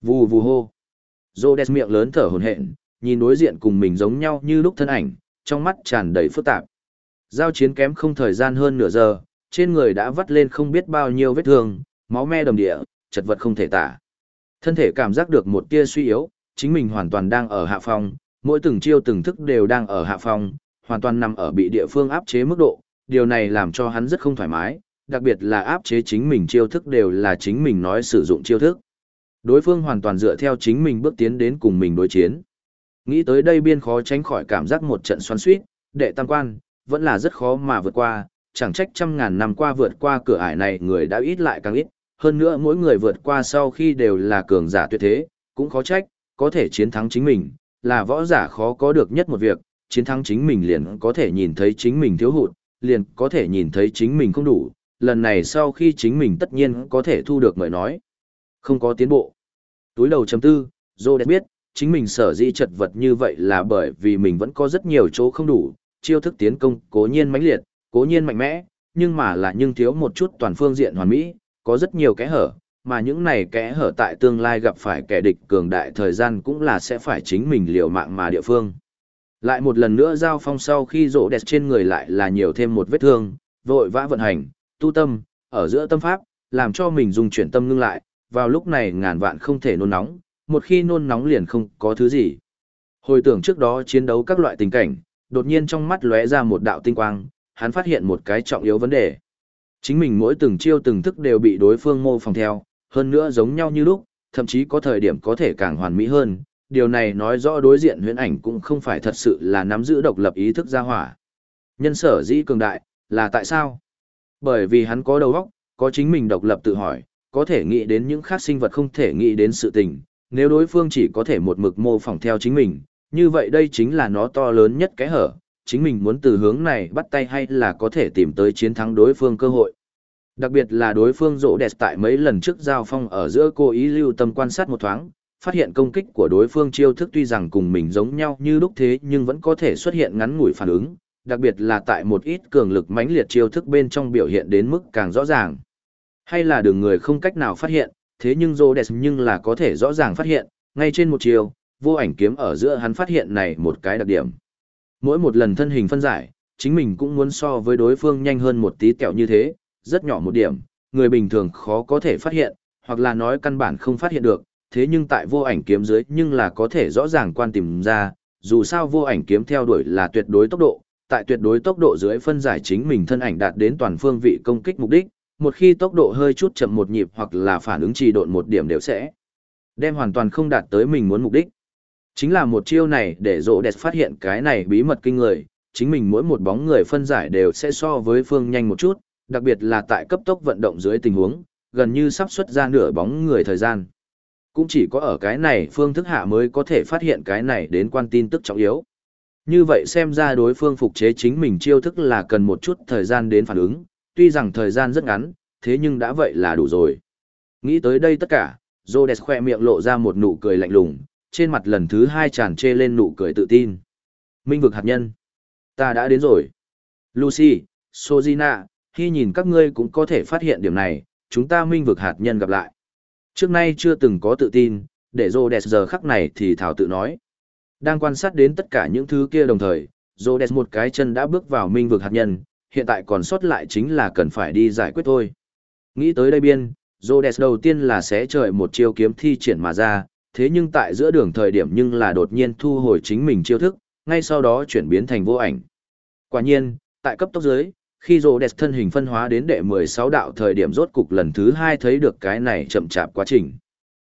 Vù vù hô. Rhodes miệng lớn thở hổn hển, nhìn đối diện cùng mình giống nhau như lúc thân ảnh, trong mắt tràn đầy phức tạp. Giao chiến kém không thời gian hơn nửa giờ, trên người đã vắt lên không biết bao nhiêu vết thương, máu me đầm địa, chật vật không thể tả. Thân thể cảm giác được một tia suy yếu, chính mình hoàn toàn đang ở hạ phong, mỗi từng chiêu từng thức đều đang ở hạ phong, hoàn toàn nằm ở bị địa phương áp chế mức độ, điều này làm cho hắn rất không thoải mái, đặc biệt là áp chế chính mình chiêu thức đều là chính mình nói sử dụng chiêu thức. Đối phương hoàn toàn dựa theo chính mình bước tiến đến cùng mình đối chiến. Nghĩ tới đây biên khó tránh khỏi cảm giác một trận xoắn suýt, đệ tam quan, vẫn là rất khó mà vượt qua, chẳng trách trăm ngàn năm qua vượt qua cửa ải này người đã ít lại càng ít, hơn nữa mỗi người vượt qua sau khi đều là cường giả tuyệt thế, cũng khó trách, có thể chiến thắng chính mình, là võ giả khó có được nhất một việc, chiến thắng chính mình liền có thể nhìn thấy chính mình thiếu hụt, liền có thể nhìn thấy chính mình không đủ, lần này sau khi chính mình tất nhiên có thể thu được mời nói. Không có tiến bộ. Túi đầu chấm tư, Dô biết, chính mình sở dĩ chật vật như vậy là bởi vì mình vẫn có rất nhiều chỗ không đủ, chiêu thức tiến công cố nhiên mãnh liệt, cố nhiên mạnh mẽ, nhưng mà là nhưng thiếu một chút toàn phương diện hoàn mỹ, có rất nhiều kẽ hở, mà những này kẽ hở tại tương lai gặp phải kẻ địch cường đại thời gian cũng là sẽ phải chính mình liều mạng mà địa phương. Lại một lần nữa giao phong sau khi rỗ đẹp trên người lại là nhiều thêm một vết thương, vội vã vận hành, tu tâm, ở giữa tâm pháp, làm cho mình dùng chuyển tâm ngưng lại, vào lúc này ngàn vạn không thể nôn nóng, một khi nôn nóng liền không có thứ gì. Hồi tưởng trước đó chiến đấu các loại tình cảnh, đột nhiên trong mắt lóe ra một đạo tinh quang, hắn phát hiện một cái trọng yếu vấn đề. Chính mình mỗi từng chiêu từng thức đều bị đối phương mô phỏng theo, hơn nữa giống nhau như lúc, thậm chí có thời điểm có thể càng hoàn mỹ hơn. Điều này nói rõ đối diện huyễn ảnh cũng không phải thật sự là nắm giữ độc lập ý thức ra hỏa. Nhân sở dĩ cường đại, là tại sao? Bởi vì hắn có đầu óc, có chính mình độc lập tự hỏi, có thể nghĩ đến những khác sinh vật không thể nghĩ đến sự tình. Nếu đối phương chỉ có thể một mực mô phỏng theo chính mình, như vậy đây chính là nó to lớn nhất cái hở, chính mình muốn từ hướng này bắt tay hay là có thể tìm tới chiến thắng đối phương cơ hội. Đặc biệt là đối phương rỗ đẹp tại mấy lần trước giao phong ở giữa cô ý lưu tâm quan sát một thoáng, phát hiện công kích của đối phương chiêu thức tuy rằng cùng mình giống nhau như lúc thế nhưng vẫn có thể xuất hiện ngắn ngủi phản ứng, đặc biệt là tại một ít cường lực mãnh liệt chiêu thức bên trong biểu hiện đến mức càng rõ ràng. Hay là đường người không cách nào phát hiện, thế nhưng rỗ nhưng là có thể rõ ràng phát hiện, ngay trên một chiều, vô ảnh kiếm ở giữa hắn phát hiện này một cái đặc điểm. Mỗi một lần thân hình phân giải, chính mình cũng muốn so với đối phương nhanh hơn một tí kẹo như thế, rất nhỏ một điểm, người bình thường khó có thể phát hiện, hoặc là nói căn bản không phát hiện được, thế nhưng tại vô ảnh kiếm dưới nhưng là có thể rõ ràng quan tìm ra, dù sao vô ảnh kiếm theo đuổi là tuyệt đối tốc độ, tại tuyệt đối tốc độ dưới phân giải chính mình thân ảnh đạt đến toàn phương vị công kích mục đích, một khi tốc độ hơi chút chậm một nhịp hoặc là phản ứng trì độn một điểm đều sẽ đem hoàn toàn không đạt tới mình muốn mục đích. Chính là một chiêu này để rộ đẹp phát hiện cái này bí mật kinh người, chính mình mỗi một bóng người phân giải đều sẽ so với phương nhanh một chút, đặc biệt là tại cấp tốc vận động dưới tình huống, gần như sắp xuất ra nửa bóng người thời gian. Cũng chỉ có ở cái này phương thức hạ mới có thể phát hiện cái này đến quan tin tức trọng yếu. Như vậy xem ra đối phương phục chế chính mình chiêu thức là cần một chút thời gian đến phản ứng, tuy rằng thời gian rất ngắn, thế nhưng đã vậy là đủ rồi. Nghĩ tới đây tất cả, Rhodes khoe miệng lộ ra một nụ cười lạnh lùng, trên mặt lần thứ hai tràn trê lên nụ cười tự tin. Minh vực hạt nhân. Ta đã đến rồi. Lucy, Sojina, khi nhìn các ngươi cũng có thể phát hiện điểm này, chúng ta minh vực hạt nhân gặp lại. Trước nay chưa từng có tự tin, để Rhodes giờ khắc này thì thảo tự nói. Đang quan sát đến tất cả những thứ kia đồng thời, Rhodes một cái chân đã bước vào minh vực hạt nhân, hiện tại còn sót lại chính là cần phải đi giải quyết thôi. Nghĩ tới đây biên, Rhodes đầu tiên là sẽ trời một chiêu kiếm thi triển mà ra, thế nhưng tại giữa đường thời điểm nhưng là đột nhiên thu hồi chính mình chiêu thức, ngay sau đó chuyển biến thành vô ảnh. Quả nhiên, tại cấp tốc dưới, khi rồ thân hình phân hóa đến đệ 16 đạo thời điểm rốt cục lần thứ hai thấy được cái này chậm chạp quá trình.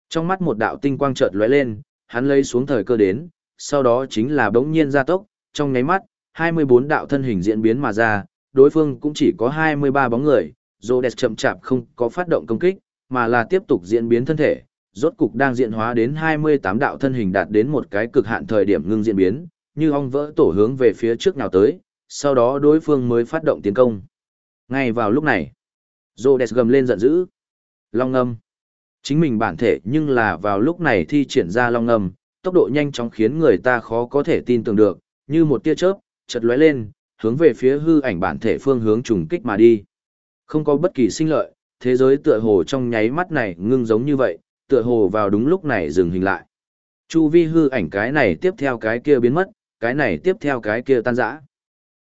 Trong mắt một đạo tinh quang chợt lóe lên, hắn lấy xuống thời cơ đến, sau đó chính là bỗng nhiên gia tốc, trong nháy mắt, 24 đạo thân hình diễn biến mà ra, đối phương cũng chỉ có 23 bóng người, rồ chậm chạp không có phát động công kích, mà là tiếp tục diễn biến thân thể, rốt cục đang diễn hóa đến 28 đạo thân hình đạt đến một cái cực hạn thời điểm ngưng diễn biến, như ong vỡ tổ hướng về phía trước nào tới, sau đó đối phương mới phát động tiến công. Ngay vào lúc này, Rhodes gầm lên giận dữ. Long ngâm. Chính mình bản thể nhưng là vào lúc này thi triển ra long ngâm, tốc độ nhanh chóng khiến người ta khó có thể tin tưởng được, như một tia chớp, chợt lóe lên, hướng về phía hư ảnh bản thể phương hướng trùng kích mà đi. Không có bất kỳ sinh lợi, thế giới tựa hồ trong nháy mắt này ngưng giống như vậy, tựa hồ vào đúng lúc này dừng hình lại. Chu vi hư ảnh cái này tiếp theo cái kia biến mất, cái này tiếp theo cái kia tan rã.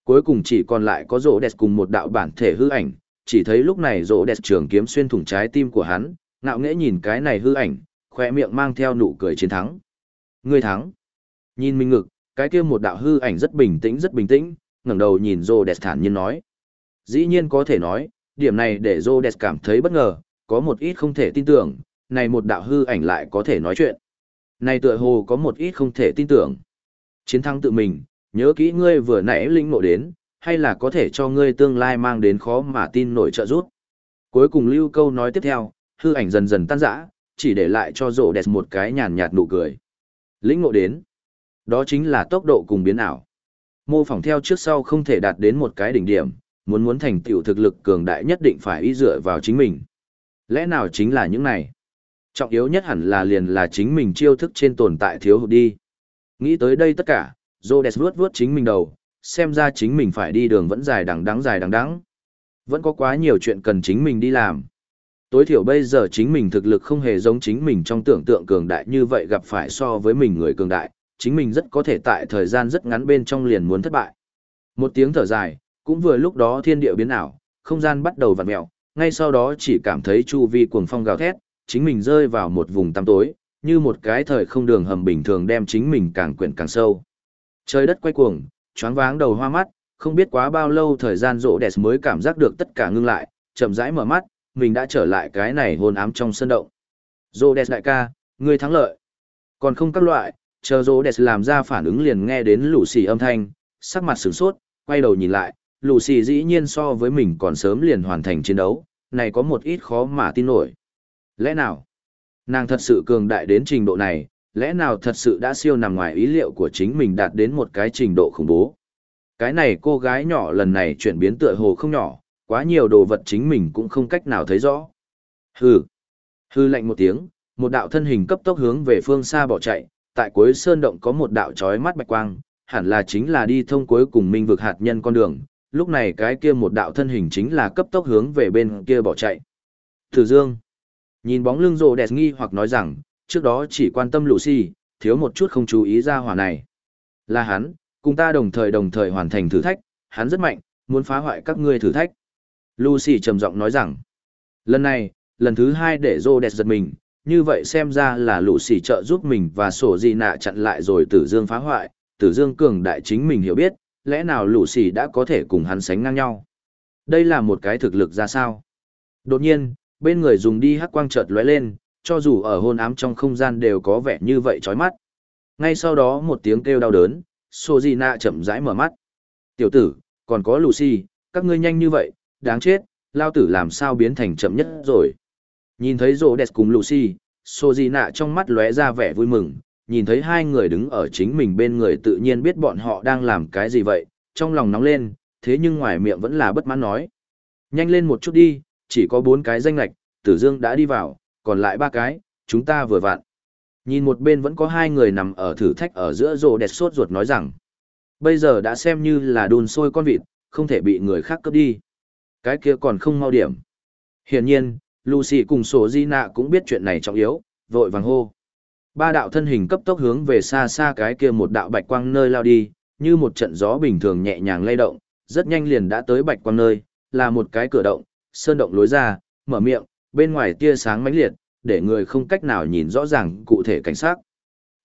Cuối cùng chỉ còn lại có rỗ đẹp cùng một đạo bản thể hư ảnh, chỉ thấy lúc này rỗ đẹp trường kiếm xuyên thủng trái tim của hắn, ngạo nghễ nhìn cái này hư ảnh, khoe miệng mang theo nụ cười chiến thắng. Người thắng. Nhìn mình ngực, cái kia một đạo hư ảnh rất bình tĩnh rất bình tĩnh, ngẩng đầu nhìn rỗ đẹp thản nhiên nói. Dĩ nhiên có thể nói, điểm này để rỗ đẹp cảm thấy bất ngờ, có một ít không thể tin tưởng, này một đạo hư ảnh lại có thể nói chuyện. Này tựa hồ có một ít không thể tin tưởng. Chiến thắng tự mình, nhớ kỹ ngươi vừa nãy linh ngộ đến, hay là có thể cho ngươi tương lai mang đến khó mà tin nổi trợ giúp. Cuối cùng lưu câu nói tiếp theo, hư ảnh dần dần tan rã, chỉ để lại cho rộ đẹp một cái nhàn nhạt nụ cười. Lĩnh ngộ đến. Đó chính là tốc độ cùng biến ảo. Mô phỏng theo trước sau không thể đạt đến một cái đỉnh điểm, muốn muốn thành tựu thực lực cường đại nhất định phải y dựa vào chính mình. Lẽ nào chính là những này? Trọng yếu nhất hẳn là liền là chính mình chiêu thức trên tồn tại thiếu hụt đi. Nghĩ tới đây tất cả, Rhodes vuốt vuốt chính mình đầu, xem ra chính mình phải đi đường vẫn dài đằng đắng dài đằng đắng. Vẫn có quá nhiều chuyện cần chính mình đi làm. Tối thiểu bây giờ chính mình thực lực không hề giống chính mình trong tưởng tượng cường đại như vậy gặp phải so với mình người cường đại, chính mình rất có thể tại thời gian rất ngắn bên trong liền muốn thất bại. Một tiếng thở dài, cũng vừa lúc đó thiên địa biến ảo, không gian bắt đầu vặn mèo, ngay sau đó chỉ cảm thấy chu vi cuồng phong gào thét, chính mình rơi vào một vùng tăm tối, như một cái thời không đường hầm bình thường đem chính mình càng quyển càng sâu. Trời đất quay cuồng, choáng váng đầu hoa mắt, không biết quá bao lâu thời gian rộ đẹp mới cảm giác được tất cả ngưng lại, chậm rãi mở mắt, mình đã trở lại cái này hôn ám trong sân động. Rộ đẹp đại ca, ngươi thắng lợi. Còn không các loại, chờ rô đẹp làm ra phản ứng liền nghe đến lũ xì âm thanh, sắc mặt sửng sốt, quay đầu nhìn lại, lũ xì dĩ nhiên so với mình còn sớm liền hoàn thành chiến đấu, này có một ít khó mà tin nổi. Lẽ nào? Nàng thật sự cường đại đến trình độ này, lẽ nào thật sự đã siêu nằm ngoài ý liệu của chính mình đạt đến một cái trình độ khủng bố. Cái này cô gái nhỏ lần này chuyển biến tựa hồ không nhỏ, quá nhiều đồ vật chính mình cũng không cách nào thấy rõ. Hừ. Hừ lạnh một tiếng, một đạo thân hình cấp tốc hướng về phương xa bỏ chạy, tại cuối sơn động có một đạo chói mắt bạch quang, hẳn là chính là đi thông cuối cùng minh vực hạt nhân con đường. Lúc này cái kia một đạo thân hình chính là cấp tốc hướng về bên kia bỏ chạy. Thử Dương. Nhìn bóng lưng rồ đẹp nghi hoặc nói rằng, trước đó chỉ quan tâm Lucy, thiếu một chút không chú ý ra hỏa này. Là hắn, cùng ta đồng thời đồng thời hoàn thành thử thách, hắn rất mạnh, muốn phá hoại các ngươi thử thách. Lucy trầm giọng nói rằng, lần này, lần thứ hai để rồ đẹp giật mình, như vậy xem ra là Lũ Lucy trợ giúp mình và sổ gì nạ chặn lại rồi tử dương phá hoại, tử dương cường đại chính mình hiểu biết, lẽ nào Lũ Lucy đã có thể cùng hắn sánh ngang nhau. Đây là một cái thực lực ra sao? Đột nhiên, bên người dùng đi hắc quang chợt lóe lên, cho dù ở hôn ám trong không gian đều có vẻ như vậy chói mắt. Ngay sau đó một tiếng kêu đau đớn, Sojina chậm rãi mở mắt. Tiểu tử, còn có Lucy, các ngươi nhanh như vậy, đáng chết, lao tử làm sao biến thành chậm nhất rồi. Nhìn thấy rô đẹp cùng Lucy, Sojina trong mắt lóe ra vẻ vui mừng, nhìn thấy hai người đứng ở chính mình bên người tự nhiên biết bọn họ đang làm cái gì vậy, trong lòng nóng lên, thế nhưng ngoài miệng vẫn là bất mãn nói. Nhanh lên một chút đi, chỉ có bốn cái danh lạch, tử dương đã đi vào, còn lại ba cái, chúng ta vừa vặn. Nhìn một bên vẫn có hai người nằm ở thử thách ở giữa rồ đẹp sốt ruột nói rằng, bây giờ đã xem như là đun sôi con vịt, không thể bị người khác cướp đi. Cái kia còn không mau điểm. Hiển nhiên, Lucy cùng sổ di nạ cũng biết chuyện này trọng yếu, vội vàng hô. Ba đạo thân hình cấp tốc hướng về xa xa cái kia một đạo bạch quang nơi lao đi, như một trận gió bình thường nhẹ nhàng lay động, rất nhanh liền đã tới bạch quang nơi, là một cái cửa động, sơn động lối ra, mở miệng, bên ngoài tia sáng mãnh liệt, để người không cách nào nhìn rõ ràng cụ thể cảnh sát.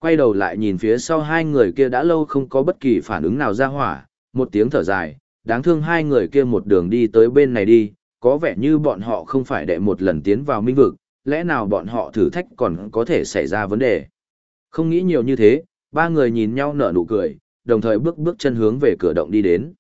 Quay đầu lại nhìn phía sau hai người kia đã lâu không có bất kỳ phản ứng nào ra hỏa, một tiếng thở dài, đáng thương hai người kia một đường đi tới bên này đi, có vẻ như bọn họ không phải đệ một lần tiến vào minh vực, lẽ nào bọn họ thử thách còn có thể xảy ra vấn đề. Không nghĩ nhiều như thế, ba người nhìn nhau nở nụ cười, đồng thời bước bước chân hướng về cửa động đi đến.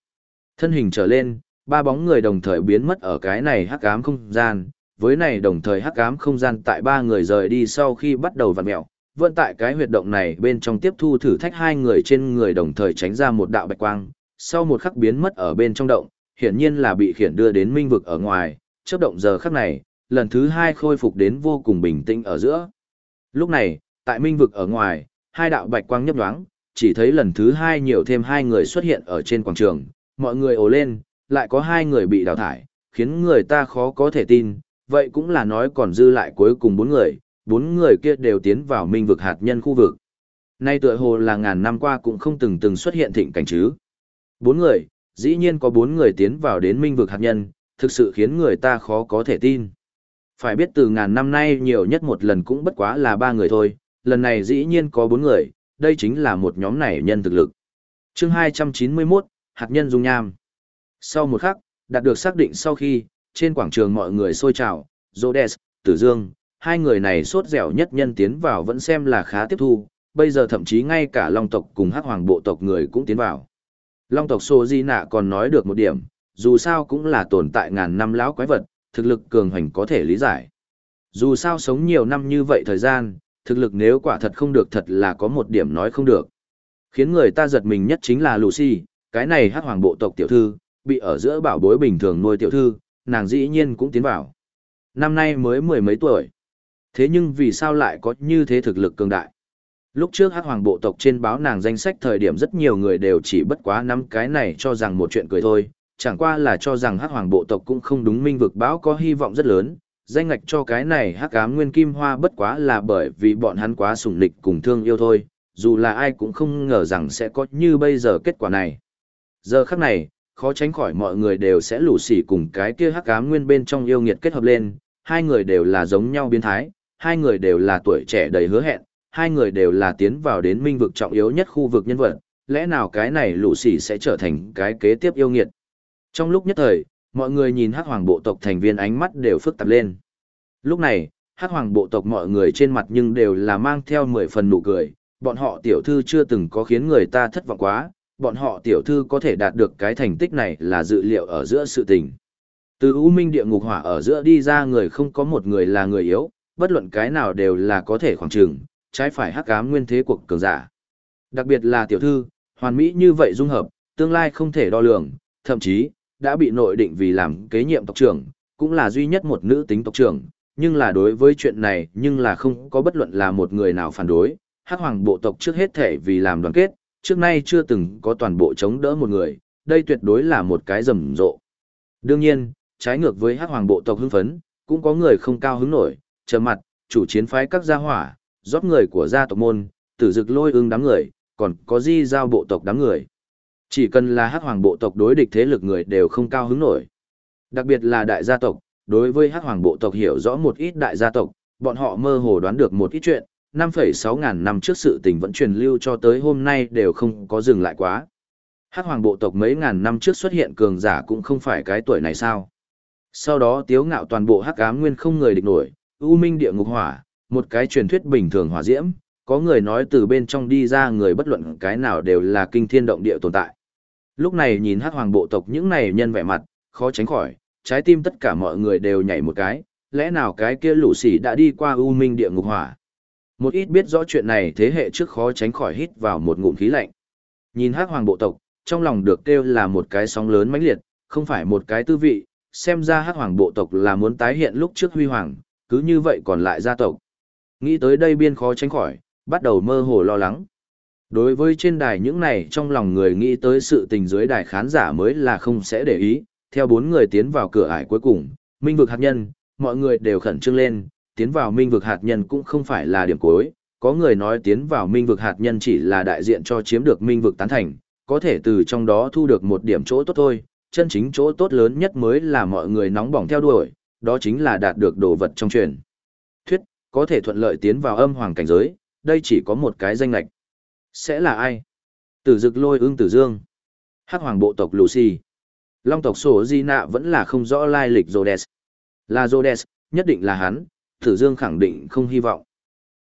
Thân hình trở lên, ba bóng người đồng thời biến mất ở cái này hắc ám không gian, với này đồng thời hắc ám không gian tại ba người rời đi sau khi bắt đầu vặn mẹo, vẫn tại cái huyệt động này bên trong tiếp thu thử thách hai người trên người đồng thời tránh ra một đạo bạch quang, sau một khắc biến mất ở bên trong động, hiển nhiên là bị khiển đưa đến minh vực ở ngoài, chớp động giờ khắc này, lần thứ hai khôi phục đến vô cùng bình tĩnh ở giữa. Lúc này, tại minh vực ở ngoài, hai đạo bạch quang nhấp nhoáng, chỉ thấy lần thứ hai nhiều thêm hai người xuất hiện ở trên quảng trường, mọi người ồ lên, lại có hai người bị đào thải, khiến người ta khó có thể tin, vậy cũng là nói còn dư lại cuối cùng bốn người, bốn người kia đều tiến vào minh vực hạt nhân khu vực. Nay tựa hồ là ngàn năm qua cũng không từng từng xuất hiện thịnh cảnh chứ. Bốn người, dĩ nhiên có bốn người tiến vào đến minh vực hạt nhân, thực sự khiến người ta khó có thể tin. Phải biết từ ngàn năm nay nhiều nhất một lần cũng bất quá là ba người thôi, lần này dĩ nhiên có bốn người, đây chính là một nhóm này nhân thực lực. chương 291, hạt nhân dung nham. Sau một khắc, đạt được xác định sau khi, trên quảng trường mọi người sôi trào, Rhodes, Tử Dương, hai người này sốt dẻo nhất nhân tiến vào vẫn xem là khá tiếp thu, bây giờ thậm chí ngay cả Long tộc cùng Hắc Hoàng bộ tộc người cũng tiến vào. Long tộc Sô Di Nạ còn nói được một điểm, dù sao cũng là tồn tại ngàn năm lão quái vật, thực lực cường hành có thể lý giải. Dù sao sống nhiều năm như vậy thời gian, thực lực nếu quả thật không được thật là có một điểm nói không được. Khiến người ta giật mình nhất chính là Lucy, cái này hắc hoàng bộ tộc tiểu thư, bị ở giữa bảo bối bình thường nuôi tiểu thư, nàng dĩ nhiên cũng tiến vào. Năm nay mới mười mấy tuổi. Thế nhưng vì sao lại có như thế thực lực cường đại? Lúc trước hắc hoàng bộ tộc trên báo nàng danh sách thời điểm rất nhiều người đều chỉ bất quá năm cái này cho rằng một chuyện cười thôi, chẳng qua là cho rằng hắc hoàng bộ tộc cũng không đúng minh vực báo có hy vọng rất lớn, danh ngạch cho cái này hắc ám nguyên kim hoa bất quá là bởi vì bọn hắn quá sủng lịch cùng thương yêu thôi, dù là ai cũng không ngờ rằng sẽ có như bây giờ kết quả này. Giờ khắc này, khó tránh khỏi mọi người đều sẽ lù xỉ cùng cái kia hắc ám nguyên bên trong yêu nghiệt kết hợp lên, hai người đều là giống nhau biến thái, hai người đều là tuổi trẻ đầy hứa hẹn, hai người đều là tiến vào đến minh vực trọng yếu nhất khu vực nhân vật, lẽ nào cái này lũ sỉ sẽ trở thành cái kế tiếp yêu nghiệt. Trong lúc nhất thời, mọi người nhìn hắc hoàng bộ tộc thành viên ánh mắt đều phức tạp lên. Lúc này, hắc hoàng bộ tộc mọi người trên mặt nhưng đều là mang theo mười phần nụ cười, bọn họ tiểu thư chưa từng có khiến người ta thất vọng quá, bọn họ tiểu thư có thể đạt được cái thành tích này là dự liệu ở giữa sự tình. Từ U Minh địa ngục hỏa ở giữa đi ra người không có một người là người yếu, bất luận cái nào đều là có thể khoảng trường, trái phải hắc ám nguyên thế cuộc cường giả. Đặc biệt là tiểu thư, hoàn mỹ như vậy dung hợp, tương lai không thể đo lường, thậm chí, đã bị nội định vì làm kế nhiệm tộc trưởng, cũng là duy nhất một nữ tính tộc trưởng, nhưng là đối với chuyện này nhưng là không có bất luận là một người nào phản đối. Hắc hoàng bộ tộc trước hết thể vì làm đoàn kết, trước nay chưa từng có toàn bộ chống đỡ một người, đây tuyệt đối là một cái rầm rộ. Đương nhiên, trái ngược với hắc hoàng bộ tộc hưng phấn, cũng có người không cao hứng nổi, chờ mặt, chủ chiến phái các gia hỏa, rót người của gia tộc môn, tử dực lôi ưng đám người, còn có di giao bộ tộc đám người. Chỉ cần là hắc hoàng bộ tộc đối địch thế lực người đều không cao hứng nổi. Đặc biệt là đại gia tộc, đối với hắc hoàng bộ tộc hiểu rõ một ít đại gia tộc, bọn họ mơ hồ đoán được một ít chuyện, 5,6 ngàn năm trước sự tình vẫn truyền lưu cho tới hôm nay đều không có dừng lại quá. Hắc hoàng bộ tộc mấy ngàn năm trước xuất hiện cường giả cũng không phải cái tuổi này sao. Sau đó tiếu ngạo toàn bộ hắc ám nguyên không người địch nổi, ưu minh địa ngục hỏa, một cái truyền thuyết bình thường hỏa diễm, có người nói từ bên trong đi ra người bất luận cái nào đều là kinh thiên động địa tồn tại. Lúc này nhìn hắc hoàng bộ tộc những này nhân vẻ mặt, khó tránh khỏi, trái tim tất cả mọi người đều nhảy một cái, lẽ nào cái kia lũ sỉ đã đi qua u minh địa ngục hỏa. Một ít biết rõ chuyện này thế hệ trước khó tránh khỏi hít vào một ngụm khí lạnh. Nhìn hắc hoàng bộ tộc, trong lòng được kêu là một cái sóng lớn mãnh liệt, không phải một cái tư vị, xem ra hắc hoàng bộ tộc là muốn tái hiện lúc trước huy hoàng, cứ như vậy còn lại gia tộc. Nghĩ tới đây biên khó tránh khỏi, bắt đầu mơ hồ lo lắng. Đối với trên đài những này trong lòng người nghĩ tới sự tình dưới đài khán giả mới là không sẽ để ý, theo bốn người tiến vào cửa ải cuối cùng, minh vực hạt nhân, mọi người đều khẩn trương lên, tiến vào minh vực hạt nhân cũng không phải là điểm cuối, có người nói tiến vào minh vực hạt nhân chỉ là đại diện cho chiếm được minh vực tán thành, có thể từ trong đó thu được một điểm chỗ tốt thôi, chân chính chỗ tốt lớn nhất mới là mọi người nóng bỏng theo đuổi, đó chính là đạt được đồ vật trong truyền. Có thể thuận lợi tiến vào âm hoàng cảnh giới, đây chỉ có một cái danh lạch. Sẽ là ai? Tử dực lôi ưng tử dương. Hắc hoàng bộ tộc Lucy. Long tộc sổ di nạ vẫn là không rõ lai lịch Rhodes. Là Rhodes, nhất định là hắn, tử dương khẳng định không hy vọng.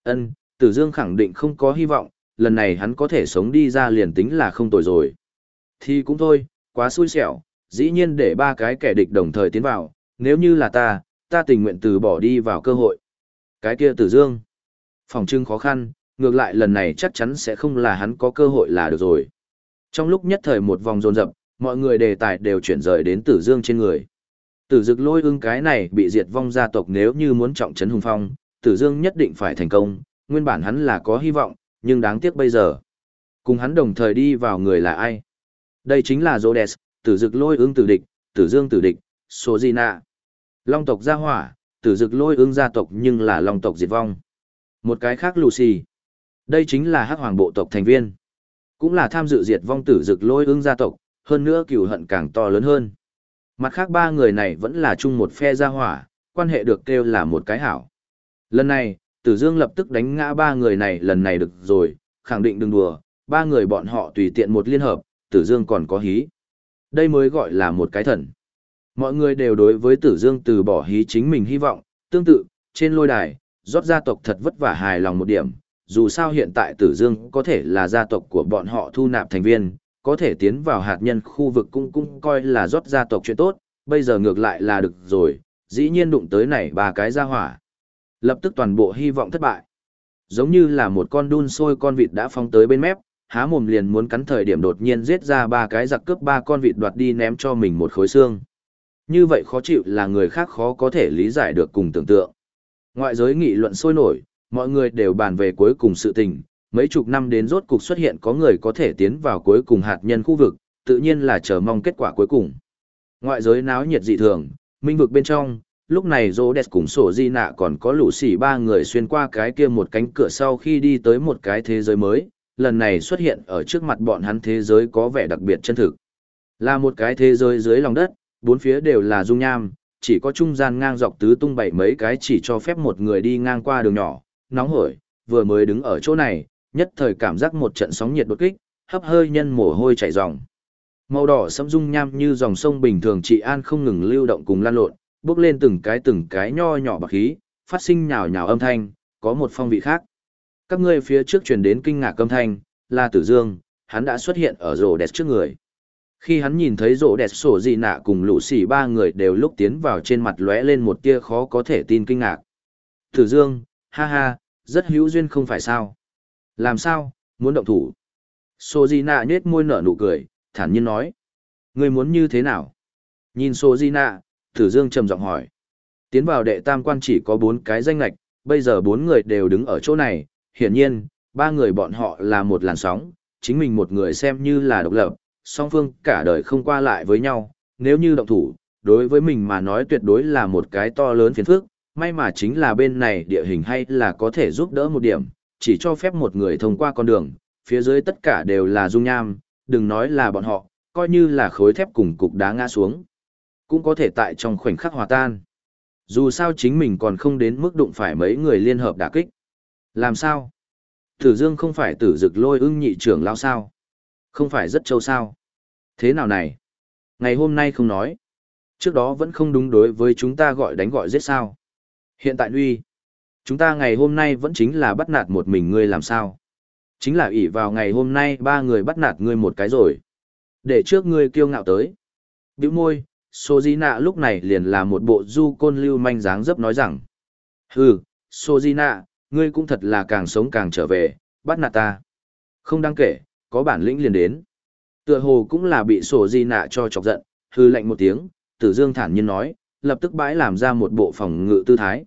Ân, tử dương khẳng định không có hy vọng, lần này hắn có thể sống đi ra liền tính là không tồi rồi. Thì cũng thôi, quá xui xẻo, dĩ nhiên để ba cái kẻ địch đồng thời tiến vào, nếu như là ta, ta tình nguyện từ bỏ đi vào cơ hội. Cái kia tử dương. Phòng trưng khó khăn, ngược lại lần này chắc chắn sẽ không là hắn có cơ hội là được rồi. Trong lúc nhất thời một vòng dồn dập, mọi người đề tài đều chuyển rời đến tử dương trên người. Tử dực lôi ưng cái này bị diệt vong gia tộc nếu như muốn trọng trấn hùng phong, tử dương nhất định phải thành công, nguyên bản hắn là có hy vọng, nhưng đáng tiếc bây giờ. Cùng hắn đồng thời đi vào người là ai? Đây chính là Rhodes, tử dực lôi ưng tử địch, tử dương tử địch, Sojina. Long tộc gia hỏa, tử dực lôi ương gia tộc nhưng là long tộc diệt vong. Một cái khác Lucy. Đây chính là hắc hoàng bộ tộc thành viên. Cũng là tham dự diệt vong tử dực lôi ương gia tộc, hơn nữa cửu hận càng to lớn hơn. Mặt khác ba người này vẫn là chung một phe gia hỏa, quan hệ được kêu là một cái hảo. Lần này, Tử Dương lập tức đánh ngã ba người này lần này được rồi, khẳng định đừng đùa, ba người bọn họ tùy tiện một liên hợp, Tử Dương còn có hí. Đây mới gọi là một cái thần. Mọi người đều đối với Tử Dương từ bỏ hí chính mình hy vọng, tương tự, trên lôi đài, rót gia tộc thật vất vả hài lòng một điểm, dù sao hiện tại Tử Dương có thể là gia tộc của bọn họ thu nạp thành viên, có thể tiến vào hạt nhân khu vực cũng cũng coi là rót gia tộc chuyện tốt, bây giờ ngược lại là được rồi, dĩ nhiên đụng tới này ba cái gia hỏa. Lập tức toàn bộ hy vọng thất bại. Giống như là một con đun sôi con vịt đã phóng tới bên mép, há mồm liền muốn cắn thời điểm đột nhiên giết ra ba cái giặc cướp ba con vịt đoạt đi ném cho mình một khối xương. Như vậy khó chịu là người khác khó có thể lý giải được cùng tưởng tượng. Ngoại giới nghị luận sôi nổi, mọi người đều bàn về cuối cùng sự tình, mấy chục năm đến rốt cục xuất hiện có người có thể tiến vào cuối cùng hạt nhân khu vực, tự nhiên là chờ mong kết quả cuối cùng. Ngoại giới náo nhiệt dị thường, minh vực bên trong, lúc này rô đẹp cùng sổ di nạ còn có lũ xỉ ba người xuyên qua cái kia một cánh cửa sau khi đi tới một cái thế giới mới, lần này xuất hiện ở trước mặt bọn hắn thế giới có vẻ đặc biệt chân thực. Là một cái thế giới dưới lòng đất, bốn phía đều là dung nham, chỉ có trung gian ngang dọc tứ tung bảy mấy cái chỉ cho phép một người đi ngang qua đường nhỏ, nóng hổi, vừa mới đứng ở chỗ này, nhất thời cảm giác một trận sóng nhiệt đột kích, hấp hơi nhân mồ hôi chảy ròng. Màu đỏ sẫm dung nham như dòng sông bình thường trị an không ngừng lưu động cùng lan lộn, bước lên từng cái từng cái nho nhỏ bạc khí, phát sinh nhào nhào âm thanh, có một phong vị khác. Các ngươi phía trước truyền đến kinh ngạc âm thanh, là Tử Dương, hắn đã xuất hiện ở rổ đẹp trước người. Khi hắn nhìn thấy rổ đẹp sổ dị nạ cùng lũ xỉ ba người đều lúc tiến vào trên mặt lóe lên một tia khó có thể tin kinh ngạc. Tử Dương, ha ha, rất hữu duyên không phải sao. Làm sao, muốn động thủ. Sổ dị nạ nhết môi nở nụ cười, thản nhiên nói. Người muốn như thế nào? Nhìn sổ dị nạ, Tử Dương trầm giọng hỏi. Tiến vào đệ tam quan chỉ có bốn cái danh lệch bây giờ bốn người đều đứng ở chỗ này, hiển nhiên, ba người bọn họ là một làn sóng, chính mình một người xem như là độc lập, song phương cả đời không qua lại với nhau, nếu như động thủ, đối với mình mà nói tuyệt đối là một cái to lớn phiền phức, may mà chính là bên này địa hình hay là có thể giúp đỡ một điểm, chỉ cho phép một người thông qua con đường, phía dưới tất cả đều là dung nham, đừng nói là bọn họ, coi như là khối thép cùng cục đá ngã xuống cũng có thể tại trong khoảnh khắc hòa tan. Dù sao chính mình còn không đến mức đụng phải mấy người liên hợp đả kích. Làm sao? Tử Dương không phải tử dực lôi ưng nhị trưởng lao sao? Không phải rất châu sao? Thế nào này? Ngày hôm nay không nói. Trước đó vẫn không đúng đối với chúng ta gọi đánh gọi giết sao. Hiện tại uy. Chúng ta ngày hôm nay vẫn chính là bắt nạt một mình ngươi làm sao. Chính là ỷ vào ngày hôm nay ba người bắt nạt ngươi một cái rồi. Để trước ngươi kiêu ngạo tới. Biểu môi, Sô Di Nạ lúc này liền là một bộ du côn lưu manh dáng dấp nói rằng. Hừ, Sô Di Nạ, ngươi cũng thật là càng sống càng trở về, bắt nạt ta. Không đáng kể, có bản lĩnh liền đến. Tựa hồ cũng là bị sổ Di Nạ cho chọc giận, hư lạnh một tiếng, tử dương thản nhiên nói, lập tức bãi làm ra một bộ phòng ngự tư thái.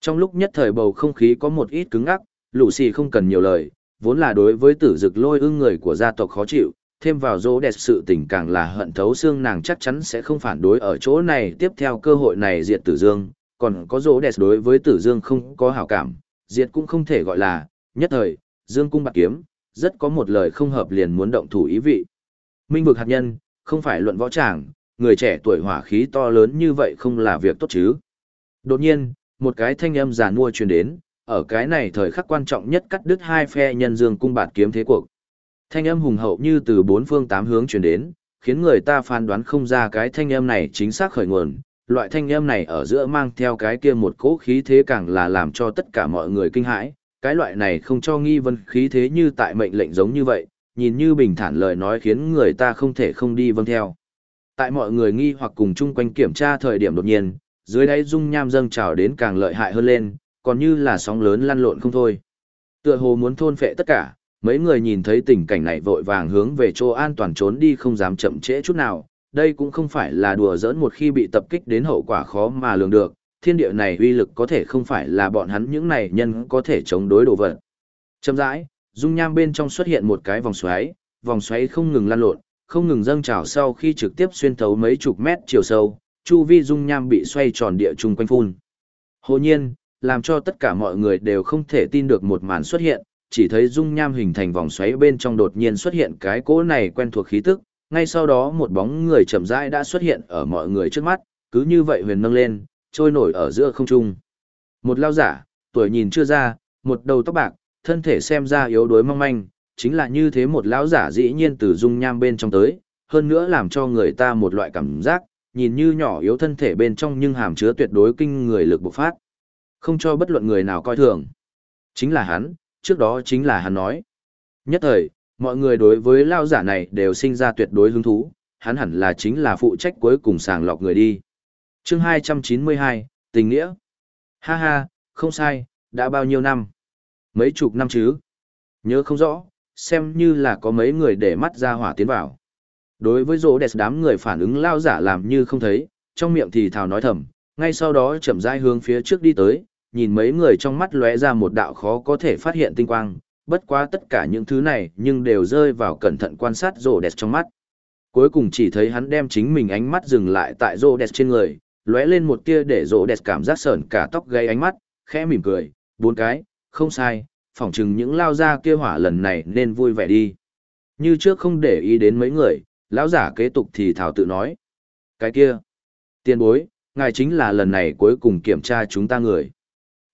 Trong lúc nhất thời bầu không khí có một ít cứng ngắc, lũ xì không cần nhiều lời, vốn là đối với tử dực lôi ưng người của gia tộc khó chịu, thêm vào dỗ đẹp sự tình càng là hận thấu xương nàng chắc chắn sẽ không phản đối ở chỗ này tiếp theo cơ hội này diệt tử dương, còn có dỗ đẹp đối với tử dương không có hảo cảm, diệt cũng không thể gọi là, nhất thời, dương cung bạc kiếm, rất có một lời không hợp liền muốn động thủ ý vị. Minh vực hạt nhân, không phải luận võ tràng, người trẻ tuổi hỏa khí to lớn như vậy không là việc tốt chứ. Đột nhiên, một cái thanh âm giàn mua truyền đến, ở cái này thời khắc quan trọng nhất cắt đứt hai phe nhân dương cung bạt kiếm thế cuộc. Thanh âm hùng hậu như từ bốn phương tám hướng truyền đến, khiến người ta phán đoán không ra cái thanh âm này chính xác khởi nguồn. Loại thanh âm này ở giữa mang theo cái kia một cỗ khí thế càng là làm cho tất cả mọi người kinh hãi. Cái loại này không cho nghi vân khí thế như tại mệnh lệnh giống như vậy, nhìn như bình thản lời nói khiến người ta không thể không đi vâng theo. Tại mọi người nghi hoặc cùng chung quanh kiểm tra thời điểm đột nhiên, dưới đáy dung nham dâng trào đến càng lợi hại hơn lên, còn như là sóng lớn lăn lộn không thôi. Tựa hồ muốn thôn phệ tất cả, mấy người nhìn thấy tình cảnh này vội vàng hướng về chỗ an toàn trốn đi không dám chậm trễ chút nào, đây cũng không phải là đùa giỡn một khi bị tập kích đến hậu quả khó mà lường được, thiên địa này uy lực có thể không phải là bọn hắn những này nhân có thể chống đối đồ vật. Chậm rãi, dung nham bên trong xuất hiện một cái vòng xoáy, vòng xoáy không ngừng lan lộn, không ngừng dâng trào sau khi trực tiếp xuyên thấu mấy chục mét chiều sâu, chu vi dung nham bị xoay tròn địa trung quanh phun. Hồ nhiên, làm cho tất cả mọi người đều không thể tin được một màn xuất hiện, chỉ thấy dung nham hình thành vòng xoáy bên trong đột nhiên xuất hiện cái cỗ này quen thuộc khí tức, ngay sau đó một bóng người chậm rãi đã xuất hiện ở mọi người trước mắt, cứ như vậy huyền nâng lên, trôi nổi ở giữa không trung. Một lao giả, tuổi nhìn chưa ra, một đầu tóc bạc, thân thể xem ra yếu đuối mong manh, chính là như thế một lão giả dĩ nhiên từ dung nham bên trong tới, hơn nữa làm cho người ta một loại cảm giác, nhìn như nhỏ yếu thân thể bên trong nhưng hàm chứa tuyệt đối kinh người lực bộc phát. Không cho bất luận người nào coi thường. Chính là hắn, trước đó chính là hắn nói. Nhất thời, mọi người đối với lao giả này đều sinh ra tuyệt đối hứng thú, hắn hẳn là chính là phụ trách cuối cùng sàng lọc người đi. chương 292, tình nghĩa. Ha ha, không sai, đã bao nhiêu năm? Mấy chục năm chứ? Nhớ không rõ, xem như là có mấy người để mắt ra hỏa tiến vào. Đối với rỗ đẹp đám người phản ứng lao giả làm như không thấy, trong miệng thì thào nói thầm, ngay sau đó chậm rãi hướng phía trước đi tới, nhìn mấy người trong mắt lóe ra một đạo khó có thể phát hiện tinh quang, bất quá tất cả những thứ này nhưng đều rơi vào cẩn thận quan sát Rô đẹp trong mắt. Cuối cùng chỉ thấy hắn đem chính mình ánh mắt dừng lại tại Rô đẹp trên người, lóe lên một tia để Rô đẹp cảm giác sờn cả tóc gây ánh mắt, khẽ mỉm cười, bốn cái, không sai, phỏng chừng những lao gia kia hỏa lần này nên vui vẻ đi. Như trước không để ý đến mấy người, lão giả kế tục thì thảo tự nói. Cái kia, tiền bối, ngài chính là lần này cuối cùng kiểm tra chúng ta người.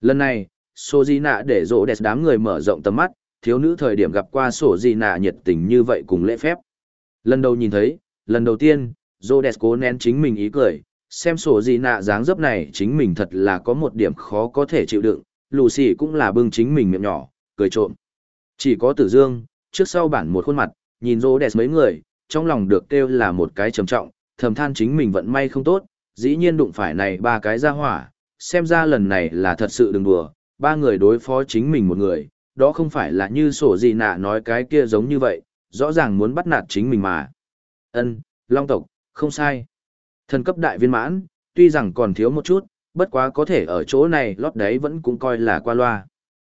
Lần này, sổ di nạ để rỗ đẹp đám người mở rộng tầm mắt, thiếu nữ thời điểm gặp qua sổ di nạ nhiệt tình như vậy cùng lễ phép. Lần đầu nhìn thấy, lần đầu tiên, rỗ đẹp cố nén chính mình ý cười, xem sổ di nạ dáng dấp này chính mình thật là có một điểm khó có thể chịu đựng, lù xì cũng là bưng chính mình miệng nhỏ, cười trộm. Chỉ có tử dương, trước sau bản một khuôn mặt, nhìn rô đẹp mấy người, trong lòng được kêu là một cái trầm trọng, thầm than chính mình vận may không tốt, dĩ nhiên đụng phải này ba cái ra hỏa, xem ra lần này là thật sự đừng đùa, ba người đối phó chính mình một người, đó không phải là như sổ gì nạ nói cái kia giống như vậy, rõ ràng muốn bắt nạt chính mình mà. Ân, Long tộc, không sai. Thần cấp đại viên mãn, tuy rằng còn thiếu một chút, bất quá có thể ở chỗ này lót đấy vẫn cũng coi là qua loa.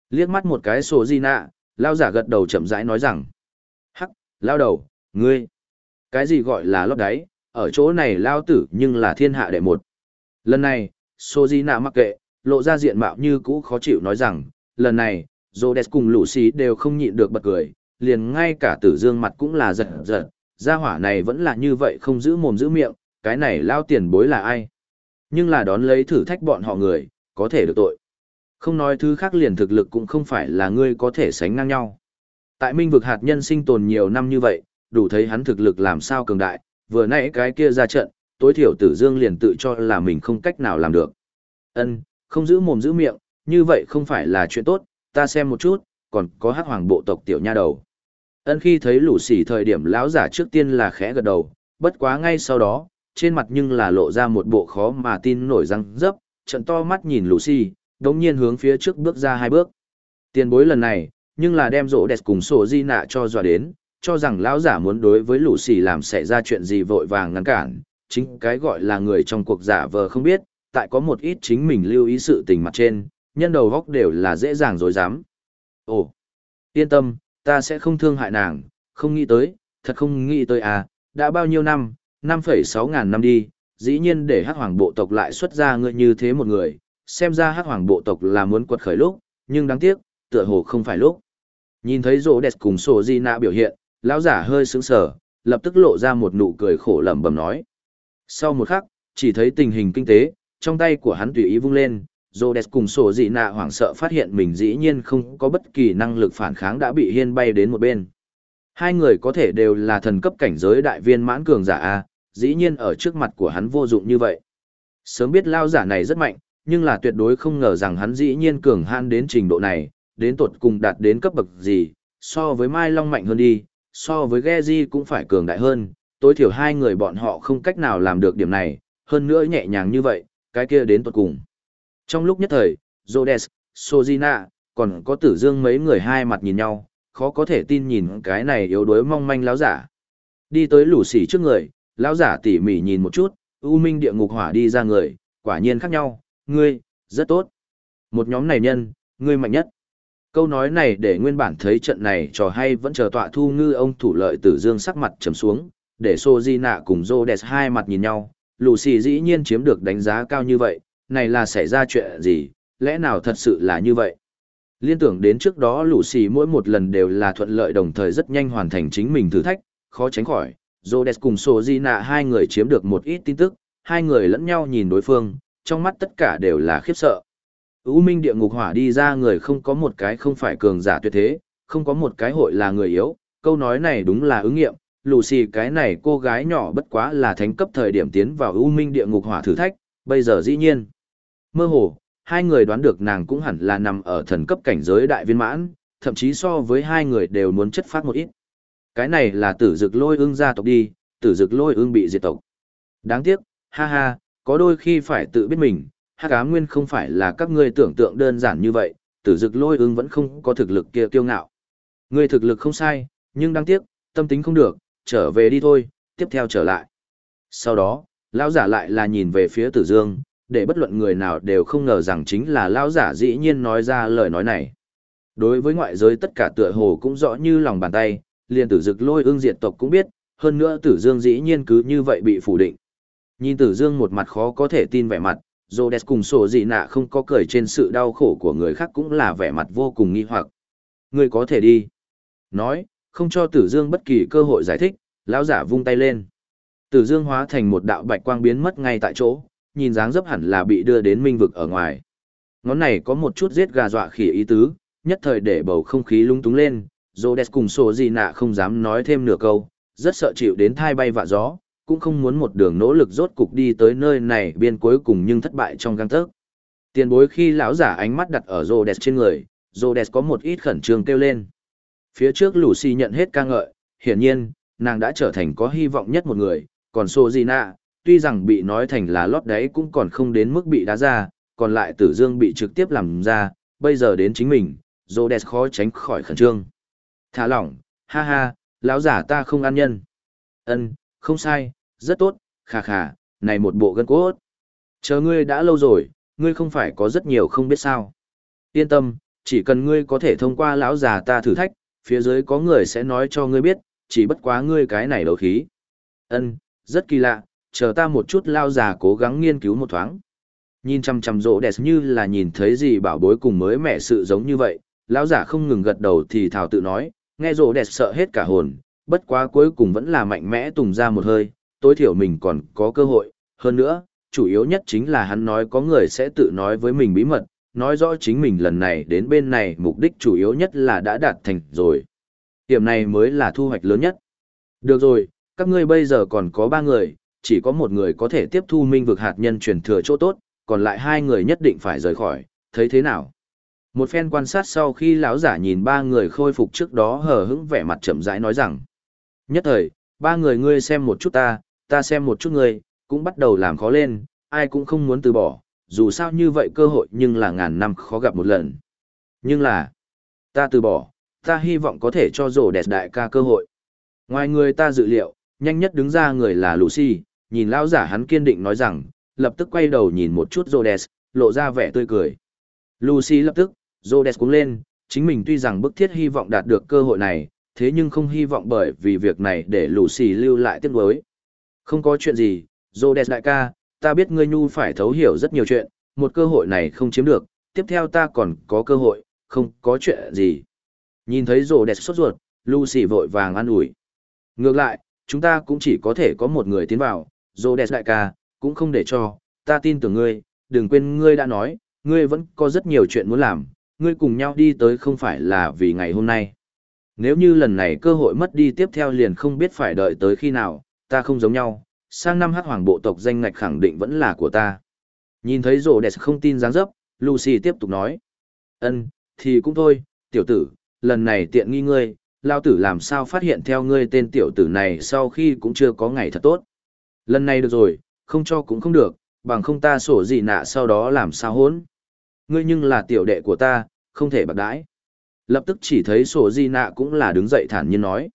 Liếc mắt một cái sổ di nạ, lao giả gật đầu chậm rãi nói rằng. Hắc, lao đầu, ngươi. Cái gì gọi là lót đáy, ở chỗ này lao tử nhưng là thiên hạ đệ một. Lần này, sổ Di Nạ mặc kệ, lộ ra diện mạo như cũ khó chịu nói rằng, lần này, Rhodes cùng lũ xí đều không nhịn được bật cười, liền ngay cả tử dương mặt cũng là giật giật, gia hỏa này vẫn là như vậy không giữ mồm giữ miệng, cái này lao tiền bối là ai. Nhưng là đón lấy thử thách bọn họ người, có thể được tội. Không nói thứ khác liền thực lực cũng không phải là ngươi có thể sánh ngang nhau. Tại minh vực hạt nhân sinh tồn nhiều năm như vậy, đủ thấy hắn thực lực làm sao cường đại, vừa nãy cái kia ra trận, tối thiểu tử dương liền tự cho là mình không cách nào làm được. Ân, không giữ mồm giữ miệng, như vậy không phải là chuyện tốt, ta xem một chút, còn có hắc hoàng bộ tộc tiểu nha đầu. Ân khi thấy lũ sỉ thời điểm lão giả trước tiên là khẽ gật đầu, bất quá ngay sau đó, trên mặt nhưng là lộ ra một bộ khó mà tin nổi răng dấp, trận to mắt nhìn lũ sỉ, đống nhiên hướng phía trước bước ra hai bước. Tiền bối lần này, nhưng là đem rỗ đẹp cùng sổ di nạ cho dọa đến, cho rằng lão giả muốn đối với lũ xì làm xảy ra chuyện gì vội vàng ngăn cản, chính cái gọi là người trong cuộc giả vờ không biết, tại có một ít chính mình lưu ý sự tình mặt trên, nhân đầu góc đều là dễ dàng dối dám. Ồ, yên tâm, ta sẽ không thương hại nàng, không nghĩ tới, thật không nghĩ tới à, đã bao nhiêu năm, 5,6 ngàn năm đi, dĩ nhiên để hắc hoàng bộ tộc lại xuất ra ngươi như thế một người, xem ra hắc hoàng bộ tộc là muốn quật khởi lúc, nhưng đáng tiếc, tựa hồ không phải lúc. Nhìn thấy rô đẹp cùng sổ di nạ biểu hiện, lão giả hơi sững sờ, lập tức lộ ra một nụ cười khổ lẩm bẩm nói. Sau một khắc, chỉ thấy tình hình kinh tế, trong tay của hắn tùy ý vung lên, Rhodes cùng sổ dị nạ hoảng sợ phát hiện mình dĩ nhiên không có bất kỳ năng lực phản kháng đã bị hiên bay đến một bên. Hai người có thể đều là thần cấp cảnh giới đại viên mãn cường giả A, dĩ nhiên ở trước mặt của hắn vô dụng như vậy. Sớm biết lao giả này rất mạnh, nhưng là tuyệt đối không ngờ rằng hắn dĩ nhiên cường han đến trình độ này, đến tột cùng đạt đến cấp bậc gì, so với Mai Long mạnh hơn đi, so với Geji cũng phải cường đại hơn, tối thiểu hai người bọn họ không cách nào làm được điểm này, hơn nữa nhẹ nhàng như vậy, cái kia đến tuột cùng. Trong lúc nhất thời, Rhodes, Sojina, còn có tử dương mấy người hai mặt nhìn nhau, khó có thể tin nhìn cái này yếu đuối mong manh lão giả. Đi tới lũ sỉ trước người, lão giả tỉ mỉ nhìn một chút, U Minh địa ngục hỏa đi ra người, quả nhiên khác nhau, ngươi, rất tốt. Một nhóm này nhân, ngươi mạnh nhất. Câu nói này để nguyên bản thấy trận này trò hay vẫn chờ tọa thu ngư ông thủ lợi tử dương sắc mặt trầm xuống, để Sô Di Nạ cùng Rhodes hai mặt nhìn nhau, lù xì dĩ nhiên chiếm được đánh giá cao như vậy, này là xảy ra chuyện gì, lẽ nào thật sự là như vậy? Liên tưởng đến trước đó lũ xì mỗi một lần đều là thuận lợi đồng thời rất nhanh hoàn thành chính mình thử thách, khó tránh khỏi. Rhodes cùng Sojina hai người chiếm được một ít tin tức, hai người lẫn nhau nhìn đối phương, trong mắt tất cả đều là khiếp sợ. U minh địa ngục hỏa đi ra người không có một cái không phải cường giả tuyệt thế, không có một cái hội là người yếu, câu nói này đúng là ứng nghiệm, Lucy cái này cô gái nhỏ bất quá là thánh cấp thời điểm tiến vào U minh địa ngục hỏa thử thách, bây giờ dĩ nhiên. Mơ hồ, hai người đoán được nàng cũng hẳn là nằm ở thần cấp cảnh giới đại viên mãn, thậm chí so với hai người đều muốn chất phát một ít. Cái này là tử dực lôi ương gia tộc đi, tử dực lôi ương bị diệt tộc. Đáng tiếc, ha ha, có đôi khi phải tự biết mình, hắc ám nguyên không phải là các ngươi tưởng tượng đơn giản như vậy, tử dực lôi ương vẫn không có thực lực kia kiêu ngạo. Ngươi thực lực không sai, nhưng đáng tiếc, tâm tính không được, trở về đi thôi, tiếp theo trở lại. Sau đó, lão giả lại là nhìn về phía tử dương, để bất luận người nào đều không ngờ rằng chính là lão giả dĩ nhiên nói ra lời nói này. Đối với ngoại giới tất cả tựa hồ cũng rõ như lòng bàn tay, liền tử dực lôi ương diệt tộc cũng biết, hơn nữa tử dương dĩ nhiên cứ như vậy bị phủ định. Nhìn tử dương một mặt khó có thể tin vẻ mặt, Rhodes cùng sổ dị nạ không có cười trên sự đau khổ của người khác cũng là vẻ mặt vô cùng nghi hoặc. Người có thể đi. Nói, không cho tử dương bất kỳ cơ hội giải thích, lão giả vung tay lên. Tử dương hóa thành một đạo bạch quang biến mất ngay tại chỗ, nhìn dáng dấp hẳn là bị đưa đến minh vực ở ngoài. Ngón này có một chút giết gà dọa khỉ ý tứ, nhất thời để bầu không khí lung túng lên, Rhodes cùng sổ gì nạ không dám nói thêm nửa câu, rất sợ chịu đến thai bay vạ gió, cũng không muốn một đường nỗ lực rốt cục đi tới nơi này biên cuối cùng nhưng thất bại trong găng tớc. Tiền bối khi lão giả ánh mắt đặt ở Rhodes trên người, Rhodes có một ít khẩn trương kêu lên. Phía trước Lucy nhận hết ca ngợi, hiển nhiên, nàng đã trở thành có hy vọng nhất một người, còn Sojina, tuy rằng bị nói thành là lót đáy cũng còn không đến mức bị đá ra, còn lại tử dương bị trực tiếp làm ra, bây giờ đến chính mình, Rhodes khó tránh khỏi khẩn trương. Thả lỏng, ha ha, lão giả ta không ăn nhân. Ân, không sai, rất tốt, khà khà, này một bộ gân cốt. Chờ ngươi đã lâu rồi, ngươi không phải có rất nhiều không biết sao. Yên tâm, chỉ cần ngươi có thể thông qua lão già ta thử thách, phía dưới có người sẽ nói cho ngươi biết, chỉ bất quá ngươi cái này đấu khí. Ân, rất kỳ lạ, chờ ta một chút lao già cố gắng nghiên cứu một thoáng. Nhìn chăm chăm rỗ đẹp như là nhìn thấy gì bảo bối cùng mới mẻ sự giống như vậy, lão giả không ngừng gật đầu thì thảo tự nói, nghe rồ đẹp sợ hết cả hồn, bất quá cuối cùng vẫn là mạnh mẽ tùng ra một hơi, tối thiểu mình còn có cơ hội, hơn nữa, chủ yếu nhất chính là hắn nói có người sẽ tự nói với mình bí mật, nói rõ chính mình lần này đến bên này mục đích chủ yếu nhất là đã đạt thành rồi. Điểm này mới là thu hoạch lớn nhất. Được rồi, các ngươi bây giờ còn có ba người, chỉ có một người có thể tiếp thu minh vực hạt nhân truyền thừa chỗ tốt, còn lại hai người nhất định phải rời khỏi, thấy thế nào? Một phen quan sát sau khi lão giả nhìn ba người khôi phục trước đó hờ hững vẻ mặt chậm rãi nói rằng. Nhất thời, ba người ngươi xem một chút ta, ta xem một chút ngươi, cũng bắt đầu làm khó lên, ai cũng không muốn từ bỏ, dù sao như vậy cơ hội nhưng là ngàn năm khó gặp một lần. Nhưng là, ta từ bỏ, ta hy vọng có thể cho rổ đẹp đại ca cơ hội. Ngoài người ta dự liệu, nhanh nhất đứng ra người là Lucy, nhìn lão giả hắn kiên định nói rằng, lập tức quay đầu nhìn một chút Rhodes, lộ ra vẻ tươi cười. Lucy lập tức, Rhodes cũng lên, chính mình tuy rằng bức thiết hy vọng đạt được cơ hội này, thế nhưng không hy vọng bởi vì việc này để Lucy lưu lại tiếc nuối. Không có chuyện gì, Rhodes đại ca, ta biết ngươi nhu phải thấu hiểu rất nhiều chuyện, một cơ hội này không chiếm được, tiếp theo ta còn có cơ hội, không có chuyện gì. Nhìn thấy Rhodes sốt ruột, Lucy vội vàng an ủi. Ngược lại, chúng ta cũng chỉ có thể có một người tiến vào, Rhodes đại ca, cũng không để cho, ta tin tưởng ngươi, đừng quên ngươi đã nói, ngươi vẫn có rất nhiều chuyện muốn làm, ngươi cùng nhau đi tới không phải là vì ngày hôm nay. Nếu như lần này cơ hội mất đi tiếp theo liền không biết phải đợi tới khi nào, ta không giống nhau, sang năm hát hoàng bộ tộc danh ngạch khẳng định vẫn là của ta. Nhìn thấy rồ đẹp không tin dáng dấp, Lucy tiếp tục nói. ân thì cũng thôi, tiểu tử, lần này tiện nghi ngươi, lao tử làm sao phát hiện theo ngươi tên tiểu tử này sau khi cũng chưa có ngày thật tốt. Lần này được rồi, không cho cũng không được, bằng không ta sổ gì nạ sau đó làm sao hốn. Ngươi nhưng là tiểu đệ của ta, không thể bạc đãi. Lập tức chỉ thấy sổ di nạ cũng là đứng dậy thản nhiên nói.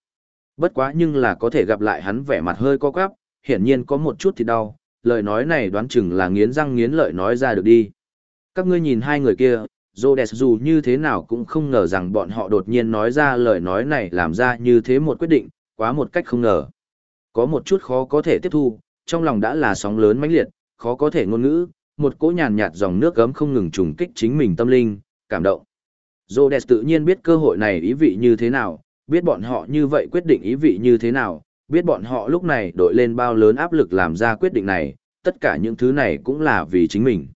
Bất quá nhưng là có thể gặp lại hắn vẻ mặt hơi co quắp, hiển nhiên có một chút thì đau, lời nói này đoán chừng là nghiến răng nghiến lợi nói ra được đi. Các ngươi nhìn hai người kia, Rhodes dù như thế nào cũng không ngờ rằng bọn họ đột nhiên nói ra lời nói này làm ra như thế một quyết định, quá một cách không ngờ. Có một chút khó có thể tiếp thu, trong lòng đã là sóng lớn mãnh liệt, khó có thể ngôn ngữ, một cỗ nhàn nhạt dòng nước gấm không ngừng trùng kích chính mình tâm linh, cảm động. Rhodes tự nhiên biết cơ hội này ý vị như thế nào, biết bọn họ như vậy quyết định ý vị như thế nào, biết bọn họ lúc này đội lên bao lớn áp lực làm ra quyết định này, tất cả những thứ này cũng là vì chính mình.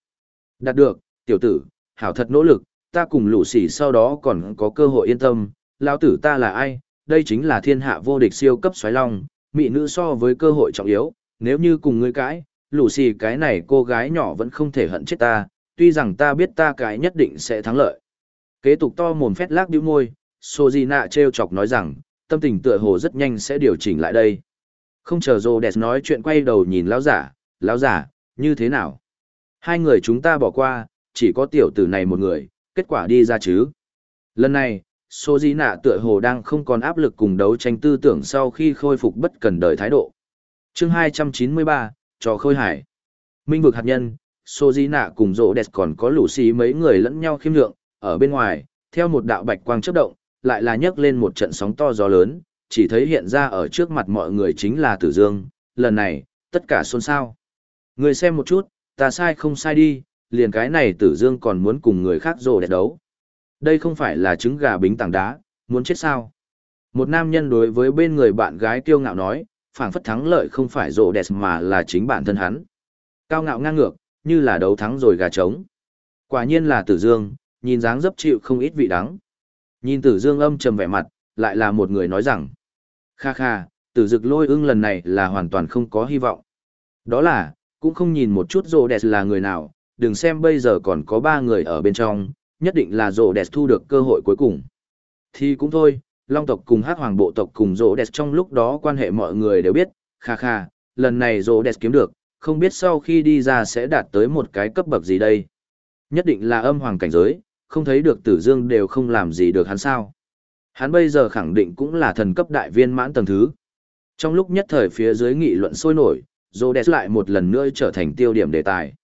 Đạt được, tiểu tử, hảo thật nỗ lực, ta cùng lũ sỉ sau đó còn có cơ hội yên tâm, lão tử ta là ai, đây chính là thiên hạ vô địch siêu cấp xoáy long, mỹ nữ so với cơ hội trọng yếu, nếu như cùng ngươi cãi, lũ xì cái này cô gái nhỏ vẫn không thể hận chết ta, tuy rằng ta biết ta cái nhất định sẽ thắng lợi. Kế tục to mồm phét lác bĩu môi, Sojina treo chọc nói rằng, tâm tình tựa hồ rất nhanh sẽ điều chỉnh lại đây. Không chờ Rhodes nói chuyện quay đầu nhìn lão giả, lão giả, như thế nào? Hai người chúng ta bỏ qua, chỉ có tiểu tử này một người, kết quả đi ra chứ. Lần này, Sô Di Nạ tựa hồ đang không còn áp lực cùng đấu tranh tư tưởng sau khi khôi phục bất cần đời thái độ. chương 293, cho khôi hải. Minh vực hạt nhân, Sô Di Nạ cùng rỗ đẹp còn có lũ xí mấy người lẫn nhau khiêm lượng, ở bên ngoài, theo một đạo bạch quang chớp động, lại là nhấc lên một trận sóng to gió lớn, chỉ thấy hiện ra ở trước mặt mọi người chính là Tử Dương, lần này, tất cả xôn xao. Người xem một chút, ta sai không sai đi, liền cái này Tử Dương còn muốn cùng người khác rồ đẹp đấu. Đây không phải là trứng gà bính tảng đá, muốn chết sao? Một nam nhân đối với bên người bạn gái kiêu ngạo nói, phảng phất thắng lợi không phải Rộ đẹp mà là chính bản thân hắn. Cao ngạo ngang ngược, như là đấu thắng rồi gà trống. Quả nhiên là Tử Dương, nhìn dáng dấp chịu không ít vị đắng. Nhìn Tử Dương âm trầm vẻ mặt, lại là một người nói rằng, kha kha, Tử Dực lôi ưng lần này là hoàn toàn không có hy vọng. Đó là, cũng không nhìn một chút Rộ đẹp là người nào, đừng xem bây giờ còn có ba người ở bên trong, nhất định là Rộ đẹp thu được cơ hội cuối cùng. Thì cũng thôi, Long tộc cùng Hát Hoàng bộ tộc cùng Rô đẹp trong lúc đó quan hệ mọi người đều biết, kha kha, lần này Rô đẹp kiếm được, không biết sau khi đi ra sẽ đạt tới một cái cấp bậc gì đây. Nhất định là âm hoàng cảnh giới, không thấy được tử dương đều không làm gì được hắn sao. Hắn bây giờ khẳng định cũng là thần cấp đại viên mãn tầng thứ. Trong lúc nhất thời phía dưới nghị luận sôi nổi, Rhodes lại một lần nữa trở thành tiêu điểm đề tài.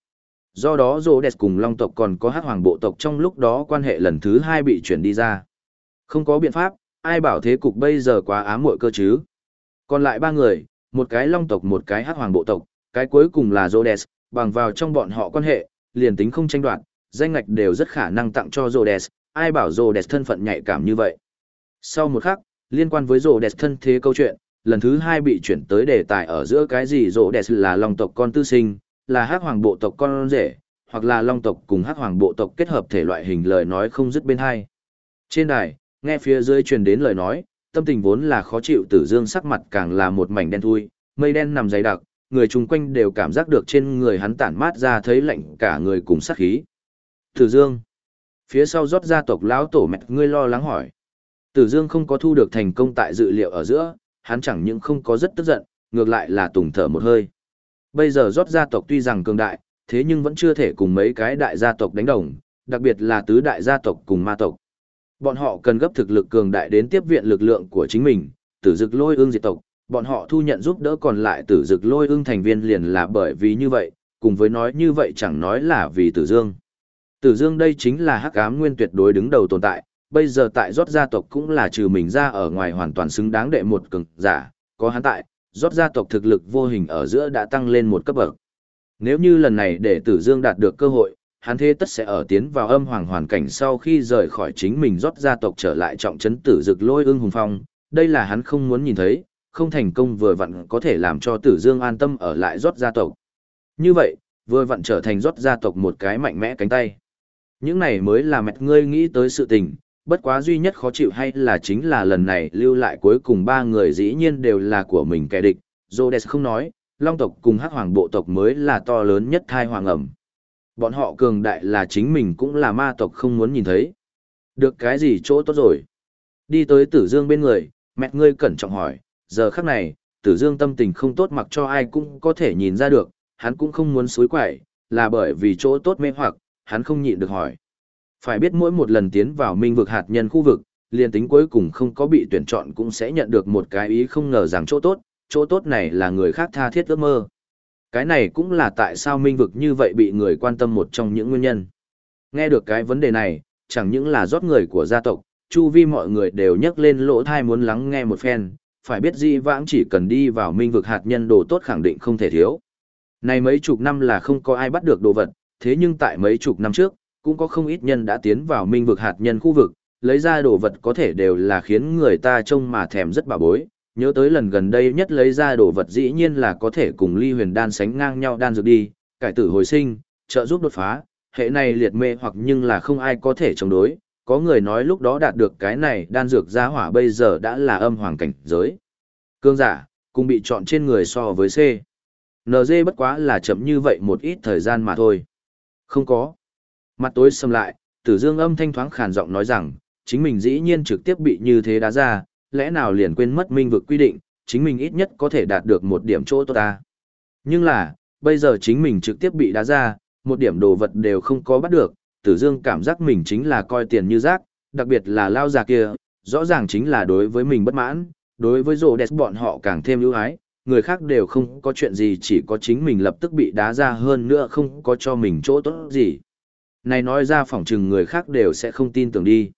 Do đó Rhodes cùng Long tộc còn có Hắc Hoàng bộ tộc trong lúc đó quan hệ lần thứ hai bị chuyển đi ra. Không có biện pháp, ai bảo thế cục bây giờ quá ám muội cơ chứ. Còn lại ba người, một cái Long tộc một cái Hắc Hoàng bộ tộc, cái cuối cùng là Rhodes, bằng vào trong bọn họ quan hệ, liền tính không tranh đoạt, danh ngạch đều rất khả năng tặng cho Rhodes, ai bảo Rhodes thân phận nhạy cảm như vậy. Sau một khắc, liên quan với Rhodes thân thế câu chuyện, lần thứ hai bị chuyển tới đề tài ở giữa cái gì Rhodes là long tộc con tư sinh, là hắc hoàng bộ tộc con rể, hoặc là long tộc cùng hắc hoàng bộ tộc kết hợp thể loại hình lời nói không dứt bên hai. Trên đài, nghe phía dưới truyền đến lời nói, tâm tình vốn là khó chịu tử dương sắc mặt càng là một mảnh đen thui, mây đen nằm dày đặc, người chung quanh đều cảm giác được trên người hắn tản mát ra thấy lạnh cả người cùng sát khí. Tử Dương. Phía sau rót gia tộc lão tổ mẹ ngươi lo lắng hỏi. Tử Dương không có thu được thành công tại dự liệu ở giữa, hắn chẳng những không có rất tức giận, ngược lại là tùng thở một hơi. Bây giờ rót gia tộc tuy rằng cường đại, thế nhưng vẫn chưa thể cùng mấy cái đại gia tộc đánh đồng, đặc biệt là tứ đại gia tộc cùng ma tộc. Bọn họ cần gấp thực lực cường đại đến tiếp viện lực lượng của chính mình, tử dực lôi ương diệt tộc, bọn họ thu nhận giúp đỡ còn lại tử dực lôi ương thành viên liền là bởi vì như vậy, cùng với nói như vậy chẳng nói là vì tử dương. Tử Dương đây chính là hắc ám nguyên tuyệt đối đứng đầu tồn tại, bây giờ tại rót gia tộc cũng là trừ mình ra ở ngoài hoàn toàn xứng đáng đệ một cường giả, có hắn tại, rót gia tộc thực lực vô hình ở giữa đã tăng lên một cấp bậc. Nếu như lần này để Tử Dương đạt được cơ hội, hắn thế tất sẽ ở tiến vào âm hoàng hoàn cảnh sau khi rời khỏi chính mình rót gia tộc trở lại trọng trấn tử dực lôi ương hùng phong, đây là hắn không muốn nhìn thấy, không thành công vừa vặn có thể làm cho Tử Dương an tâm ở lại rót gia tộc. Như vậy, vừa vặn trở thành rót gia tộc một cái mạnh mẽ cánh tay. Những này mới là mẹ ngươi nghĩ tới sự tình, bất quá duy nhất khó chịu hay là chính là lần này lưu lại cuối cùng ba người dĩ nhiên đều là của mình kẻ địch. Rhodes không nói, Long tộc cùng Hắc Hoàng bộ tộc mới là to lớn nhất thai hoàng ẩm. Bọn họ cường đại là chính mình cũng là ma tộc không muốn nhìn thấy. Được cái gì chỗ tốt rồi? Đi tới Tử Dương bên người, mẹ ngươi cẩn trọng hỏi, giờ khắc này, Tử Dương tâm tình không tốt mặc cho ai cũng có thể nhìn ra được, hắn cũng không muốn suối quậy, là bởi vì chỗ tốt mê hoặc, hắn không nhịn được hỏi. Phải biết mỗi một lần tiến vào minh vực hạt nhân khu vực, liền tính cuối cùng không có bị tuyển chọn cũng sẽ nhận được một cái ý không ngờ rằng chỗ tốt, chỗ tốt này là người khác tha thiết ước mơ. Cái này cũng là tại sao minh vực như vậy bị người quan tâm một trong những nguyên nhân. Nghe được cái vấn đề này, chẳng những là rót người của gia tộc, chu vi mọi người đều nhấc lên lỗ thai muốn lắng nghe một phen, phải biết di vãng chỉ cần đi vào minh vực hạt nhân đồ tốt khẳng định không thể thiếu. Này mấy chục năm là không có ai bắt được đồ vật, thế nhưng tại mấy chục năm trước, cũng có không ít nhân đã tiến vào minh vực hạt nhân khu vực, lấy ra đồ vật có thể đều là khiến người ta trông mà thèm rất bà bối. Nhớ tới lần gần đây nhất lấy ra đồ vật dĩ nhiên là có thể cùng ly huyền đan sánh ngang nhau đan dược đi, cải tử hồi sinh, trợ giúp đột phá, hệ này liệt mê hoặc nhưng là không ai có thể chống đối. Có người nói lúc đó đạt được cái này đan dược ra hỏa bây giờ đã là âm hoàng cảnh giới. Cương giả, cùng bị chọn trên người so với C. NG bất quá là chậm như vậy một ít thời gian mà thôi. Không có. Mặt tối xâm lại, tử dương âm thanh thoáng khàn giọng nói rằng, chính mình dĩ nhiên trực tiếp bị như thế đá ra, lẽ nào liền quên mất minh vực quy định, chính mình ít nhất có thể đạt được một điểm chỗ tốt ta. Nhưng là, bây giờ chính mình trực tiếp bị đá ra, một điểm đồ vật đều không có bắt được, tử dương cảm giác mình chính là coi tiền như rác, đặc biệt là lao già kia, rõ ràng chính là đối với mình bất mãn, đối với rồ đẹp bọn họ càng thêm ưu ái, người khác đều không có chuyện gì chỉ có chính mình lập tức bị đá ra hơn nữa không có cho mình chỗ tốt gì. Này nói ra phỏng chừng người khác đều sẽ không tin tưởng đi.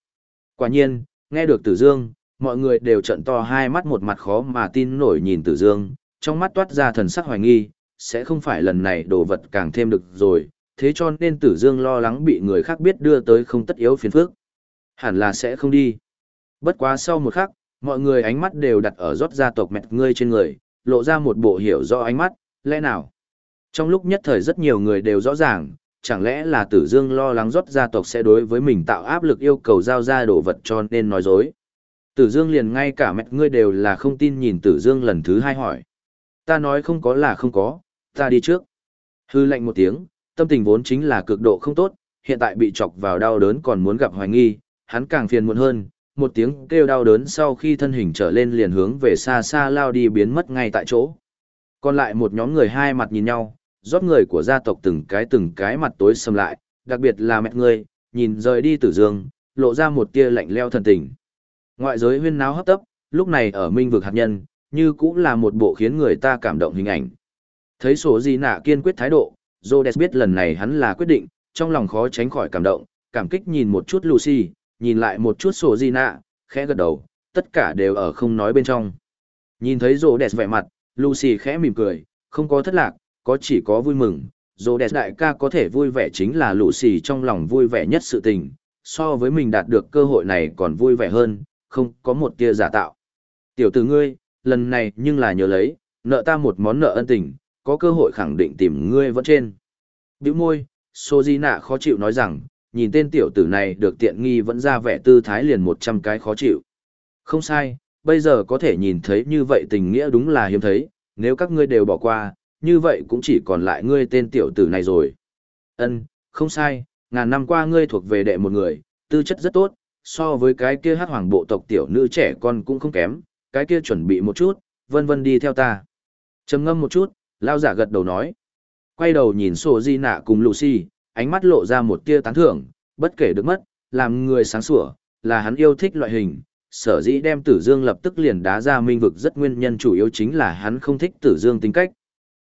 Quả nhiên, nghe được Tử Dương, mọi người đều trận to hai mắt một mặt khó mà tin nổi nhìn Tử Dương, trong mắt toát ra thần sắc hoài nghi, sẽ không phải lần này đồ vật càng thêm được rồi, thế cho nên Tử Dương lo lắng bị người khác biết đưa tới không tất yếu phiền phức. Hẳn là sẽ không đi. Bất quá sau một khắc, mọi người ánh mắt đều đặt ở rót gia tộc mẹ ngươi trên người, lộ ra một bộ hiểu rõ ánh mắt, lẽ nào? Trong lúc nhất thời rất nhiều người đều rõ ràng, chẳng lẽ là tử dương lo lắng rót gia tộc sẽ đối với mình tạo áp lực yêu cầu giao ra đồ vật cho nên nói dối. Tử dương liền ngay cả mẹ ngươi đều là không tin nhìn tử dương lần thứ hai hỏi. Ta nói không có là không có, ta đi trước. Hư lạnh một tiếng, tâm tình vốn chính là cực độ không tốt, hiện tại bị chọc vào đau đớn còn muốn gặp hoài nghi, hắn càng phiền muộn hơn, một tiếng kêu đau đớn sau khi thân hình trở lên liền hướng về xa xa lao đi biến mất ngay tại chỗ. Còn lại một nhóm người hai mặt nhìn nhau, rót người của gia tộc từng cái từng cái mặt tối sầm lại, đặc biệt là mẹ người, nhìn rời đi tử dương, lộ ra một tia lạnh leo thần tình. Ngoại giới huyên náo hấp tấp, lúc này ở minh vực hạt nhân, như cũng là một bộ khiến người ta cảm động hình ảnh. Thấy sổ gì nạ kiên quyết thái độ, Rhodes biết lần này hắn là quyết định, trong lòng khó tránh khỏi cảm động, cảm kích nhìn một chút Lucy, nhìn lại một chút sổ gì nạ, khẽ gật đầu, tất cả đều ở không nói bên trong. Nhìn thấy Rhodes vẻ mặt, Lucy khẽ mỉm cười, không có thất lạc, có chỉ có vui mừng, Rhodes đại ca có thể vui vẻ chính là Lucy trong lòng vui vẻ nhất sự tình, so với mình đạt được cơ hội này còn vui vẻ hơn, không có một tia giả tạo. Tiểu tử ngươi, lần này nhưng là nhớ lấy, nợ ta một món nợ ân tình, có cơ hội khẳng định tìm ngươi vẫn trên. Biểu môi, Sô Di Nạ khó chịu nói rằng, nhìn tên tiểu tử này được tiện nghi vẫn ra vẻ tư thái liền một trăm cái khó chịu. Không sai, bây giờ có thể nhìn thấy như vậy tình nghĩa đúng là hiếm thấy, nếu các ngươi đều bỏ qua, như vậy cũng chỉ còn lại ngươi tên tiểu tử này rồi. Ân, không sai, ngàn năm qua ngươi thuộc về đệ một người, tư chất rất tốt, so với cái kia hát hoàng bộ tộc tiểu nữ trẻ con cũng không kém, cái kia chuẩn bị một chút, vân vân đi theo ta. trầm ngâm một chút, lao giả gật đầu nói. Quay đầu nhìn sổ di nạ cùng Lucy, ánh mắt lộ ra một tia tán thưởng, bất kể được mất, làm người sáng sủa, là hắn yêu thích loại hình. Sở dĩ đem tử dương lập tức liền đá ra minh vực rất nguyên nhân chủ yếu chính là hắn không thích tử dương tính cách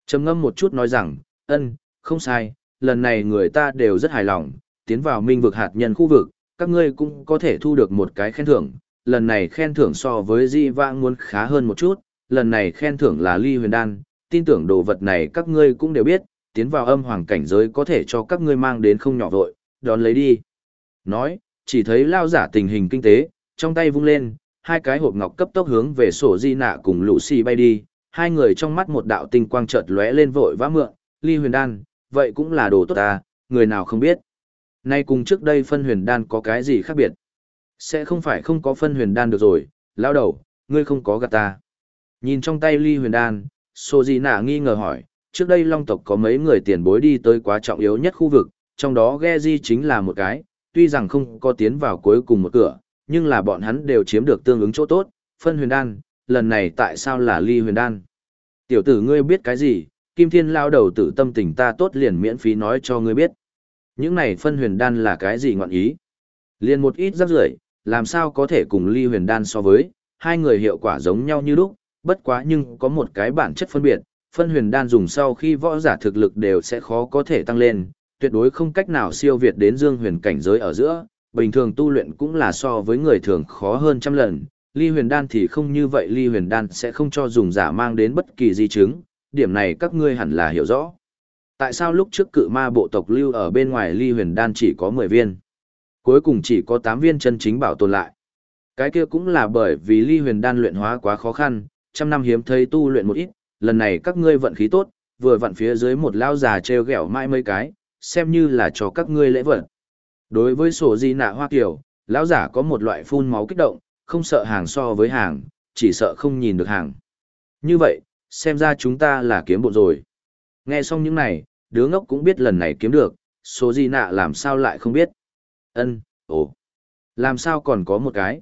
trầm ngâm một chút nói rằng ân không sai lần này người ta đều rất hài lòng tiến vào minh vực hạt nhân khu vực các ngươi cũng có thể thu được một cái khen thưởng lần này khen thưởng so với di vãng muốn khá hơn một chút lần này khen thưởng là ly huyền đan tin tưởng đồ vật này các ngươi cũng đều biết tiến vào âm hoàng cảnh giới có thể cho các ngươi mang đến không nhỏ vội đón lấy đi nói chỉ thấy lao giả tình hình kinh tế trong tay vung lên hai cái hộp ngọc cấp tốc hướng về sổ di nạ cùng lũ xì bay đi hai người trong mắt một đạo tinh quang chợt lóe lên vội vã mượn, ly huyền đan, vậy cũng là đồ tốt ta, người nào không biết. Nay cùng trước đây phân huyền đan có cái gì khác biệt? Sẽ không phải không có phân huyền đan được rồi, lao đầu, ngươi không có gạt ta. Nhìn trong tay ly huyền đan, Sô Di Nạ nghi ngờ hỏi, trước đây long tộc có mấy người tiền bối đi tới quá trọng yếu nhất khu vực, trong đó Geji chính là một cái, tuy rằng không có tiến vào cuối cùng một cửa, nhưng là bọn hắn đều chiếm được tương ứng chỗ tốt, phân huyền đan, lần này tại sao là ly huyền đan? Tiểu tử ngươi biết cái gì, kim thiên lao đầu tử tâm tình ta tốt liền miễn phí nói cho ngươi biết. Những này phân huyền đan là cái gì ngọn ý? Liền một ít rắc rưởi làm sao có thể cùng ly huyền đan so với, hai người hiệu quả giống nhau như lúc, bất quá nhưng có một cái bản chất phân biệt, phân huyền đan dùng sau khi võ giả thực lực đều sẽ khó có thể tăng lên, tuyệt đối không cách nào siêu việt đến dương huyền cảnh giới ở giữa, bình thường tu luyện cũng là so với người thường khó hơn trăm lần, ly huyền đan thì không như vậy ly huyền đan sẽ không cho dùng giả mang đến bất kỳ di chứng, điểm này các ngươi hẳn là hiểu rõ. Tại sao lúc trước cự ma bộ tộc lưu ở bên ngoài ly huyền đan chỉ có 10 viên? Cuối cùng chỉ có 8 viên chân chính bảo tồn lại. Cái kia cũng là bởi vì ly huyền đan luyện hóa quá khó khăn, trăm năm hiếm thấy tu luyện một ít, lần này các ngươi vận khí tốt, vừa vặn phía dưới một lao già treo gẹo mãi mấy cái, xem như là cho các ngươi lễ vật. Đối với sổ di nạ hoa kiểu, lão giả có một loại phun máu kích động, không sợ hàng so với hàng, chỉ sợ không nhìn được hàng. Như vậy, xem ra chúng ta là kiếm bộ rồi. Nghe xong những này, đứa ngốc cũng biết lần này kiếm được, số gì nạ làm sao lại không biết. Ân, ồ, làm sao còn có một cái?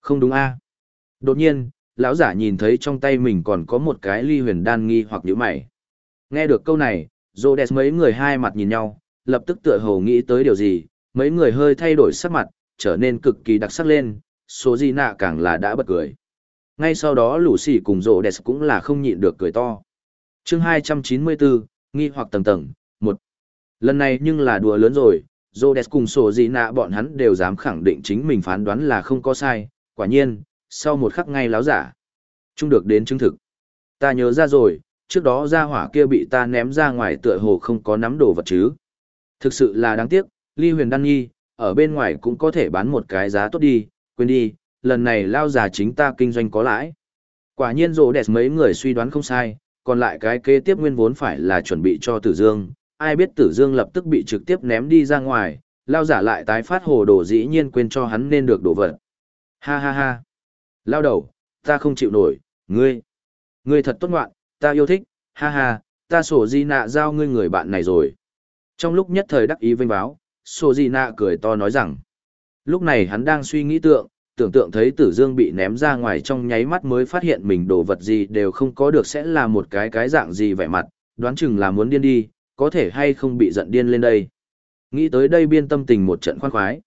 Không đúng a? Đột nhiên, lão giả nhìn thấy trong tay mình còn có một cái ly huyền đan nghi hoặc nhíu mày. Nghe được câu này, Rhodes mấy người hai mặt nhìn nhau, lập tức tựa hồ nghĩ tới điều gì, mấy người hơi thay đổi sắc mặt, trở nên cực kỳ đặc sắc lên, số gì nạ càng là đã bật cười. Ngay sau đó lũ cùng Rhodes cũng là không nhịn được cười to chương 294, nghi hoặc tầng tầng, một Lần này nhưng là đùa lớn rồi, Rhodes cùng sổ gì nạ bọn hắn đều dám khẳng định chính mình phán đoán là không có sai, quả nhiên, sau một khắc ngay láo giả. Trung được đến chứng thực. Ta nhớ ra rồi, trước đó ra hỏa kia bị ta ném ra ngoài tựa hồ không có nắm đồ vật chứ. Thực sự là đáng tiếc, ly huyền Đăng nhi, ở bên ngoài cũng có thể bán một cái giá tốt đi, quên đi, lần này lao giả chính ta kinh doanh có lãi. Quả nhiên rồ đẹp mấy người suy đoán không sai, còn lại cái kế tiếp nguyên vốn phải là chuẩn bị cho tử dương, ai biết tử dương lập tức bị trực tiếp ném đi ra ngoài, lao giả lại tái phát hồ đồ dĩ nhiên quên cho hắn nên được đổ vật. Ha ha ha. Lao đầu, ta không chịu nổi, ngươi. Ngươi thật tốt ngoạn, ta yêu thích, ha ha, ta sổ di nạ giao ngươi người bạn này rồi. Trong lúc nhất thời đắc ý vinh báo, sổ di nạ cười to nói rằng. Lúc này hắn đang suy nghĩ tượng, tưởng tượng thấy tử dương bị ném ra ngoài trong nháy mắt mới phát hiện mình đồ vật gì đều không có được sẽ là một cái cái dạng gì vẻ mặt, đoán chừng là muốn điên đi, có thể hay không bị giận điên lên đây. Nghĩ tới đây biên tâm tình một trận khoan khoái.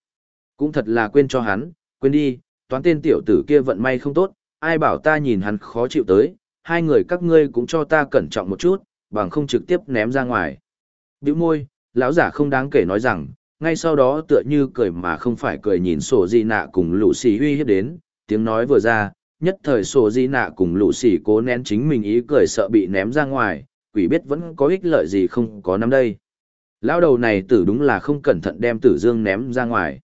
Cũng thật là quên cho hắn, quên đi, toán tên tiểu tử kia vận may không tốt, ai bảo ta nhìn hắn khó chịu tới, hai người các ngươi cũng cho ta cẩn trọng một chút, bằng không trực tiếp ném ra ngoài. Biểu môi, lão giả không đáng kể nói rằng, ngay sau đó tựa như cười mà không phải cười nhìn sổ di nạ cùng lũ xì uy hiếp đến, tiếng nói vừa ra, nhất thời sổ di nạ cùng lũ xì cố nén chính mình ý cười sợ bị ném ra ngoài, quỷ biết vẫn có ích lợi gì không có năm đây. Lão đầu này tử đúng là không cẩn thận đem tử dương ném ra ngoài.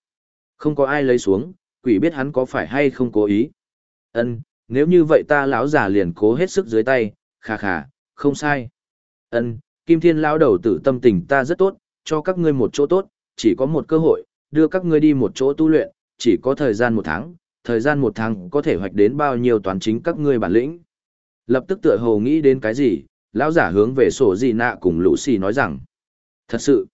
Không có ai lấy xuống, quỷ biết hắn có phải hay không cố ý. Ân, nếu như vậy ta lão già liền cố hết sức dưới tay, khà khà, không sai. Ân, Kim Thiên lão đầu tử tâm tình ta rất tốt, cho các ngươi một chỗ tốt, chỉ có một cơ hội, đưa các ngươi đi một chỗ tu luyện, chỉ có thời gian một tháng, thời gian một tháng có thể hoạch đến bao nhiêu toán chính các ngươi bản lĩnh. Lập tức tựa hồ nghĩ đến cái gì, lão giả hướng về sổ gì nạ cùng lũ xì nói rằng, thật sự,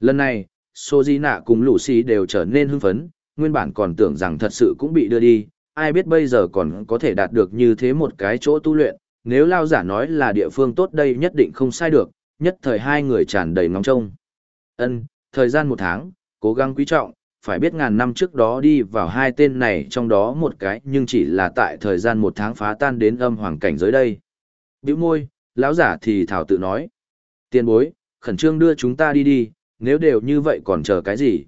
lần này, sổ gì nạ cùng lũ xì đều trở nên hưng phấn, nguyên bản còn tưởng rằng thật sự cũng bị đưa đi, ai biết bây giờ còn có thể đạt được như thế một cái chỗ tu luyện, nếu lao giả nói là địa phương tốt đây nhất định không sai được, nhất thời hai người tràn đầy ngóng trông. Ân, thời gian một tháng, cố gắng quý trọng, phải biết ngàn năm trước đó đi vào hai tên này trong đó một cái nhưng chỉ là tại thời gian một tháng phá tan đến âm hoàng cảnh giới đây. Biểu môi, lão giả thì thảo tự nói. Tiền bối, khẩn trương đưa chúng ta đi đi, nếu đều như vậy còn chờ cái gì?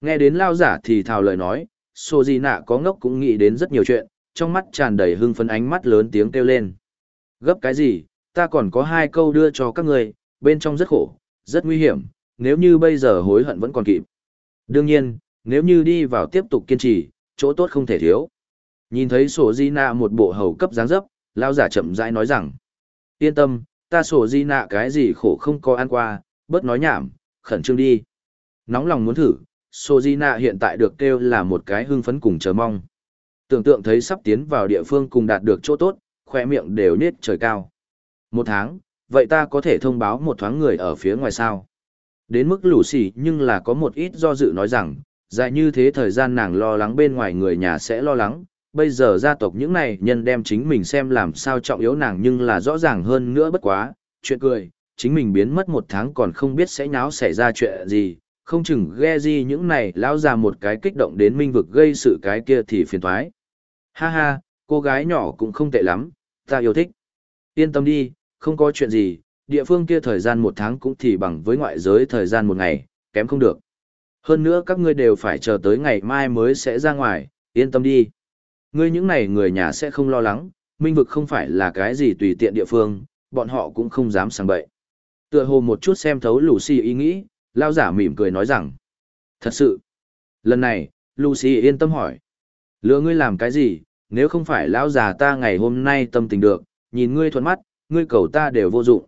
Nghe đến lão giả thì thảo lời nói, Sô Di Nạ có ngốc cũng nghĩ đến rất nhiều chuyện, trong mắt tràn đầy hưng phấn ánh mắt lớn tiếng kêu lên. Gấp cái gì, ta còn có hai câu đưa cho các người, bên trong rất khổ, rất nguy hiểm, nếu như bây giờ hối hận vẫn còn kịp. Đương nhiên, nếu như đi vào tiếp tục kiên trì, chỗ tốt không thể thiếu. Nhìn thấy sổ di nạ một bộ hầu cấp dáng dấp, lao giả chậm rãi nói rằng. Yên tâm, ta sổ di nạ cái gì khổ không có ăn qua, bớt nói nhảm, khẩn trương đi. Nóng lòng muốn thử, sổ di nạ hiện tại được kêu là một cái hưng phấn cùng chờ mong. Tưởng tượng thấy sắp tiến vào địa phương cùng đạt được chỗ tốt, khoe miệng đều nết trời cao. Một tháng, vậy ta có thể thông báo một thoáng người ở phía ngoài sao. Đến mức lũ xỉ nhưng là có một ít do dự nói rằng, dài như thế thời gian nàng lo lắng bên ngoài người nhà sẽ lo lắng, bây giờ gia tộc những này nhân đem chính mình xem làm sao trọng yếu nàng nhưng là rõ ràng hơn nữa bất quá, chuyện cười, chính mình biến mất một tháng còn không biết sẽ nháo xảy ra chuyện gì, không chừng ghe gì những này lão già một cái kích động đến minh vực gây sự cái kia thì phiền thoái. Ha ha, cô gái nhỏ cũng không tệ lắm, ta yêu thích. Yên tâm đi, không có chuyện gì, địa phương kia thời gian một tháng cũng thì bằng với ngoại giới thời gian một ngày, kém không được. Hơn nữa các ngươi đều phải chờ tới ngày mai mới sẽ ra ngoài, yên tâm đi. Ngươi những này người nhà sẽ không lo lắng, minh vực không phải là cái gì tùy tiện địa phương, bọn họ cũng không dám sang bậy. Tựa hồ một chút xem thấu Lucy ý nghĩ, lao giả mỉm cười nói rằng. Thật sự. Lần này, Lucy yên tâm hỏi. lừa ngươi làm cái gì, nếu không phải lão già ta ngày hôm nay tâm tình được, nhìn ngươi thuận mắt, ngươi cầu ta đều vô dụng.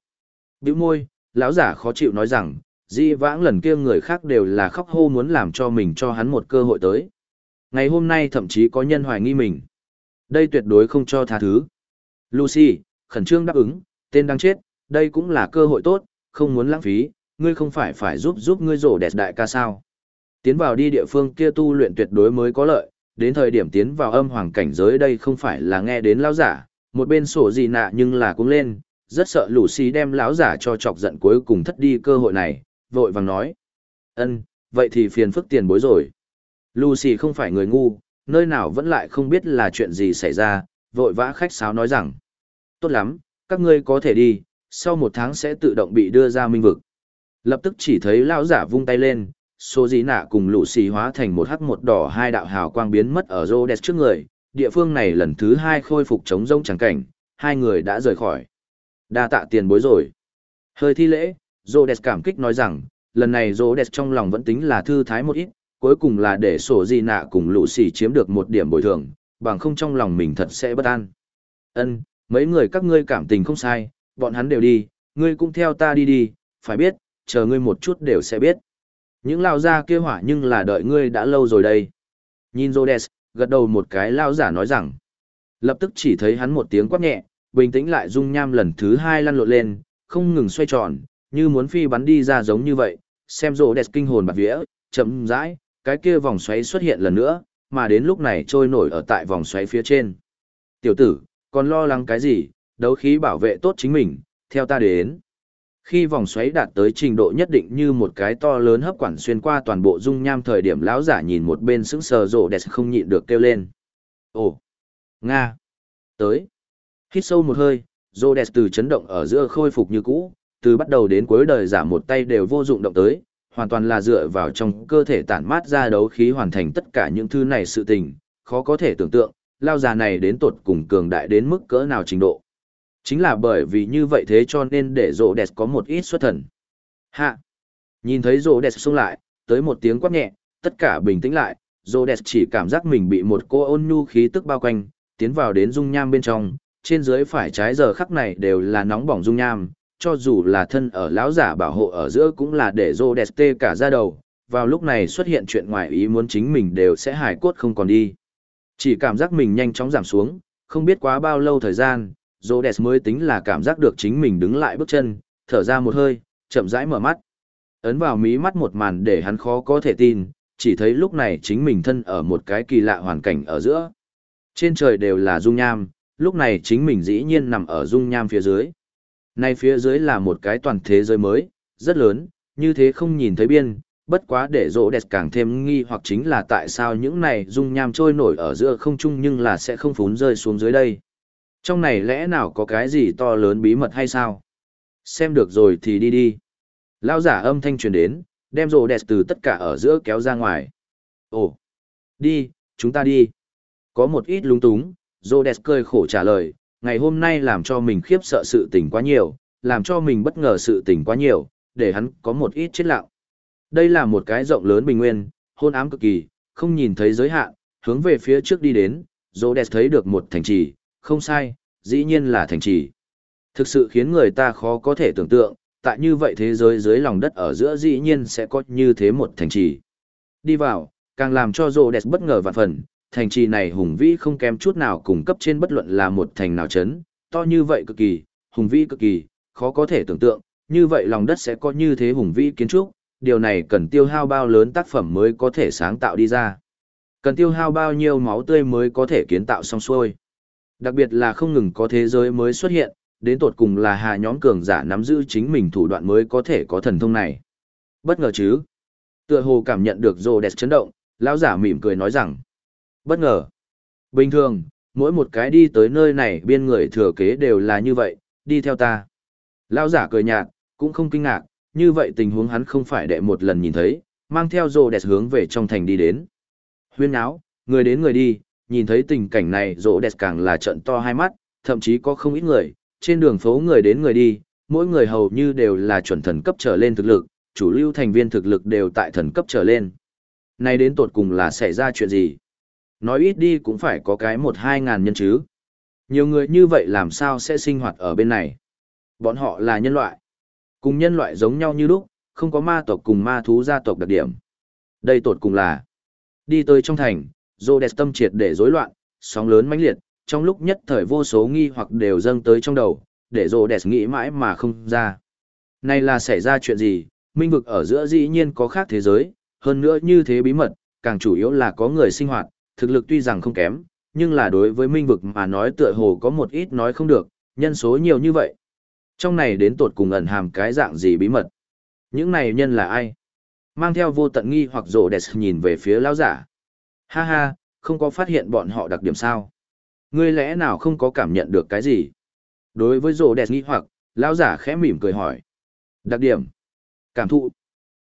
Biểu môi, lão giả khó chịu nói rằng, di vãng lần kia người khác đều là khóc hô muốn làm cho mình cho hắn một cơ hội tới. Ngày hôm nay thậm chí có nhân hoài nghi mình. Đây tuyệt đối không cho tha thứ. Lucy, khẩn trương đáp ứng, tên đang chết, đây cũng là cơ hội tốt, không muốn lãng phí, ngươi không phải phải giúp giúp ngươi rổ đẹp đại ca sao. Tiến vào đi địa phương kia tu luyện tuyệt đối mới có lợi, đến thời điểm tiến vào âm hoàng cảnh giới đây không phải là nghe đến lão giả, một bên sổ gì nạ nhưng là cũng lên, rất sợ lũ xì đem lão giả cho chọc giận cuối cùng thất đi cơ hội này, vội vàng nói. ân vậy thì phiền phức tiền bối rồi. Lucy không phải người ngu, nơi nào vẫn lại không biết là chuyện gì xảy ra, vội vã khách sáo nói rằng. Tốt lắm, các ngươi có thể đi, sau một tháng sẽ tự động bị đưa ra minh vực. Lập tức chỉ thấy lão giả vung tay lên, số dĩ nạ cùng lũ xì hóa thành một hắc một đỏ hai đạo hào quang biến mất ở rô đẹp trước người, địa phương này lần thứ hai khôi phục chống rông chẳng cảnh, hai người đã rời khỏi. Đa tạ tiền bối rồi. Hơi thi lễ, rô đẹp cảm kích nói rằng, lần này rô đẹp trong lòng vẫn tính là thư thái một ít, cuối cùng là để sổ di nạ cùng lũ xì chiếm được một điểm bồi thường, bằng không trong lòng mình thật sẽ bất an. Ân, mấy người các ngươi cảm tình không sai, bọn hắn đều đi, ngươi cũng theo ta đi đi, phải biết, chờ ngươi một chút đều sẽ biết. Những lao gia kia hỏa nhưng là đợi ngươi đã lâu rồi đây. Nhìn Rhodes, gật đầu một cái lao giả nói rằng. Lập tức chỉ thấy hắn một tiếng quát nhẹ, bình tĩnh lại dung nham lần thứ hai lăn lộn lên, không ngừng xoay tròn, như muốn phi bắn đi ra giống như vậy. Xem rộ đẹp kinh hồn bạc vía, chậm rãi, cái kia vòng xoáy xuất hiện lần nữa, mà đến lúc này trôi nổi ở tại vòng xoáy phía trên. Tiểu tử, còn lo lắng cái gì, đấu khí bảo vệ tốt chính mình, theo ta đến. Khi vòng xoáy đạt tới trình độ nhất định như một cái to lớn hấp quản xuyên qua toàn bộ dung nham thời điểm lão giả nhìn một bên sững sờ rộ đẹp không nhịn được kêu lên. Ồ! Nga! Tới! Hít sâu một hơi, Rhodes từ chấn động ở giữa khôi phục như cũ, từ bắt đầu đến cuối đời giảm một tay đều vô dụng động tới, hoàn toàn là dựa vào trong cơ thể tản mát ra đấu khí hoàn thành tất cả những thứ này sự tình, khó có thể tưởng tượng, lao già này đến tột cùng cường đại đến mức cỡ nào trình độ. Chính là bởi vì như vậy thế cho nên để rộ đẹp có một ít xuất thần. Hạ! Nhìn thấy rộ đẹp lại, tới một tiếng quát nhẹ, tất cả bình tĩnh lại, rộ đẹp chỉ cảm giác mình bị một cô ôn nhu khí tức bao quanh, tiến vào đến dung nham bên trong, trên dưới phải trái giờ khắc này đều là nóng bỏng dung nham, cho dù là thân ở lão giả bảo hộ ở giữa cũng là để rô đẹp tê cả ra đầu, vào lúc này xuất hiện chuyện ngoài ý muốn chính mình đều sẽ hài cốt không còn đi. Chỉ cảm giác mình nhanh chóng giảm xuống, không biết quá bao lâu thời gian, Rhodes mới tính là cảm giác được chính mình đứng lại bước chân, thở ra một hơi, chậm rãi mở mắt. Ấn vào mí mắt một màn để hắn khó có thể tin, chỉ thấy lúc này chính mình thân ở một cái kỳ lạ hoàn cảnh ở giữa. Trên trời đều là dung nham, lúc này chính mình dĩ nhiên nằm ở dung nham phía dưới. Nay phía dưới là một cái toàn thế giới mới, rất lớn, như thế không nhìn thấy biên, bất quá để rỗ đẹp càng thêm nghi hoặc chính là tại sao những này dung nham trôi nổi ở giữa không trung nhưng là sẽ không phún rơi xuống dưới đây. Trong này lẽ nào có cái gì to lớn bí mật hay sao? Xem được rồi thì đi đi. Lao giả âm thanh truyền đến, đem rỗ đẹp từ tất cả ở giữa kéo ra ngoài. Ồ, đi, chúng ta đi. Có một ít lung túng, Rhodes cười khổ trả lời, ngày hôm nay làm cho mình khiếp sợ sự tình quá nhiều, làm cho mình bất ngờ sự tình quá nhiều, để hắn có một ít chết lặng. Đây là một cái rộng lớn bình nguyên, hôn ám cực kỳ, không nhìn thấy giới hạn, hướng về phía trước đi đến, Rhodes thấy được một thành trì, không sai, dĩ nhiên là thành trì. Thực sự khiến người ta khó có thể tưởng tượng, tại như vậy thế giới dưới lòng đất ở giữa dĩ nhiên sẽ có như thế một thành trì. Đi vào, càng làm cho Rhodes bất ngờ vạn phần, thành trì này hùng vĩ không kém chút nào cùng cấp trên bất luận là một thành nào chấn, to như vậy cực kỳ, hùng vĩ cực kỳ, khó có thể tưởng tượng, như vậy lòng đất sẽ có như thế hùng vĩ kiến trúc, điều này cần tiêu hao bao lớn tác phẩm mới có thể sáng tạo đi ra. Cần tiêu hao bao nhiêu máu tươi mới có thể kiến tạo xong xuôi. Đặc biệt là không ngừng có thế giới mới xuất hiện, đến tột cùng là hà nhóm cường giả nắm giữ chính mình thủ đoạn mới có thể có thần thông này. Bất ngờ chứ? Tựa hồ cảm nhận được rồ đẹp chấn động, lão giả mỉm cười nói rằng. Bất ngờ. Bình thường, mỗi một cái đi tới nơi này biên người thừa kế đều là như vậy, đi theo ta. Lão giả cười nhạt, cũng không kinh ngạc, như vậy tình huống hắn không phải đệ một lần nhìn thấy, mang theo rồ đẹp hướng về trong thành đi đến. Huyên áo, người đến người đi, nhìn thấy tình cảnh này rỗ đẹp càng là trận to hai mắt, thậm chí có không ít người, trên đường phố người đến người đi, mỗi người hầu như đều là chuẩn thần cấp trở lên thực lực, chủ lưu thành viên thực lực đều tại thần cấp trở lên. Nay đến tột cùng là xảy ra chuyện gì? Nói ít đi cũng phải có cái một hai ngàn nhân chứ. Nhiều người như vậy làm sao sẽ sinh hoạt ở bên này? Bọn họ là nhân loại. Cùng nhân loại giống nhau như lúc, không có ma tộc cùng ma thú gia tộc đặc điểm. Đây tột cùng là đi tới trong thành, Rhodes tâm triệt để rối loạn, sóng lớn mãnh liệt, trong lúc nhất thời vô số nghi hoặc đều dâng tới trong đầu, để Rhodes nghĩ mãi mà không ra. Này là xảy ra chuyện gì? Minh vực ở giữa dĩ nhiên có khác thế giới, hơn nữa như thế bí mật, càng chủ yếu là có người sinh hoạt, thực lực tuy rằng không kém, nhưng là đối với minh vực mà nói tựa hồ có một ít nói không được, nhân số nhiều như vậy. Trong này đến tột cùng ẩn hàm cái dạng gì bí mật. Những này nhân là ai? Mang theo vô tận nghi hoặc rộ đẹp nhìn về phía lão giả. Ha ha, không có phát hiện bọn họ đặc điểm sao? Ngươi lẽ nào không có cảm nhận được cái gì? Đối với rộ đẹp nghi hoặc, lão giả khẽ mỉm cười hỏi. Đặc điểm. Cảm thụ.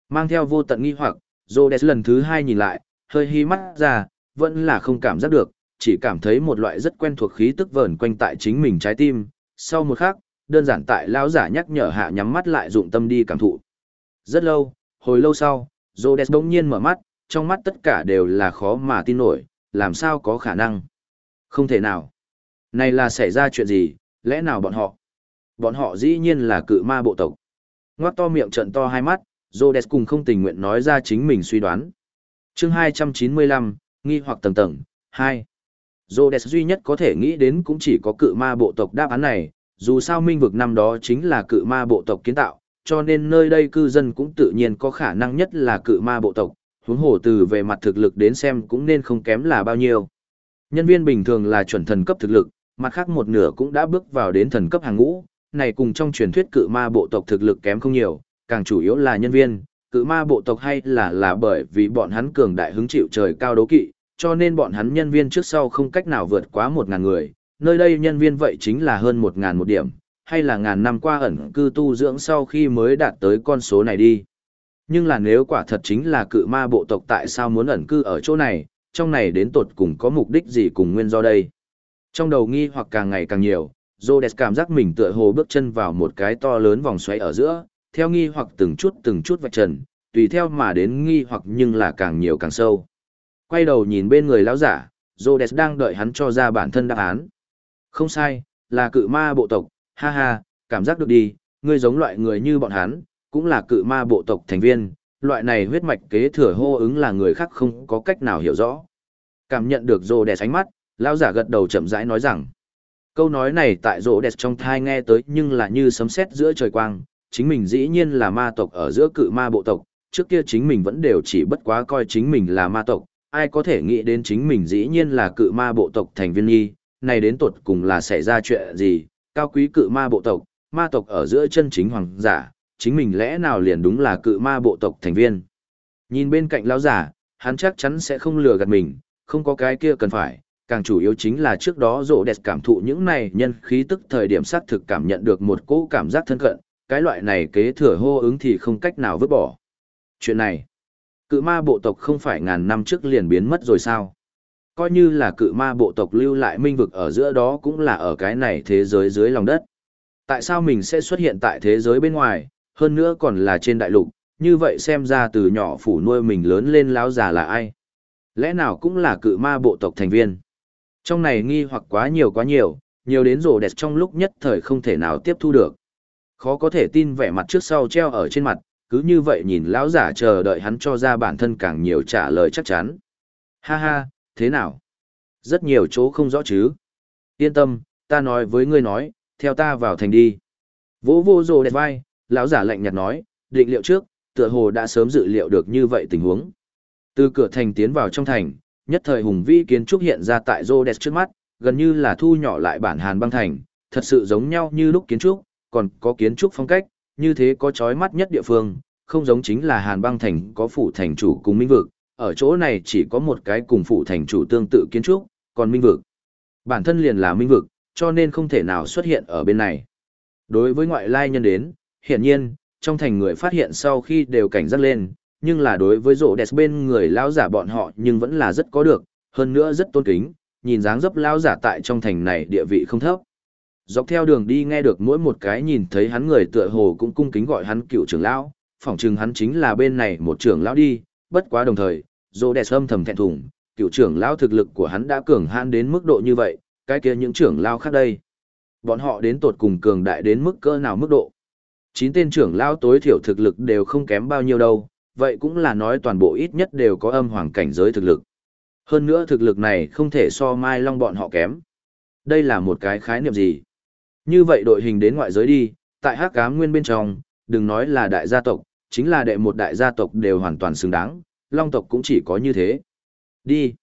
Mang theo vô tận nghi hoặc, rộ đẹp lần thứ hai nhìn lại, hơi hi mắt ra, vẫn là không cảm giác được, chỉ cảm thấy một loại rất quen thuộc khí tức vờn quanh tại chính mình trái tim. Sau một khắc, đơn giản tại lão giả nhắc nhở hạ nhắm mắt lại dụng tâm đi cảm thụ. Rất lâu, hồi lâu sau, Rhodes bỗng nhiên mở mắt, trong mắt tất cả đều là khó mà tin nổi, làm sao có khả năng? Không thể nào. Này là xảy ra chuyện gì, lẽ nào bọn họ? Bọn họ dĩ nhiên là cự ma bộ tộc. Ngoác to miệng trận to hai mắt, Rhodes cùng không tình nguyện nói ra chính mình suy đoán. chương 295, nghi hoặc tầng tầng, 2. đẹp duy nhất có thể nghĩ đến cũng chỉ có cự ma bộ tộc đáp án này, dù sao minh vực năm đó chính là cự ma bộ tộc kiến tạo, cho nên nơi đây cư dân cũng tự nhiên có khả năng nhất là cự ma bộ tộc, huống hồ từ về mặt thực lực đến xem cũng nên không kém là bao nhiêu. Nhân viên bình thường là chuẩn thần cấp thực lực, mặt khác một nửa cũng đã bước vào đến thần cấp hàng ngũ, này cùng trong truyền thuyết cự ma bộ tộc thực lực kém không nhiều, càng chủ yếu là nhân viên, cự ma bộ tộc hay là là bởi vì bọn hắn cường đại hứng chịu trời cao đấu kỵ, cho nên bọn hắn nhân viên trước sau không cách nào vượt quá một ngàn người, nơi đây nhân viên vậy chính là hơn một ngàn một điểm, hay là ngàn năm qua ẩn cư tu dưỡng sau khi mới đạt tới con số này đi. Nhưng là nếu quả thật chính là cự ma bộ tộc tại sao muốn ẩn cư ở chỗ này, trong này đến tột cùng có mục đích gì cùng nguyên do đây. Trong đầu nghi hoặc càng ngày càng nhiều, Rhodes cảm giác mình tựa hồ bước chân vào một cái to lớn vòng xoáy ở giữa, theo nghi hoặc từng chút từng chút vạch trần, tùy theo mà đến nghi hoặc nhưng là càng nhiều càng sâu. Quay đầu nhìn bên người lão giả, Rhodes đang đợi hắn cho ra bản thân đáp án. Không sai, là cự ma bộ tộc, ha ha, cảm giác được đi, ngươi giống loại người như bọn hắn, cũng là cự ma bộ tộc thành viên, loại này huyết mạch kế thừa hô ứng là người khác không có cách nào hiểu rõ. Cảm nhận được Rhodes ánh mắt, lão giả gật đầu chậm rãi nói rằng, câu nói này tại rỗ đẹp trong thai nghe tới nhưng là như sấm sét giữa trời quang, chính mình dĩ nhiên là ma tộc ở giữa cự ma bộ tộc, trước kia chính mình vẫn đều chỉ bất quá coi chính mình là ma tộc, ai có thể nghĩ đến chính mình dĩ nhiên là cự ma bộ tộc thành viên nghi, này đến tuột cùng là xảy ra chuyện gì, cao quý cự ma bộ tộc, ma tộc ở giữa chân chính hoàng giả, chính mình lẽ nào liền đúng là cự ma bộ tộc thành viên. Nhìn bên cạnh lão giả, hắn chắc chắn sẽ không lừa gạt mình, không có cái kia cần phải, càng chủ yếu chính là trước đó rộ đẹp cảm thụ những này nhân khí tức thời điểm xác thực cảm nhận được một cỗ cảm giác thân cận, cái loại này kế thừa hô ứng thì không cách nào vứt bỏ. Chuyện này, cự ma bộ tộc không phải ngàn năm trước liền biến mất rồi sao? coi như là cự ma bộ tộc lưu lại minh vực ở giữa đó cũng là ở cái này thế giới dưới lòng đất. Tại sao mình sẽ xuất hiện tại thế giới bên ngoài, hơn nữa còn là trên đại lục, như vậy xem ra từ nhỏ phủ nuôi mình lớn lên láo già là ai? Lẽ nào cũng là cự ma bộ tộc thành viên? Trong này nghi hoặc quá nhiều quá nhiều, nhiều đến rổ đẹp trong lúc nhất thời không thể nào tiếp thu được. Khó có thể tin vẻ mặt trước sau treo ở trên mặt, cứ như vậy nhìn lão giả chờ đợi hắn cho ra bản thân càng nhiều trả lời chắc chắn. Ha ha, thế nào? Rất nhiều chỗ không rõ chứ. Yên tâm, ta nói với ngươi nói, theo ta vào thành đi. Vỗ vô rồ đẹp vai, lão giả lạnh nhạt nói, định liệu trước, tựa hồ đã sớm dự liệu được như vậy tình huống. Từ cửa thành tiến vào trong thành, nhất thời hùng vĩ kiến trúc hiện ra tại Rhodes trước mắt, gần như là thu nhỏ lại bản Hàn băng thành, thật sự giống nhau như lúc kiến trúc, còn có kiến trúc phong cách, như thế có chói mắt nhất địa phương, không giống chính là Hàn băng thành có phủ thành chủ cùng minh vực, ở chỗ này chỉ có một cái cùng phụ thành chủ tương tự kiến trúc, còn minh vực. Bản thân liền là minh vực, cho nên không thể nào xuất hiện ở bên này. Đối với ngoại lai nhân đến, hiển nhiên, trong thành người phát hiện sau khi đều cảnh giác lên, nhưng là đối với rộ đẹp bên người lão giả bọn họ nhưng vẫn là rất có được, hơn nữa rất tôn kính, nhìn dáng dấp lão giả tại trong thành này địa vị không thấp. Dọc theo đường đi nghe được mỗi một cái nhìn thấy hắn người tựa hồ cũng cung kính gọi hắn cựu trưởng lão, phỏng chừng hắn chính là bên này một trưởng lão đi, bất quá đồng thời, dô đẹp âm thầm thẹn thùng, cựu trưởng lão thực lực của hắn đã cường hãn đến mức độ như vậy, cái kia những trưởng lão khác đây. Bọn họ đến tột cùng cường đại đến mức cỡ nào mức độ. Chín tên trưởng lão tối thiểu thực lực đều không kém bao nhiêu đâu, vậy cũng là nói toàn bộ ít nhất đều có âm hoàng cảnh giới thực lực. Hơn nữa thực lực này không thể so Mai Long bọn họ kém. Đây là một cái khái niệm gì? Như vậy đội hình đến ngoại giới đi, tại Hắc Ám Nguyên bên trong, đừng nói là đại gia tộc, chính là đệ một đại gia tộc đều hoàn toàn xứng đáng, Long tộc cũng chỉ có như thế. Đi.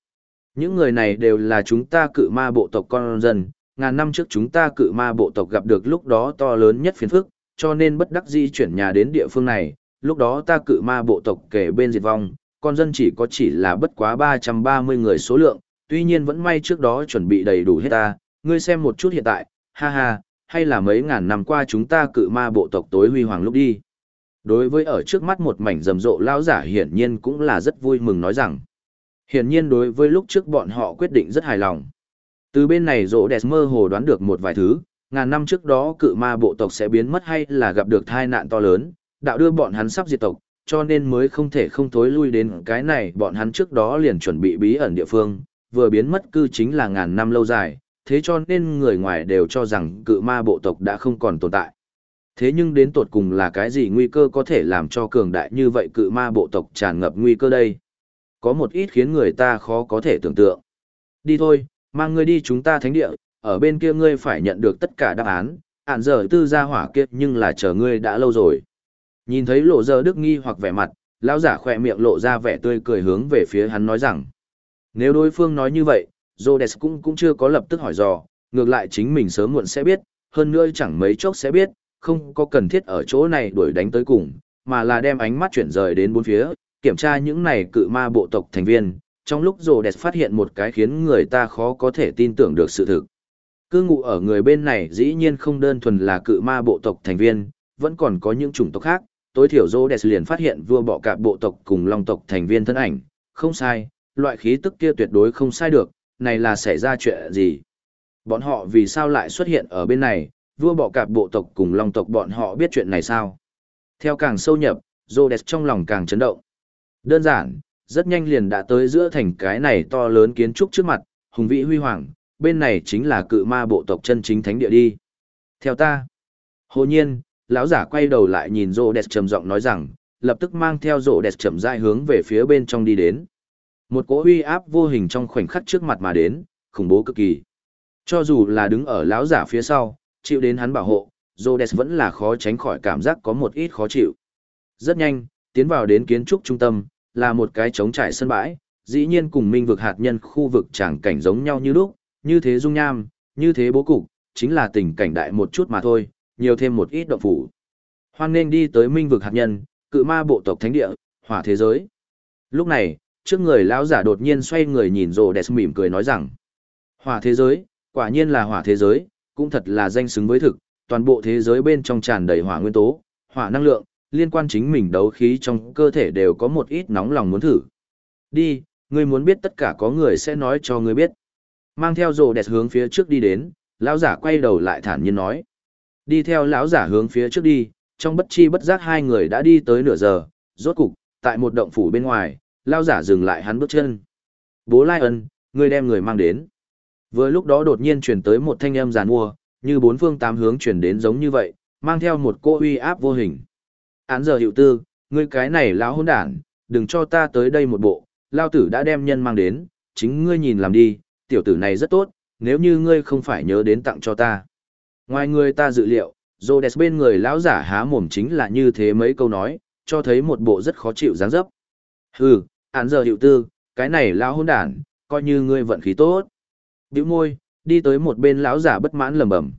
Những người này đều là chúng ta cự ma bộ tộc con dân, ngàn năm trước chúng ta cự ma bộ tộc gặp được lúc đó to lớn nhất phiền phức, cho nên bất đắc dĩ chuyển nhà đến địa phương này, lúc đó ta cự ma bộ tộc kể bên diệt vong, con dân chỉ có chỉ là bất quá 330 người số lượng, tuy nhiên vẫn may trước đó chuẩn bị đầy đủ hết ta, ngươi xem một chút hiện tại, ha ha, hay là mấy ngàn năm qua chúng ta cự ma bộ tộc tối huy hoàng lúc đi. Đối với ở trước mắt một mảnh rầm rộ lão giả hiển nhiên cũng là rất vui mừng nói rằng. Hiển nhiên đối với lúc trước bọn họ quyết định rất hài lòng. Từ bên này rộ đẹp mơ hồ đoán được một vài thứ, ngàn năm trước đó cự ma bộ tộc sẽ biến mất hay là gặp được tai nạn to lớn, đạo đưa bọn hắn sắp diệt tộc, cho nên mới không thể không thối lui đến cái này bọn hắn trước đó liền chuẩn bị bí ẩn địa phương, vừa biến mất cư chính là ngàn năm lâu dài, thế cho nên người ngoài đều cho rằng cự ma bộ tộc đã không còn tồn tại. Thế nhưng đến tột cùng là cái gì nguy cơ có thể làm cho cường đại như vậy cự ma bộ tộc tràn ngập nguy cơ đây? Có một ít khiến người ta khó có thể tưởng tượng. Đi thôi, mang ngươi đi chúng ta thánh địa, ở bên kia ngươi phải nhận được tất cả đáp án, ản giờ tư ra hỏa kiếp nhưng là chờ ngươi đã lâu rồi. Nhìn thấy lộ giờ đức nghi hoặc vẻ mặt, lão giả khỏe miệng lộ ra vẻ tươi cười hướng về phía hắn nói rằng. Nếu đối phương nói như vậy, Rhodes cũng cũng chưa có lập tức hỏi dò, ngược lại chính mình sớm muộn sẽ biết, hơn nữa chẳng mấy chốc sẽ biết, không có cần thiết ở chỗ này đuổi đánh tới cùng, mà là đem ánh mắt chuyển rời đến bốn phía, kiểm tra những này cự ma bộ tộc thành viên, trong lúc Rhodes phát hiện một cái khiến người ta khó có thể tin tưởng được sự thực. Cư ngụ ở người bên này dĩ nhiên không đơn thuần là cự ma bộ tộc thành viên, vẫn còn có những chủng tộc khác, tối thiểu Rhodes liền phát hiện vua bọ cạp bộ tộc cùng long tộc thành viên thân ảnh, không sai, loại khí tức kia tuyệt đối không sai được, này là xảy ra chuyện gì? Bọn họ vì sao lại xuất hiện ở bên này, vua bọ cạp bộ tộc cùng long tộc bọn họ biết chuyện này sao? Theo càng sâu nhập, Rhodes trong lòng càng chấn động. Đơn giản, rất nhanh liền đã tới giữa thành cái này to lớn kiến trúc trước mặt, hùng vĩ huy hoàng, bên này chính là cự ma bộ tộc chân chính thánh địa đi. Theo ta, hồ nhiên, lão giả quay đầu lại nhìn Rhodes trầm giọng nói rằng lập tức mang theo Rhodes chậm rãi hướng về phía bên trong đi đến một cỗ uy áp vô hình trong khoảnh khắc trước mặt mà đến khủng bố cực kỳ cho dù là đứng ở lão giả phía sau chịu đến hắn bảo hộ Rhodes vẫn là khó tránh khỏi cảm giác có một ít khó chịu rất nhanh tiến vào đến kiến trúc trung tâm là một cái trống trải sân bãi dĩ nhiên cùng minh vực hạt nhân khu vực tràng cảnh giống nhau như lúc như thế dung nham như thế bố cục chính là tình cảnh đại một chút mà thôi nhiều thêm một ít động phủ. Hoan nên đi tới minh vực hạt nhân, cự ma bộ tộc thánh địa, hỏa thế giới. Lúc này, trước người lão giả đột nhiên xoay người nhìn rồ đẹp mỉm cười nói rằng, hỏa thế giới, quả nhiên là hỏa thế giới, cũng thật là danh xứng với thực, toàn bộ thế giới bên trong tràn đầy hỏa nguyên tố, hỏa năng lượng, liên quan chính mình đấu khí trong cơ thể đều có một ít nóng lòng muốn thử. Đi, ngươi muốn biết tất cả có người sẽ nói cho ngươi biết. Mang theo rồ đẹp hướng phía trước đi đến, lão giả quay đầu lại thản nhiên nói. Đi theo lão giả hướng phía trước đi, trong bất chi bất giác hai người đã đi tới nửa giờ, rốt cục, tại một động phủ bên ngoài, lão giả dừng lại hắn bước chân. Bố Lai ân, ngươi đem người mang đến. Vừa lúc đó đột nhiên truyền tới một thanh âm giàn mua, như bốn phương tám hướng truyền đến giống như vậy, mang theo một cô uy áp vô hình. Án giờ hiệu tư, ngươi cái này lão hôn đản, đừng cho ta tới đây một bộ, lao tử đã đem nhân mang đến, chính ngươi nhìn làm đi, tiểu tử này rất tốt, nếu như ngươi không phải nhớ đến tặng cho ta. Ngoài ngươi ta dự liệu, Rhodes bên người lão giả há mồm chính là như thế mấy câu nói, cho thấy một bộ rất khó chịu dáng dấp. Hừ, án giờ hiệu tư, cái này lão hôn đản, coi như ngươi vận khí tốt. Biểu môi, đi tới một bên lão giả bất mãn lầm bẩm.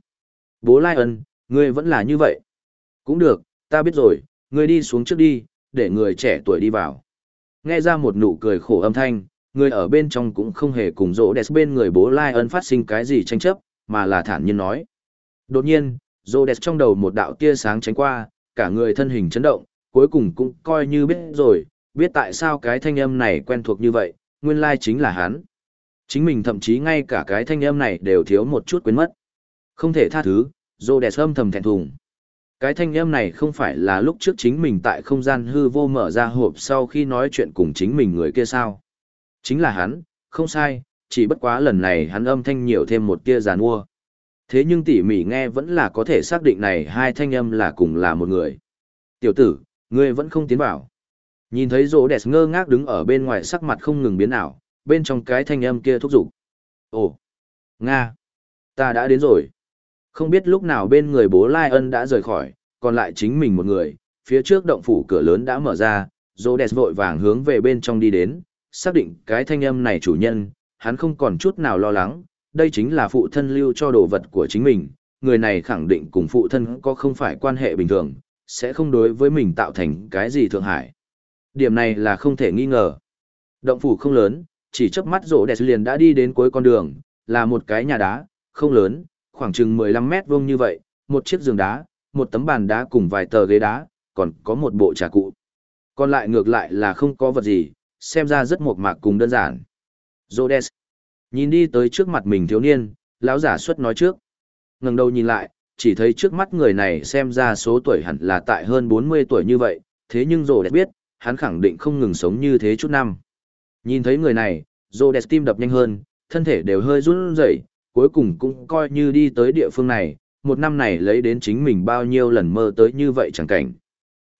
Bố Lai ân, ngươi vẫn là như vậy. Cũng được, ta biết rồi, ngươi đi xuống trước đi, để người trẻ tuổi đi vào. Nghe ra một nụ cười khổ âm thanh, người ở bên trong cũng không hề cùng rỗ đẹp bên người bố Lai ân phát sinh cái gì tranh chấp, mà là thản nhiên nói. Đột nhiên, Rhodes trong đầu một đạo tia sáng tránh qua, cả người thân hình chấn động, cuối cùng cũng coi như biết rồi, biết tại sao cái thanh âm này quen thuộc như vậy, nguyên lai chính là hắn. Chính mình thậm chí ngay cả cái thanh âm này đều thiếu một chút quên mất. Không thể tha thứ, dô đẹp âm thầm thẹn thùng. Cái thanh âm này không phải là lúc trước chính mình tại không gian hư vô mở ra hộp sau khi nói chuyện cùng chính mình người kia sao. Chính là hắn, không sai, chỉ bất quá lần này hắn âm thanh nhiều thêm một tia giàn mua. Thế nhưng tỉ mỉ nghe vẫn là có thể xác định này hai thanh âm là cùng là một người. Tiểu tử, ngươi vẫn không tiến vào. Nhìn thấy rỗ đẹp ngơ ngác đứng ở bên ngoài sắc mặt không ngừng biến ảo, bên trong cái thanh âm kia thúc giục. Ồ, Nga, ta đã đến rồi. Không biết lúc nào bên người bố Lai Ân đã rời khỏi, còn lại chính mình một người, phía trước động phủ cửa lớn đã mở ra, rỗ đẹp vội vàng hướng về bên trong đi đến, xác định cái thanh âm này chủ nhân, hắn không còn chút nào lo lắng, đây chính là phụ thân lưu cho đồ vật của chính mình, người này khẳng định cùng phụ thân có không phải quan hệ bình thường, sẽ không đối với mình tạo thành cái gì thượng hải. Điểm này là không thể nghi ngờ. Động phủ không lớn, chỉ chớp mắt rỗ đẹp liền đã đi đến cuối con đường, là một cái nhà đá, không lớn, khoảng chừng 15 mét vuông như vậy, một chiếc giường đá, một tấm bàn đá cùng vài tờ ghế đá, còn có một bộ trà cụ. Còn lại ngược lại là không có vật gì, xem ra rất mộc mạc cùng đơn giản. Rhodes. Nhìn đi tới trước mặt mình thiếu niên, lão giả xuất nói trước. ngẩng đầu nhìn lại, chỉ thấy trước mắt người này xem ra số tuổi hẳn là tại hơn 40 tuổi như vậy, thế nhưng Rhodes biết, hắn khẳng định không ngừng sống như thế chút năm. Nhìn thấy người này, Rhodes tim đập nhanh hơn, thân thể đều hơi run rẩy, cuối cùng cũng coi như đi tới địa phương này, một năm này lấy đến chính mình bao nhiêu lần mơ tới như vậy chẳng cảnh.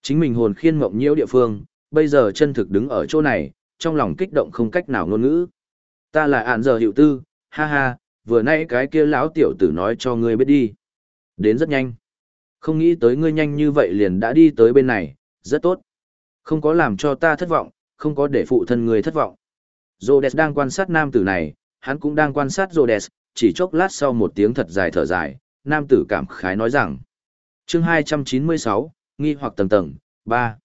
Chính mình hồn khiên mộng nhiễu địa phương, bây giờ chân thực đứng ở chỗ này, trong lòng kích động không cách nào ngôn ngữ. Ta là ạn giờ hiệu tư, ha ha, vừa nãy cái kia lão tiểu tử nói cho ngươi biết đi. Đến rất nhanh. Không nghĩ tới ngươi nhanh như vậy liền đã đi tới bên này, rất tốt. Không có làm cho ta thất vọng, không có để phụ thân người thất vọng. Rhodes đang quan sát nam tử này, hắn cũng đang quan sát Rhodes, chỉ chốc lát sau một tiếng thật dài thở dài, nam tử cảm khái nói rằng. chương 296, nghi hoặc tầng tầng, 3.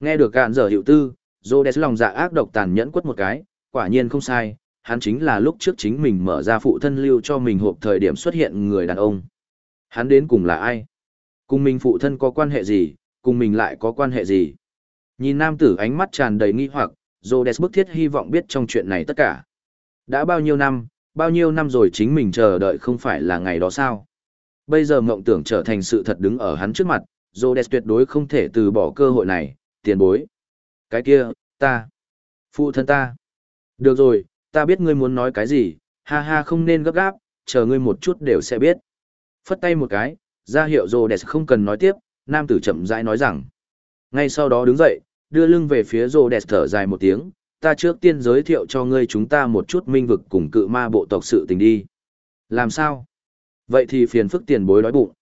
Nghe được cạn giờ hiệu tư, Rhodes lòng dạ ác độc tàn nhẫn quất một cái, quả nhiên không sai, hắn chính là lúc trước chính mình mở ra phụ thân lưu cho mình hộp thời điểm xuất hiện người đàn ông. Hắn đến cùng là ai? Cùng mình phụ thân có quan hệ gì, cùng mình lại có quan hệ gì? Nhìn nam tử ánh mắt tràn đầy nghi hoặc, Rhodes bức thiết hy vọng biết trong chuyện này tất cả. Đã bao nhiêu năm, bao nhiêu năm rồi chính mình chờ đợi không phải là ngày đó sao? Bây giờ mộng tưởng trở thành sự thật đứng ở hắn trước mặt, Rhodes tuyệt đối không thể từ bỏ cơ hội này, tiền bối. Cái kia, ta. Phụ thân ta. Được rồi, ta biết ngươi muốn nói cái gì, ha ha không nên gấp gáp, chờ ngươi một chút đều sẽ biết. Phất tay một cái, ra hiệu Rhodes không cần nói tiếp, nam tử chậm rãi nói rằng. Ngay sau đó đứng dậy, đưa lưng về phía rô đẹp thở dài một tiếng, ta trước tiên giới thiệu cho ngươi chúng ta một chút minh vực cùng cự ma bộ tộc sự tình đi. Làm sao? Vậy thì phiền phức tiền bối đói bụng.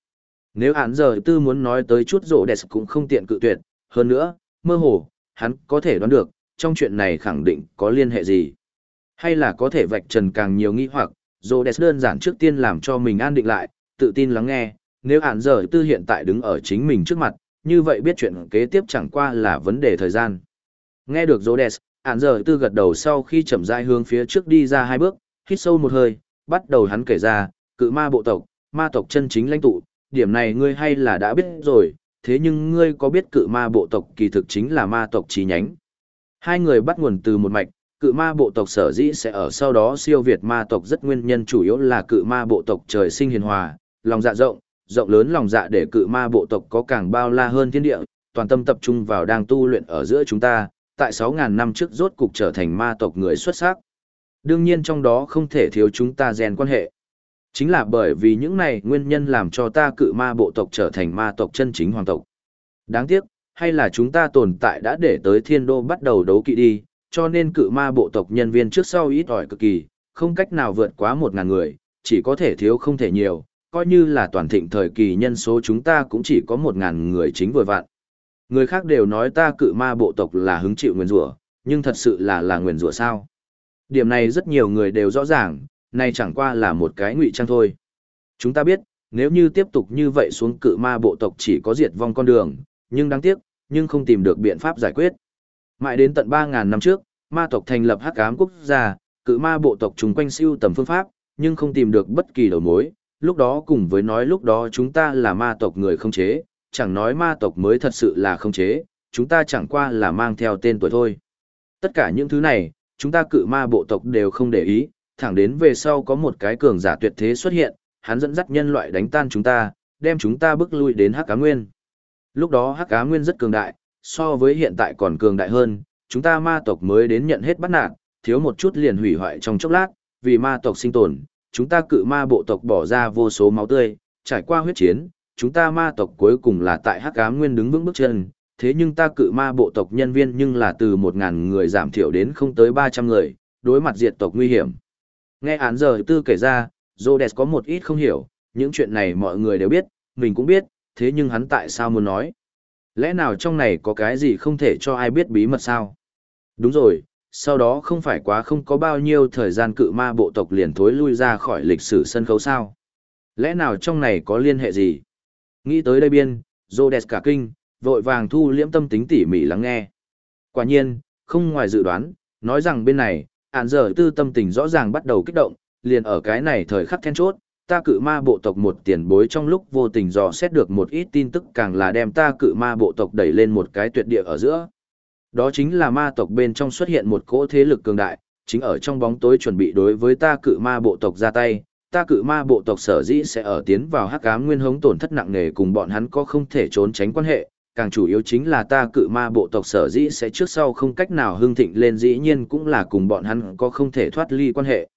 Nếu hắn giờ tư muốn nói tới chút Rô đẹp cũng không tiện cự tuyệt, hơn nữa, mơ hồ, hắn có thể đoán được, trong chuyện này khẳng định có liên hệ gì. Hay là có thể vạch trần càng nhiều nghi hoặc, Rô đẹp đơn giản trước tiên làm cho mình an định lại, tự tin lắng nghe, nếu hắn giờ tư hiện tại đứng ở chính mình trước mặt, như vậy biết chuyện kế tiếp chẳng qua là vấn đề thời gian. Nghe được Rhodes, ản giờ tư gật đầu sau khi chậm rãi hướng phía trước đi ra hai bước, hít sâu một hơi, bắt đầu hắn kể ra, cự ma bộ tộc, ma tộc chân chính lãnh tụ, điểm này ngươi hay là đã biết rồi, thế nhưng ngươi có biết cự ma bộ tộc kỳ thực chính là ma tộc chi nhánh. Hai người bắt nguồn từ một mạch, cự ma bộ tộc sở dĩ sẽ ở sau đó siêu việt ma tộc rất nguyên nhân chủ yếu là cự ma bộ tộc trời sinh hiền hòa, lòng dạ rộng, rộng lớn lòng dạ để cự ma bộ tộc có càng bao la hơn thiên địa, toàn tâm tập trung vào đang tu luyện ở giữa chúng ta, tại 6.000 năm trước rốt cục trở thành ma tộc người xuất sắc. Đương nhiên trong đó không thể thiếu chúng ta rèn quan hệ. Chính là bởi vì những này nguyên nhân làm cho ta cự ma bộ tộc trở thành ma tộc chân chính hoàng tộc. Đáng tiếc, hay là chúng ta tồn tại đã để tới thiên đô bắt đầu đấu kỵ đi, cho nên cự ma bộ tộc nhân viên trước sau ít ỏi cực kỳ, không cách nào vượt quá một ngàn người, chỉ có thể thiếu không thể nhiều, coi như là toàn thịnh thời kỳ nhân số chúng ta cũng chỉ có một ngàn người chính vừa vạn. Người khác đều nói ta cự ma bộ tộc là hứng chịu nguyền rủa, nhưng thật sự là là nguyền rủa sao? Điểm này rất nhiều người đều rõ ràng, nay chẳng qua là một cái ngụy trang thôi. Chúng ta biết, nếu như tiếp tục như vậy xuống cự ma bộ tộc chỉ có diệt vong con đường, nhưng đáng tiếc, nhưng không tìm được biện pháp giải quyết. Mãi đến tận 3.000 năm trước, ma tộc thành lập hắc ám quốc gia, cự ma bộ tộc chúng quanh siêu tầm phương pháp, nhưng không tìm được bất kỳ đầu mối. Lúc đó cùng với nói lúc đó chúng ta là ma tộc người không chế, chẳng nói ma tộc mới thật sự là không chế, chúng ta chẳng qua là mang theo tên tuổi thôi. Tất cả những thứ này, chúng ta cự ma bộ tộc đều không để ý, thẳng đến về sau có một cái cường giả tuyệt thế xuất hiện, hắn dẫn dắt nhân loại đánh tan chúng ta, đem chúng ta bước lui đến Hắc Cá Nguyên. Lúc đó Hắc Cá Nguyên rất cường đại, so với hiện tại còn cường đại hơn, chúng ta ma tộc mới đến nhận hết bắt nạt, thiếu một chút liền hủy hoại trong chốc lát, vì ma tộc sinh tồn, chúng ta cự ma bộ tộc bỏ ra vô số máu tươi, trải qua huyết chiến, chúng ta ma tộc cuối cùng là tại Hắc Ám Nguyên đứng vững bước chân, thế nhưng ta cự ma bộ tộc nhân viên nhưng là từ 1000 người giảm thiểu đến không tới 300 người, đối mặt diệt tộc nguy hiểm. Nghe án giờ tư kể ra, Rhodes có một ít không hiểu, những chuyện này mọi người đều biết, mình cũng biết, thế nhưng hắn tại sao muốn nói? Lẽ nào trong này có cái gì không thể cho ai biết bí mật sao? Đúng rồi, sau đó không phải quá không có bao nhiêu thời gian cự ma bộ tộc liền thối lui ra khỏi lịch sử sân khấu sao? Lẽ nào trong này có liên hệ gì? Nghĩ tới đây biên, Rhodes cả kinh, vội vàng thu liễm tâm tính tỉ mỉ lắng nghe. Quả nhiên, không ngoài dự đoán, nói rằng bên này, ản giờ tư tâm tình rõ ràng bắt đầu kích động, liền ở cái này thời khắc then chốt, ta cự ma bộ tộc một tiền bối trong lúc vô tình dò xét được một ít tin tức càng là đem ta cự ma bộ tộc đẩy lên một cái tuyệt địa ở giữa. Đó chính là ma tộc bên trong xuất hiện một cỗ thế lực cường đại, chính ở trong bóng tối chuẩn bị đối với ta cự ma bộ tộc ra tay, ta cự ma bộ tộc sở dĩ sẽ ở tiến vào hắc ám nguyên hống tổn thất nặng nề cùng bọn hắn có không thể trốn tránh quan hệ, càng chủ yếu chính là ta cự ma bộ tộc sở dĩ sẽ trước sau không cách nào hưng thịnh lên dĩ nhiên cũng là cùng bọn hắn có không thể thoát ly quan hệ.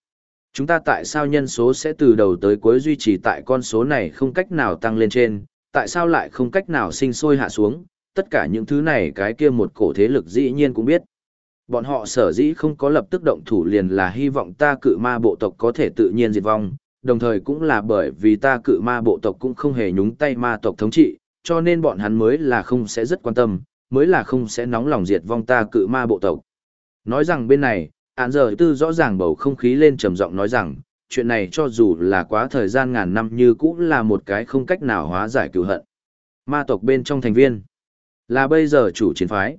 Chúng ta tại sao nhân số sẽ từ đầu tới cuối duy trì tại con số này không cách nào tăng lên trên, tại sao lại không cách nào sinh sôi hạ xuống, tất cả những thứ này cái kia một cổ thế lực dĩ nhiên cũng biết. Bọn họ sở dĩ không có lập tức động thủ liền là hy vọng ta cự ma bộ tộc có thể tự nhiên diệt vong, đồng thời cũng là bởi vì ta cự ma bộ tộc cũng không hề nhúng tay ma tộc thống trị, cho nên bọn hắn mới là không sẽ rất quan tâm, mới là không sẽ nóng lòng diệt vong ta cự ma bộ tộc. Nói rằng bên này, án giờ tư rõ ràng bầu không khí lên trầm giọng nói rằng, chuyện này cho dù là quá thời gian ngàn năm như cũng là một cái không cách nào hóa giải cựu hận. Ma tộc bên trong thành viên, là bây giờ chủ chiến phái.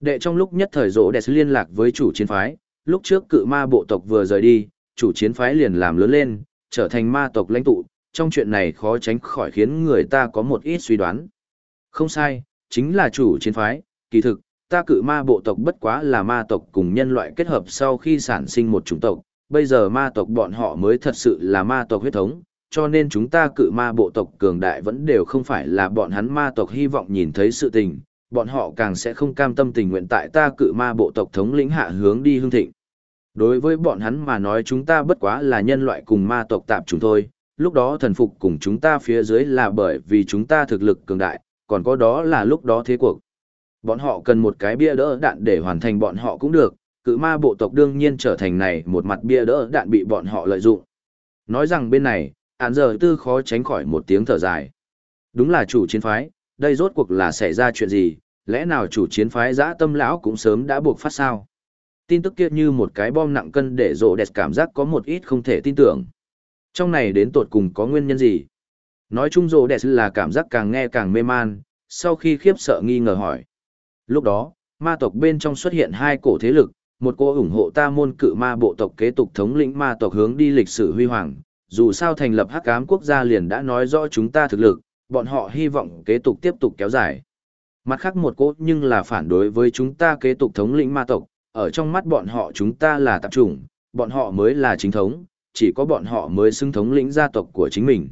Đệ trong lúc nhất thời rỗ đẹp liên lạc với chủ chiến phái, lúc trước cự ma bộ tộc vừa rời đi, chủ chiến phái liền làm lớn lên, trở thành ma tộc lãnh tụ, trong chuyện này khó tránh khỏi khiến người ta có một ít suy đoán. Không sai, chính là chủ chiến phái, kỳ thực, ta cự ma bộ tộc bất quá là ma tộc cùng nhân loại kết hợp sau khi sản sinh một chủng tộc, bây giờ ma tộc bọn họ mới thật sự là ma tộc huyết thống, cho nên chúng ta cự ma bộ tộc cường đại vẫn đều không phải là bọn hắn ma tộc hy vọng nhìn thấy sự tình, bọn họ càng sẽ không cam tâm tình nguyện tại ta cự ma bộ tộc thống lĩnh hạ hướng đi hương thịnh. Đối với bọn hắn mà nói chúng ta bất quá là nhân loại cùng ma tộc tạp chúng thôi, lúc đó thần phục cùng chúng ta phía dưới là bởi vì chúng ta thực lực cường đại, còn có đó là lúc đó thế cuộc. Bọn họ cần một cái bia đỡ đạn để hoàn thành bọn họ cũng được, cự ma bộ tộc đương nhiên trở thành này một mặt bia đỡ đạn bị bọn họ lợi dụng. Nói rằng bên này, án giờ tư khó tránh khỏi một tiếng thở dài. Đúng là chủ chiến phái, đây rốt cuộc là xảy ra chuyện gì, lẽ nào chủ chiến phái giã tâm lão cũng sớm đã buộc phát sao? Tin tức kia như một cái bom nặng cân để rộ đẹp cảm giác có một ít không thể tin tưởng. Trong này đến tột cùng có nguyên nhân gì? Nói chung rộ đẹp là cảm giác càng nghe càng mê man, sau khi khiếp sợ nghi ngờ hỏi. Lúc đó, ma tộc bên trong xuất hiện hai cổ thế lực, một cô ủng hộ ta môn cự ma bộ tộc kế tục thống lĩnh ma tộc hướng đi lịch sử huy hoàng. Dù sao thành lập hắc ám quốc gia liền đã nói rõ chúng ta thực lực, bọn họ hy vọng kế tục tiếp tục kéo dài. Mặt khác một cốt nhưng là phản đối với chúng ta kế tục thống lĩnh ma tộc, ở trong mắt bọn họ chúng ta là tạp chủng, bọn họ mới là chính thống, chỉ có bọn họ mới xưng thống lĩnh gia tộc của chính mình.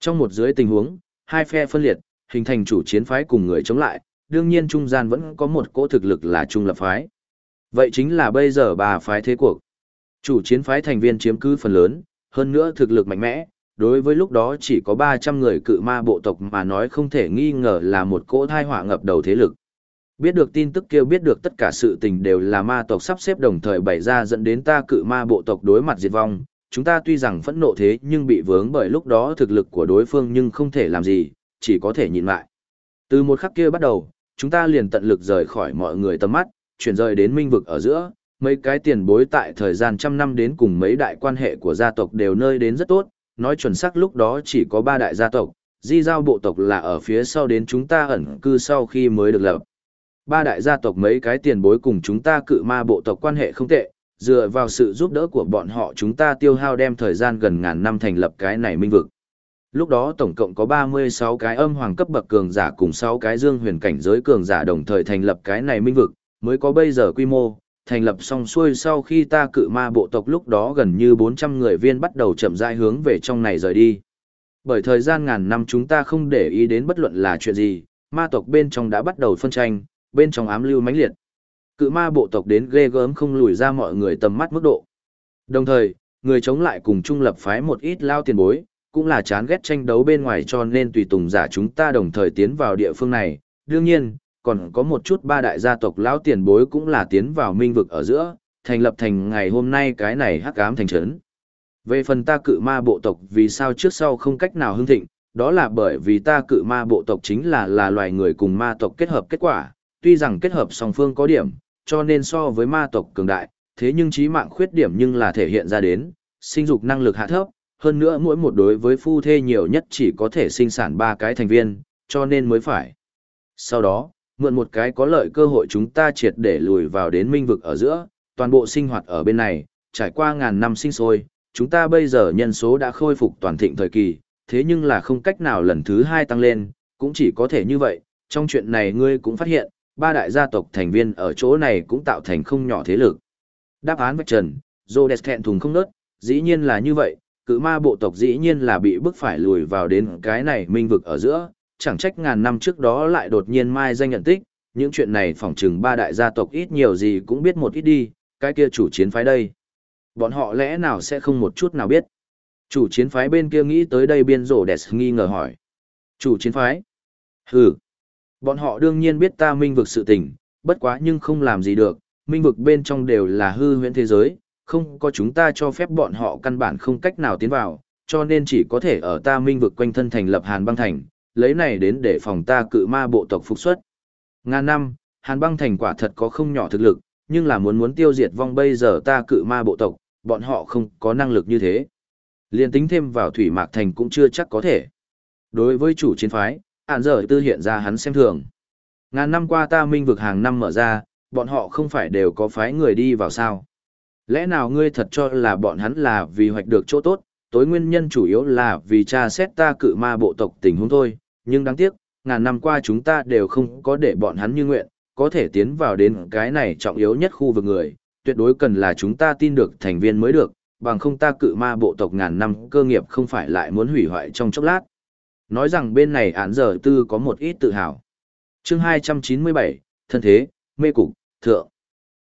Trong một dưới tình huống, hai phe phân liệt, hình thành chủ chiến phái cùng người chống lại, đương nhiên trung gian vẫn có một cỗ thực lực là trung lập phái. Vậy chính là bây giờ bà phái thế cuộc. Chủ chiến phái thành viên chiếm cứ phần lớn, hơn nữa thực lực mạnh mẽ, đối với lúc đó chỉ có 300 người cự ma bộ tộc mà nói không thể nghi ngờ là một cỗ thai họa ngập đầu thế lực. Biết được tin tức kêu biết được tất cả sự tình đều là ma tộc sắp xếp đồng thời bày ra dẫn đến ta cự ma bộ tộc đối mặt diệt vong. Chúng ta tuy rằng phẫn nộ thế nhưng bị vướng bởi lúc đó thực lực của đối phương nhưng không thể làm gì, chỉ có thể nhìn lại. Từ một khắc kia bắt đầu, chúng ta liền tận lực rời khỏi mọi người tầm mắt, chuyển rời đến minh vực ở giữa, mấy cái tiền bối tại thời gian trăm năm đến cùng mấy đại quan hệ của gia tộc đều nơi đến rất tốt, nói chuẩn xác lúc đó chỉ có ba đại gia tộc, di giao bộ tộc là ở phía sau đến chúng ta ẩn cư sau khi mới được lập. Ba đại gia tộc mấy cái tiền bối cùng chúng ta cự ma bộ tộc quan hệ không tệ, dựa vào sự giúp đỡ của bọn họ chúng ta tiêu hao đem thời gian gần ngàn năm thành lập cái này minh vực. Lúc đó tổng cộng có 36 cái âm hoàng cấp bậc cường giả cùng 6 cái dương huyền cảnh giới cường giả đồng thời thành lập cái này minh vực, mới có bây giờ quy mô, thành lập xong xuôi sau khi ta cự ma bộ tộc lúc đó gần như 400 người viên bắt đầu chậm rãi hướng về trong này rời đi. Bởi thời gian ngàn năm chúng ta không để ý đến bất luận là chuyện gì, ma tộc bên trong đã bắt đầu phân tranh, bên trong ám lưu mãnh liệt. Cự ma bộ tộc đến ghê gớm không lùi ra mọi người tầm mắt mức độ. Đồng thời, người chống lại cùng trung lập phái một ít lao tiền bối, cũng là chán ghét tranh đấu bên ngoài cho nên tùy tùng giả chúng ta đồng thời tiến vào địa phương này. Đương nhiên, còn có một chút ba đại gia tộc lão tiền bối cũng là tiến vào minh vực ở giữa, thành lập thành ngày hôm nay cái này hắc ám thành trấn. Về phần ta cự ma bộ tộc vì sao trước sau không cách nào hưng thịnh, đó là bởi vì ta cự ma bộ tộc chính là là loài người cùng ma tộc kết hợp kết quả, tuy rằng kết hợp song phương có điểm, cho nên so với ma tộc cường đại, thế nhưng trí mạng khuyết điểm nhưng là thể hiện ra đến, sinh dục năng lực hạ thấp, hơn nữa mỗi một đối với phu thê nhiều nhất chỉ có thể sinh sản ba cái thành viên, cho nên mới phải. Sau đó, mượn một cái có lợi cơ hội chúng ta triệt để lùi vào đến minh vực ở giữa, toàn bộ sinh hoạt ở bên này, trải qua ngàn năm sinh sôi, chúng ta bây giờ nhân số đã khôi phục toàn thịnh thời kỳ, thế nhưng là không cách nào lần thứ hai tăng lên, cũng chỉ có thể như vậy, trong chuyện này ngươi cũng phát hiện, ba đại gia tộc thành viên ở chỗ này cũng tạo thành không nhỏ thế lực. Đáp án vạch trần, Zodes thẹn thùng không nớt, dĩ nhiên là như vậy, cự ma bộ tộc dĩ nhiên là bị bức phải lùi vào đến cái này minh vực ở giữa, chẳng trách ngàn năm trước đó lại đột nhiên mai danh nhận tích, những chuyện này phỏng chừng ba đại gia tộc ít nhiều gì cũng biết một ít đi, cái kia chủ chiến phái đây. Bọn họ lẽ nào sẽ không một chút nào biết. Chủ chiến phái bên kia nghĩ tới đây biên rổ đẹp nghi ngờ hỏi. Chủ chiến phái? Hừ. Bọn họ đương nhiên biết ta minh vực sự tình, bất quá nhưng không làm gì được, minh vực bên trong đều là hư huyễn thế giới, không có chúng ta cho phép bọn họ căn bản không cách nào tiến vào, cho nên chỉ có thể ở ta minh vực quanh thân thành lập Hàn băng thành, lấy này đến để phòng ta cự ma bộ tộc phục xuất. Ngàn năm, Hàn băng thành quả thật có không nhỏ thực lực, nhưng là muốn muốn tiêu diệt vong bây giờ ta cự ma bộ tộc, bọn họ không có năng lực như thế. Liên tính thêm vào thủy mạc thành cũng chưa chắc có thể. Đối với chủ chiến phái, ản giờ tư hiện ra hắn xem thường. Ngàn năm qua ta minh vực hàng năm mở ra, bọn họ không phải đều có phái người đi vào sao. Lẽ nào ngươi thật cho là bọn hắn là vì hoạch được chỗ tốt, tối nguyên nhân chủ yếu là vì cha xét ta cự ma bộ tộc tình huống thôi, nhưng đáng tiếc, ngàn năm qua chúng ta đều không có để bọn hắn như nguyện, có thể tiến vào đến cái này trọng yếu nhất khu vực người, tuyệt đối cần là chúng ta tin được thành viên mới được, bằng không ta cự ma bộ tộc ngàn năm cơ nghiệp không phải lại muốn hủy hoại trong chốc lát. Nói rằng bên này án giờ tư có một ít tự hào. chương 297, thân thế, mê cục, thượng.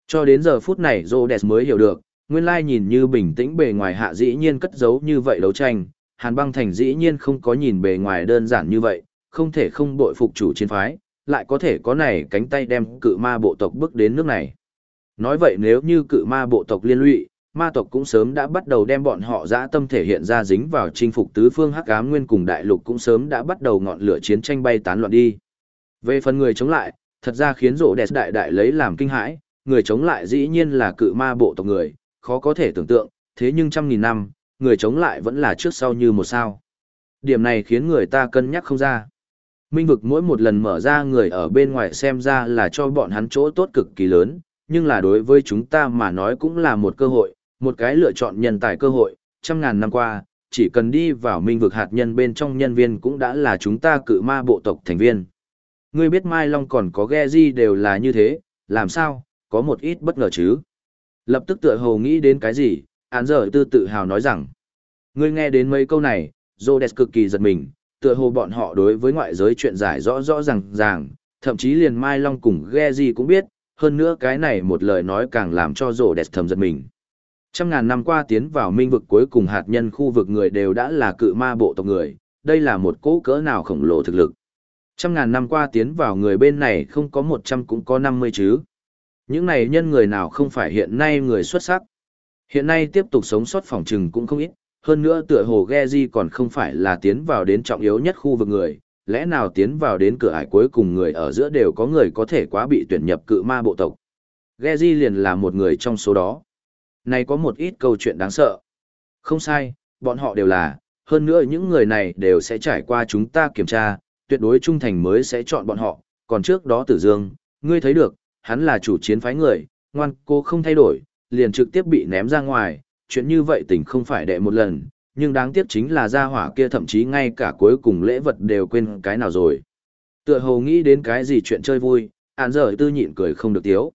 Cho đến giờ phút này Rhodes mới hiểu được, nguyên lai nhìn như bình tĩnh bề ngoài hạ dĩ nhiên cất giấu như vậy đấu tranh, Hàn băng thành dĩ nhiên không có nhìn bề ngoài đơn giản như vậy, không thể không bội phục chủ chiến phái, lại có thể có này cánh tay đem cự ma bộ tộc bước đến nước này. Nói vậy nếu như cự ma bộ tộc liên lụy, ma tộc cũng sớm đã bắt đầu đem bọn họ dã tâm thể hiện ra dính vào chinh phục tứ phương hắc ám nguyên cùng đại lục cũng sớm đã bắt đầu ngọn lửa chiến tranh bay tán loạn đi. Về phần người chống lại, thật ra khiến rộ đẹp đại đại lấy làm kinh hãi, người chống lại dĩ nhiên là cự ma bộ tộc người, khó có thể tưởng tượng, thế nhưng trăm nghìn năm, người chống lại vẫn là trước sau như một sao. Điểm này khiến người ta cân nhắc không ra. Minh vực mỗi một lần mở ra người ở bên ngoài xem ra là cho bọn hắn chỗ tốt cực kỳ lớn, nhưng là đối với chúng ta mà nói cũng là một cơ hội, một cái lựa chọn nhân tài cơ hội, trăm ngàn năm qua, chỉ cần đi vào minh vực hạt nhân bên trong nhân viên cũng đã là chúng ta cự ma bộ tộc thành viên. Ngươi biết Mai Long còn có ghe gì đều là như thế, làm sao, có một ít bất ngờ chứ. Lập tức tựa hồ nghĩ đến cái gì, án giờ tư tự hào nói rằng. Ngươi nghe đến mấy câu này, Zodes cực kỳ giật mình, tựa hồ bọn họ đối với ngoại giới chuyện giải rõ rõ ràng ràng, thậm chí liền Mai Long cùng ghe gì cũng biết, hơn nữa cái này một lời nói càng làm cho Rhodes thầm giật mình. Trăm ngàn năm qua tiến vào minh vực cuối cùng hạt nhân khu vực người đều đã là cự ma bộ tộc người, đây là một cỗ cỡ nào khổng lồ thực lực. Trăm ngàn năm qua tiến vào người bên này không có một trăm cũng có năm mươi chứ. Những này nhân người nào không phải hiện nay người xuất sắc. Hiện nay tiếp tục sống sót phòng trừng cũng không ít, hơn nữa tựa hồ Geji còn không phải là tiến vào đến trọng yếu nhất khu vực người, lẽ nào tiến vào đến cửa ải cuối cùng người ở giữa đều có người có thể quá bị tuyển nhập cự ma bộ tộc. Geji liền là một người trong số đó. Này có một ít câu chuyện đáng sợ. Không sai, bọn họ đều là, hơn nữa những người này đều sẽ trải qua chúng ta kiểm tra, tuyệt đối trung thành mới sẽ chọn bọn họ, còn trước đó Tử Dương, ngươi thấy được, hắn là chủ chiến phái người, ngoan cô không thay đổi, liền trực tiếp bị ném ra ngoài, chuyện như vậy tình không phải đệ một lần, nhưng đáng tiếc chính là gia hỏa kia thậm chí ngay cả cuối cùng lễ vật đều quên cái nào rồi. Tựa hồ nghĩ đến cái gì chuyện chơi vui, án giờ tư nhịn cười không được tiếu.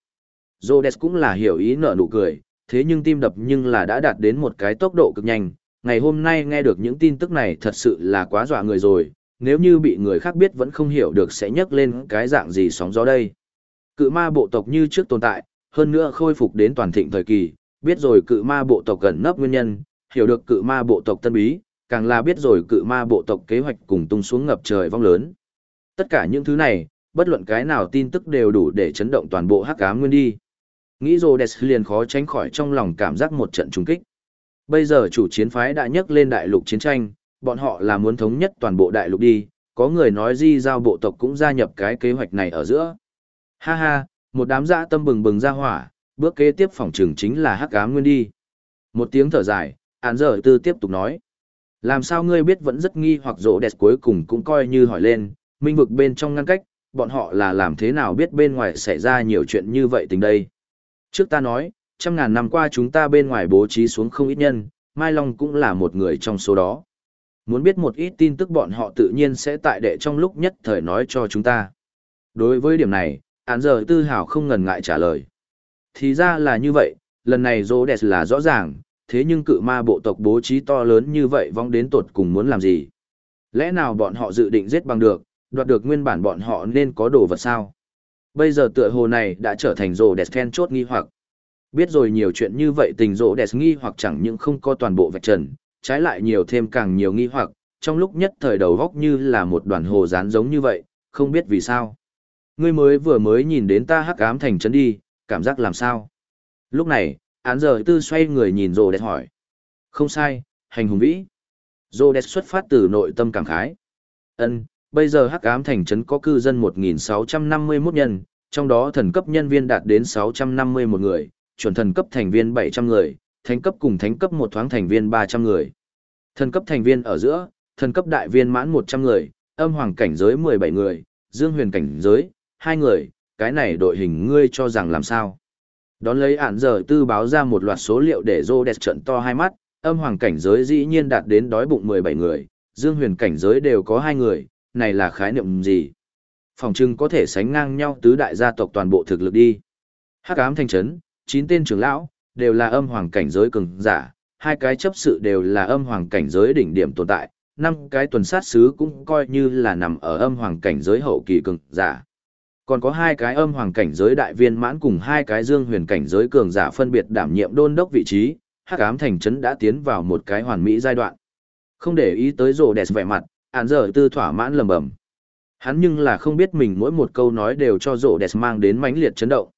Rhodes cũng là hiểu ý nở nụ cười, thế nhưng tim đập nhưng là đã đạt đến một cái tốc độ cực nhanh. Ngày hôm nay nghe được những tin tức này thật sự là quá dọa người rồi, nếu như bị người khác biết vẫn không hiểu được sẽ nhấc lên cái dạng gì sóng gió đây. Cự ma bộ tộc như trước tồn tại, hơn nữa khôi phục đến toàn thịnh thời kỳ, biết rồi cự ma bộ tộc gần nấp nguyên nhân, hiểu được cự ma bộ tộc tân bí, càng là biết rồi cự ma bộ tộc kế hoạch cùng tung xuống ngập trời vong lớn. Tất cả những thứ này, bất luận cái nào tin tức đều đủ để chấn động toàn bộ hắc ám nguyên đi. Nghĩ rồi Des liền khó tránh khỏi trong lòng cảm giác một trận trùng kích. Bây giờ chủ chiến phái đã nhấc lên đại lục chiến tranh, bọn họ là muốn thống nhất toàn bộ đại lục đi, có người nói di giao bộ tộc cũng gia nhập cái kế hoạch này ở giữa. Ha ha, một đám dã tâm bừng bừng ra hỏa, bước kế tiếp phòng trường chính là hắc ám nguyên đi. Một tiếng thở dài, án giờ tư tiếp tục nói. Làm sao ngươi biết vẫn rất nghi hoặc rỗ đẹp cuối cùng cũng coi như hỏi lên, minh vực bên trong ngăn cách, bọn họ là làm thế nào biết bên ngoài xảy ra nhiều chuyện như vậy tình đây. Trước ta nói, trăm ngàn năm qua chúng ta bên ngoài bố trí xuống không ít nhân, Mai Long cũng là một người trong số đó. Muốn biết một ít tin tức bọn họ tự nhiên sẽ tại đệ trong lúc nhất thời nói cho chúng ta. Đối với điểm này, án giờ tư hào không ngần ngại trả lời. Thì ra là như vậy, lần này rô đẹp là rõ ràng, thế nhưng cự ma bộ tộc bố trí to lớn như vậy vong đến tột cùng muốn làm gì? Lẽ nào bọn họ dự định giết bằng được, đoạt được nguyên bản bọn họ nên có đồ vật sao? Bây giờ tựa hồ này đã trở thành rô đẹp then chốt nghi hoặc. Biết rồi nhiều chuyện như vậy tình rô đẹp nghi hoặc chẳng những không có toàn bộ vạch trần, trái lại nhiều thêm càng nhiều nghi hoặc, trong lúc nhất thời đầu góc như là một đoàn hồ dán giống như vậy, không biết vì sao. Ngươi mới vừa mới nhìn đến ta hắc ám thành trấn đi, cảm giác làm sao? Lúc này, án giờ tư xoay người nhìn rồ đẹp hỏi. Không sai, hành hùng vĩ. Rồ đẹp xuất phát từ nội tâm cảm khái. Ân, bây giờ hắc ám thành trấn có cư dân 1.651 nhân, trong đó thần cấp nhân viên đạt đến 651 người, chuẩn thần cấp thành viên 700 người, thánh cấp cùng thánh cấp một thoáng thành viên 300 người. Thần cấp thành viên ở giữa, thần cấp đại viên mãn 100 người, âm hoàng cảnh giới 17 người, dương huyền cảnh giới, 2 người, cái này đội hình ngươi cho rằng làm sao. Đón lấy ản giờ tư báo ra một loạt số liệu để rô đẹp trận to hai mắt, âm hoàng cảnh giới dĩ nhiên đạt đến đói bụng 17 người, dương huyền cảnh giới đều có hai người, này là khái niệm gì? Phòng trưng có thể sánh ngang nhau tứ đại gia tộc toàn bộ thực lực đi. Hắc ám thanh trấn, chín tên trưởng lão, đều là âm hoàng cảnh giới cường giả, hai cái chấp sự đều là âm hoàng cảnh giới đỉnh điểm tồn tại, năm cái tuần sát sứ cũng coi như là nằm ở âm hoàng cảnh giới hậu kỳ cường giả. Còn có hai cái âm hoàng cảnh giới đại viên mãn cùng hai cái dương huyền cảnh giới cường giả phân biệt đảm nhiệm đôn đốc vị trí, hắc ám thành trấn đã tiến vào một cái hoàn mỹ giai đoạn. Không để ý tới rồ đẹp vẻ mặt, ạn giờ tư thỏa mãn lầm bầm. Hắn nhưng là không biết mình mỗi một câu nói đều cho rộ đẹp mang đến mãnh liệt chấn động.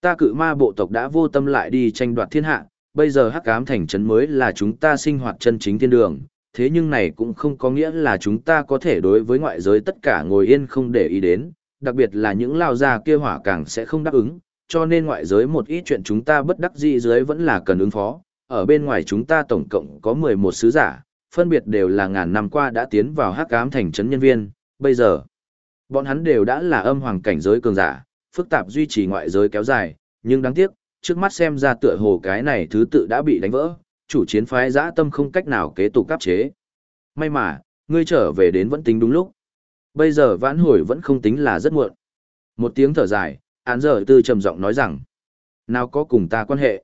Ta cự ma bộ tộc đã vô tâm lại đi tranh đoạt thiên hạ, bây giờ hắc ám thành trấn mới là chúng ta sinh hoạt chân chính thiên đường, thế nhưng này cũng không có nghĩa là chúng ta có thể đối với ngoại giới tất cả ngồi yên không để ý đến, đặc biệt là những lao gia kia hỏa càng sẽ không đáp ứng, cho nên ngoại giới một ít chuyện chúng ta bất đắc dĩ dưới vẫn là cần ứng phó, ở bên ngoài chúng ta tổng cộng có 11 sứ giả, phân biệt đều là ngàn năm qua đã tiến vào hắc ám thành trấn nhân viên, bây giờ Bọn hắn đều đã là âm hoàng cảnh giới cường giả, phức tạp duy trì ngoại giới kéo dài, nhưng đáng tiếc, trước mắt xem ra tựa hồ cái này thứ tự đã bị đánh vỡ, chủ chiến phái dã tâm không cách nào kế tục cấp chế. May mà, ngươi trở về đến vẫn tính đúng lúc. Bây giờ vãn hồi vẫn không tính là rất muộn. Một tiếng thở dài, án giờ tư trầm giọng nói rằng, nào có cùng ta quan hệ?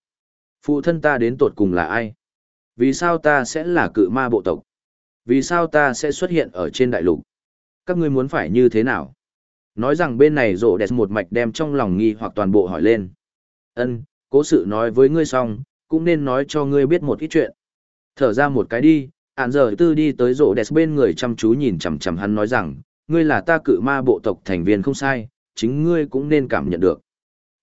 Phụ thân ta đến tột cùng là ai? Vì sao ta sẽ là cự ma bộ tộc? Vì sao ta sẽ xuất hiện ở trên đại lục? Các ngươi muốn phải như thế nào? Nói rằng bên này rộ đẹp một mạch đem trong lòng nghi hoặc toàn bộ hỏi lên. Ân, cố sự nói với ngươi xong, cũng nên nói cho ngươi biết một ít chuyện. Thở ra một cái đi, ạn giờ tư đi tới rộ đẹp bên người chăm chú nhìn chằm chằm hắn nói rằng, ngươi là ta cự ma bộ tộc thành viên không sai, chính ngươi cũng nên cảm nhận được.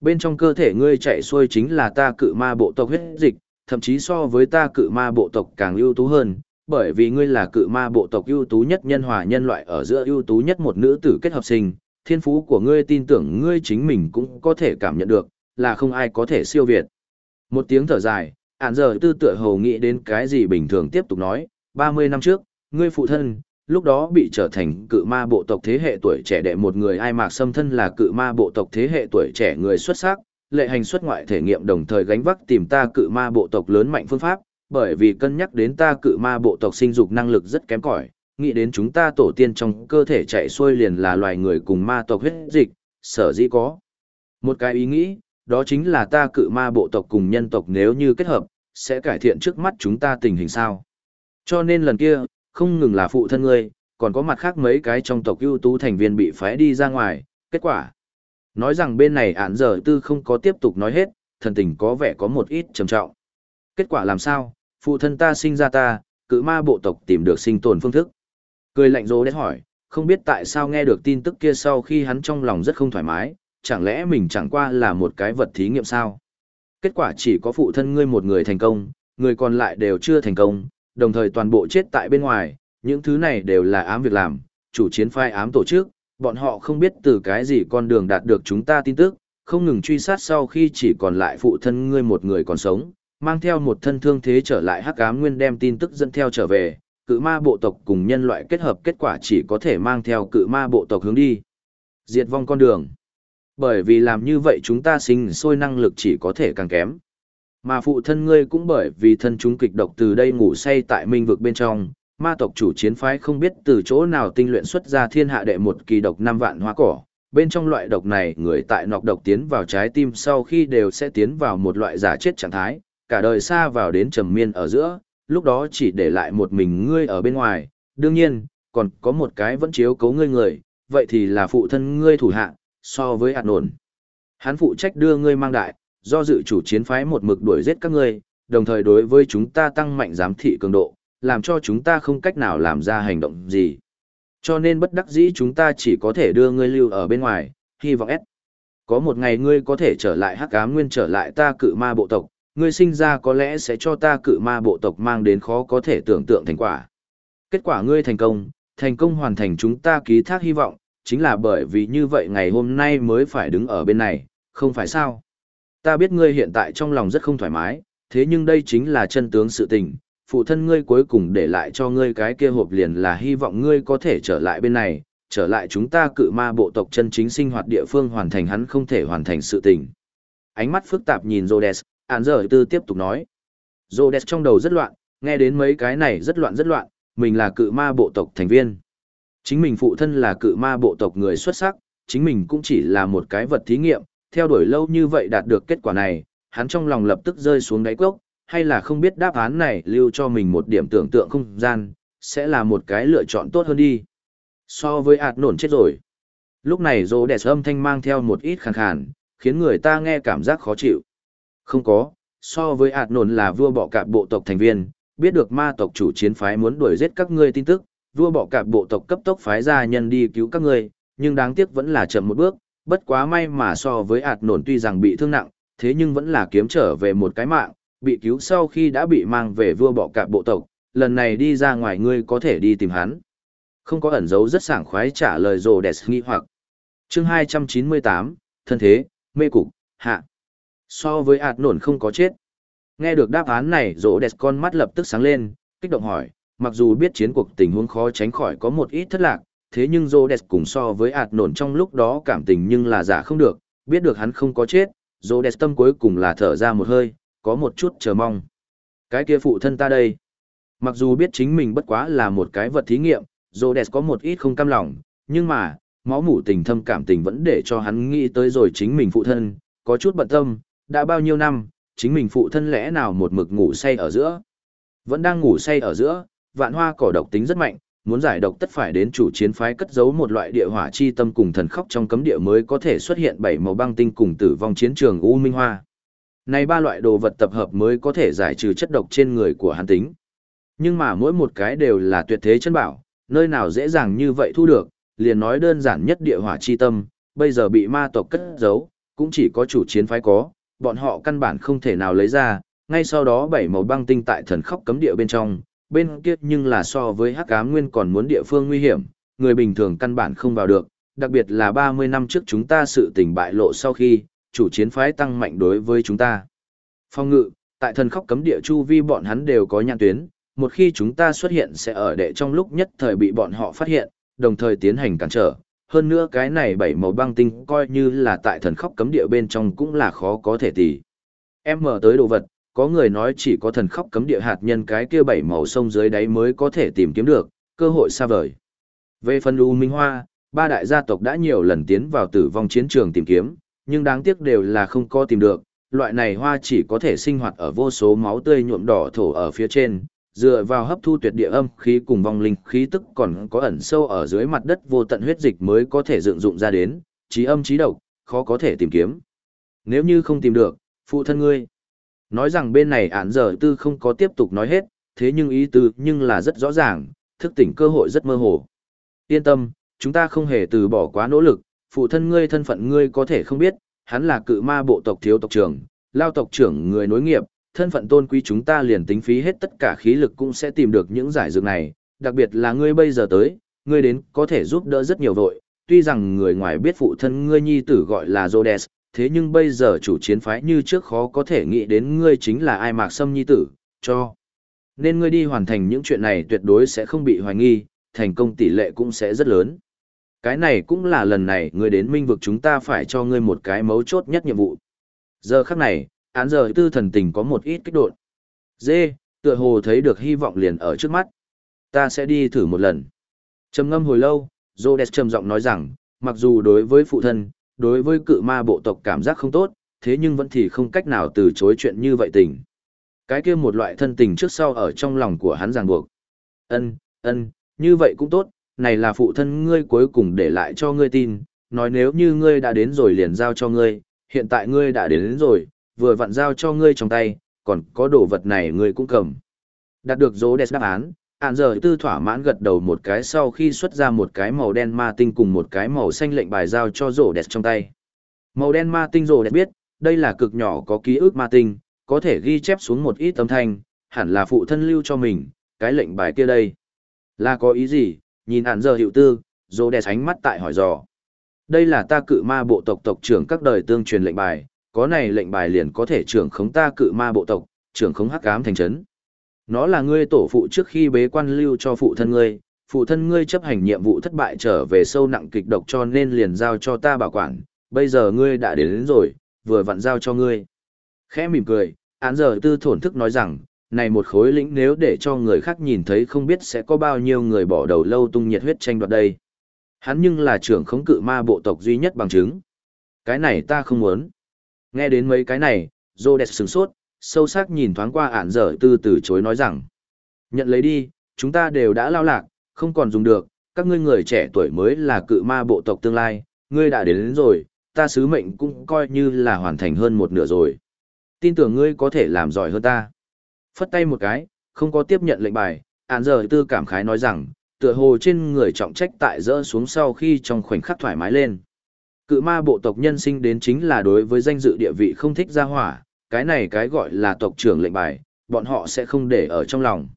Bên trong cơ thể ngươi chạy xuôi chính là ta cự ma bộ tộc huyết dịch, thậm chí so với ta cự ma bộ tộc càng ưu tú hơn, bởi vì ngươi là cự ma bộ tộc ưu tú nhất nhân hòa nhân loại ở giữa ưu tú nhất một nữ tử kết hợp sinh, thiên phú của ngươi tin tưởng ngươi chính mình cũng có thể cảm nhận được, là không ai có thể siêu việt. Một tiếng thở dài, ản giờ tư tựa hồ nghĩ đến cái gì bình thường tiếp tục nói, 30 năm trước, ngươi phụ thân, lúc đó bị trở thành cự ma bộ tộc thế hệ tuổi trẻ đệ một người ai mạc xâm thân là cự ma bộ tộc thế hệ tuổi trẻ người xuất sắc, lệ hành xuất ngoại thể nghiệm đồng thời gánh vác tìm ta cự ma bộ tộc lớn mạnh phương pháp, bởi vì cân nhắc đến ta cự ma bộ tộc sinh dục năng lực rất kém cỏi, nghĩ đến chúng ta tổ tiên trong cơ thể chạy xuôi liền là loài người cùng ma tộc huyết dịch, sở dĩ có. Một cái ý nghĩ, đó chính là ta cự ma bộ tộc cùng nhân tộc nếu như kết hợp, sẽ cải thiện trước mắt chúng ta tình hình sao. Cho nên lần kia, không ngừng là phụ thân ngươi, còn có mặt khác mấy cái trong tộc ưu tú thành viên bị phái đi ra ngoài, kết quả. Nói rằng bên này án giờ tư không có tiếp tục nói hết, thần tình có vẻ có một ít trầm trọng. Kết quả làm sao, phụ thân ta sinh ra ta, cự ma bộ tộc tìm được sinh tồn phương thức. Cười lạnh rố đét hỏi, không biết tại sao nghe được tin tức kia sau khi hắn trong lòng rất không thoải mái, chẳng lẽ mình chẳng qua là một cái vật thí nghiệm sao? Kết quả chỉ có phụ thân ngươi một người thành công, người còn lại đều chưa thành công, đồng thời toàn bộ chết tại bên ngoài, những thứ này đều là ám việc làm, chủ chiến phái ám tổ chức, bọn họ không biết từ cái gì con đường đạt được chúng ta tin tức, không ngừng truy sát sau khi chỉ còn lại phụ thân ngươi một người còn sống, mang theo một thân thương thế trở lại hắc ám nguyên đem tin tức dẫn theo trở về, cự ma bộ tộc cùng nhân loại kết hợp kết quả chỉ có thể mang theo cự ma bộ tộc hướng đi. Diệt vong con đường. Bởi vì làm như vậy chúng ta sinh sôi năng lực chỉ có thể càng kém. Mà phụ thân ngươi cũng bởi vì thân chúng kịch độc từ đây ngủ say tại minh vực bên trong, ma tộc chủ chiến phái không biết từ chỗ nào tinh luyện xuất ra thiên hạ đệ một kỳ độc năm vạn hoa cỏ. Bên trong loại độc này người tại nọc độc tiến vào trái tim sau khi đều sẽ tiến vào một loại giả chết trạng thái, cả đời xa vào đến trầm miên ở giữa, lúc đó chỉ để lại một mình ngươi ở bên ngoài, đương nhiên, còn có một cái vẫn chiếu cấu ngươi người, vậy thì là phụ thân ngươi thủ hạ, so với hạt nổn. Hắn phụ trách đưa ngươi mang đại, do dự chủ chiến phái một mực đuổi giết các ngươi, đồng thời đối với chúng ta tăng mạnh giám thị cường độ, làm cho chúng ta không cách nào làm ra hành động gì. Cho nên bất đắc dĩ chúng ta chỉ có thể đưa ngươi lưu ở bên ngoài, hy vọng S. Có một ngày ngươi có thể trở lại hắc ám nguyên trở lại ta cự ma bộ tộc, ngươi sinh ra có lẽ sẽ cho ta cự ma bộ tộc mang đến khó có thể tưởng tượng thành quả. Kết quả ngươi thành công, thành công hoàn thành chúng ta ký thác hy vọng, chính là bởi vì như vậy ngày hôm nay mới phải đứng ở bên này, không phải sao? Ta biết ngươi hiện tại trong lòng rất không thoải mái, thế nhưng đây chính là chân tướng sự tình, phụ thân ngươi cuối cùng để lại cho ngươi cái kia hộp liền là hy vọng ngươi có thể trở lại bên này, trở lại chúng ta cự ma bộ tộc chân chính sinh hoạt địa phương hoàn thành hắn không thể hoàn thành sự tình. Ánh mắt phức tạp nhìn Rhodes, Án giờ tư tiếp tục nói. Rhodes trong đầu rất loạn, nghe đến mấy cái này rất loạn rất loạn, mình là cự ma bộ tộc thành viên. Chính mình phụ thân là cự ma bộ tộc người xuất sắc, chính mình cũng chỉ là một cái vật thí nghiệm, theo đuổi lâu như vậy đạt được kết quả này, hắn trong lòng lập tức rơi xuống đáy cốc, hay là không biết đáp án này lưu cho mình một điểm tưởng tượng không gian, sẽ là một cái lựa chọn tốt hơn đi. So với ạt nổn chết rồi. Lúc này rô đẹp âm thanh mang theo một ít khàn khàn, khiến người ta nghe cảm giác khó chịu. Không có, so với ạt nổn là vua bọ cạp bộ tộc thành viên, biết được ma tộc chủ chiến phái muốn đuổi giết các ngươi tin tức, vua bọ cạp bộ tộc cấp tốc phái ra nhân đi cứu các ngươi, nhưng đáng tiếc vẫn là chậm một bước, bất quá may mà so với ạt nổn tuy rằng bị thương nặng, thế nhưng vẫn là kiếm trở về một cái mạng, bị cứu sau khi đã bị mang về vua bọ cạp bộ tộc, lần này đi ra ngoài ngươi có thể đi tìm hắn. Không có ẩn dấu rất sảng khoái trả lời rồ đẹp nghi hoặc. Chương 298, thân thế, mê cục, hạ. So với ạt nổn không có chết. Nghe được đáp án này rồ đẹp con mắt lập tức sáng lên, kích động hỏi, mặc dù biết chiến cuộc tình huống khó tránh khỏi có một ít thất lạc, thế nhưng Rhodes cùng so với ạt nổn trong lúc đó cảm tình nhưng là giả không được, biết được hắn không có chết, Rhodes tâm cuối cùng là thở ra một hơi, có một chút chờ mong. Cái kia phụ thân ta đây. Mặc dù biết chính mình bất quá là một cái vật thí nghiệm, Rhodes có một ít không cam lòng, nhưng mà, máu mủ tình thâm cảm tình vẫn để cho hắn nghĩ tới rồi chính mình phụ thân, có chút bận tâm, đã bao nhiêu năm, chính mình phụ thân lẽ nào một mực ngủ say ở giữa. Vẫn đang ngủ say ở giữa, vạn hoa cỏ độc tính rất mạnh, muốn giải độc tất phải đến chủ chiến phái cất giấu một loại địa hỏa chi tâm cùng thần khóc trong cấm địa mới có thể xuất hiện bảy màu băng tinh cùng tử vong chiến trường u minh hoa. Này ba loại đồ vật tập hợp mới có thể giải trừ chất độc trên người của hắn tính. Nhưng mà mỗi một cái đều là tuyệt thế chân bảo, nơi nào dễ dàng như vậy thu được, liền nói đơn giản nhất địa hỏa chi tâm, bây giờ bị ma tộc cất giấu, cũng chỉ có chủ chiến phái có, bọn họ căn bản không thể nào lấy ra, ngay sau đó bảy màu băng tinh tại thần khóc cấm địa bên trong, bên kia nhưng là so với hắc ám nguyên còn muốn địa phương nguy hiểm, người bình thường căn bản không vào được, đặc biệt là 30 năm trước chúng ta sự tình bại lộ sau khi, chủ chiến phái tăng mạnh đối với chúng ta. Phong ngự, tại thần khóc cấm địa chu vi bọn hắn đều có nhãn tuyến, một khi chúng ta xuất hiện sẽ ở đệ trong lúc nhất thời bị bọn họ phát hiện, đồng thời tiến hành cản trở. Hơn nữa cái này bảy màu băng tinh coi như là tại thần khóc cấm địa bên trong cũng là khó có thể tỉ. Em mở tới đồ vật, có người nói chỉ có thần khóc cấm địa hạt nhân cái kia bảy màu sông dưới đáy mới có thể tìm kiếm được, cơ hội xa vời. Về phần U Minh Hoa, ba đại gia tộc đã nhiều lần tiến vào tử vong chiến trường tìm kiếm, nhưng đáng tiếc đều là không có tìm được, loại này hoa chỉ có thể sinh hoạt ở vô số máu tươi nhuộm đỏ thổ ở phía trên, dựa vào hấp thu tuyệt địa âm khí cùng vong linh khí tức còn có ẩn sâu ở dưới mặt đất vô tận huyết dịch mới có thể dựng dụng ra đến, trí âm trí độc, khó có thể tìm kiếm. Nếu như không tìm được, phụ thân ngươi. Nói rằng bên này ản giờ tư không có tiếp tục nói hết, thế nhưng ý tư nhưng là rất rõ ràng, thức tỉnh cơ hội rất mơ hồ. Yên tâm, chúng ta không hề từ bỏ quá nỗ lực, phụ thân ngươi thân phận ngươi có thể không biết, hắn là cự ma bộ tộc thiếu tộc trưởng, lao tộc trưởng người nối nghiệp, thân phận tôn quý chúng ta liền tính phí hết tất cả khí lực cũng sẽ tìm được những giải dược này, đặc biệt là ngươi bây giờ tới, ngươi đến có thể giúp đỡ rất nhiều vội, tuy rằng người ngoài biết phụ thân ngươi nhi tử gọi là Rhodes, thế nhưng bây giờ chủ chiến phái như trước khó có thể nghĩ đến ngươi chính là ai mạc xâm nhi tử, cho. Nên ngươi đi hoàn thành những chuyện này tuyệt đối sẽ không bị hoài nghi, thành công tỷ lệ cũng sẽ rất lớn. Cái này cũng là lần này ngươi đến minh vực chúng ta phải cho ngươi một cái mấu chốt nhất nhiệm vụ. Giờ khắc này, án giờ tư thần tình có một ít kích đột. Dê, tựa hồ thấy được hy vọng liền ở trước mắt. Ta sẽ đi thử một lần. Trầm ngâm hồi lâu, Rhodes trầm giọng nói rằng, mặc dù đối với phụ thân, đối với cự ma bộ tộc cảm giác không tốt, thế nhưng vẫn thì không cách nào từ chối chuyện như vậy tình. Cái kia một loại thân tình trước sau ở trong lòng của hắn ràng buộc. Ân, ân, như vậy cũng tốt, này là phụ thân ngươi cuối cùng để lại cho ngươi tin, nói nếu như ngươi đã đến rồi liền giao cho ngươi, hiện tại ngươi đã đến, đến rồi, vừa vặn giao cho ngươi trong tay, còn có đồ vật này ngươi cũng cầm. Đạt được dấu đẹp đáp án, ản giờ tư thỏa mãn gật đầu một cái sau khi xuất ra một cái màu đen ma tinh cùng một cái màu xanh lệnh bài giao cho rổ đẹp trong tay. Màu đen ma tinh rổ đẹp biết, đây là cực nhỏ có ký ức ma tinh, có thể ghi chép xuống một ít âm thanh, hẳn là phụ thân lưu cho mình, cái lệnh bài kia đây. Là có ý gì, nhìn ản giờ hiệu tư, rổ đẹp ánh mắt tại hỏi dò. Đây là ta cự ma bộ tộc tộc trưởng các đời tương truyền lệnh bài, có này lệnh bài liền có thể trưởng khống ta cự ma bộ tộc, trưởng khống hắc ám thành trấn. Nó là ngươi tổ phụ trước khi bế quan lưu cho phụ thân ngươi, phụ thân ngươi chấp hành nhiệm vụ thất bại trở về sâu nặng kịch độc cho nên liền giao cho ta bảo quản, bây giờ ngươi đã đến, đến rồi, vừa vặn giao cho ngươi. Khẽ mỉm cười, án giờ tư thổn thức nói rằng, này một khối lĩnh nếu để cho người khác nhìn thấy không biết sẽ có bao nhiêu người bỏ đầu lâu tung nhiệt huyết tranh đoạt đây. Hắn nhưng là trưởng khống cự ma bộ tộc duy nhất bằng chứng. Cái này ta không muốn. Nghe đến mấy cái này, Rhodes sửng sốt, sâu sắc nhìn thoáng qua ản dở tư từ chối nói rằng. Nhận lấy đi, chúng ta đều đã lao lạc, không còn dùng được, các ngươi người trẻ tuổi mới là cự ma bộ tộc tương lai, ngươi đã đến, đến rồi, ta sứ mệnh cũng coi như là hoàn thành hơn một nửa rồi. Tin tưởng ngươi có thể làm giỏi hơn ta. Phất tay một cái, không có tiếp nhận lệnh bài, ản dở tư cảm khái nói rằng, tựa hồ trên người trọng trách tại dỡ xuống sau khi trong khoảnh khắc thoải mái lên. Cự ma bộ tộc nhân sinh đến chính là đối với danh dự địa vị không thích ra hỏa, cái này cái gọi là tộc trưởng lệnh bài, bọn họ sẽ không để ở trong lòng.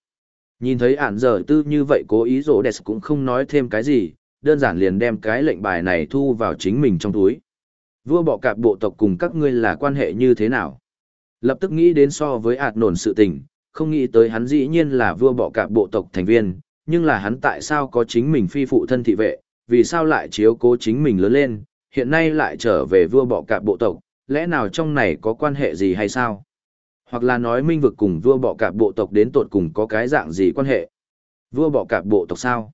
Nhìn thấy ản giờ tư như vậy cố ý rổ đẹp cũng không nói thêm cái gì, đơn giản liền đem cái lệnh bài này thu vào chính mình trong túi. Vua bọ cạp bộ tộc cùng các ngươi là quan hệ như thế nào? Lập tức nghĩ đến so với ạt nổn sự tình, không nghĩ tới hắn dĩ nhiên là vua bọ cạp bộ tộc thành viên, nhưng là hắn tại sao có chính mình phi phụ thân thị vệ, vì sao lại chiếu cố chính mình lớn lên, hiện nay lại trở về vua bọ cạp bộ tộc, lẽ nào trong này có quan hệ gì hay sao? Hoặc là nói minh vực cùng vua bọ cạp bộ tộc đến tột cùng có cái dạng gì quan hệ? Vua bọ cạp bộ tộc sao?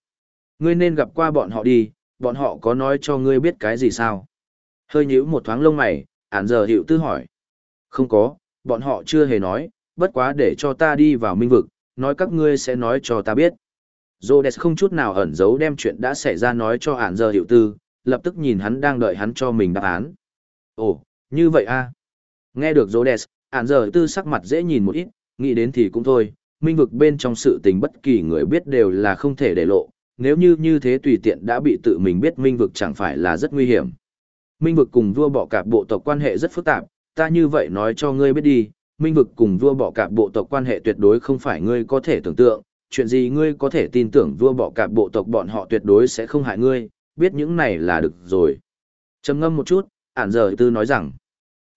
Ngươi nên gặp qua bọn họ đi, bọn họ có nói cho ngươi biết cái gì sao? Hơi nhíu một thoáng lông mày, án giờ hiệu tư hỏi. Không có, bọn họ chưa hề nói, bất quá để cho ta đi vào minh vực, nói các ngươi sẽ nói cho ta biết. Rhodes không chút nào ẩn giấu đem chuyện đã xảy ra nói cho án giờ hiệu tư, lập tức nhìn hắn đang đợi hắn cho mình đáp án. Ồ, như vậy a à? Nghe được Rhodes, ản giờ tư sắc mặt dễ nhìn một ít, nghĩ đến thì cũng thôi, minh vực bên trong sự tình bất kỳ người biết đều là không thể để lộ, nếu như như thế tùy tiện đã bị tự mình biết minh vực chẳng phải là rất nguy hiểm. Minh vực cùng vua bọ cạp bộ tộc quan hệ rất phức tạp, ta như vậy nói cho ngươi biết đi, minh vực cùng vua bọ cạp bộ tộc quan hệ tuyệt đối không phải ngươi có thể tưởng tượng, chuyện gì ngươi có thể tin tưởng vua bọ cạp bộ tộc bọn họ tuyệt đối sẽ không hại ngươi, biết những này là được rồi. trầm ngâm một chút, ản giờ tư nói rằng,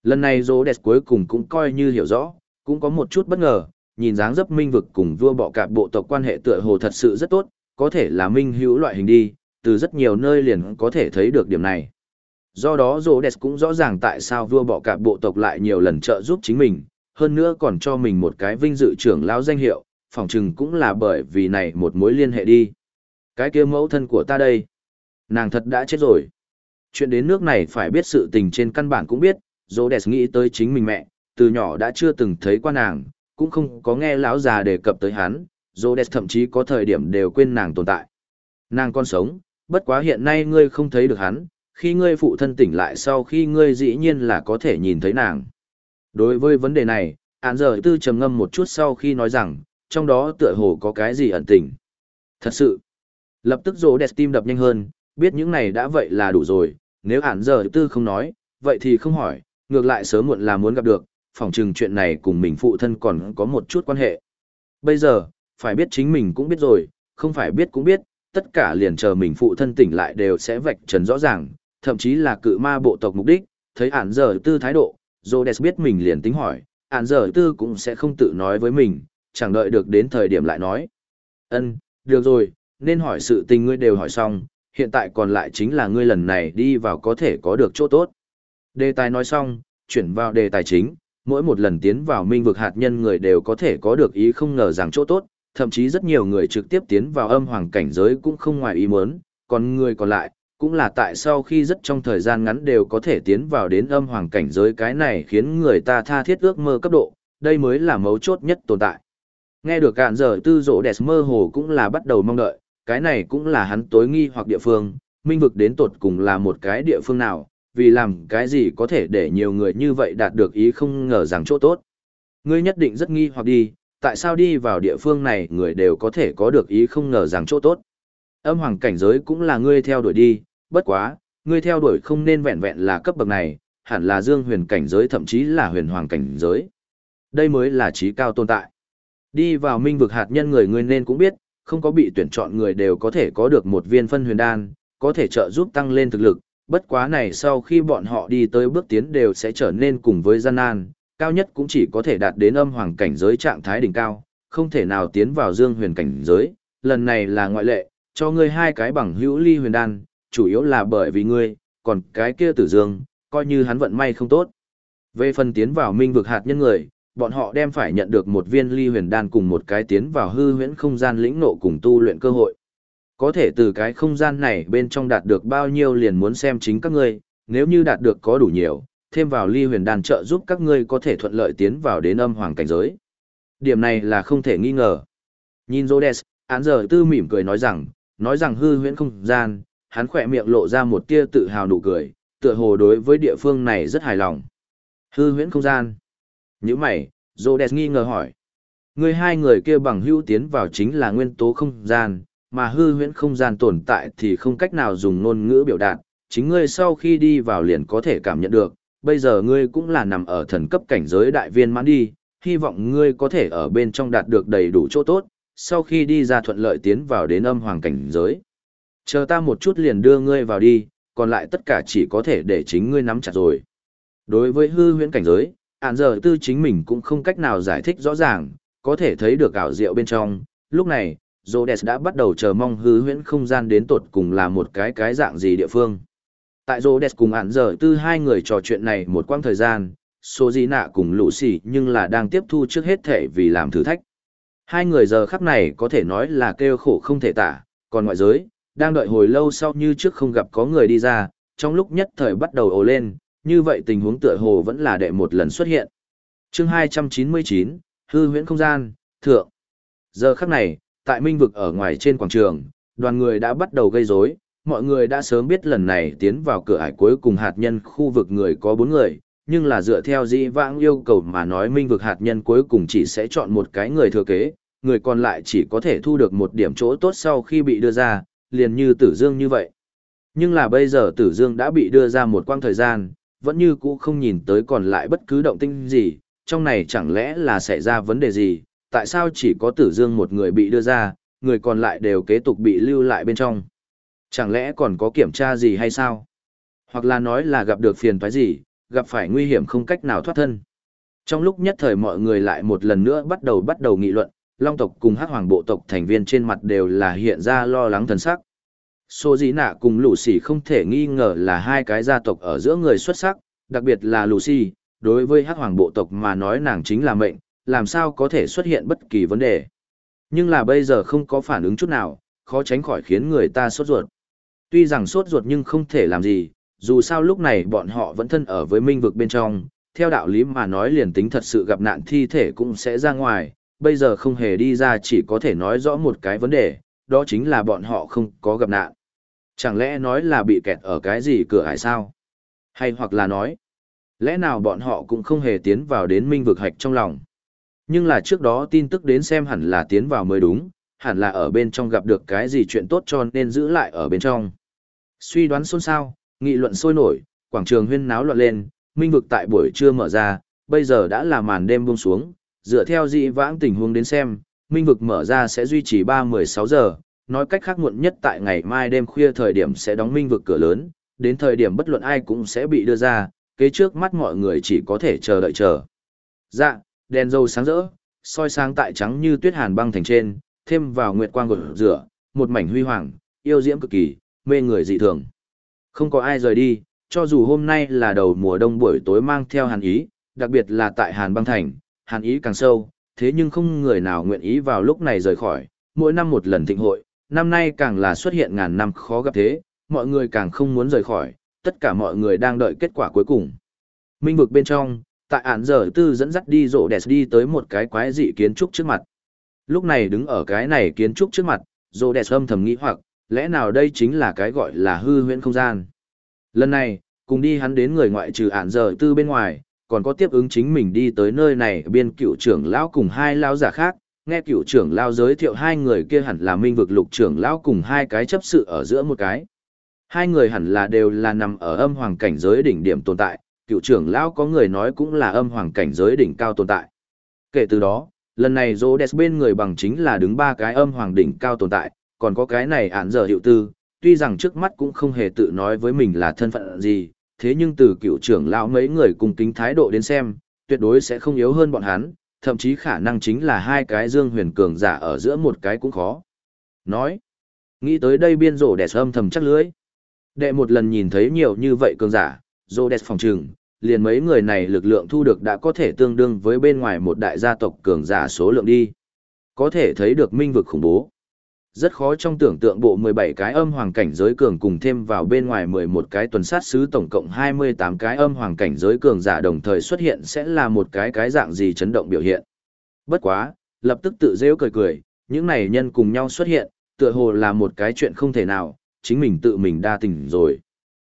lần này rô đẹp cuối cùng cũng coi như hiểu rõ, cũng có một chút bất ngờ, nhìn dáng dấp minh vực cùng vua bọ cạp bộ tộc quan hệ tựa hồ thật sự rất tốt, có thể là minh hữu loại hình đi, từ rất nhiều nơi liền có thể thấy được điểm này. Do đó rô đẹp cũng rõ ràng tại sao vua bọ cạp bộ tộc lại nhiều lần trợ giúp chính mình, hơn nữa còn cho mình một cái vinh dự trưởng lão danh hiệu, phỏng chừng cũng là bởi vì này một mối liên hệ đi. Cái kia mẫu thân của ta đây, nàng thật đã chết rồi. Chuyện đến nước này phải biết sự tình trên căn bản cũng biết, Rhodes nghĩ tới chính mình mẹ, từ nhỏ đã chưa từng thấy qua nàng, cũng không có nghe lão già đề cập tới hắn, Rhodes thậm chí có thời điểm đều quên nàng tồn tại. Nàng còn sống, bất quá hiện nay ngươi không thấy được hắn, khi ngươi phụ thân tỉnh lại sau khi ngươi dĩ nhiên là có thể nhìn thấy nàng. Đối với vấn đề này, án giờ tư trầm ngâm một chút sau khi nói rằng, trong đó tựa hồ có cái gì ẩn tình. Thật sự, lập tức rồ đẹp tim đập nhanh hơn, biết những này đã vậy là đủ rồi, nếu án giờ tư không nói, vậy thì không hỏi, ngược lại sớm muộn là muốn gặp được, phỏng chừng chuyện này cùng mình phụ thân còn có một chút quan hệ. Bây giờ, phải biết chính mình cũng biết rồi, không phải biết cũng biết, tất cả liền chờ mình phụ thân tỉnh lại đều sẽ vạch trần rõ ràng, thậm chí là cự ma bộ tộc mục đích, thấy ản giờ tư thái độ, Rhodes biết mình liền tính hỏi, ản giờ tư cũng sẽ không tự nói với mình, chẳng đợi được đến thời điểm lại nói. Ân, được rồi, nên hỏi sự tình ngươi đều hỏi xong, hiện tại còn lại chính là ngươi lần này đi vào có thể có được chỗ tốt. Đề tài nói xong, chuyển vào đề tài chính, mỗi một lần tiến vào minh vực hạt nhân người đều có thể có được ý không ngờ rằng chỗ tốt, thậm chí rất nhiều người trực tiếp tiến vào âm hoàng cảnh giới cũng không ngoài ý muốn, còn người còn lại, cũng là tại sau khi rất trong thời gian ngắn đều có thể tiến vào đến âm hoàng cảnh giới cái này khiến người ta tha thiết ước mơ cấp độ, đây mới là mấu chốt nhất tồn tại. Nghe được cạn giờ tư rỗ đẹp mơ hồ cũng là bắt đầu mong đợi, cái này cũng là hắn tối nghi hoặc địa phương, minh vực đến tột cùng là một cái địa phương nào, vì làm cái gì có thể để nhiều người như vậy đạt được ý không ngờ rằng chỗ tốt. Ngươi nhất định rất nghi hoặc đi, tại sao đi vào địa phương này người đều có thể có được ý không ngờ rằng chỗ tốt. Âm hoàng cảnh giới cũng là ngươi theo đuổi đi, bất quá, ngươi theo đuổi không nên vẹn vẹn là cấp bậc này, hẳn là dương huyền cảnh giới thậm chí là huyền hoàng cảnh giới. Đây mới là trí cao tồn tại. Đi vào minh vực hạt nhân người ngươi nên cũng biết, không có bị tuyển chọn người đều có thể có được một viên phân huyền đan, có thể trợ giúp tăng lên thực lực, bất quá này sau khi bọn họ đi tới bước tiến đều sẽ trở nên cùng với gian nan, cao nhất cũng chỉ có thể đạt đến âm hoàng cảnh giới trạng thái đỉnh cao, không thể nào tiến vào dương huyền cảnh giới, lần này là ngoại lệ, cho ngươi hai cái bằng hữu ly huyền đan, chủ yếu là bởi vì ngươi, còn cái kia tử dương, coi như hắn vận may không tốt. Về phần tiến vào minh vực hạt nhân người, bọn họ đem phải nhận được một viên ly huyền đan cùng một cái tiến vào hư huyễn không gian lĩnh nộ cùng tu luyện cơ hội. Có thể từ cái không gian này bên trong đạt được bao nhiêu liền muốn xem chính các ngươi, nếu như đạt được có đủ nhiều, thêm vào ly huyền đan trợ giúp các ngươi có thể thuận lợi tiến vào đến âm hoàng cảnh giới. Điểm này là không thể nghi ngờ. Nhìn Rhodes, án giờ tư mỉm cười nói rằng, nói rằng hư huyễn không gian, hắn khỏe miệng lộ ra một tia tự hào nụ cười, tựa hồ đối với địa phương này rất hài lòng. Hư huyễn không gian. Những mày, Rhodes nghi ngờ hỏi. Người hai người kia bằng hữu tiến vào chính là nguyên tố không gian, mà hư huyễn không gian tồn tại thì không cách nào dùng ngôn ngữ biểu đạt, chính ngươi sau khi đi vào liền có thể cảm nhận được, bây giờ ngươi cũng là nằm ở thần cấp cảnh giới đại viên mãn đi, hy vọng ngươi có thể ở bên trong đạt được đầy đủ chỗ tốt, sau khi đi ra thuận lợi tiến vào đến âm hoàng cảnh giới. Chờ ta một chút liền đưa ngươi vào đi, còn lại tất cả chỉ có thể để chính ngươi nắm chặt rồi. Đối với hư huyễn cảnh giới, ản giờ tư chính mình cũng không cách nào giải thích rõ ràng, có thể thấy được ảo diệu bên trong. Lúc này, Rhodes đã bắt đầu chờ mong hư huyễn không gian đến tột cùng là một cái cái dạng gì địa phương. Tại Rhodes cùng ản giờ tư hai người trò chuyện này một quãng thời gian, số gì nạ cùng lũ xỉ nhưng là đang tiếp thu trước hết thể vì làm thử thách. Hai người giờ khắc này có thể nói là kêu khổ không thể tả, còn ngoại giới, đang đợi hồi lâu sau như trước không gặp có người đi ra, trong lúc nhất thời bắt đầu ồ lên, như vậy tình huống tựa hồ vẫn là đệ một lần xuất hiện. chương 299, hư huyễn không gian, thượng. Giờ khắc này, tại minh vực ở ngoài trên quảng trường, đoàn người đã bắt đầu gây rối mọi người đã sớm biết lần này tiến vào cửa ải cuối cùng hạt nhân khu vực người có bốn người, nhưng là dựa theo dĩ vãng yêu cầu mà nói minh vực hạt nhân cuối cùng chỉ sẽ chọn một cái người thừa kế, người còn lại chỉ có thể thu được một điểm chỗ tốt sau khi bị đưa ra, liền như tử dương như vậy. Nhưng là bây giờ tử dương đã bị đưa ra một quang thời gian, vẫn như cũ không nhìn tới còn lại bất cứ động tinh gì, trong này chẳng lẽ là xảy ra vấn đề gì, tại sao chỉ có tử dương một người bị đưa ra, người còn lại đều kế tục bị lưu lại bên trong. Chẳng lẽ còn có kiểm tra gì hay sao? Hoặc là nói là gặp được phiền toái gì, gặp phải nguy hiểm không cách nào thoát thân. Trong lúc nhất thời mọi người lại một lần nữa bắt đầu bắt đầu nghị luận, Long tộc cùng Hắc Hoàng bộ tộc thành viên trên mặt đều là hiện ra lo lắng thần sắc. Số dĩ nạ cùng Lù Xì không thể nghi ngờ là hai cái gia tộc ở giữa người xuất sắc, đặc biệt là Lù Xì, đối với Hắc Hoàng bộ tộc mà nói nàng chính là mệnh, làm sao có thể xuất hiện bất kỳ vấn đề. Nhưng là bây giờ không có phản ứng chút nào, khó tránh khỏi khiến người ta sốt ruột. Tuy rằng sốt ruột nhưng không thể làm gì, dù sao lúc này bọn họ vẫn thân ở với minh vực bên trong, theo đạo lý mà nói liền tính thật sự gặp nạn thi thể cũng sẽ ra ngoài, bây giờ không hề đi ra chỉ có thể nói rõ một cái vấn đề, đó chính là bọn họ không có gặp nạn. Chẳng lẽ nói là bị kẹt ở cái gì cửa hải sao? Hay hoặc là nói, lẽ nào bọn họ cũng không hề tiến vào đến minh vực hạch trong lòng? Nhưng là trước đó tin tức đến xem hẳn là tiến vào mới đúng, hẳn là ở bên trong gặp được cái gì chuyện tốt cho nên giữ lại ở bên trong. Suy đoán xôn xao, nghị luận sôi nổi, quảng trường huyên náo loạn lên, minh vực tại buổi trưa mở ra, bây giờ đã là màn đêm buông xuống, dựa theo dị vãng tình huống đến xem, minh vực mở ra sẽ duy trì 3-16 giờ, nói cách khác muộn nhất tại ngày mai đêm khuya thời điểm sẽ đóng minh vực cửa lớn, đến thời điểm bất luận ai cũng sẽ bị đưa ra, kế trước mắt mọi người chỉ có thể chờ đợi chờ. Dạ, đèn dầu sáng rỡ, soi sáng tại trắng như tuyết hàn băng thành trên, thêm vào nguyệt quang gột rửa, một mảnh huy hoàng, yêu diễm cực kỳ, mê người dị thường. Không có ai rời đi, cho dù hôm nay là đầu mùa đông buổi tối mang theo hàn ý, đặc biệt là tại hàn băng thành, hàn ý càng sâu, thế nhưng không người nào nguyện ý vào lúc này rời khỏi, mỗi năm một lần thịnh hội, năm nay càng là xuất hiện ngàn năm khó gặp thế, mọi người càng không muốn rời khỏi, tất cả mọi người đang đợi kết quả cuối cùng. Minh vực bên trong, tại ản giờ tư dẫn dắt đi rộ đẹp đi tới một cái quái dị kiến trúc trước mặt. Lúc này đứng ở cái này kiến trúc trước mặt, rộ đẹp âm thầm nghĩ hoặc, lẽ nào đây chính là cái gọi là hư huyễn không gian. Lần này, cùng đi hắn đến người ngoại trừ ản giờ tư bên ngoài, còn có tiếp ứng chính mình đi tới nơi này biên cựu trưởng lão cùng hai lão giả khác, nghe cựu trưởng lão giới thiệu hai người kia hẳn là minh vực lục trưởng lão cùng hai cái chấp sự ở giữa một cái. Hai người hẳn là đều là nằm ở âm hoàng cảnh giới đỉnh điểm tồn tại, cựu trưởng lão có người nói cũng là âm hoàng cảnh giới đỉnh cao tồn tại. Kể từ đó, lần này Rhodes bên người bằng chính là đứng ba cái âm hoàng đỉnh cao tồn tại, còn có cái này án giờ hiệu tư, tuy rằng trước mắt cũng không hề tự nói với mình là thân phận gì, thế nhưng từ cựu trưởng lão mấy người cùng kính thái độ đến xem, tuyệt đối sẽ không yếu hơn bọn hắn, thậm chí khả năng chính là hai cái dương huyền cường giả ở giữa một cái cũng khó. Nói, nghĩ tới đây biên rổ đẹp âm thầm chắc lưới. Đệ một lần nhìn thấy nhiều như vậy cường giả, rổ phòng trường, liền mấy người này lực lượng thu được đã có thể tương đương với bên ngoài một đại gia tộc cường giả số lượng đi. Có thể thấy được minh vực khủng bố. Rất khó trong tưởng tượng bộ 17 cái âm hoàng cảnh giới cường cùng thêm vào bên ngoài 11 cái tuần sát sứ tổng cộng 28 cái âm hoàng cảnh giới cường giả đồng thời xuất hiện sẽ là một cái cái dạng gì chấn động biểu hiện. Bất quá, lập tức tự rêu cười cười, những này nhân cùng nhau xuất hiện, tựa hồ là một cái chuyện không thể nào, chính mình tự mình đa tình rồi.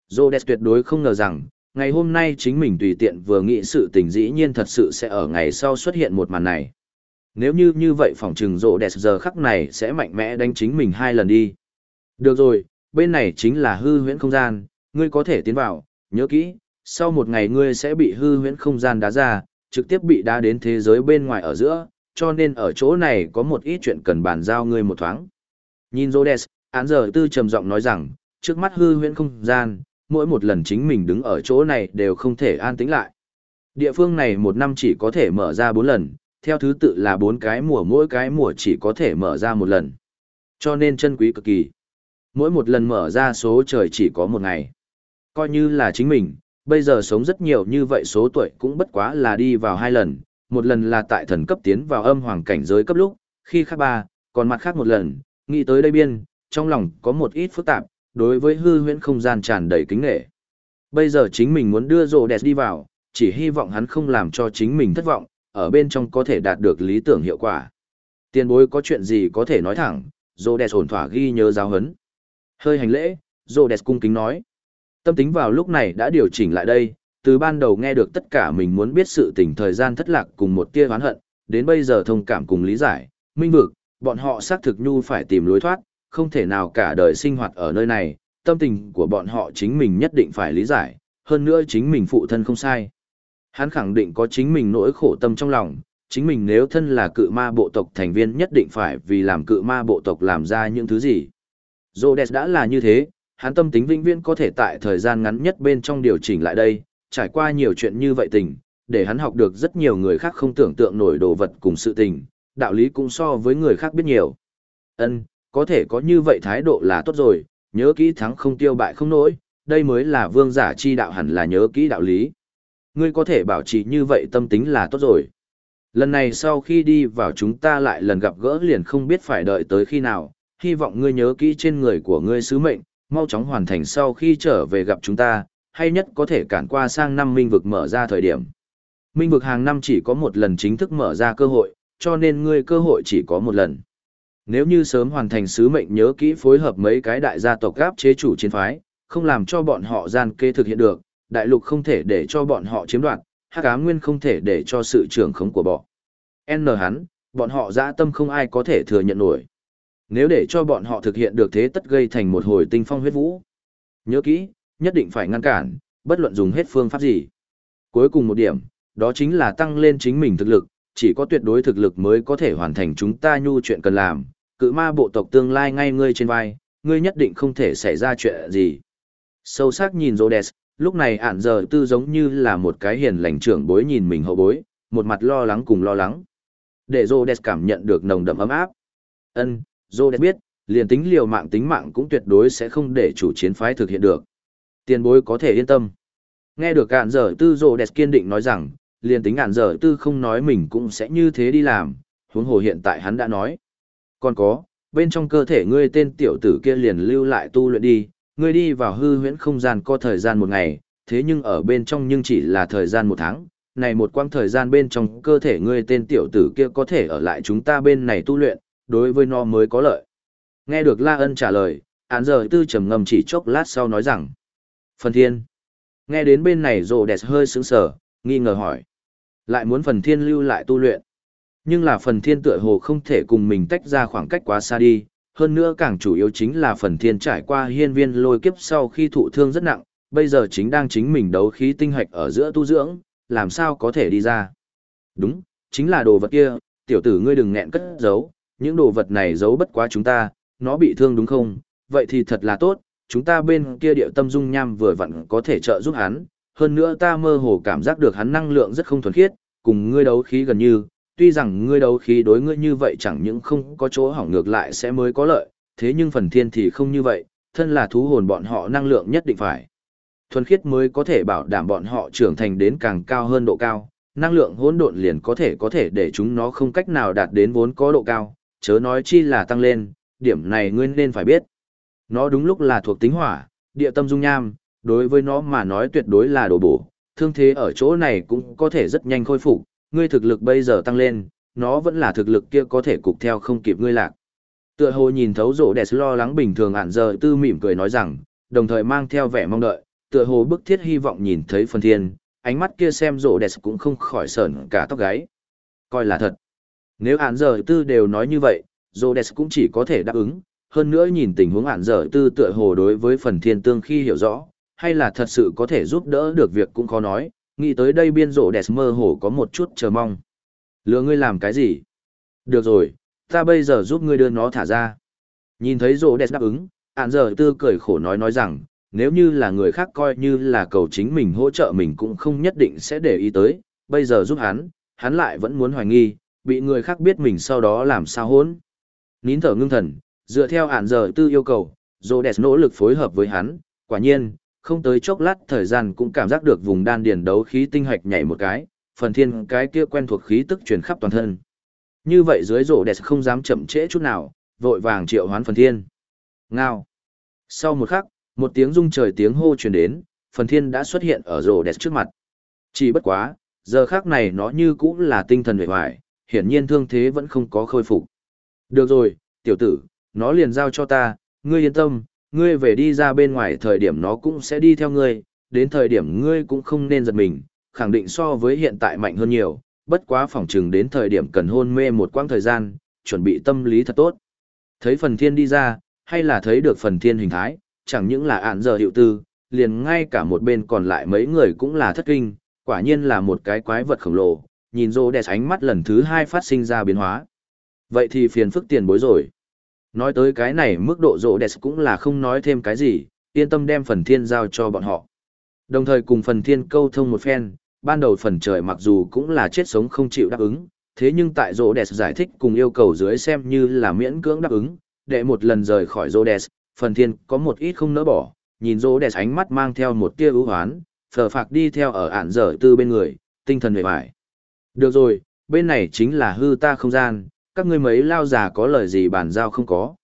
Rhodes tuyệt đối không ngờ rằng, ngày hôm nay chính mình tùy tiện vừa nghĩ sự tình dĩ nhiên thật sự sẽ ở ngày sau xuất hiện một màn này nếu như như vậy phòng trừng rộ giờ khắc này sẽ mạnh mẽ đánh chính mình hai lần đi. Được rồi, bên này chính là hư huyễn không gian, ngươi có thể tiến vào, nhớ kỹ, sau một ngày ngươi sẽ bị hư huyễn không gian đá ra, trực tiếp bị đá đến thế giới bên ngoài ở giữa, cho nên ở chỗ này có một ít chuyện cần bàn giao ngươi một thoáng. Nhìn Rhodes, án giờ tư trầm giọng nói rằng, trước mắt hư huyễn không gian, mỗi một lần chính mình đứng ở chỗ này đều không thể an tĩnh lại. Địa phương này một năm chỉ có thể mở ra bốn lần, theo thứ tự là bốn cái mùa mỗi cái mùa chỉ có thể mở ra một lần. Cho nên chân quý cực kỳ. Mỗi một lần mở ra số trời chỉ có một ngày. Coi như là chính mình, bây giờ sống rất nhiều như vậy số tuổi cũng bất quá là đi vào hai lần, một lần là tại thần cấp tiến vào âm hoàng cảnh giới cấp lúc, khi khác ba, còn mặt khác một lần, nghĩ tới đây biên, trong lòng có một ít phức tạp, đối với hư huyễn không gian tràn đầy kính nghệ. Bây giờ chính mình muốn đưa rồ đẹp đi vào, chỉ hy vọng hắn không làm cho chính mình thất vọng, ở bên trong có thể đạt được lý tưởng hiệu quả. Tiền bối có chuyện gì có thể nói thẳng, Rhodes ổn thỏa ghi nhớ giáo hấn. Hơi hành lễ, Rhodes cung kính nói. Tâm tính vào lúc này đã điều chỉnh lại đây, từ ban đầu nghe được tất cả mình muốn biết sự tình thời gian thất lạc cùng một tia oán hận, đến bây giờ thông cảm cùng lý giải, minh vực, bọn họ xác thực nhu phải tìm lối thoát, không thể nào cả đời sinh hoạt ở nơi này, tâm tình của bọn họ chính mình nhất định phải lý giải, hơn nữa chính mình phụ thân không sai. Hắn khẳng định có chính mình nỗi khổ tâm trong lòng, chính mình nếu thân là cự ma bộ tộc thành viên nhất định phải vì làm cự ma bộ tộc làm ra những thứ gì. Rhodes đã là như thế, hắn tâm tính vĩnh viễn có thể tại thời gian ngắn nhất bên trong điều chỉnh lại đây, trải qua nhiều chuyện như vậy tình, để hắn học được rất nhiều người khác không tưởng tượng nổi đồ vật cùng sự tình, đạo lý cũng so với người khác biết nhiều. Ân, có thể có như vậy thái độ là tốt rồi, nhớ kỹ thắng không tiêu bại không nổi, đây mới là vương giả chi đạo hẳn là nhớ kỹ đạo lý ngươi có thể bảo trì như vậy tâm tính là tốt rồi. Lần này sau khi đi vào chúng ta lại lần gặp gỡ liền không biết phải đợi tới khi nào, hy vọng ngươi nhớ kỹ trên người của ngươi sứ mệnh, mau chóng hoàn thành sau khi trở về gặp chúng ta, hay nhất có thể cản qua sang năm minh vực mở ra thời điểm. Minh vực hàng năm chỉ có một lần chính thức mở ra cơ hội, cho nên ngươi cơ hội chỉ có một lần. Nếu như sớm hoàn thành sứ mệnh nhớ kỹ phối hợp mấy cái đại gia tộc gáp chế chủ chiến phái, không làm cho bọn họ gian kê thực hiện được, đại lục không thể để cho bọn họ chiếm đoạt, hắc ám nguyên không thể để cho sự trưởng khống của bọn. N hắn, bọn họ dã tâm không ai có thể thừa nhận nổi. Nếu để cho bọn họ thực hiện được thế tất gây thành một hồi tinh phong huyết vũ. Nhớ kỹ, nhất định phải ngăn cản, bất luận dùng hết phương pháp gì. Cuối cùng một điểm, đó chính là tăng lên chính mình thực lực, chỉ có tuyệt đối thực lực mới có thể hoàn thành chúng ta nhu chuyện cần làm, cự ma bộ tộc tương lai ngay ngươi trên vai, ngươi nhất định không thể xảy ra chuyện gì. Sâu sắc nhìn Rhodes, lúc này ản giờ tư giống như là một cái hiền lành trưởng bối nhìn mình hậu bối, một mặt lo lắng cùng lo lắng. Để Rhodes cảm nhận được nồng đậm ấm áp. Ân, Rhodes biết, liền tính liều mạng tính mạng cũng tuyệt đối sẽ không để chủ chiến phái thực hiện được. Tiền bối có thể yên tâm. Nghe được ản giờ tư Rhodes kiên định nói rằng, liền tính ản giờ tư không nói mình cũng sẽ như thế đi làm, huống hồ hiện tại hắn đã nói. Còn có, bên trong cơ thể ngươi tên tiểu tử kia liền lưu lại tu luyện đi, ngươi đi vào hư huyễn không gian có thời gian một ngày, thế nhưng ở bên trong nhưng chỉ là thời gian một tháng. Này một quãng thời gian bên trong cơ thể ngươi tên tiểu tử kia có thể ở lại chúng ta bên này tu luyện, đối với nó mới có lợi. Nghe được La Ân trả lời, án giờ tư trầm ngầm chỉ chốc lát sau nói rằng. Phần thiên. Nghe đến bên này rồ đẹp hơi sững sờ nghi ngờ hỏi. Lại muốn phần thiên lưu lại tu luyện. Nhưng là phần thiên tựa hồ không thể cùng mình tách ra khoảng cách quá xa đi, hơn nữa càng chủ yếu chính là phần thiên trải qua hiên viên lôi kiếp sau khi thụ thương rất nặng, bây giờ chính đang chính mình đấu khí tinh hạch ở giữa tu dưỡng, làm sao có thể đi ra. Đúng, chính là đồ vật kia, tiểu tử ngươi đừng nghẹn cất giấu, những đồ vật này giấu bất quá chúng ta, nó bị thương đúng không, vậy thì thật là tốt, chúng ta bên kia điệu tâm dung nham vừa vặn có thể trợ giúp hắn, hơn nữa ta mơ hồ cảm giác được hắn năng lượng rất không thuần khiết, cùng ngươi đấu khí gần như, tuy rằng ngươi đấu khí đối ngươi như vậy chẳng những không có chỗ hỏng ngược lại sẽ mới có lợi, thế nhưng phần thiên thì không như vậy, thân là thú hồn bọn họ năng lượng nhất định phải. Thuần khiết mới có thể bảo đảm bọn họ trưởng thành đến càng cao hơn độ cao, năng lượng hỗn độn liền có thể có thể để chúng nó không cách nào đạt đến vốn có độ cao, chớ nói chi là tăng lên, điểm này ngươi nên phải biết. Nó đúng lúc là thuộc tính hỏa, địa tâm dung nham, đối với nó mà nói tuyệt đối là đồ bổ, thương thế ở chỗ này cũng có thể rất nhanh khôi phục, ngươi thực lực bây giờ tăng lên, nó vẫn là thực lực kia có thể cục theo không kịp ngươi lạc. Tựa hồ nhìn thấu rổ đẹp lo lắng bình thường ản giờ tư mỉm cười nói rằng, đồng thời mang theo vẻ mong đợi, tựa hồ bức thiết hy vọng nhìn thấy phần thiên, ánh mắt kia xem rổ đẹp cũng không khỏi sờn cả tóc gáy. Coi là thật. Nếu ản giờ tư đều nói như vậy, rổ đẹp cũng chỉ có thể đáp ứng, hơn nữa nhìn tình huống ản giờ tư tựa hồ đối với phần thiên tương khi hiểu rõ, hay là thật sự có thể giúp đỡ được việc cũng khó nói, nghĩ tới đây biên rộ đẹp mơ hồ có một chút chờ mong. Lừa ngươi làm cái gì? Được rồi, ta bây giờ giúp ngươi đưa nó thả ra. Nhìn thấy rộ đẹp đáp ứng, ạn giờ tư cười khổ nói nói rằng, nếu như là người khác coi như là cầu chính mình hỗ trợ mình cũng không nhất định sẽ để ý tới, bây giờ giúp hắn, hắn lại vẫn muốn hoài nghi, bị người khác biết mình sau đó làm sao hỗn. Nín thở ngưng thần, dựa theo ạn giờ tư yêu cầu, rộ đẹp nỗ lực phối hợp với hắn, quả nhiên, không tới chốc lát thời gian cũng cảm giác được vùng đan điền đấu khí tinh hạch nhảy một cái, phần thiên cái kia quen thuộc khí tức truyền khắp toàn thân. Như vậy dưới rổ đẹp không dám chậm trễ chút nào, vội vàng triệu hoán phần thiên. Ngao. Sau một khắc, một tiếng rung trời tiếng hô truyền đến, phần thiên đã xuất hiện ở rổ đẹp trước mặt. Chỉ bất quá, giờ khắc này nó như cũng là tinh thần vệ hoại, hiển nhiên thương thế vẫn không có khôi phục. Được rồi, tiểu tử, nó liền giao cho ta, ngươi yên tâm, ngươi về đi ra bên ngoài thời điểm nó cũng sẽ đi theo ngươi, đến thời điểm ngươi cũng không nên giật mình, khẳng định so với hiện tại mạnh hơn nhiều, bất quá phỏng chừng đến thời điểm cần hôn mê một quãng thời gian, chuẩn bị tâm lý thật tốt. Thấy phần thiên đi ra, hay là thấy được phần thiên hình thái, chẳng những là ạn giờ hiệu tư, liền ngay cả một bên còn lại mấy người cũng là thất kinh, quả nhiên là một cái quái vật khổng lồ, nhìn rô đẹp ánh mắt lần thứ hai phát sinh ra biến hóa. Vậy thì phiền phức tiền bối rồi. Nói tới cái này mức độ rộ đẹp cũng là không nói thêm cái gì, yên tâm đem phần thiên giao cho bọn họ. Đồng thời cùng phần thiên câu thông một phen, ban đầu phần trời mặc dù cũng là chết sống không chịu đáp ứng, thế nhưng tại rộ đẹp giải thích cùng yêu cầu dưới xem như là miễn cưỡng đáp ứng, để một lần rời khỏi rộ đẹp, phần thiên có một ít không nỡ bỏ, nhìn rộ đẹp ánh mắt mang theo một tia ưu hoán, phờ phạc đi theo ở ản dở tư bên người, tinh thần về vải. Được rồi, bên này chính là hư ta không gian, các ngươi mấy lao già có lời gì bàn giao không có.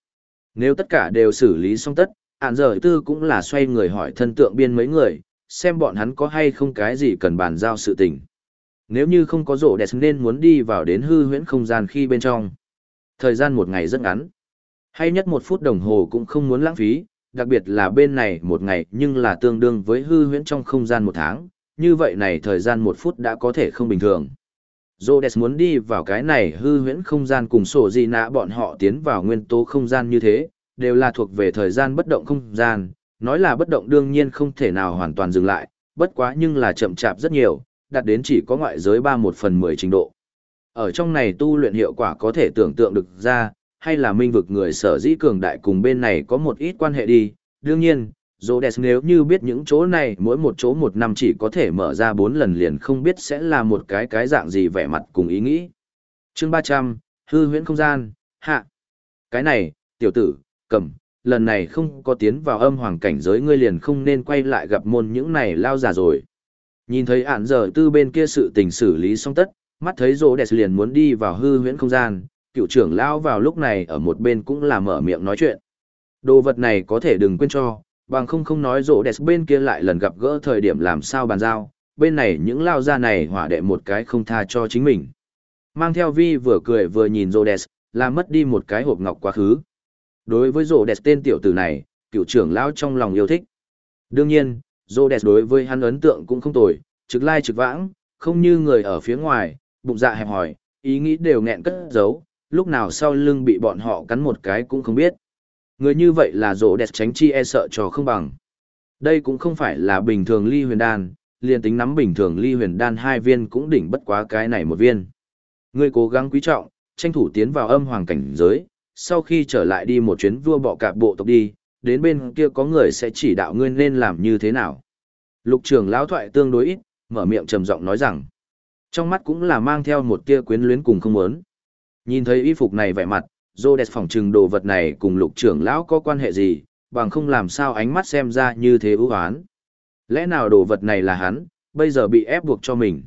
Nếu tất cả đều xử lý xong tất, Ản giờ tư cũng là xoay người hỏi thân tượng biên mấy người, xem bọn hắn có hay không cái gì cần bàn giao sự tình. Nếu như không có rổ đẹp nên muốn đi vào đến hư huyễn không gian khi bên trong. Thời gian một ngày rất ngắn. Hay nhất một phút đồng hồ cũng không muốn lãng phí, đặc biệt là bên này một ngày nhưng là tương đương với hư huyễn trong không gian một tháng, như vậy này thời gian một phút đã có thể không bình thường. Rhodes muốn đi vào cái này hư huyễn không gian cùng sổ gì nạ bọn họ tiến vào nguyên tố không gian như thế, đều là thuộc về thời gian bất động không gian, nói là bất động đương nhiên không thể nào hoàn toàn dừng lại, bất quá nhưng là chậm chạp rất nhiều, đạt đến chỉ có ngoại giới 3 một phần 10 trình độ. Ở trong này tu luyện hiệu quả có thể tưởng tượng được ra, hay là minh vực người sở dĩ cường đại cùng bên này có một ít quan hệ đi, đương nhiên, Rhodes nếu như biết những chỗ này mỗi một chỗ một năm chỉ có thể mở ra bốn lần liền không biết sẽ là một cái cái dạng gì vẻ mặt cùng ý nghĩ. chương 300, hư huyễn không gian, hạ. Cái này, tiểu tử, cầm, lần này không có tiến vào âm hoàng cảnh giới ngươi liền không nên quay lại gặp môn những này lao già rồi. Nhìn thấy ản giờ tư bên kia sự tình xử lý xong tất, mắt thấy rô đẹp liền muốn đi vào hư huyễn không gian, cựu trưởng lao vào lúc này ở một bên cũng là mở miệng nói chuyện. Đồ vật này có thể đừng quên cho, bằng không không nói rộ đẹp bên kia lại lần gặp gỡ thời điểm làm sao bàn giao, bên này những lao ra này hỏa đệ một cái không tha cho chính mình. Mang theo vi vừa cười vừa nhìn rộ đẹp, làm mất đi một cái hộp ngọc quá khứ. Đối với rộ đẹp tên tiểu tử này, cựu trưởng lao trong lòng yêu thích. Đương nhiên, Rhodes đối với hắn ấn tượng cũng không tồi, trực lai trực vãng, không như người ở phía ngoài, bụng dạ hẹp hòi, ý nghĩ đều nghẹn cất giấu, lúc nào sau lưng bị bọn họ cắn một cái cũng không biết. Người như vậy là Rhodes tránh chi e sợ cho không bằng. Đây cũng không phải là bình thường ly huyền đan, liền tính nắm bình thường ly huyền đan hai viên cũng đỉnh bất quá cái này một viên. Người cố gắng quý trọng, tranh thủ tiến vào âm hoàng cảnh giới, sau khi trở lại đi một chuyến vua bọ cạp bộ tộc đi, đến bên kia có người sẽ chỉ đạo ngươi nên làm như thế nào. Lục trưởng lão thoại tương đối ít, mở miệng trầm giọng nói rằng, trong mắt cũng là mang theo một tia quyến luyến cùng không muốn. Nhìn thấy y phục này vẻ mặt, Rhodes phỏng trừng đồ vật này cùng lục trưởng lão có quan hệ gì, bằng không làm sao ánh mắt xem ra như thế ưu hoán. Lẽ nào đồ vật này là hắn, bây giờ bị ép buộc cho mình.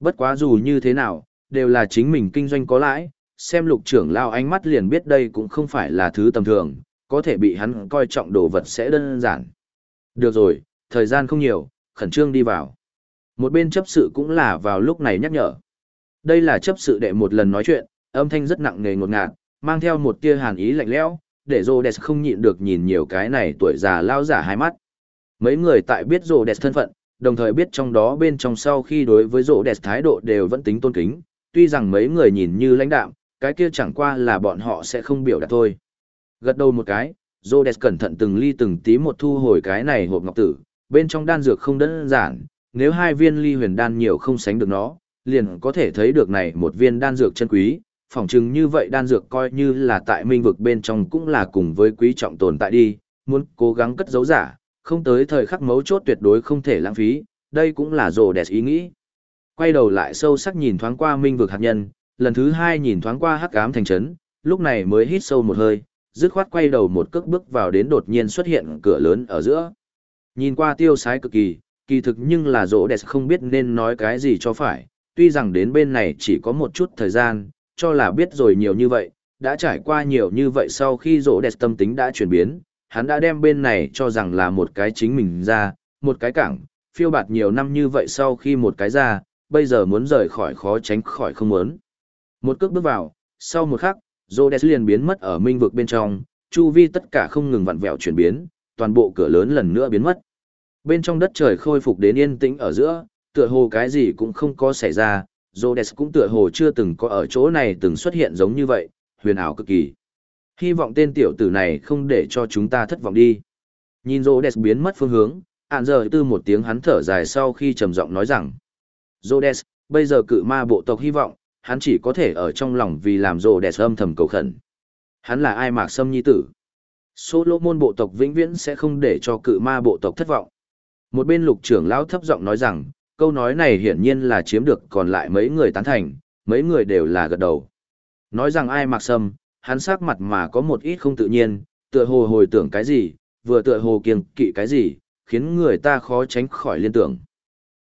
Bất quá dù như thế nào, đều là chính mình kinh doanh có lãi, xem lục trưởng lao ánh mắt liền biết đây cũng không phải là thứ tầm thường, có thể bị hắn coi trọng đồ vật sẽ đơn giản. Được rồi, thời gian không nhiều, khẩn trương đi vào. Một bên chấp sự cũng là vào lúc này nhắc nhở. Đây là chấp sự đệ một lần nói chuyện, âm thanh rất nặng nề ngột ngạt, mang theo một tia hàn ý lạnh lẽo, để Rhodes không nhịn được nhìn nhiều cái này tuổi già lao giả hai mắt. Mấy người tại biết Rhodes thân phận, đồng thời biết trong đó bên trong sau khi đối với Rhodes thái độ đều vẫn tính tôn kính, tuy rằng mấy người nhìn như lãnh đạm, cái kia chẳng qua là bọn họ sẽ không biểu đạt thôi. Gật đầu một cái, Rhodes cẩn thận từng ly từng tí một thu hồi cái này hộp ngọc tử, bên trong đan dược không đơn giản, nếu hai viên ly huyền đan nhiều không sánh được nó, liền có thể thấy được này một viên đan dược chân quý, phỏng chừng như vậy đan dược coi như là tại minh vực bên trong cũng là cùng với quý trọng tồn tại đi, muốn cố gắng cất giấu giả, không tới thời khắc mấu chốt tuyệt đối không thể lãng phí, đây cũng là rồ đẹp ý nghĩ. Quay đầu lại sâu sắc nhìn thoáng qua minh vực hạt nhân, lần thứ hai nhìn thoáng qua hắc ám thành trấn, lúc này mới hít sâu một hơi, dứt khoát quay đầu một cước bước vào đến đột nhiên xuất hiện cửa lớn ở giữa. Nhìn qua tiêu sái cực kỳ, kỳ thực nhưng là rỗ đẹp không biết nên nói cái gì cho phải, tuy rằng đến bên này chỉ có một chút thời gian, cho là biết rồi nhiều như vậy, đã trải qua nhiều như vậy sau khi rỗ đẹp tâm tính đã chuyển biến, hắn đã đem bên này cho rằng là một cái chính mình ra, một cái cảng, phiêu bạt nhiều năm như vậy sau khi một cái ra, bây giờ muốn rời khỏi khó tránh khỏi không muốn. Một cước bước vào, sau một khắc, rỗ đẹp liền biến mất ở minh vực bên trong, chu vi tất cả không ngừng vặn vẹo chuyển biến, toàn bộ cửa lớn lần nữa biến mất. Bên trong đất trời khôi phục đến yên tĩnh ở giữa, tựa hồ cái gì cũng không có xảy ra, Rhodes cũng tựa hồ chưa từng có ở chỗ này từng xuất hiện giống như vậy, huyền ảo cực kỳ. Hy vọng tên tiểu tử này không để cho chúng ta thất vọng đi. Nhìn Rhodes biến mất phương hướng, ạn giờ tư một tiếng hắn thở dài sau khi trầm giọng nói rằng. Rhodes, bây giờ cự ma bộ tộc hy vọng, hắn chỉ có thể ở trong lòng vì làm rồ âm thầm cầu khẩn. Hắn là ai mạc sâm nhi tử. Solomon bộ tộc vĩnh viễn sẽ không để cho cự ma bộ tộc thất vọng. Một bên lục trưởng lão thấp giọng nói rằng, câu nói này hiển nhiên là chiếm được còn lại mấy người tán thành, mấy người đều là gật đầu. Nói rằng ai mặc sâm, hắn sắc mặt mà có một ít không tự nhiên, tựa hồ hồi tưởng cái gì, vừa tựa hồ kiêng kỵ cái gì, khiến người ta khó tránh khỏi liên tưởng.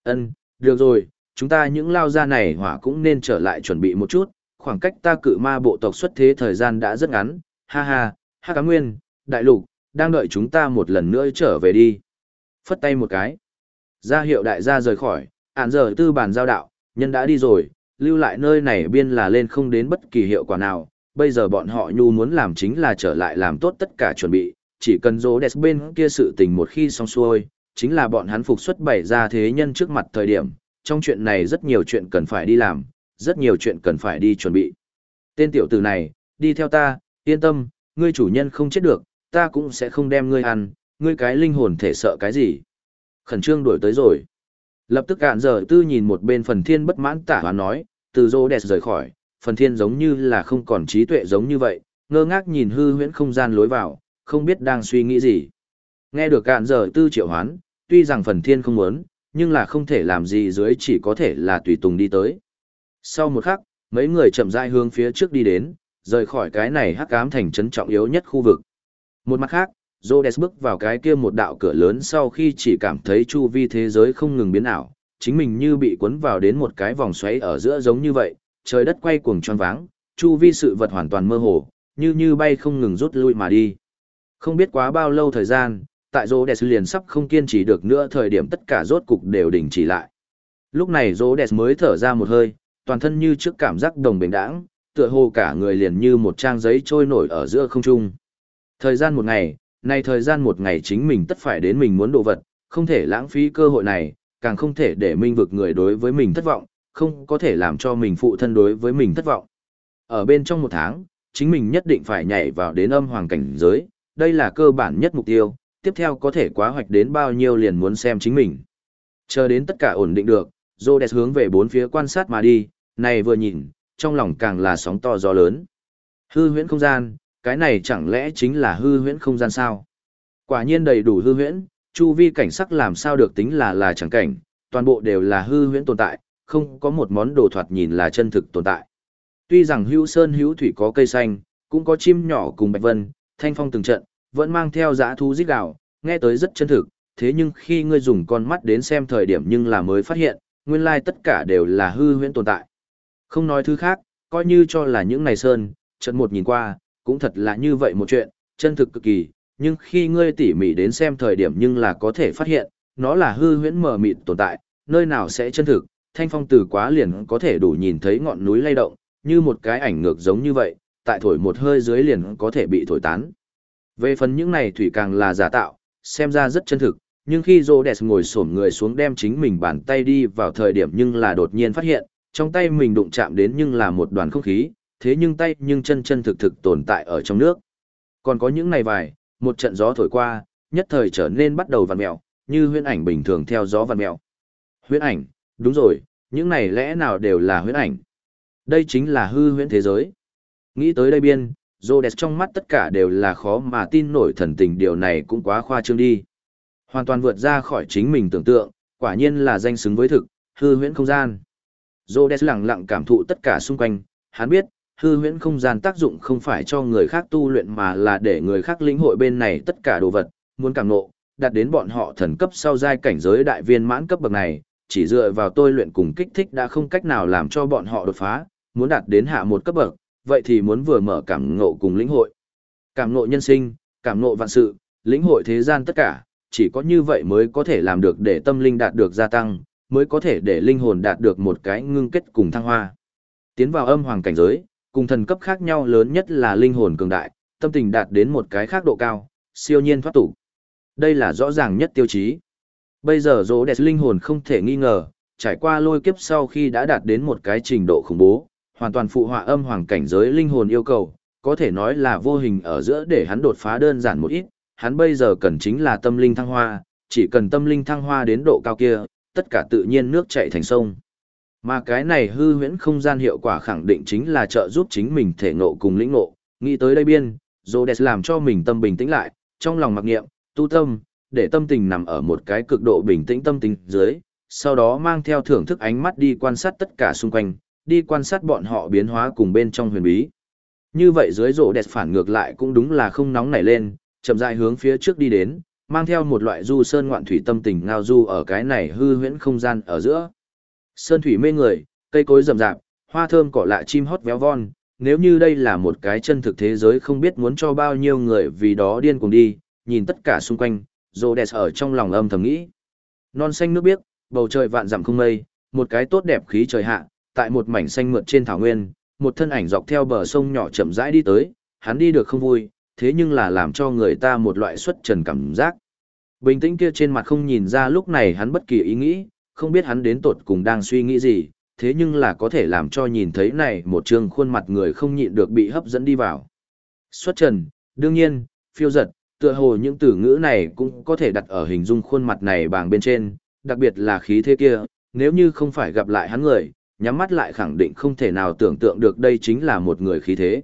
Ân, được rồi, chúng ta những lao gia này hỏa cũng nên trở lại chuẩn bị một chút, khoảng cách ta cự ma bộ tộc xuất thế thời gian đã rất ngắn, ha ha, ha cá nguyên, đại lục, đang đợi chúng ta một lần nữa trở về đi. Phất tay một cái. Ra hiệu đại gia rời khỏi, ạn giờ tư bàn giao đạo, nhân đã đi rồi, lưu lại nơi này biên là lên không đến bất kỳ hiệu quả nào, bây giờ bọn họ nhu muốn làm chính là trở lại làm tốt tất cả chuẩn bị, chỉ cần rô đès bên kia sự tình một khi xong xuôi, chính là bọn hắn phục xuất bày ra thế nhân trước mặt thời điểm, trong chuyện này rất nhiều chuyện cần phải đi làm, rất nhiều chuyện cần phải đi chuẩn bị. Tên tiểu tử này, đi theo ta, yên tâm, ngươi chủ nhân không chết được, ta cũng sẽ không đem ngươi ăn, ngươi cái linh hồn thể sợ cái gì. Khẩn trương đuổi tới rồi. Lập tức cạn giờ tư nhìn một bên phần thiên bất mãn tả và nói, từ rô đẹp rời khỏi, phần thiên giống như là không còn trí tuệ giống như vậy, ngơ ngác nhìn hư huyễn không gian lối vào, không biết đang suy nghĩ gì. Nghe được cạn giờ tư triệu hoán, tuy rằng phần thiên không muốn, nhưng là không thể làm gì dưới chỉ có thể là tùy tùng đi tới. Sau một khắc, mấy người chậm rãi hướng phía trước đi đến, rời khỏi cái này hắc ám thành trấn trọng yếu nhất khu vực. Một mặt khác, Rhodes bước vào cái kia một đạo cửa lớn sau khi chỉ cảm thấy chu vi thế giới không ngừng biến ảo, chính mình như bị cuốn vào đến một cái vòng xoáy ở giữa giống như vậy, trời đất quay cuồng tròn váng, chu vi sự vật hoàn toàn mơ hồ, như như bay không ngừng rút lui mà đi. Không biết quá bao lâu thời gian, tại Rhodes liền sắp không kiên trì được nữa thời điểm tất cả rốt cục đều đình chỉ lại. Lúc này Rhodes mới thở ra một hơi, toàn thân như trước cảm giác đồng bình đãng, tựa hồ cả người liền như một trang giấy trôi nổi ở giữa không trung. Thời gian một ngày, nay thời gian một ngày chính mình tất phải đến mình muốn đồ vật, không thể lãng phí cơ hội này, càng không thể để minh vực người đối với mình thất vọng, không có thể làm cho mình phụ thân đối với mình thất vọng. Ở bên trong một tháng, chính mình nhất định phải nhảy vào đến âm hoàng cảnh giới, đây là cơ bản nhất mục tiêu, tiếp theo có thể quá hoạch đến bao nhiêu liền muốn xem chính mình. Chờ đến tất cả ổn định được, Rhodes hướng về bốn phía quan sát mà đi, này vừa nhìn, trong lòng càng là sóng to gió lớn. Hư huyễn không gian, cái này chẳng lẽ chính là hư huyễn không gian sao? Quả nhiên đầy đủ hư huyễn, chu vi cảnh sắc làm sao được tính là là chẳng cảnh, toàn bộ đều là hư huyễn tồn tại, không có một món đồ thoạt nhìn là chân thực tồn tại. Tuy rằng hữu sơn hữu thủy có cây xanh, cũng có chim nhỏ cùng bạch vân, thanh phong từng trận, vẫn mang theo dã thú rít gào, nghe tới rất chân thực, thế nhưng khi ngươi dùng con mắt đến xem thời điểm nhưng là mới phát hiện, nguyên lai tất cả đều là hư huyễn tồn tại. Không nói thứ khác, coi như cho là những này sơn, trận một nhìn qua, cũng thật là như vậy một chuyện, chân thực cực kỳ, nhưng khi ngươi tỉ mỉ đến xem thời điểm nhưng là có thể phát hiện, nó là hư huyễn mờ mịt tồn tại, nơi nào sẽ chân thực, thanh phong từ quá liền có thể đủ nhìn thấy ngọn núi lay động, như một cái ảnh ngược giống như vậy, tại thổi một hơi dưới liền có thể bị thổi tán. Về phần những này thủy càng là giả tạo, xem ra rất chân thực, nhưng khi Rhodes ngồi xổm người xuống đem chính mình bàn tay đi vào thời điểm nhưng là đột nhiên phát hiện, trong tay mình đụng chạm đến nhưng là một đoàn không khí, thế nhưng tay nhưng chân chân thực thực tồn tại ở trong nước. Còn có những này vài, một trận gió thổi qua, nhất thời trở nên bắt đầu vằn mèo, như huyễn ảnh bình thường theo gió vằn mèo. Huyễn ảnh, đúng rồi, những này lẽ nào đều là huyễn ảnh. Đây chính là hư huyễn thế giới. Nghĩ tới đây biên, Rhodes trong mắt tất cả đều là khó mà tin nổi thần tình điều này cũng quá khoa trương đi. Hoàn toàn vượt ra khỏi chính mình tưởng tượng, quả nhiên là danh xứng với thực, hư huyễn không gian. Rhodes lặng lặng cảm thụ tất cả xung quanh, hắn biết, hư huyễn không gian tác dụng không phải cho người khác tu luyện mà là để người khác lĩnh hội bên này tất cả đồ vật, muốn cảm nộ, đạt đến bọn họ thần cấp sau giai cảnh giới đại viên mãn cấp bậc này, chỉ dựa vào tôi luyện cùng kích thích đã không cách nào làm cho bọn họ đột phá, muốn đạt đến hạ một cấp bậc, vậy thì muốn vừa mở cảm ngộ cùng lĩnh hội. Cảm ngộ nhân sinh, cảm ngộ vạn sự, lĩnh hội thế gian tất cả, chỉ có như vậy mới có thể làm được để tâm linh đạt được gia tăng, mới có thể để linh hồn đạt được một cái ngưng kết cùng thăng hoa. Tiến vào âm hoàng cảnh giới, cùng thần cấp khác nhau lớn nhất là linh hồn cường đại, tâm tình đạt đến một cái khác độ cao, siêu nhiên thoát tục. Đây là rõ ràng nhất tiêu chí. Bây giờ rỗ đẹp linh hồn không thể nghi ngờ, trải qua lôi kiếp sau khi đã đạt đến một cái trình độ khủng bố, hoàn toàn phụ họa âm hoàng cảnh giới linh hồn yêu cầu, có thể nói là vô hình ở giữa để hắn đột phá đơn giản một ít, hắn bây giờ cần chính là tâm linh thăng hoa, chỉ cần tâm linh thăng hoa đến độ cao kia, tất cả tự nhiên nước chảy thành sông. Mà cái này hư huyễn không gian hiệu quả khẳng định chính là trợ giúp chính mình thể ngộ cùng lĩnh ngộ, nghĩ tới đây biên, Rhodes làm cho mình tâm bình tĩnh lại, trong lòng mặc niệm, tu tâm, để tâm tình nằm ở một cái cực độ bình tĩnh tâm tình dưới, sau đó mang theo thưởng thức ánh mắt đi quan sát tất cả xung quanh, đi quan sát bọn họ biến hóa cùng bên trong huyền bí. Như vậy dưới rổ đẹp phản ngược lại cũng đúng là không nóng nảy lên, chậm rãi hướng phía trước đi đến, mang theo một loại du sơn ngoạn thủy tâm tình ngao du ở cái này hư huyễn không gian ở giữa. Sơn thủy mê người, cây cối rậm rạp, hoa thơm cỏ lạ chim hót véo von, nếu như đây là một cái chân thực thế giới không biết muốn cho bao nhiêu người vì đó điên cuồng đi, nhìn tất cả xung quanh, Rhodes ở trong lòng âm thầm nghĩ. Non xanh nước biếc, bầu trời vạn dặm không mây, một cái tốt đẹp khí trời hạ, tại một mảnh xanh mượt trên thảo nguyên, một thân ảnh dọc theo bờ sông nhỏ chậm rãi đi tới, hắn đi được không vui, thế nhưng là làm cho người ta một loại xuất trần cảm giác. Bình tĩnh kia trên mặt không nhìn ra lúc này hắn bất kỳ ý nghĩ, không biết hắn đến tột cùng đang suy nghĩ gì, thế nhưng là có thể làm cho nhìn thấy này một trương khuôn mặt người không nhịn được bị hấp dẫn đi vào. Xuất trần, đương nhiên, phiêu giật, tựa hồ những từ ngữ này cũng có thể đặt ở hình dung khuôn mặt này bàng bên trên, đặc biệt là khí thế kia, nếu như không phải gặp lại hắn người, nhắm mắt lại khẳng định không thể nào tưởng tượng được đây chính là một người khí thế.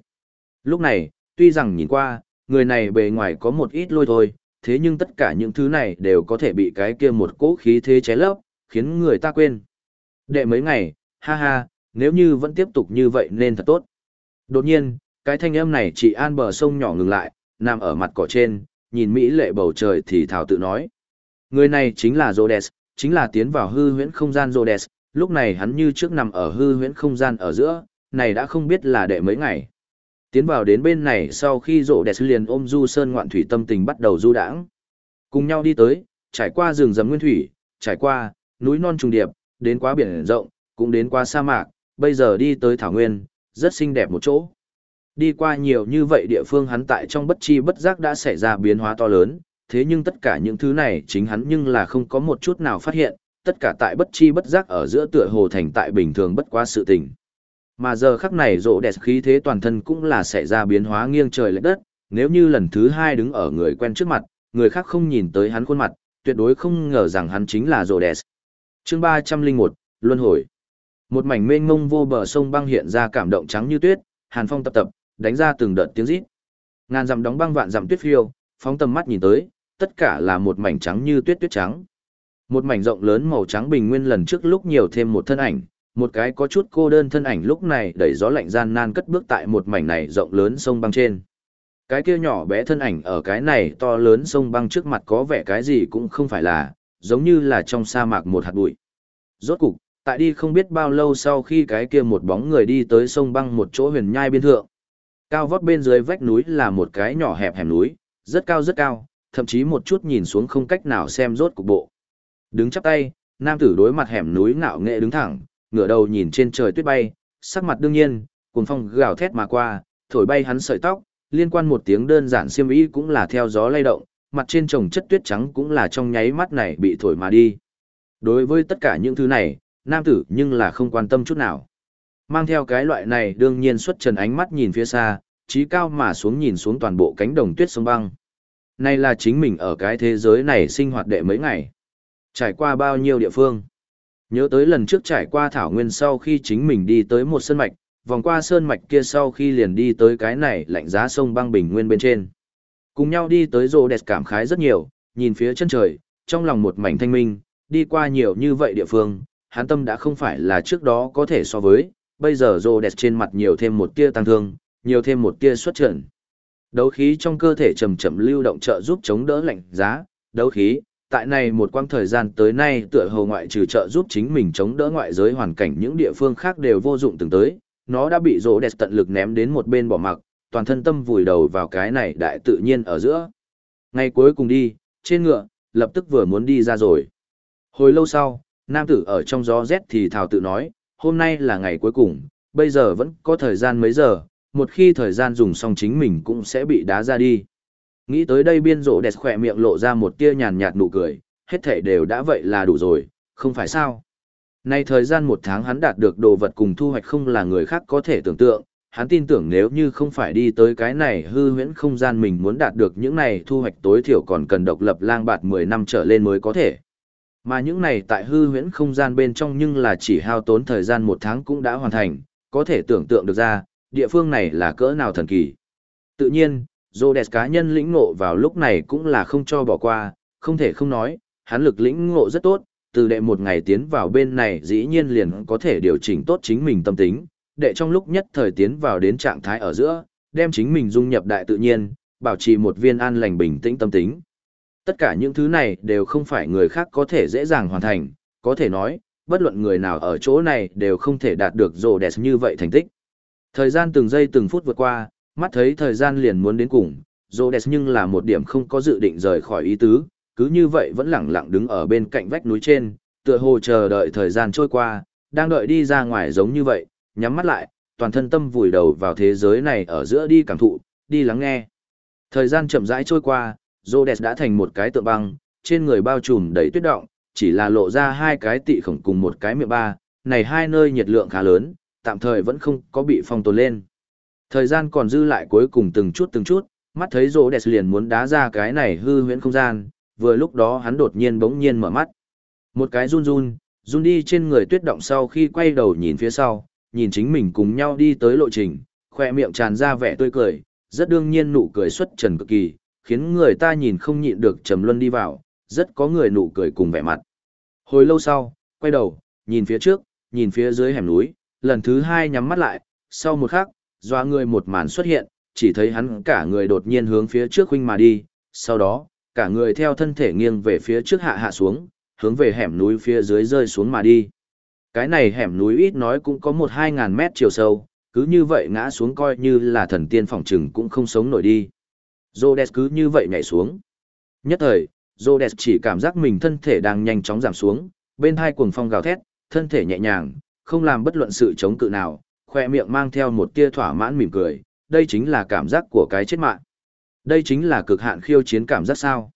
Lúc này, tuy rằng nhìn qua, người này bề ngoài có một ít lôi thôi, thế nhưng tất cả những thứ này đều có thể bị cái kia một cỗ khí thế ché lấp, khiến người ta quên. Đệ mấy ngày, ha ha, nếu như vẫn tiếp tục như vậy nên thật tốt. Đột nhiên, cái thanh âm này chỉ an bờ sông nhỏ ngừng lại, nằm ở mặt cỏ trên, nhìn Mỹ lệ bầu trời thì thảo tự nói. Người này chính là Rhodes, chính là tiến vào hư huyễn không gian Rhodes, lúc này hắn như trước nằm ở hư huyễn không gian ở giữa, này đã không biết là đệ mấy ngày. Tiến vào đến bên này sau khi Rhodes liền ôm Du Sơn ngoạn thủy tâm tình bắt đầu du đãng. Cùng nhau đi tới, trải qua rừng rầm nguyên thủy, trải qua núi non trùng điệp, đến quá biển rộng, cũng đến qua sa mạc, bây giờ đi tới thảo nguyên, rất xinh đẹp một chỗ. Đi qua nhiều như vậy địa phương hắn tại trong bất chi bất giác đã xảy ra biến hóa to lớn, thế nhưng tất cả những thứ này chính hắn nhưng là không có một chút nào phát hiện, tất cả tại bất chi bất giác ở giữa tựa hồ thành tại bình thường bất quá sự tình. Mà giờ khắc này rộ đẹp khí thế toàn thân cũng là xảy ra biến hóa nghiêng trời lệch đất, nếu như lần thứ hai đứng ở người quen trước mặt, người khác không nhìn tới hắn khuôn mặt, tuyệt đối không ngờ rằng hắn chính là rộ đẹp. Chương 301, Luân hồi. Một mảnh mênh mông vô bờ sông băng hiện ra cảm động trắng như tuyết, hàn phong tập tập, đánh ra từng đợt tiếng rít. Ngàn dặm đóng băng vạn dặm tuyết phiêu, phóng tầm mắt nhìn tới, tất cả là một mảnh trắng như tuyết tuyết trắng. Một mảnh rộng lớn màu trắng bình nguyên lần trước lúc nhiều thêm một thân ảnh, một cái có chút cô đơn thân ảnh lúc này đẩy gió lạnh gian nan cất bước tại một mảnh này rộng lớn sông băng trên. Cái kia nhỏ bé thân ảnh ở cái này to lớn sông băng trước mặt có vẻ cái gì cũng không phải là, giống như là trong sa mạc một hạt bụi. Rốt cục, tại đi không biết bao lâu sau khi cái kia một bóng người đi tới sông băng một chỗ huyền nhai biên thượng. Cao vót bên dưới vách núi là một cái nhỏ hẹp hẻm núi, rất cao rất cao, thậm chí một chút nhìn xuống không cách nào xem rốt cục bộ. Đứng chắp tay, nam tử đối mặt hẻm núi ngạo nghệ đứng thẳng, ngửa đầu nhìn trên trời tuyết bay, sắc mặt đương nhiên, cuồng phong gào thét mà qua, thổi bay hắn sợi tóc, liên quan một tiếng đơn giản xiêm y cũng là theo gió lay động, mặt trên trồng chất tuyết trắng cũng là trong nháy mắt này bị thổi mà đi. Đối với tất cả những thứ này, nam tử nhưng là không quan tâm chút nào. Mang theo cái loại này đương nhiên xuất trần ánh mắt nhìn phía xa, trí cao mà xuống nhìn xuống toàn bộ cánh đồng tuyết sông băng. Này là chính mình ở cái thế giới này sinh hoạt đệ mấy ngày. Trải qua bao nhiêu địa phương. Nhớ tới lần trước trải qua thảo nguyên sau khi chính mình đi tới một sơn mạch, vòng qua sơn mạch kia sau khi liền đi tới cái này lạnh giá sông băng bình nguyên bên trên. Cùng nhau đi tới rô đẹp cảm khái rất nhiều, nhìn phía chân trời, trong lòng một mảnh thanh minh, đi qua nhiều như vậy địa phương, hắn tâm đã không phải là trước đó có thể so với, bây giờ rô đẹp trên mặt nhiều thêm một tia tăng thương, nhiều thêm một tia xuất trận. Đấu khí trong cơ thể chậm chậm lưu động trợ giúp chống đỡ lạnh giá, đấu khí, tại này một quãng thời gian tới nay tựa hồ ngoại trừ trợ giúp chính mình chống đỡ ngoại giới hoàn cảnh những địa phương khác đều vô dụng từng tới, nó đã bị rô đẹp tận lực ném đến một bên bỏ mặc, toàn thân tâm vùi đầu vào cái này đại tự nhiên ở giữa. Ngày cuối cùng đi, trên ngựa, lập tức vừa muốn đi ra rồi. Hồi lâu sau, nam tử ở trong gió rét thì thảo tự nói, hôm nay là ngày cuối cùng, bây giờ vẫn có thời gian mấy giờ, một khi thời gian dùng xong chính mình cũng sẽ bị đá ra đi. Nghĩ tới đây biên rộ đẹp khỏe miệng lộ ra một tia nhàn nhạt nụ cười, hết thể đều đã vậy là đủ rồi, không phải sao. Nay thời gian một tháng hắn đạt được đồ vật cùng thu hoạch không là người khác có thể tưởng tượng, hắn tin tưởng nếu như không phải đi tới cái này hư huyễn không gian mình muốn đạt được những này thu hoạch tối thiểu còn cần độc lập lang bạt 10 năm trở lên mới có thể. Mà những này tại hư huyễn không gian bên trong nhưng là chỉ hao tốn thời gian một tháng cũng đã hoàn thành, có thể tưởng tượng được ra, địa phương này là cỡ nào thần kỳ. Tự nhiên, Rhodes cá nhân lĩnh ngộ vào lúc này cũng là không cho bỏ qua, không thể không nói, hắn lực lĩnh ngộ rất tốt, từ đệ một ngày tiến vào bên này dĩ nhiên liền có thể điều chỉnh tốt chính mình tâm tính, đệ trong lúc nhất thời tiến vào đến trạng thái ở giữa, đem chính mình dung nhập đại tự nhiên, bảo trì một viên an lành bình tĩnh tâm tính. Tất cả những thứ này đều không phải người khác có thể dễ dàng hoàn thành, có thể nói, bất luận người nào ở chỗ này đều không thể đạt được rồ đẹp như vậy thành tích. Thời gian từng giây từng phút vượt qua, mắt thấy thời gian liền muốn đến cùng, Rhodes nhưng là một điểm không có dự định rời khỏi ý tứ, cứ như vậy vẫn lẳng lặng đứng ở bên cạnh vách núi trên, tựa hồ chờ đợi thời gian trôi qua, đang đợi đi ra ngoài giống như vậy, nhắm mắt lại, toàn thân tâm vùi đầu vào thế giới này ở giữa đi cảm thụ, đi lắng nghe. Thời gian chậm rãi trôi qua, Rhodes đã thành một cái tượng băng, trên người bao trùm đầy tuyết động, chỉ là lộ ra hai cái tị khổng cùng một cái miệng ba, này hai nơi nhiệt lượng khá lớn, tạm thời vẫn không có bị phong tồn lên. Thời gian còn dư lại cuối cùng từng chút từng chút, mắt thấy Rhodes liền muốn đá ra cái này hư huyễn không gian, vừa lúc đó hắn đột nhiên bỗng nhiên mở mắt. Một cái run run, run đi trên người tuyết động sau khi quay đầu nhìn phía sau, nhìn chính mình cùng nhau đi tới lộ trình, khoe miệng tràn ra vẻ tươi cười, rất đương nhiên nụ cười xuất trần cực kỳ, khiến người ta nhìn không nhịn được trầm luân đi vào, rất có người nụ cười cùng vẻ mặt. Hồi lâu sau, quay đầu, nhìn phía trước, nhìn phía dưới hẻm núi, lần thứ hai nhắm mắt lại, sau một khắc, doa người một màn xuất hiện, chỉ thấy hắn cả người đột nhiên hướng phía trước huynh mà đi, sau đó, cả người theo thân thể nghiêng về phía trước hạ hạ xuống, hướng về hẻm núi phía dưới rơi xuống mà đi. Cái này hẻm núi ít nói cũng có một hai ngàn mét chiều sâu, cứ như vậy ngã xuống coi như là thần tiên phòng trừng cũng không sống nổi đi. Rhodes cứ như vậy nhảy xuống. Nhất thời, Rhodes chỉ cảm giác mình thân thể đang nhanh chóng giảm xuống, bên hai cuồng phong gào thét, thân thể nhẹ nhàng, không làm bất luận sự chống cự nào, khoe miệng mang theo một tia thỏa mãn mỉm cười, đây chính là cảm giác của cái chết mạng. Đây chính là cực hạn khiêu chiến cảm giác sao.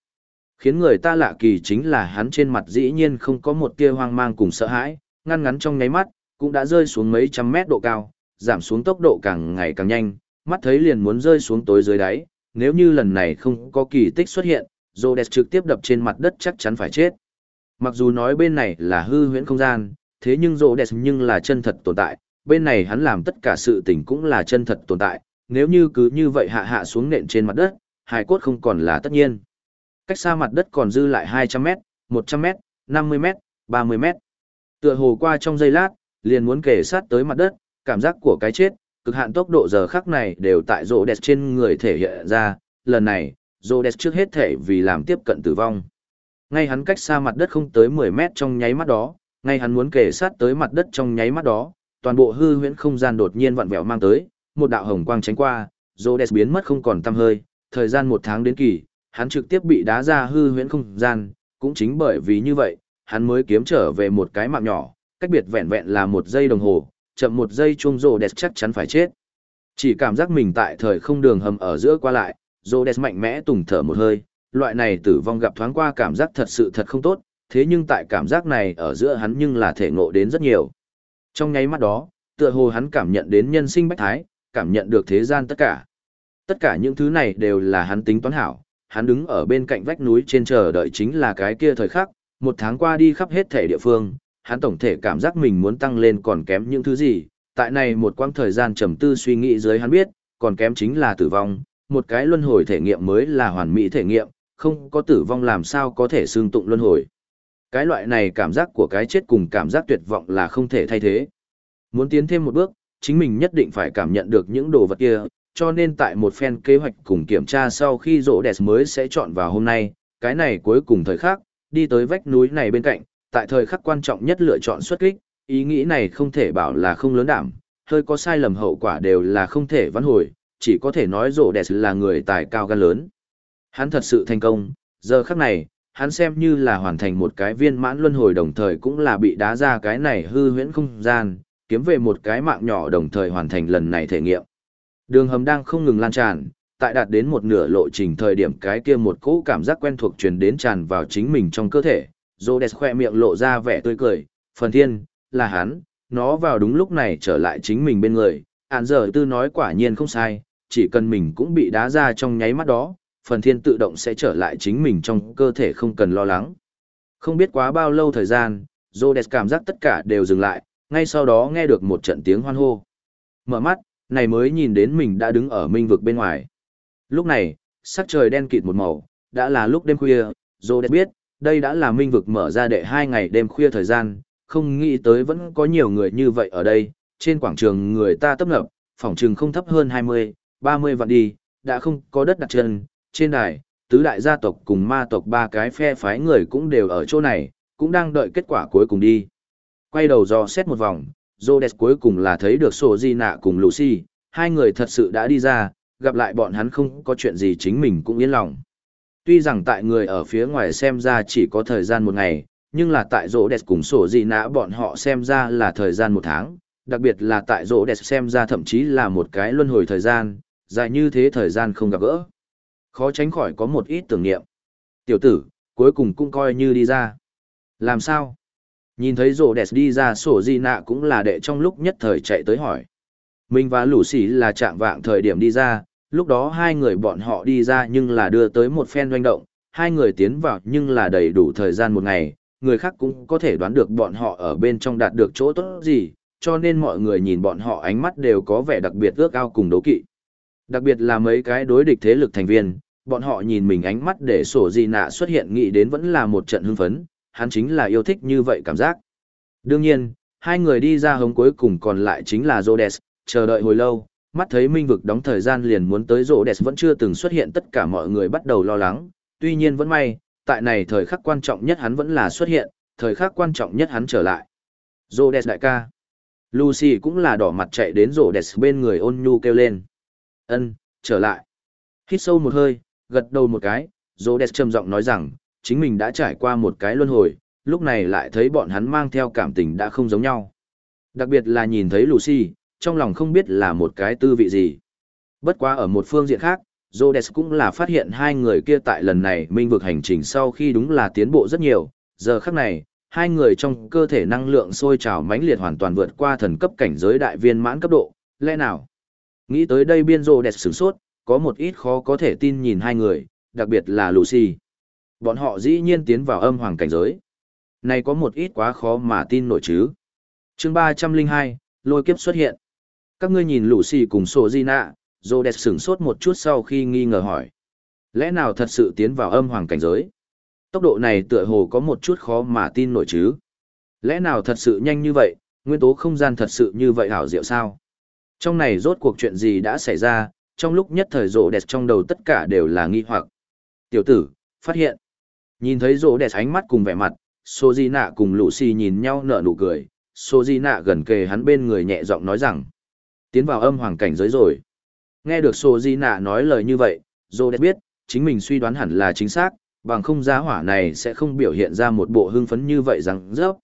Khiến người ta lạ kỳ chính là hắn trên mặt dĩ nhiên không có một tia hoang mang cùng sợ hãi, ngăn ngắn trong nháy mắt, cũng đã rơi xuống mấy trăm mét độ cao, giảm xuống tốc độ càng ngày càng nhanh, mắt thấy liền muốn rơi xuống tối dưới đáy, nếu như lần này không có kỳ tích xuất hiện, Rhodes trực tiếp đập trên mặt đất chắc chắn phải chết. Mặc dù nói bên này là hư huyễn không gian, thế nhưng Rhodes nhưng là chân thật tồn tại, bên này hắn làm tất cả sự tình cũng là chân thật tồn tại, nếu như cứ như vậy hạ hạ xuống nện trên mặt đất, hài cốt không còn là tất nhiên. Cách xa mặt đất còn dư lại 200 mét, 100 mét, 50 mét, 30 mét. Tựa hồ qua trong giây lát, liền muốn kể sát tới mặt đất, cảm giác của cái chết, cực hạn tốc độ giờ khắc này đều tại rô đẹp trên người thể hiện ra, lần này, rô đẹp trước hết thể vì làm tiếp cận tử vong. Ngay hắn cách xa mặt đất không tới 10 mét trong nháy mắt đó, ngay hắn muốn kể sát tới mặt đất trong nháy mắt đó, toàn bộ hư huyễn không gian đột nhiên vặn vẹo mang tới, một đạo hồng quang tránh qua, Rhodes biến mất không còn tăm hơi, thời gian một tháng đến kỳ, hắn trực tiếp bị đá ra hư huyễn không gian, cũng chính bởi vì như vậy, hắn mới kiếm trở về một cái mạng nhỏ, cách biệt vẹn vẹn là một giây đồng hồ, chậm một giây chuông Rhodes chắc chắn phải chết. Chỉ cảm giác mình tại thời không đường hầm ở giữa qua lại, Rhodes mạnh mẽ tùng thở một hơi, loại này tử vong gặp thoáng qua cảm giác thật sự thật không tốt, thế nhưng tại cảm giác này ở giữa hắn nhưng là thể ngộ đến rất nhiều. Trong nháy mắt đó, tựa hồ hắn cảm nhận đến nhân sinh bách thái, cảm nhận được thế gian tất cả. Tất cả những thứ này đều là hắn tính toán hảo, hắn đứng ở bên cạnh vách núi trên chờ đợi chính là cái kia thời khắc, một tháng qua đi khắp hết thể địa phương, hắn tổng thể cảm giác mình muốn tăng lên còn kém những thứ gì, tại này một quãng thời gian trầm tư suy nghĩ dưới hắn biết, còn kém chính là tử vong, một cái luân hồi thể nghiệm mới là hoàn mỹ thể nghiệm, không có tử vong làm sao có thể xương tụng luân hồi. Cái loại này cảm giác của cái chết cùng cảm giác tuyệt vọng là không thể thay thế. Muốn tiến thêm một bước, chính mình nhất định phải cảm nhận được những đồ vật kia, cho nên tại một phen kế hoạch cùng kiểm tra sau khi rỗ đẹp mới sẽ chọn vào hôm nay, cái này cuối cùng thời khắc, đi tới vách núi này bên cạnh, tại thời khắc quan trọng nhất lựa chọn xuất kích, ý nghĩ này không thể bảo là không lớn đảm, hơi có sai lầm hậu quả đều là không thể vãn hồi, chỉ có thể nói rổ đẹp là người tài cao gan lớn. Hắn thật sự thành công, giờ khắc này, hắn xem như là hoàn thành một cái viên mãn luân hồi đồng thời cũng là bị đá ra cái này hư huyễn không gian, kiếm về một cái mạng nhỏ đồng thời hoàn thành lần này thể nghiệm. Đường hầm đang không ngừng lan tràn, tại đạt đến một nửa lộ trình thời điểm cái kia một cỗ cảm giác quen thuộc truyền đến tràn vào chính mình trong cơ thể. Rhodes khoe miệng lộ ra vẻ tươi cười, phần thiên, là hắn, nó vào đúng lúc này trở lại chính mình bên người. Án giờ tư nói quả nhiên không sai, chỉ cần mình cũng bị đá ra trong nháy mắt đó, phần thiên tự động sẽ trở lại chính mình trong cơ thể không cần lo lắng. Không biết quá bao lâu thời gian, Rhodes cảm giác tất cả đều dừng lại, ngay sau đó nghe được một trận tiếng hoan hô. Mở mắt, này mới nhìn đến mình đã đứng ở minh vực bên ngoài. Lúc này, sắc trời đen kịt một màu, đã là lúc đêm khuya, Rhodes biết, đây đã là minh vực mở ra đệ hai ngày đêm khuya thời gian, không nghĩ tới vẫn có nhiều người như vậy ở đây, trên quảng trường người ta tấp nập, phòng trường không thấp hơn 20, 30 vạn đi, đã không có đất đặt chân, trên đài, tứ đại gia tộc cùng ma tộc ba cái phe phái người cũng đều ở chỗ này, cũng đang đợi kết quả cuối cùng đi. Quay đầu dò xét một vòng, Rhodes cuối cùng là thấy được Sô Di Nạ cùng Lucy, hai người thật sự đã đi ra, gặp lại bọn hắn không có chuyện gì chính mình cũng yên lòng. Tuy rằng tại người ở phía ngoài xem ra chỉ có thời gian một ngày, nhưng là tại rỗ đẹp cùng sổ gì nã bọn họ xem ra là thời gian một tháng, đặc biệt là tại rỗ đẹp xem ra thậm chí là một cái luân hồi thời gian, dài như thế thời gian không gặp gỡ. Khó tránh khỏi có một ít tưởng niệm. Tiểu tử, cuối cùng cũng coi như đi ra. Làm sao? Nhìn thấy rỗ đẹp đi ra sổ gì nạ cũng là đệ trong lúc nhất thời chạy tới hỏi. Mình và lũ xỉ là chạm vạng thời điểm đi ra, lúc đó hai người bọn họ đi ra nhưng là đưa tới một phen doanh động, hai người tiến vào nhưng là đầy đủ thời gian một ngày, người khác cũng có thể đoán được bọn họ ở bên trong đạt được chỗ tốt gì, cho nên mọi người nhìn bọn họ ánh mắt đều có vẻ đặc biệt ước ao cùng đấu kỵ. Đặc biệt là mấy cái đối địch thế lực thành viên, bọn họ nhìn mình ánh mắt để sổ gì nạ xuất hiện nghĩ đến vẫn là một trận hưng phấn, hắn chính là yêu thích như vậy cảm giác. Đương nhiên, hai người đi ra hống cuối cùng còn lại chính là Rhodes, chờ đợi hồi lâu, mắt thấy minh vực đóng thời gian liền muốn tới Rhodes vẫn chưa từng xuất hiện tất cả mọi người bắt đầu lo lắng, tuy nhiên vẫn may, tại này thời khắc quan trọng nhất hắn vẫn là xuất hiện, thời khắc quan trọng nhất hắn trở lại. Rhodes đại ca. Lucy cũng là đỏ mặt chạy đến Rhodes bên người ôn nhu kêu lên. Ân, trở lại. Hít sâu một hơi, gật đầu một cái, Rhodes trầm giọng nói rằng, chính mình đã trải qua một cái luân hồi, lúc này lại thấy bọn hắn mang theo cảm tình đã không giống nhau. Đặc biệt là nhìn thấy Lucy, trong lòng không biết là một cái tư vị gì. Bất quá ở một phương diện khác, Rhodes cũng là phát hiện hai người kia tại lần này minh vực hành trình sau khi đúng là tiến bộ rất nhiều, giờ khắc này, hai người trong cơ thể năng lượng sôi trào mãnh liệt hoàn toàn vượt qua thần cấp cảnh giới đại viên mãn cấp độ, lẽ nào? Nghĩ tới đây biên Rhodes sửng sốt, có một ít khó có thể tin nhìn hai người, đặc biệt là Lucy. Bọn họ dĩ nhiên tiến vào âm hoàng cảnh giới. Này có một ít quá khó mà tin nổi chứ. chương 302, lôi kiếp xuất hiện. Các ngươi nhìn Lucy cùng sổ Di Nạ, Dô Đẹp sửng sốt một chút sau khi nghi ngờ hỏi. Lẽ nào thật sự tiến vào âm hoàng cảnh giới? Tốc độ này tựa hồ có một chút khó mà tin nổi chứ. Lẽ nào thật sự nhanh như vậy, nguyên tố không gian thật sự như vậy hảo diệu sao? Trong này rốt cuộc chuyện gì đã xảy ra, trong lúc nhất thời rộ đẹp trong đầu tất cả đều là nghi hoặc. Tiểu tử, phát hiện. Nhìn thấy rộ đẹp ánh mắt cùng vẻ mặt, Sô Di Nạ cùng Lucy nhìn nhau nở nụ cười, Sô Di Nạ gần kề hắn bên người nhẹ giọng nói rằng, tiến vào âm hoàng cảnh giới rồi. Nghe được Sô Di Nạ nói lời như vậy, Dô đẹp biết, chính mình suy đoán hẳn là chính xác, bằng không giá hỏa này sẽ không biểu hiện ra một bộ hưng phấn như vậy rằng rớp.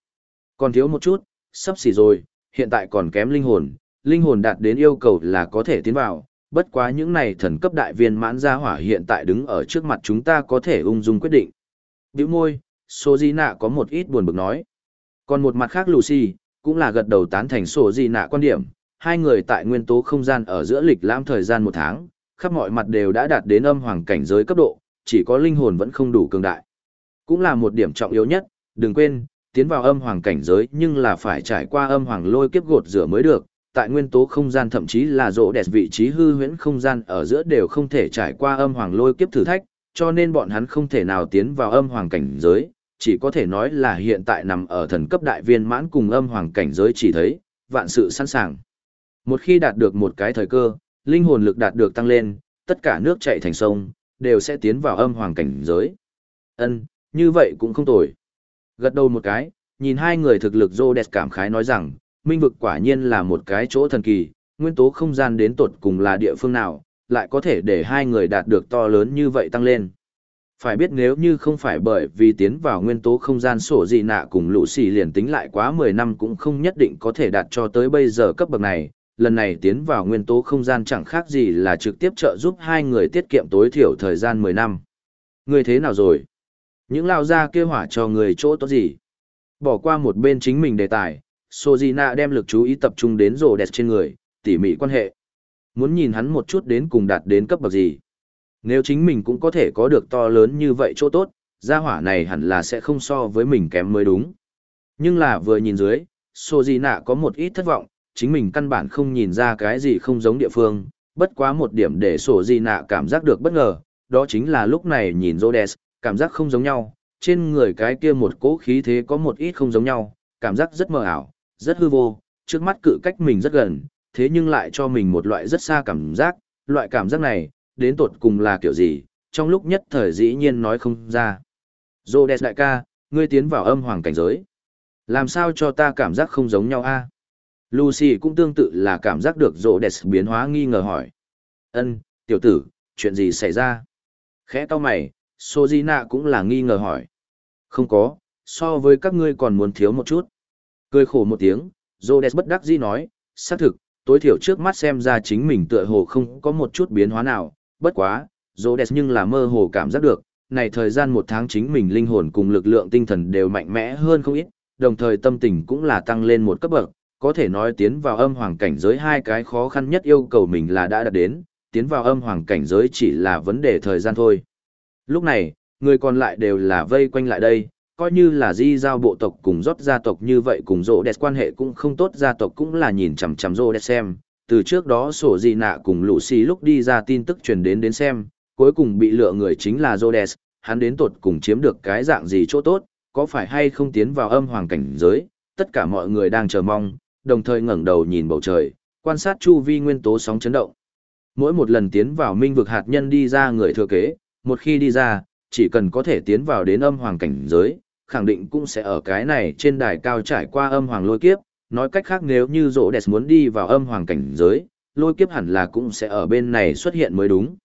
Còn thiếu một chút, sắp xỉ rồi, hiện tại còn kém linh hồn, linh hồn đạt đến yêu cầu là có thể tiến vào, bất quá những này thần cấp đại viên mãn gia hỏa hiện tại đứng ở trước mặt chúng ta có thể ung dung quyết định. Biểu môi, Sô Di Nạ có một ít buồn bực nói. Còn một mặt khác Lucy, cũng là gật đầu tán thành Sô Di Nạ quan điểm, hai người tại nguyên tố không gian ở giữa lịch lãm thời gian một tháng, khắp mọi mặt đều đã đạt đến âm hoàng cảnh giới cấp độ, chỉ có linh hồn vẫn không đủ cường đại. Cũng là một điểm trọng yếu nhất, đừng quên, tiến vào âm hoàng cảnh giới nhưng là phải trải qua âm hoàng lôi kiếp gột rửa mới được, tại nguyên tố không gian thậm chí là rỗ đẹp vị trí hư huyễn không gian ở giữa đều không thể trải qua âm hoàng lôi kiếp thử thách, cho nên bọn hắn không thể nào tiến vào âm hoàng cảnh giới, chỉ có thể nói là hiện tại nằm ở thần cấp đại viên mãn cùng âm hoàng cảnh giới chỉ thấy, vạn sự sẵn sàng. Một khi đạt được một cái thời cơ, linh hồn lực đạt được tăng lên, tất cả nước chảy thành sông, đều sẽ tiến vào âm hoàng cảnh giới. Ân, như vậy cũng không tồi. Gật đầu một cái, nhìn hai người thực lực rô đẹp cảm khái nói rằng, minh vực quả nhiên là một cái chỗ thần kỳ, nguyên tố không gian đến tột cùng là địa phương nào, lại có thể để hai người đạt được to lớn như vậy tăng lên. Phải biết nếu như không phải bởi vì tiến vào nguyên tố không gian sổ dị nạ cùng lũ xì liền tính lại quá 10 năm cũng không nhất định có thể đạt cho tới bây giờ cấp bậc này, lần này tiến vào nguyên tố không gian chẳng khác gì là trực tiếp trợ giúp hai người tiết kiệm tối thiểu thời gian 10 năm. Người thế nào rồi? Những lao ra kêu hỏa cho người chỗ tốt gì? Bỏ qua một bên chính mình đề tài, Sojina đem lực chú ý tập trung đến rồ đẹp trên người, tỉ mỉ quan hệ. Muốn nhìn hắn một chút đến cùng đạt đến cấp bậc gì. Nếu chính mình cũng có thể có được to lớn như vậy chỗ tốt, gia hỏa này hẳn là sẽ không so với mình kém mới đúng. Nhưng là vừa nhìn dưới, Sojina có một ít thất vọng, chính mình căn bản không nhìn ra cái gì không giống địa phương, bất quá một điểm để sổ di nạ cảm giác được bất ngờ, đó chính là lúc này nhìn Rhodes, cảm giác không giống nhau, trên người cái kia một cỗ khí thế có một ít không giống nhau, cảm giác rất mờ ảo, rất hư vô, trước mắt cự cách mình rất gần, thế nhưng lại cho mình một loại rất xa cảm giác, loại cảm giác này, đến tột cùng là kiểu gì, trong lúc nhất thời dĩ nhiên nói không ra. Rhodes đại ca, ngươi tiến vào âm hoàng cảnh giới. Làm sao cho ta cảm giác không giống nhau a? Lucy cũng tương tự là cảm giác được Rhodes biến hóa nghi ngờ hỏi. Ân, Tiểu tử, chuyện gì xảy ra? Khẽ to mày, Sojina cũng là nghi ngờ hỏi. Không có, so với các ngươi còn muốn thiếu một chút. Cười khổ một tiếng, Rhodes bất đắc dĩ nói, xác thực, tối thiểu trước mắt xem ra chính mình tựa hồ không có một chút biến hóa nào, bất quá, Rhodes nhưng là mơ hồ cảm giác được, này thời gian một tháng chính mình linh hồn cùng lực lượng tinh thần đều mạnh mẽ hơn không ít, đồng thời tâm tình cũng là tăng lên một cấp bậc, có thể nói tiến vào âm hoàng cảnh giới hai cái khó khăn nhất yêu cầu mình là đã đạt đến, tiến vào âm hoàng cảnh giới chỉ là vấn đề thời gian thôi. Lúc này, người còn lại đều là vây quanh lại đây, coi như là di giao bộ tộc cùng rót gia tộc như vậy cùng rộ đẹp quan hệ cũng không tốt gia tộc cũng là nhìn chằm chằm rộ đẹp xem. Từ trước đó sổ gì nạ cùng lũ xì lúc đi ra tin tức truyền đến đến xem, cuối cùng bị lựa người chính là Rhodes, hắn đến tột cùng chiếm được cái dạng gì chỗ tốt, có phải hay không tiến vào âm hoàng cảnh giới, tất cả mọi người đang chờ mong, đồng thời ngẩng đầu nhìn bầu trời, quan sát chu vi nguyên tố sóng chấn động. Mỗi một lần tiến vào minh vực hạt nhân đi ra người thừa kế, một khi đi ra, chỉ cần có thể tiến vào đến âm hoàng cảnh giới, khẳng định cũng sẽ ở cái này trên đài cao trải qua âm hoàng lôi kiếp, nói cách khác nếu như rỗ đẹp muốn đi vào âm hoàng cảnh giới, lôi kiếp hẳn là cũng sẽ ở bên này xuất hiện mới đúng.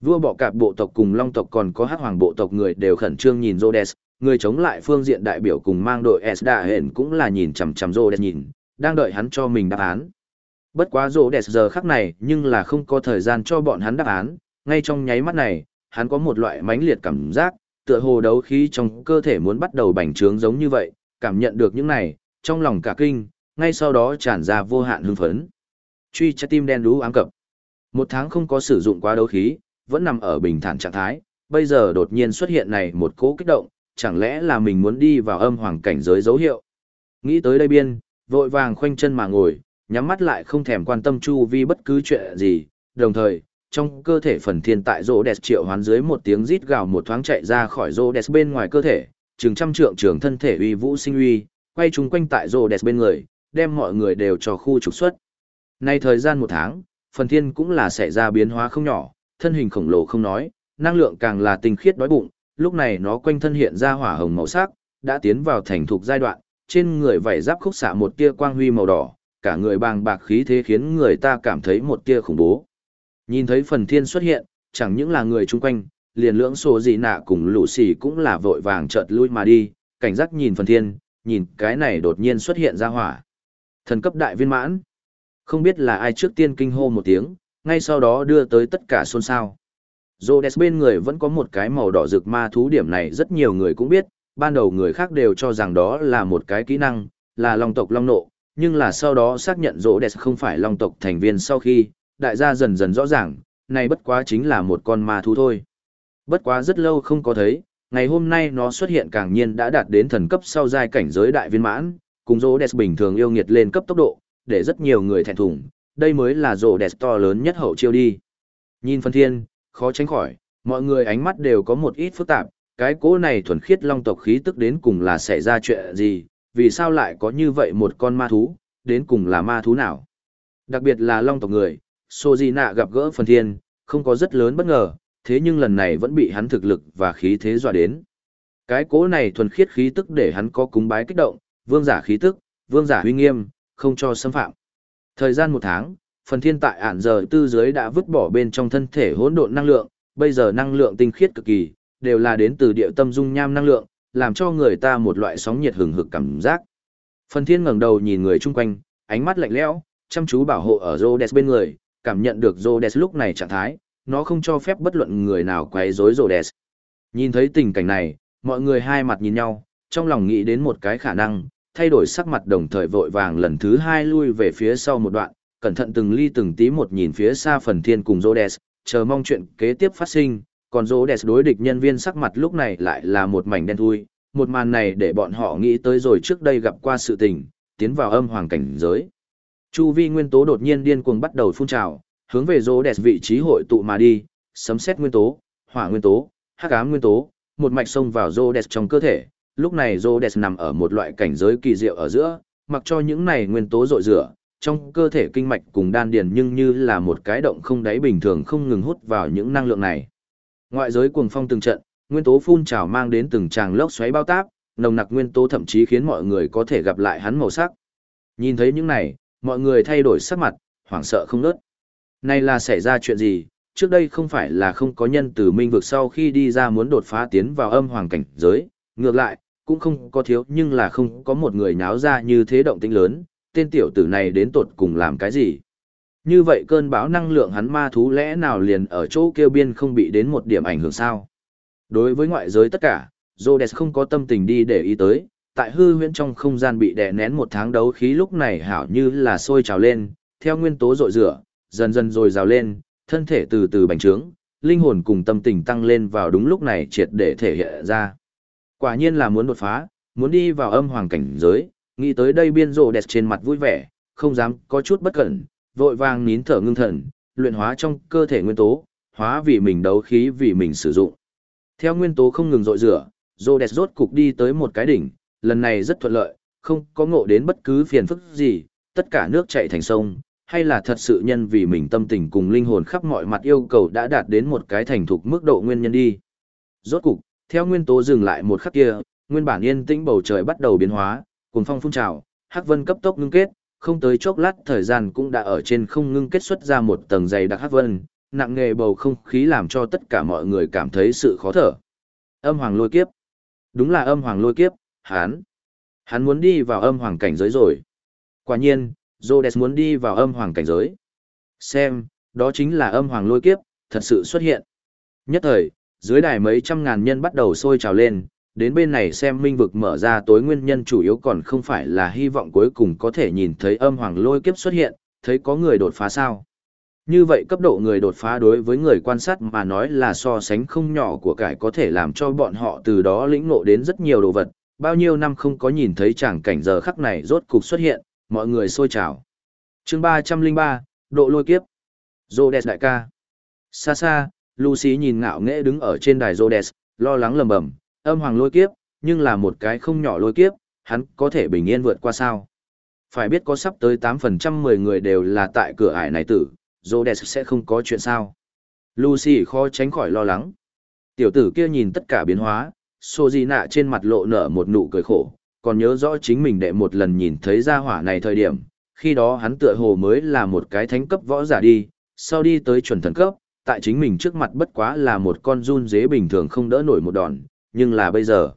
Vua bọ cạp bộ tộc cùng long tộc còn có hắc hoàng bộ tộc người đều khẩn trương nhìn Rhodes, người chống lại phương diện đại biểu cùng mang đội Esda hển cũng là nhìn chằm chằm Rhodes nhìn, đang đợi hắn cho mình đáp án. Bất quá Rhodes giờ khắc này nhưng là không có thời gian cho bọn hắn đáp án, ngay trong nháy mắt này, hắn có một loại mãnh liệt cảm giác, tựa hồ đấu khí trong cơ thể muốn bắt đầu bành trướng giống như vậy, cảm nhận được những này, trong lòng cả kinh, ngay sau đó tràn ra vô hạn hưng phấn. Truy trái tim đen đú ám cập. Một tháng không có sử dụng quá đấu khí, vẫn nằm ở bình thản trạng thái, bây giờ đột nhiên xuất hiện này một cỗ kích động, chẳng lẽ là mình muốn đi vào âm hoàng cảnh giới dấu hiệu. Nghĩ tới đây biên, vội vàng khoanh chân mà ngồi, nhắm mắt lại không thèm quan tâm chu vi bất cứ chuyện gì, đồng thời, trong cơ thể phần thiên tại rô đẹp triệu hoán dưới một tiếng rít gào một thoáng chạy ra khỏi rô đẹp bên ngoài cơ thể, trường trăm trượng trường thân thể uy vũ sinh uy, quay chung quanh tại rô đẹp bên người, đem mọi người đều cho khu trục xuất. Nay thời gian một tháng, phần thiên cũng là xảy ra biến hóa không nhỏ, thân hình khổng lồ không nói, năng lượng càng là tinh khiết đói bụng, lúc này nó quanh thân hiện ra hỏa hồng màu sắc, đã tiến vào thành thục giai đoạn, trên người vảy giáp khúc xạ một tia quang huy màu đỏ, cả người bàng bạc khí thế khiến người ta cảm thấy một tia khủng bố. Nhìn thấy phần thiên xuất hiện, chẳng những là người chung quanh, liền lưỡng số gì nạ cùng lũ xì cũng là vội vàng chợt lui mà đi, cảnh giác nhìn phần thiên, nhìn cái này đột nhiên xuất hiện ra hỏa. Thần cấp đại viên mãn. Không biết là ai trước tiên kinh hô một tiếng, ngay sau đó đưa tới tất cả xôn xao. Rhodes bên người vẫn có một cái màu đỏ rực ma thú điểm này rất nhiều người cũng biết, ban đầu người khác đều cho rằng đó là một cái kỹ năng, là long tộc long nộ, nhưng là sau đó xác nhận rỗ đẹp không phải long tộc thành viên sau khi, đại gia dần dần rõ ràng, này bất quá chính là một con ma thú thôi. Bất quá rất lâu không có thấy, ngày hôm nay nó xuất hiện càng nhiên đã đạt đến thần cấp sau giai cảnh giới đại viên mãn, cùng rỗ đẹp bình thường yêu nghiệt lên cấp tốc độ, để rất nhiều người thẹn thùng, đây mới là rỗ đẹp to lớn nhất hậu chiêu đi. Nhìn phân thiên, khó tránh khỏi, mọi người ánh mắt đều có một ít phức tạp, cái cỗ này thuần khiết long tộc khí tức đến cùng là xảy ra chuyện gì, vì sao lại có như vậy một con ma thú, đến cùng là ma thú nào. Đặc biệt là long tộc người, Sô Di Nạ gặp gỡ phần thiên, không có rất lớn bất ngờ, thế nhưng lần này vẫn bị hắn thực lực và khí thế dọa đến. Cái cỗ này thuần khiết khí tức để hắn có cúng bái kích động, vương giả khí tức, vương giả huy nghiêm, không cho xâm phạm. Thời gian một tháng, phần thiên tại ản giờ tư giới đã vứt bỏ bên trong thân thể hỗn độn năng lượng, bây giờ năng lượng tinh khiết cực kỳ, đều là đến từ địa tâm dung nham năng lượng, làm cho người ta một loại sóng nhiệt hừng hực cảm giác. Phần thiên ngẩng đầu nhìn người chung quanh, ánh mắt lạnh lẽo, chăm chú bảo hộ ở Rhodes bên người, cảm nhận được Rhodes lúc này trạng thái, nó không cho phép bất luận người nào quấy rối Rhodes. Nhìn thấy tình cảnh này, mọi người hai mặt nhìn nhau, trong lòng nghĩ đến một cái khả năng, thay đổi sắc mặt đồng thời vội vàng lần thứ hai lui về phía sau một đoạn, cẩn thận từng ly từng tí một nhìn phía xa phần thiên cùng Rhodes, chờ mong chuyện kế tiếp phát sinh, còn Rhodes đối địch nhân viên sắc mặt lúc này lại là một mảnh đen thui, một màn này để bọn họ nghĩ tới rồi trước đây gặp qua sự tình, tiến vào âm hoàng cảnh giới. Chu vi nguyên tố đột nhiên điên cuồng bắt đầu phun trào, hướng về rô Rhodes vị trí hội tụ mà đi, sấm xét nguyên tố, hỏa nguyên tố, hắc ám nguyên tố, một mạch xông vào rô Rhodes trong cơ thể, lúc này rô Rhodes nằm ở một loại cảnh giới kỳ diệu ở giữa, mặc cho những này nguyên tố rội rửa, trong cơ thể kinh mạch cùng đan điền nhưng như là một cái động không đáy bình thường không ngừng hút vào những năng lượng này. Ngoại giới cuồng phong từng trận, nguyên tố phun trào mang đến từng tràng lốc xoáy bao táp, nồng nặc nguyên tố thậm chí khiến mọi người có thể gặp lại hắn màu sắc. Nhìn thấy những này, mọi người thay đổi sắc mặt, hoảng sợ không nớt. Này là xảy ra chuyện gì, trước đây không phải là không có nhân từ minh vực sau khi đi ra muốn đột phá tiến vào âm hoàng cảnh giới, ngược lại, cũng không có thiếu nhưng là không có một người nháo ra như thế động tĩnh lớn, tên tiểu tử này đến tột cùng làm cái gì. Như vậy cơn bão năng lượng hắn ma thú lẽ nào liền ở chỗ kêu biên không bị đến một điểm ảnh hưởng sao? Đối với ngoại giới tất cả, Rhodes không có tâm tình đi để ý tới, tại hư huyễn trong không gian bị đè nén một tháng đấu khí lúc này hảo như là sôi trào lên, theo nguyên tố rội rửa, dần dần rồi rào lên, thân thể từ từ bành trướng, linh hồn cùng tâm tình tăng lên vào đúng lúc này triệt để thể hiện ra. Quả nhiên là muốn đột phá, muốn đi vào âm hoàng cảnh giới, nghĩ tới đây biên rộ đẹp trên mặt vui vẻ, không dám có chút bất cẩn, vội vàng nín thở ngưng thần, luyện hóa trong cơ thể nguyên tố, hóa vì mình đấu khí vì mình sử dụng. Theo nguyên tố không ngừng dội rửa, rộ đẹp rốt cục đi tới một cái đỉnh, lần này rất thuận lợi, không có ngộ đến bất cứ phiền phức gì, tất cả nước chảy thành sông, hay là thật sự nhân vì mình tâm tình cùng linh hồn khắp mọi mặt yêu cầu đã đạt đến một cái thành thục mức độ nguyên nhân đi. Rốt cục, theo nguyên tố dừng lại một khắc kia, nguyên bản yên tĩnh bầu trời bắt đầu biến hóa, cuồng phong phun trào, hắc vân cấp tốc ngưng kết, không tới chốc lát thời gian cũng đã ở trên không ngưng kết xuất ra một tầng dày đặc hát vân, nặng nghề bầu không khí làm cho tất cả mọi người cảm thấy sự khó thở. Âm hoàng lôi kiếp. Đúng là âm hoàng lôi kiếp, hắn. Hắn muốn đi vào âm hoàng cảnh giới rồi. Quả nhiên, Rhodes muốn đi vào âm hoàng cảnh giới. Xem, đó chính là âm hoàng lôi kiếp, thật sự xuất hiện. Nhất thời, dưới đài mấy trăm ngàn nhân bắt đầu sôi trào lên, đến bên này xem minh vực mở ra tối nguyên nhân chủ yếu còn không phải là hy vọng cuối cùng có thể nhìn thấy âm hoàng lôi kiếp xuất hiện, thấy có người đột phá sao. Như vậy cấp độ người đột phá đối với người quan sát mà nói là so sánh không nhỏ của cải có thể làm cho bọn họ từ đó lĩnh ngộ đến rất nhiều đồ vật, bao nhiêu năm không có nhìn thấy chẳng cảnh giờ khắc này rốt cục xuất hiện, mọi người sôi trào. chương 303, độ lôi kiếp. Rhodes đại ca. Xa xa, Lucy nhìn ngạo nghễ đứng ở trên đài Rhodes, lo lắng lầm bầm, âm hoàng lôi kiếp, nhưng là một cái không nhỏ lôi kiếp, hắn có thể bình yên vượt qua sao. Phải biết có sắp tới 8% 10 người đều là tại cửa ải này tử, Zodes sẽ không có chuyện sao. Lucy khó tránh khỏi lo lắng. Tiểu tử kia nhìn tất cả biến hóa, Sô Di Nạ trên mặt lộ nở một nụ cười khổ, còn nhớ rõ chính mình đệ một lần nhìn thấy gia hỏa này thời điểm, khi đó hắn tựa hồ mới là một cái thánh cấp võ giả đi, sau đi tới chuẩn thần cấp, tại chính mình trước mặt bất quá là một con run dế bình thường không đỡ nổi một đòn, nhưng là bây giờ.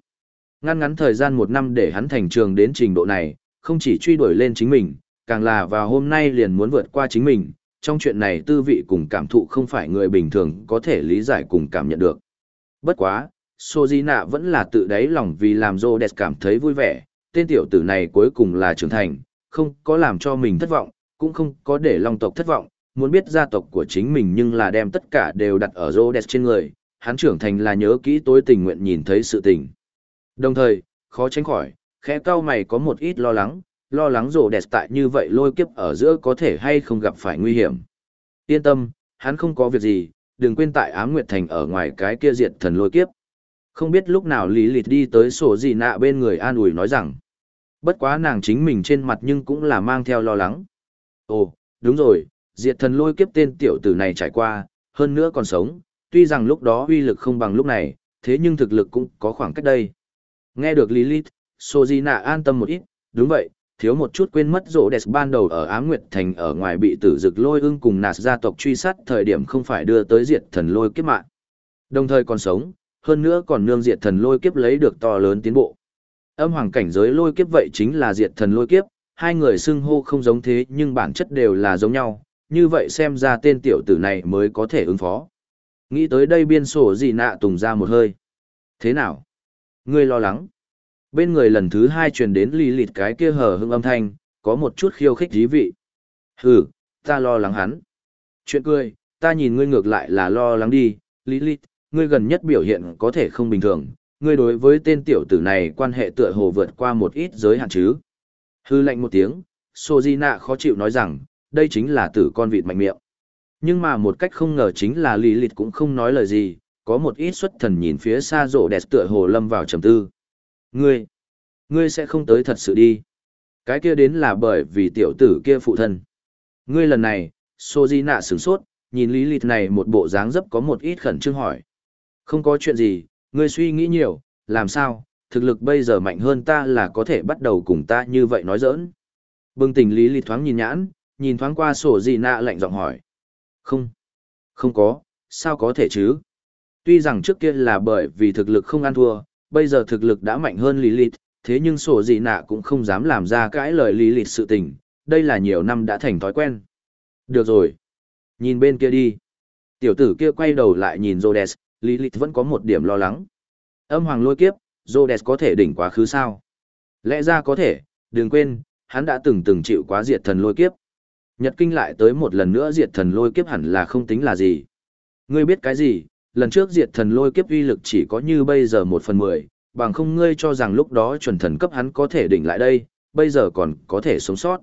Ngăn ngắn thời gian một năm để hắn thành trường đến trình độ này, không chỉ truy đuổi lên chính mình, càng là vào hôm nay liền muốn vượt qua chính mình, trong chuyện này tư vị cùng cảm thụ không phải người bình thường có thể lý giải cùng cảm nhận được. Bất quá, Sojina vẫn là tự đáy lòng vì làm Rhodes cảm thấy vui vẻ, tên tiểu tử này cuối cùng là trưởng thành, không có làm cho mình thất vọng, cũng không có để Long tộc thất vọng, muốn biết gia tộc của chính mình nhưng là đem tất cả đều đặt ở Rhodes trên người, hắn trưởng thành là nhớ kỹ tối tình nguyện nhìn thấy sự tình. Đồng thời, khó tránh khỏi, khẽ cao mày có một ít lo lắng, lo lắng Rhodes tại như vậy lôi kiếp ở giữa có thể hay không gặp phải nguy hiểm. Yên tâm, hắn không có việc gì, đừng quên tại Ám Nguyệt Thành ở ngoài cái kia diệt thần lôi kiếp. Không biết lúc nào Lý Lịt đi tới sổ gì nạ bên người an ủi nói rằng. Bất quá nàng chính mình trên mặt nhưng cũng là mang theo lo lắng. Ồ, đúng rồi, diệt thần lôi kiếp tên tiểu tử này trải qua, hơn nữa còn sống, tuy rằng lúc đó uy lực không bằng lúc này, thế nhưng thực lực cũng có khoảng cách đây. Nghe được Lilith, Sojina an tâm một ít, đúng vậy, thiếu một chút quên mất rỗ đẹp ban đầu ở Ám Nguyệt Thành ở ngoài bị tử dực lôi ưng cùng nạt gia tộc truy sát thời điểm không phải đưa tới diệt thần lôi kiếp mạng. Đồng thời còn sống, hơn nữa còn nương diệt thần lôi kiếp lấy được to lớn tiến bộ. Âm hoàng cảnh giới lôi kiếp vậy chính là diệt thần lôi kiếp, hai người xưng hô không giống thế nhưng bản chất đều là giống nhau, như vậy xem ra tên tiểu tử này mới có thể ứng phó. Nghĩ tới đây biên sổ gì nạ tùng ra một hơi. Thế nào? Ngươi lo lắng. Bên người lần thứ hai truyền đến lì lịt cái kia hờ hững âm thanh, có một chút khiêu khích dí vị. Hừ, ta lo lắng hắn. Chuyện cười, ta nhìn ngươi ngược lại là lo lắng đi, Lilith, ngươi gần nhất biểu hiện có thể không bình thường, ngươi đối với tên tiểu tử này quan hệ tựa hồ vượt qua một ít giới hạn chứ. Hư lạnh một tiếng, so di nạ khó chịu nói rằng, đây chính là tử con vịt mạnh miệng. Nhưng mà một cách không ngờ chính là Lý Lịt cũng không nói lời gì, có một ít xuất thần nhìn phía xa rộ đẹp tựa hồ lâm vào trầm tư. Ngươi, ngươi sẽ không tới thật sự đi. Cái kia đến là bởi vì tiểu tử kia phụ thân. Ngươi lần này, Sojina sửng sốt, nhìn Lý Lịt này một bộ dáng dấp có một ít khẩn trương hỏi. Không có chuyện gì, ngươi suy nghĩ nhiều, làm sao, thực lực bây giờ mạnh hơn ta là có thể bắt đầu cùng ta như vậy nói giỡn. Bừng tỉnh Lý Lịt thoáng nhìn nhãn, nhìn thoáng qua sổ gì nạ lạnh giọng hỏi. Không, không có, sao có thể chứ? Tuy rằng trước kia là bởi vì thực lực không ăn thua, bây giờ thực lực đã mạnh hơn Lilith, thế nhưng sổ gì nạ cũng không dám làm ra cãi lời Lilith sự tình, đây là nhiều năm đã thành thói quen. Được rồi. Nhìn bên kia đi. Tiểu tử kia quay đầu lại nhìn Rhodes, Lilith vẫn có một điểm lo lắng. Âm hoàng lôi kiếp, Rhodes có thể đỉnh quá khứ sao? Lẽ ra có thể, đừng quên, hắn đã từng từng chịu quá diệt thần lôi kiếp. Nhật kinh lại tới một lần nữa diệt thần lôi kiếp hẳn là không tính là gì. Ngươi biết cái gì, lần trước diệt thần lôi kiếp uy lực chỉ có như bây giờ một phần mười, bằng không ngươi cho rằng lúc đó chuẩn thần cấp hắn có thể đỉnh lại đây, bây giờ còn có thể sống sót.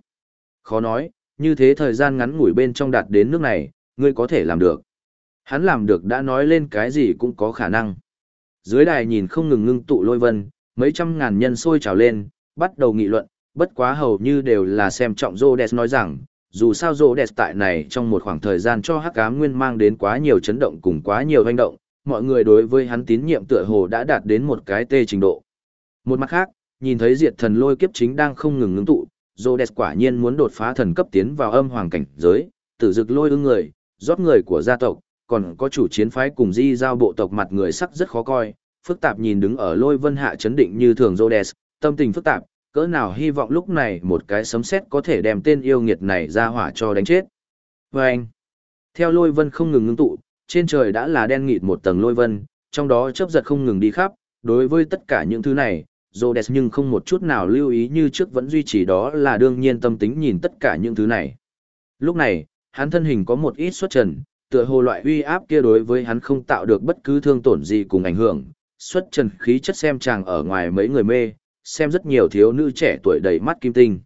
Khó nói, như thế thời gian ngắn ngủi bên trong đạt đến nước này, ngươi có thể làm được. Hắn làm được đã nói lên cái gì cũng có khả năng. Dưới đài nhìn không ngừng ngưng tụ lôi vân, mấy trăm ngàn nhân sôi trào lên, bắt đầu nghị luận, bất quá hầu như đều là xem trọng Rhodes nói rằng, dù sao Rhodes tại này trong một khoảng thời gian cho Hắc Ám Nguyên mang đến quá nhiều chấn động cùng quá nhiều hành động, mọi người đối với hắn tín nhiệm tựa hồ đã đạt đến một cái tê trình độ. Một mặt khác, nhìn thấy diệt thần lôi kiếp chính đang không ngừng ngưng tụ, Rhodes quả nhiên muốn đột phá thần cấp tiến vào âm hoàng cảnh giới, tử dực lôi ưng người, rót người của gia tộc, còn có chủ chiến phái cùng di giao bộ tộc mặt người sắc rất khó coi, phức tạp nhìn đứng ở lôi vân hạ chấn định như thường Rhodes, tâm tình phức tạp, cỡ nào hy vọng lúc này một cái sấm sét có thể đem tên yêu nghiệt này ra hỏa cho đánh chết. Và anh, theo lôi vân không ngừng ngưng tụ, trên trời đã là đen nghịt một tầng lôi vân, trong đó chớp giật không ngừng đi khắp, đối với tất cả những thứ này, Rhodes nhưng không một chút nào lưu ý như trước vẫn duy trì đó là đương nhiên tâm tính nhìn tất cả những thứ này. Lúc này, hắn thân hình có một ít xuất trần, tựa hồ loại uy áp kia đối với hắn không tạo được bất cứ thương tổn gì cùng ảnh hưởng, xuất trần khí chất xem chàng ở ngoài mấy người mê, xem rất nhiều thiếu nữ trẻ tuổi đầy mắt kim tinh.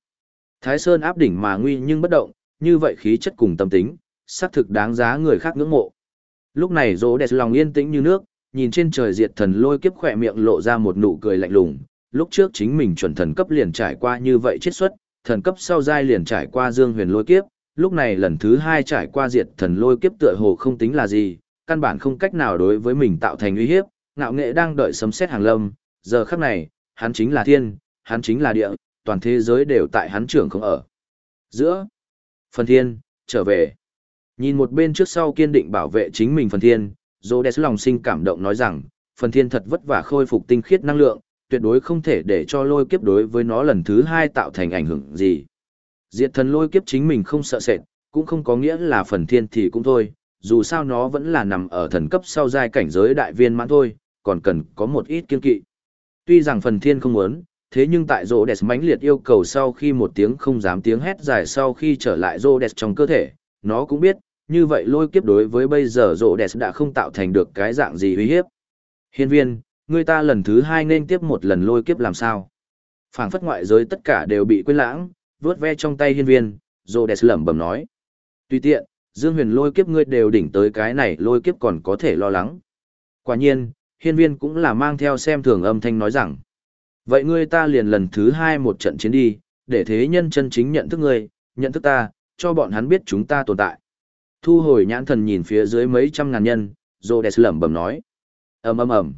Thái Sơn áp đỉnh mà nguy nhưng bất động, như vậy khí chất cùng tâm tính, xác thực đáng giá người khác ngưỡng mộ. Lúc này Dỗ đẹp lòng yên tĩnh như nước, nhìn trên trời diệt thần lôi kiếp khỏe miệng lộ ra một nụ cười lạnh lùng. Lúc trước chính mình chuẩn thần cấp liền trải qua như vậy chết xuất, thần cấp sau giai liền trải qua dương huyền lôi kiếp, lúc này lần thứ hai trải qua diệt thần lôi kiếp tựa hồ không tính là gì, căn bản không cách nào đối với mình tạo thành uy hiếp, ngạo nghệ đang đợi sấm xét hàng lâm, giờ khắc này, hắn chính là thiên, hắn chính là địa, toàn thế giới đều tại hắn trưởng không ở. Giữa, phần thiên, trở về. Nhìn một bên trước sau kiên định bảo vệ chính mình phần thiên, Rhodes lòng sinh cảm động nói rằng, phần thiên thật vất vả khôi phục tinh khiết năng lượng, tuyệt đối không thể để cho lôi kiếp đối với nó lần thứ hai tạo thành ảnh hưởng gì. Diệt thần lôi kiếp chính mình không sợ sệt, cũng không có nghĩa là phần thiên thì cũng thôi, dù sao nó vẫn là nằm ở thần cấp sau giai cảnh giới đại viên mãn thôi, còn cần có một ít kiên kỵ. Tuy rằng phần thiên không muốn, thế nhưng tại rô đẹp mãnh liệt yêu cầu sau khi một tiếng không dám tiếng hét dài sau khi trở lại rô đẹp trong cơ thể, nó cũng biết, như vậy lôi kiếp đối với bây giờ rô đẹp đã không tạo thành được cái dạng gì uy hiếp. Hiên viên, người ta lần thứ hai nên tiếp một lần lôi kiếp làm sao? phảng phất ngoại giới tất cả đều bị quên lãng, vớt ve trong tay hiên viên, rô đẹp lẩm bẩm nói. Tùy tiện, dương huyền lôi kiếp ngươi đều đỉnh tới cái này lôi kiếp còn có thể lo lắng. Quả nhiên, hiên viên cũng là mang theo xem thường âm thanh nói rằng. Vậy ngươi ta liền lần thứ hai một trận chiến đi, để thế nhân chân chính nhận thức ngươi, nhận thức ta, cho bọn hắn biết chúng ta tồn tại. Thu hồi nhãn thần nhìn phía dưới mấy trăm ngàn nhân, Rhodes lẩm bẩm nói. ầm ầm ầm.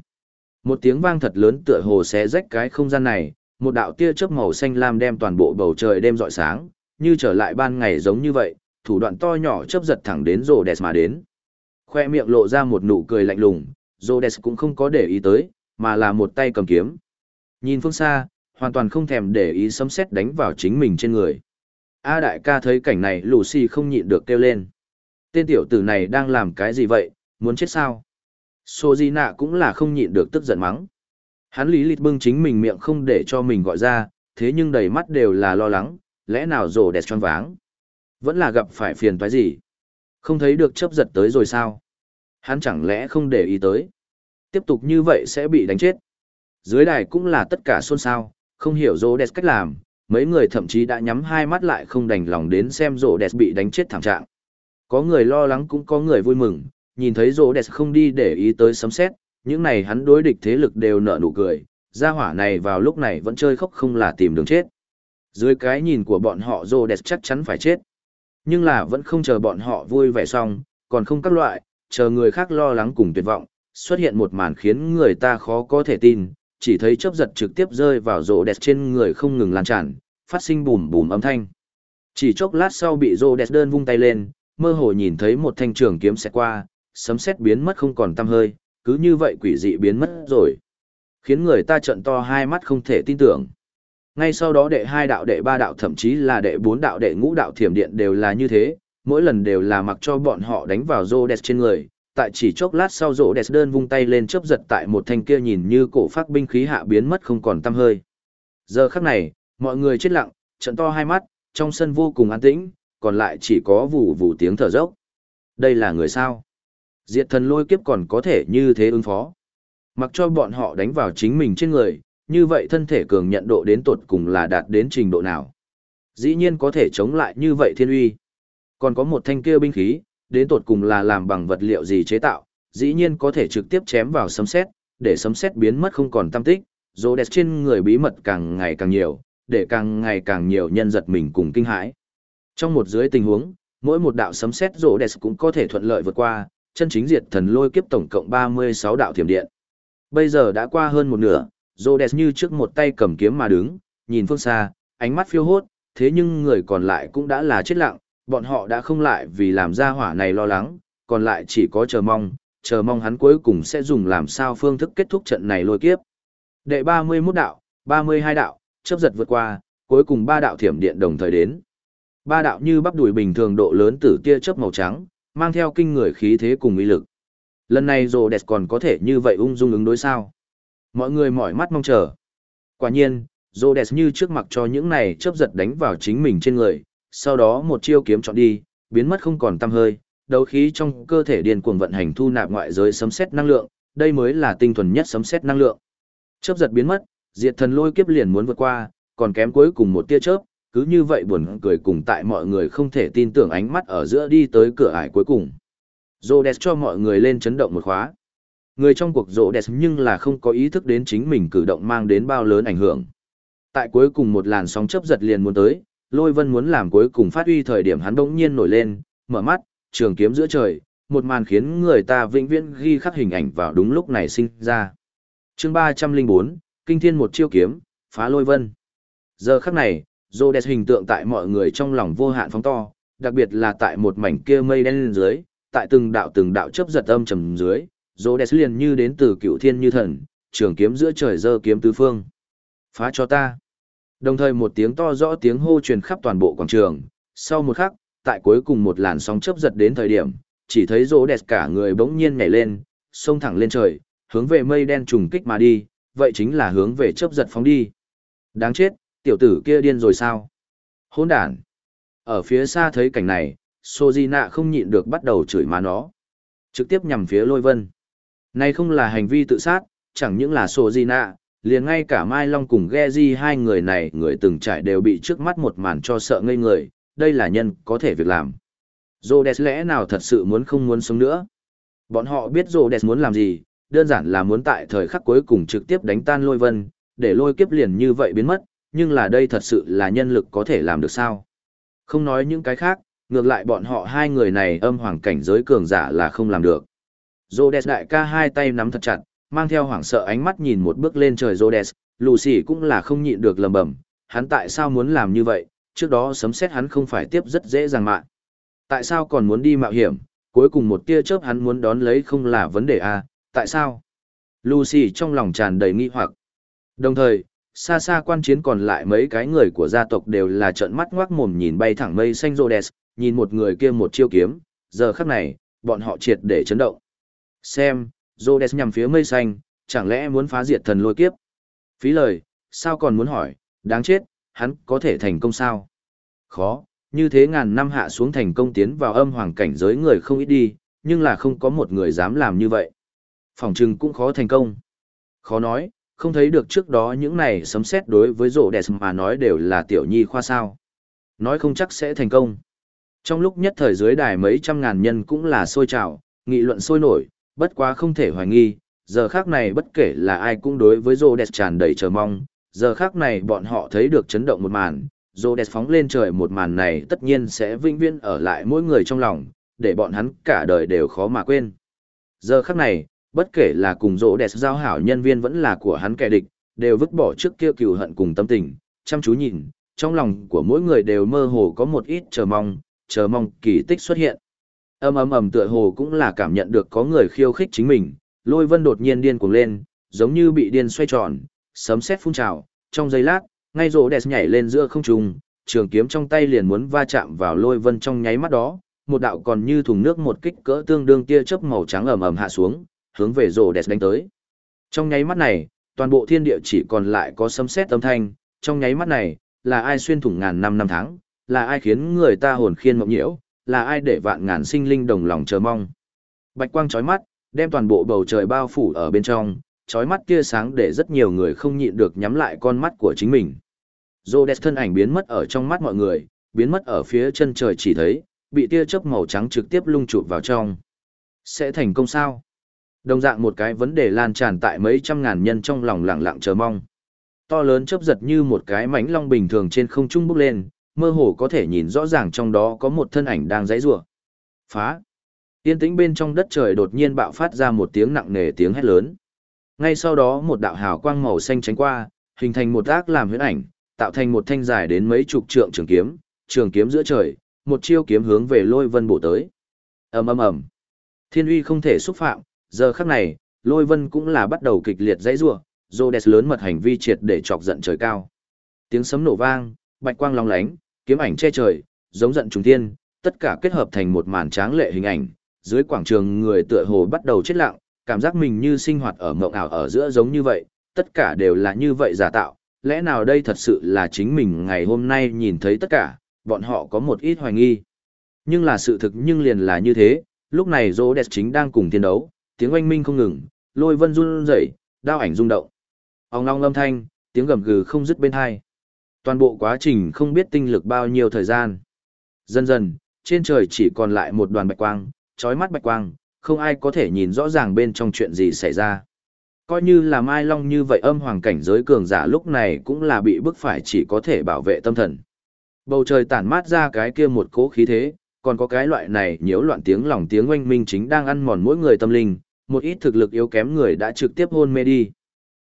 Một tiếng vang thật lớn tựa hồ xé rách cái không gian này, một đạo tia chớp màu xanh lam đem toàn bộ bầu trời đêm rọi sáng, như trở lại ban ngày giống như vậy, thủ đoạn to nhỏ chớp giật thẳng đến Rhodes mà đến. Khoe miệng lộ ra một nụ cười lạnh lùng, Rhodes cũng không có để ý tới, mà là một tay cầm kiếm. Nhìn phương xa, hoàn toàn không thèm để ý sấm sét đánh vào chính mình trên người. A đại ca thấy cảnh này Lucy không nhịn được kêu lên. Tên tiểu tử này đang làm cái gì vậy, muốn chết sao? Sojina cũng là không nhịn được tức giận mắng. Hắn lý lịch bưng chính mình miệng không để cho mình gọi ra, thế nhưng đầy mắt đều là lo lắng, lẽ nào rồ đẹp choáng váng. Vẫn là gặp phải phiền toái gì? Không thấy được chấp giật tới rồi sao? Hắn chẳng lẽ không để ý tới? Tiếp tục như vậy sẽ bị đánh chết. Dưới đài cũng là tất cả xôn xao, không hiểu Rô đẹp cách làm, mấy người thậm chí đã nhắm hai mắt lại không đành lòng đến xem Rô đẹp bị đánh chết thảm trạng. Có người lo lắng cũng có người vui mừng, nhìn thấy Rô đẹp không đi để ý tới sấm xét, những này hắn đối địch thế lực đều nở nụ cười, gia hỏa này vào lúc này vẫn chơi khóc không là tìm đường chết. Dưới cái nhìn của bọn họ Rô đẹp chắc chắn phải chết. Nhưng là vẫn không chờ bọn họ vui vẻ xong, còn không các loại, chờ người khác lo lắng cùng tuyệt vọng, xuất hiện một màn khiến người ta khó có thể tin, chỉ thấy chớp giật trực tiếp rơi vào rồ đẹp trên người không ngừng lan tràn, phát sinh bùm bùm âm thanh. Chỉ chốc lát sau bị rồ đẹp đơn vung tay lên, mơ hồ nhìn thấy một thanh trường kiếm sẽ qua, sấm sét biến mất không còn tăm hơi, cứ như vậy quỷ dị biến mất rồi. Khiến người ta trợn to hai mắt không thể tin tưởng. Ngay sau đó đệ hai đạo đệ ba đạo thậm chí là đệ bốn đạo đệ ngũ đạo thiểm điện đều là như thế, mỗi lần đều là mặc cho bọn họ đánh vào rô đẹp trên người. Tại chỉ chốc lát sau rô đẹp đơn vung tay lên chớp giật tại một thanh kia nhìn như cổ phát binh khí hạ biến mất không còn tăm hơi. Giờ khắc này, mọi người chết lặng, trận to hai mắt, trong sân vô cùng an tĩnh, còn lại chỉ có vù vù tiếng thở dốc. Đây là người sao? Diệt thần lôi kiếp còn có thể như thế ứng phó. Mặc cho bọn họ đánh vào chính mình trên người, như vậy thân thể cường nhận độ đến tột cùng là đạt đến trình độ nào. Dĩ nhiên có thể chống lại như vậy thiên uy. Còn có một thanh kia binh khí, đến tột cùng là làm bằng vật liệu gì chế tạo, dĩ nhiên có thể trực tiếp chém vào sấm sét, để sấm sét biến mất không còn tâm tích, rô đẹp trên người bí mật càng ngày càng nhiều, để càng ngày càng nhiều nhân giật mình cùng kinh hãi. Trong một dưới tình huống, mỗi một đạo sấm sét rô đẹp cũng có thể thuận lợi vượt qua, chân chính diệt thần lôi kiếp tổng cộng 36 đạo thiểm điện. Bây giờ đã qua hơn một nửa, Rhodes như trước một tay cầm kiếm mà đứng, nhìn phương xa, ánh mắt phiêu hốt, thế nhưng người còn lại cũng đã là chết lặng, bọn họ đã không lại vì làm ra hỏa này lo lắng, còn lại chỉ có chờ mong, chờ mong hắn cuối cùng sẽ dùng làm sao phương thức kết thúc trận này lôi kiếp. Đệ 31 đạo, 32 đạo, chấp giật vượt qua, cuối cùng ba đạo thiểm điện đồng thời đến. Ba đạo như bắp đùi bình thường độ lớn tử tia chớp màu trắng, mang theo kinh người khí thế cùng uy lực. Lần này Rhodes còn có thể như vậy ung dung ứng đối sao? Mọi người mỏi mắt mong chờ. Quả nhiên, Rhodes như trước mặt cho những này chớp giật đánh vào chính mình trên người, sau đó một chiêu kiếm chọn đi, biến mất không còn tăm hơi, đấu khí trong cơ thể điên cuồng vận hành thu nạp ngoại giới sấm sét năng lượng, đây mới là tinh thuần nhất sấm sét năng lượng. Chớp giật biến mất, diệt thần lôi kiếp liền muốn vượt qua, còn kém cuối cùng một tia chớp, cứ như vậy buồn cười cùng tại mọi người không thể tin tưởng ánh mắt ở giữa đi tới cửa ải cuối cùng. Rhodes cho mọi người lên chấn động một khóa. Người trong cuộc rộ đẹp nhưng là không có ý thức đến chính mình cử động mang đến bao lớn ảnh hưởng. Tại cuối cùng một làn sóng chớp giật liền muốn tới, lôi vân muốn làm cuối cùng phát uy thời điểm hắn bỗng nhiên nổi lên, mở mắt, trường kiếm giữa trời, một màn khiến người ta vĩnh viễn ghi khắc hình ảnh vào đúng lúc này sinh ra. chương ba trăm linh bốn Kinh thiên một chiêu kiếm, phá lôi vân. Giờ khắc này, rô đẹp hình tượng tại mọi người trong lòng vô hạn phóng to, đặc biệt là tại một mảnh kia mây đen lên dưới, tại từng đạo từng đạo chấp giật âm trầm dưới, Rhodes liền như đến từ cựu thiên như thần, trường kiếm giữa trời dơ kiếm tứ phương. Phá cho ta. Đồng thời một tiếng to rõ tiếng hô truyền khắp toàn bộ quảng trường, sau một khắc, tại cuối cùng một làn sóng chớp giật đến thời điểm, chỉ thấy Rhodes cả người bỗng nhiên nhảy lên, xông thẳng lên trời, hướng về mây đen trùng kích mà đi, vậy chính là hướng về chớp giật phóng đi. Đáng chết, tiểu tử kia điên rồi sao? Hỗn đản. Ở phía xa thấy cảnh này, Sojina không nhịn được bắt đầu chửi má nó. Trực tiếp nhằm phía lôi vân. Này không là hành vi tự sát, chẳng những là Sojina. nạ, liền ngay cả Mai Long cùng Geji hai người này người từng trải đều bị trước mắt một màn cho sợ ngây người, đây là nhân có thể việc làm. Rhodes lẽ nào thật sự muốn không muốn sống nữa? Bọn họ biết Rhodes muốn làm gì, đơn giản là muốn tại thời khắc cuối cùng trực tiếp đánh tan lôi vân, để lôi kiếp liền như vậy biến mất, nhưng là đây thật sự là nhân lực có thể làm được sao? Không nói những cái khác, ngược lại bọn họ hai người này âm hoàng cảnh giới cường giả là không làm được. Rhodes đại ca hai tay nắm thật chặt, mang theo hoảng sợ ánh mắt nhìn một bước lên trời Rhodes, Lucy cũng là không nhịn được lầm bầm, hắn tại sao muốn làm như vậy, trước đó sấm xét hắn không phải tiếp rất dễ dàng mạng. Tại sao còn muốn đi mạo hiểm, cuối cùng một tia chớp hắn muốn đón lấy không là vấn đề à, tại sao? Lucy trong lòng tràn đầy nghi hoặc. Đồng thời, xa xa quan chiến còn lại mấy cái người của gia tộc đều là trợn mắt ngoác mồm nhìn bay thẳng mây xanh Rhodes, nhìn một người kia một chiêu kiếm, giờ khắc này, bọn họ triệt để chấn động. Xem, Rhodes nhằm phía mây xanh, chẳng lẽ muốn phá diệt thần lôi kiếp? Phí lời, sao còn muốn hỏi, đáng chết, hắn có thể thành công sao? Khó, như thế ngàn năm hạ xuống thành công tiến vào âm hoàng cảnh giới người không ít đi, nhưng là không có một người dám làm như vậy. Phòng trừng cũng khó thành công. Khó nói, không thấy được trước đó những này sấm xét đối với rộ đẹp mà nói đều là tiểu nhi khoa sao. Nói không chắc sẽ thành công. Trong lúc nhất thời dưới đài mấy trăm ngàn nhân cũng là sôi trào, nghị luận sôi nổi, bất quá không thể hoài nghi, giờ khác này bất kể là ai cũng đối với Rhodes tràn đầy chờ mong, giờ khác này bọn họ thấy được chấn động một màn, Rhodes phóng lên trời một màn này tất nhiên sẽ vĩnh viễn ở lại mỗi người trong lòng, để bọn hắn cả đời đều khó mà quên. Giờ khác này, bất kể là cùng Rhodes giao hảo nhân viên vẫn là của hắn kẻ địch, đều vứt bỏ trước kia cừu hận cùng tâm tình, chăm chú nhìn, trong lòng của mỗi người đều mơ hồ có một ít chờ mong, chờ mong kỳ tích xuất hiện. Ầm ầm ầm tựa hồ cũng là cảm nhận được có người khiêu khích chính mình, Lôi Vân đột nhiên điên cuồng lên, giống như bị điên xoay tròn, sấm sét phun trào, trong giây lát, ngay rồ đẹp nhảy lên giữa không trung, trường kiếm trong tay liền muốn va chạm vào Lôi Vân trong nháy mắt đó, một đạo còn như thùng nước một kích cỡ tương đương tia chớp màu trắng ầm ầm hạ xuống, hướng về rồ đẹp đánh tới. Trong nháy mắt này, toàn bộ thiên địa chỉ còn lại có sấm sét âm thanh, trong nháy mắt này, là ai xuyên thủng ngàn năm năm tháng, là ai khiến người ta hồn khiên mộng nhiễu, là ai để vạn ngàn sinh linh đồng lòng chờ mong. Bạch quang chói mắt, đem toàn bộ bầu trời bao phủ ở bên trong, chói mắt kia sáng để rất nhiều người không nhịn được nhắm lại con mắt của chính mình. Rhodes thân ảnh biến mất ở trong mắt mọi người, biến mất ở phía chân trời chỉ thấy, bị tia chớp màu trắng trực tiếp lung chụp vào trong. Sẽ thành công sao? Đồng dạng một cái vấn đề lan tràn tại mấy trăm ngàn nhân trong lòng lặng lặng chờ mong. To lớn chớp giật như một cái mảnh long bình thường trên không trung bốc lên, mơ hồ có thể nhìn rõ ràng trong đó có một thân ảnh đang dãy rủa. Phá! Yên tĩnh bên trong đất trời đột nhiên bạo phát ra một tiếng nặng nề tiếng hét lớn. Ngay sau đó một đạo hào quang màu xanh tránh qua, hình thành một ác làm huyễn ảnh, tạo thành một thanh dài đến mấy chục trượng trường kiếm, trường kiếm giữa trời, một chiêu kiếm hướng về Lôi Vân bổ tới. Ầm ầm ầm. Thiên uy không thể xúc phạm, giờ khắc này, Lôi Vân cũng là bắt đầu kịch liệt dãy rủa, Rhodes lớn mật hành vi triệt để chọc giận trời cao. Tiếng sấm nổ vang, bạch quang long lánh, kiếm ảnh che trời, giống giận trùng thiên, tất cả kết hợp thành một màn tráng lệ hình ảnh, dưới quảng trường người tựa hồ bắt đầu chết lặng, cảm giác mình như sinh hoạt ở mộng ảo ở giữa giống như vậy, tất cả đều là như vậy giả tạo, lẽ nào đây thật sự là chính mình ngày hôm nay nhìn thấy tất cả, bọn họ có một ít hoài nghi. Nhưng là sự thực nhưng liền là như thế, lúc này Dô Đẹp chính đang cùng thiên đấu, tiếng oanh minh không ngừng, lôi vân run rẩy, đao ảnh rung động. Ông long âm thanh, tiếng gầm gừ không dứt bên hai. Toàn bộ quá trình không biết tinh lực bao nhiêu thời gian. Dần dần, trên trời chỉ còn lại một đoàn bạch quang, trói mắt bạch quang, không ai có thể nhìn rõ ràng bên trong chuyện gì xảy ra. Coi như là Mai Long như vậy âm hoàng cảnh giới cường giả lúc này cũng là bị bức phải chỉ có thể bảo vệ tâm thần. Bầu trời tản mát ra cái kia một cỗ khí thế, còn có cái loại này nhiễu loạn tiếng lòng tiếng oanh minh chính đang ăn mòn mỗi người tâm linh, một ít thực lực yếu kém người đã trực tiếp hôn mê đi.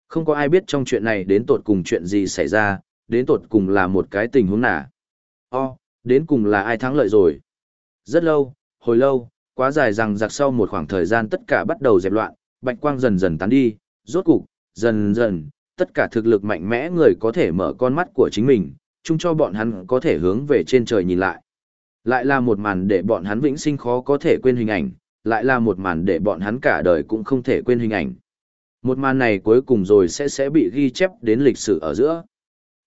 Không có ai biết trong chuyện này đến tột cùng chuyện gì xảy ra, đến tột cùng là một cái tình huống nả. O, đến cùng là ai thắng lợi rồi. Rất lâu, hồi lâu, quá dài rằng giặc sau một khoảng thời gian tất cả bắt đầu dẹp loạn, bạch quang dần dần tán đi, rốt cục, dần dần, tất cả thực lực mạnh mẽ người có thể mở con mắt của chính mình, chung cho bọn hắn có thể hướng về trên trời nhìn lại. Lại là một màn để bọn hắn vĩnh sinh khó có thể quên hình ảnh, lại là một màn để bọn hắn cả đời cũng không thể quên hình ảnh. Một màn này cuối cùng rồi sẽ sẽ bị ghi chép đến lịch sử ở giữa.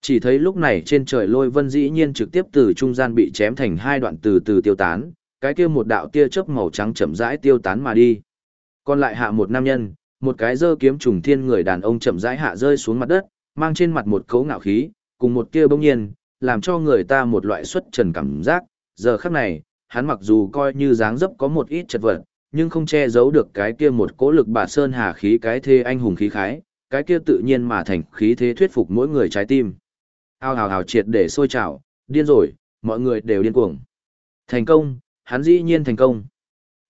Chỉ thấy lúc này trên trời lôi vân dĩ nhiên trực tiếp từ trung gian bị chém thành hai đoạn từ từ tiêu tán, cái kia một đạo tia chớp màu trắng chậm rãi tiêu tán mà đi. Còn lại hạ một nam nhân, một cái dơ kiếm trùng thiên người đàn ông chậm rãi hạ rơi xuống mặt đất, mang trên mặt một cấu ngạo khí, cùng một tia bỗng nhiên, làm cho người ta một loại xuất trần cảm giác, giờ khắc này, hắn mặc dù coi như dáng dấp có một ít chật vật, nhưng không che giấu được cái kia một cỗ lực bà sơn hà khí cái thê anh hùng khí khái, cái kia tự nhiên mà thành khí thế thuyết phục mỗi người trái tim. Ao hào hào triệt để sôi trào, điên rồi, mọi người đều điên cuồng. Thành công, hắn dĩ nhiên thành công.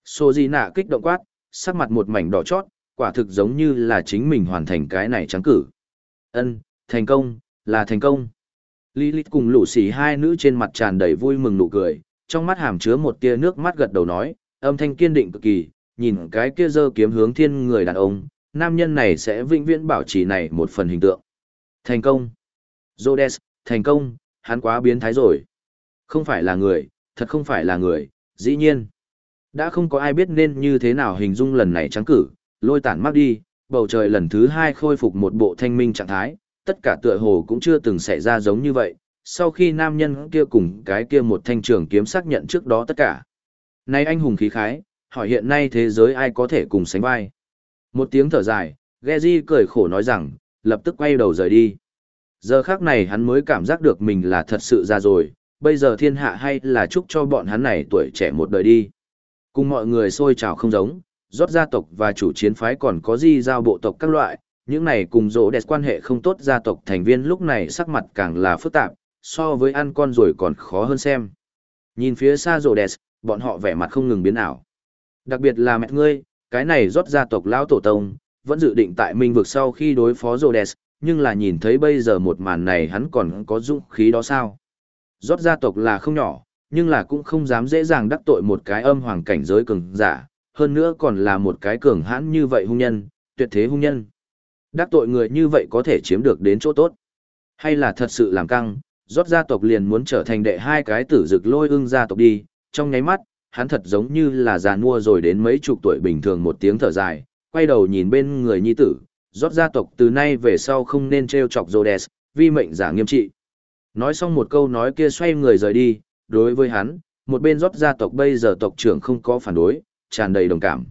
Sô Di nạ kích động quát, sắc mặt một mảnh đỏ chót, quả thực giống như là chính mình hoàn thành cái này trắng cử. Ân, thành công, là thành công. Lilith cùng lũ xỉ hai nữ trên mặt tràn đầy vui mừng nụ cười, trong mắt hàm chứa một tia nước mắt gật đầu nói, âm thanh kiên định cực kỳ, nhìn cái kia dơ kiếm hướng thiên người đàn ông, nam nhân này sẽ vĩnh viễn bảo trì này một phần hình tượng. Thành công. Rhodes, thành công, hắn quá biến thái rồi. Không phải là người, thật không phải là người, dĩ nhiên. Đã không có ai biết nên như thế nào hình dung lần này trắng cử, lôi tản mắc đi, bầu trời lần thứ hai khôi phục một bộ thanh minh trạng thái, tất cả tựa hồ cũng chưa từng xảy ra giống như vậy, sau khi nam nhân kia cùng cái kia một thanh trường kiếm xác nhận trước đó tất cả. Nay anh hùng khí khái, hỏi hiện nay thế giới ai có thể cùng sánh vai. Một tiếng thở dài, Geji cười khổ nói rằng, lập tức quay đầu rời đi. Giờ khác này hắn mới cảm giác được mình là thật sự ra rồi, bây giờ thiên hạ hay là chúc cho bọn hắn này tuổi trẻ một đời đi. Cùng mọi người xôi trào không giống, rót gia tộc và chủ chiến phái còn có gì giao bộ tộc các loại, những này cùng rỗ đẹp quan hệ không tốt gia tộc thành viên lúc này sắc mặt càng là phức tạp, so với ăn con rồi còn khó hơn xem. Nhìn phía xa rỗ đẹp, bọn họ vẻ mặt không ngừng biến ảo. Đặc biệt là mẹ ngươi, cái này rót gia tộc lão tổ tông, vẫn dự định tại minh vực sau khi đối phó rỗ đẹp, nhưng là nhìn thấy bây giờ một màn này hắn còn có dũng khí đó sao. Rót gia tộc là không nhỏ, nhưng là cũng không dám dễ dàng đắc tội một cái âm hoàng cảnh giới cường giả, hơn nữa còn là một cái cường hãn như vậy hung nhân, tuyệt thế hung nhân. Đắc tội người như vậy có thể chiếm được đến chỗ tốt. Hay là thật sự làm căng, rót gia tộc liền muốn trở thành đệ hai cái tử dực lôi ưng gia tộc đi, trong nháy mắt, hắn thật giống như là già mua rồi đến mấy chục tuổi bình thường một tiếng thở dài, quay đầu nhìn bên người nhi tử, rót gia tộc từ nay về sau không nên treo chọc Rhodes, vi mệnh giả nghiêm trị. Nói xong một câu nói kia xoay người rời đi, đối với hắn, một bên rót gia tộc bây giờ tộc trưởng không có phản đối, tràn đầy đồng cảm.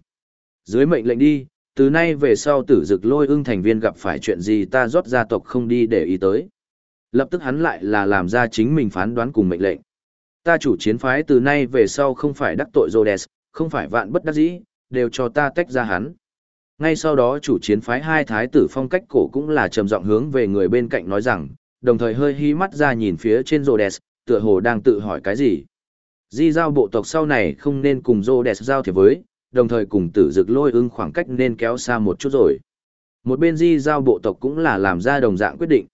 Dưới mệnh lệnh đi, từ nay về sau tử dực lôi ưng thành viên gặp phải chuyện gì ta rót gia tộc không đi để ý tới. Lập tức hắn lại là làm ra chính mình phán đoán cùng mệnh lệnh. Ta chủ chiến phái từ nay về sau không phải đắc tội Rhodes, không phải vạn bất đắc dĩ, đều cho ta tách ra hắn. Ngay sau đó chủ chiến phái hai thái tử phong cách cổ cũng là trầm giọng hướng về người bên cạnh nói rằng, đồng thời hơi hí mắt ra nhìn phía trên Rhodes, tựa hồ đang tự hỏi cái gì. Di giao bộ tộc sau này không nên cùng Rhodes giao thiệp với, đồng thời cùng tử dực lôi ưng khoảng cách nên kéo xa một chút rồi. Một bên di giao bộ tộc cũng là làm ra đồng dạng quyết định.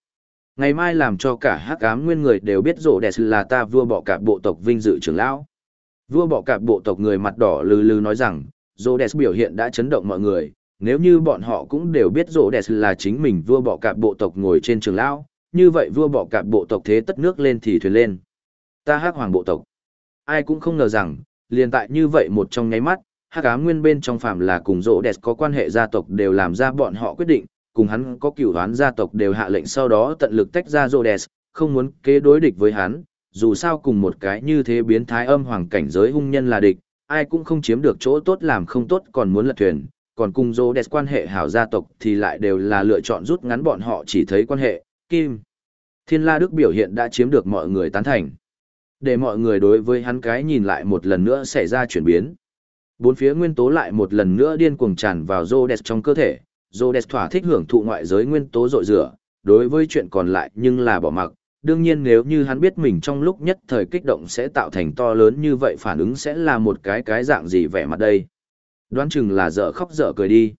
Ngày mai làm cho cả hắc ám nguyên người đều biết rô đẹp là ta vua bọ cạp bộ tộc vinh dự trưởng lão. Vua bọ cạp bộ tộc người mặt đỏ lừ lừ nói rằng, rô đẹp biểu hiện đã chấn động mọi người, nếu như bọn họ cũng đều biết rỗ đẹp là chính mình vua bọ cạp bộ tộc ngồi trên trường lão, như vậy vua bọ cạp bộ tộc thế tất nước lên thì thuyền lên. Ta hắc hoàng bộ tộc. Ai cũng không ngờ rằng, liền tại như vậy một trong nháy mắt, hắc ám nguyên bên trong phàm là cùng rỗ đẹp có quan hệ gia tộc đều làm ra bọn họ quyết định, cùng hắn có cửu đoán gia tộc đều hạ lệnh sau đó tận lực tách ra rỗ đẹp, không muốn kế đối địch với hắn, dù sao cùng một cái như thế biến thái âm hoàng cảnh giới hung nhân là địch, ai cũng không chiếm được chỗ tốt làm không tốt còn muốn lật thuyền, còn cùng dô đẹp quan hệ hảo gia tộc thì lại đều là lựa chọn rút ngắn bọn họ chỉ thấy quan hệ, kim. Thiên La Đức biểu hiện đã chiếm được mọi người tán thành. Để mọi người đối với hắn cái nhìn lại một lần nữa xảy ra chuyển biến. Bốn phía nguyên tố lại một lần nữa điên cuồng tràn vào Rhodes trong cơ thể, Rhodes thỏa thích hưởng thụ ngoại giới nguyên tố rội rửa, đối với chuyện còn lại nhưng là bỏ mặc. Đương nhiên nếu như hắn biết mình trong lúc nhất thời kích động sẽ tạo thành to lớn như vậy phản ứng sẽ là một cái cái dạng gì vẻ mặt đây. Đoán chừng là dở khóc dở cười đi.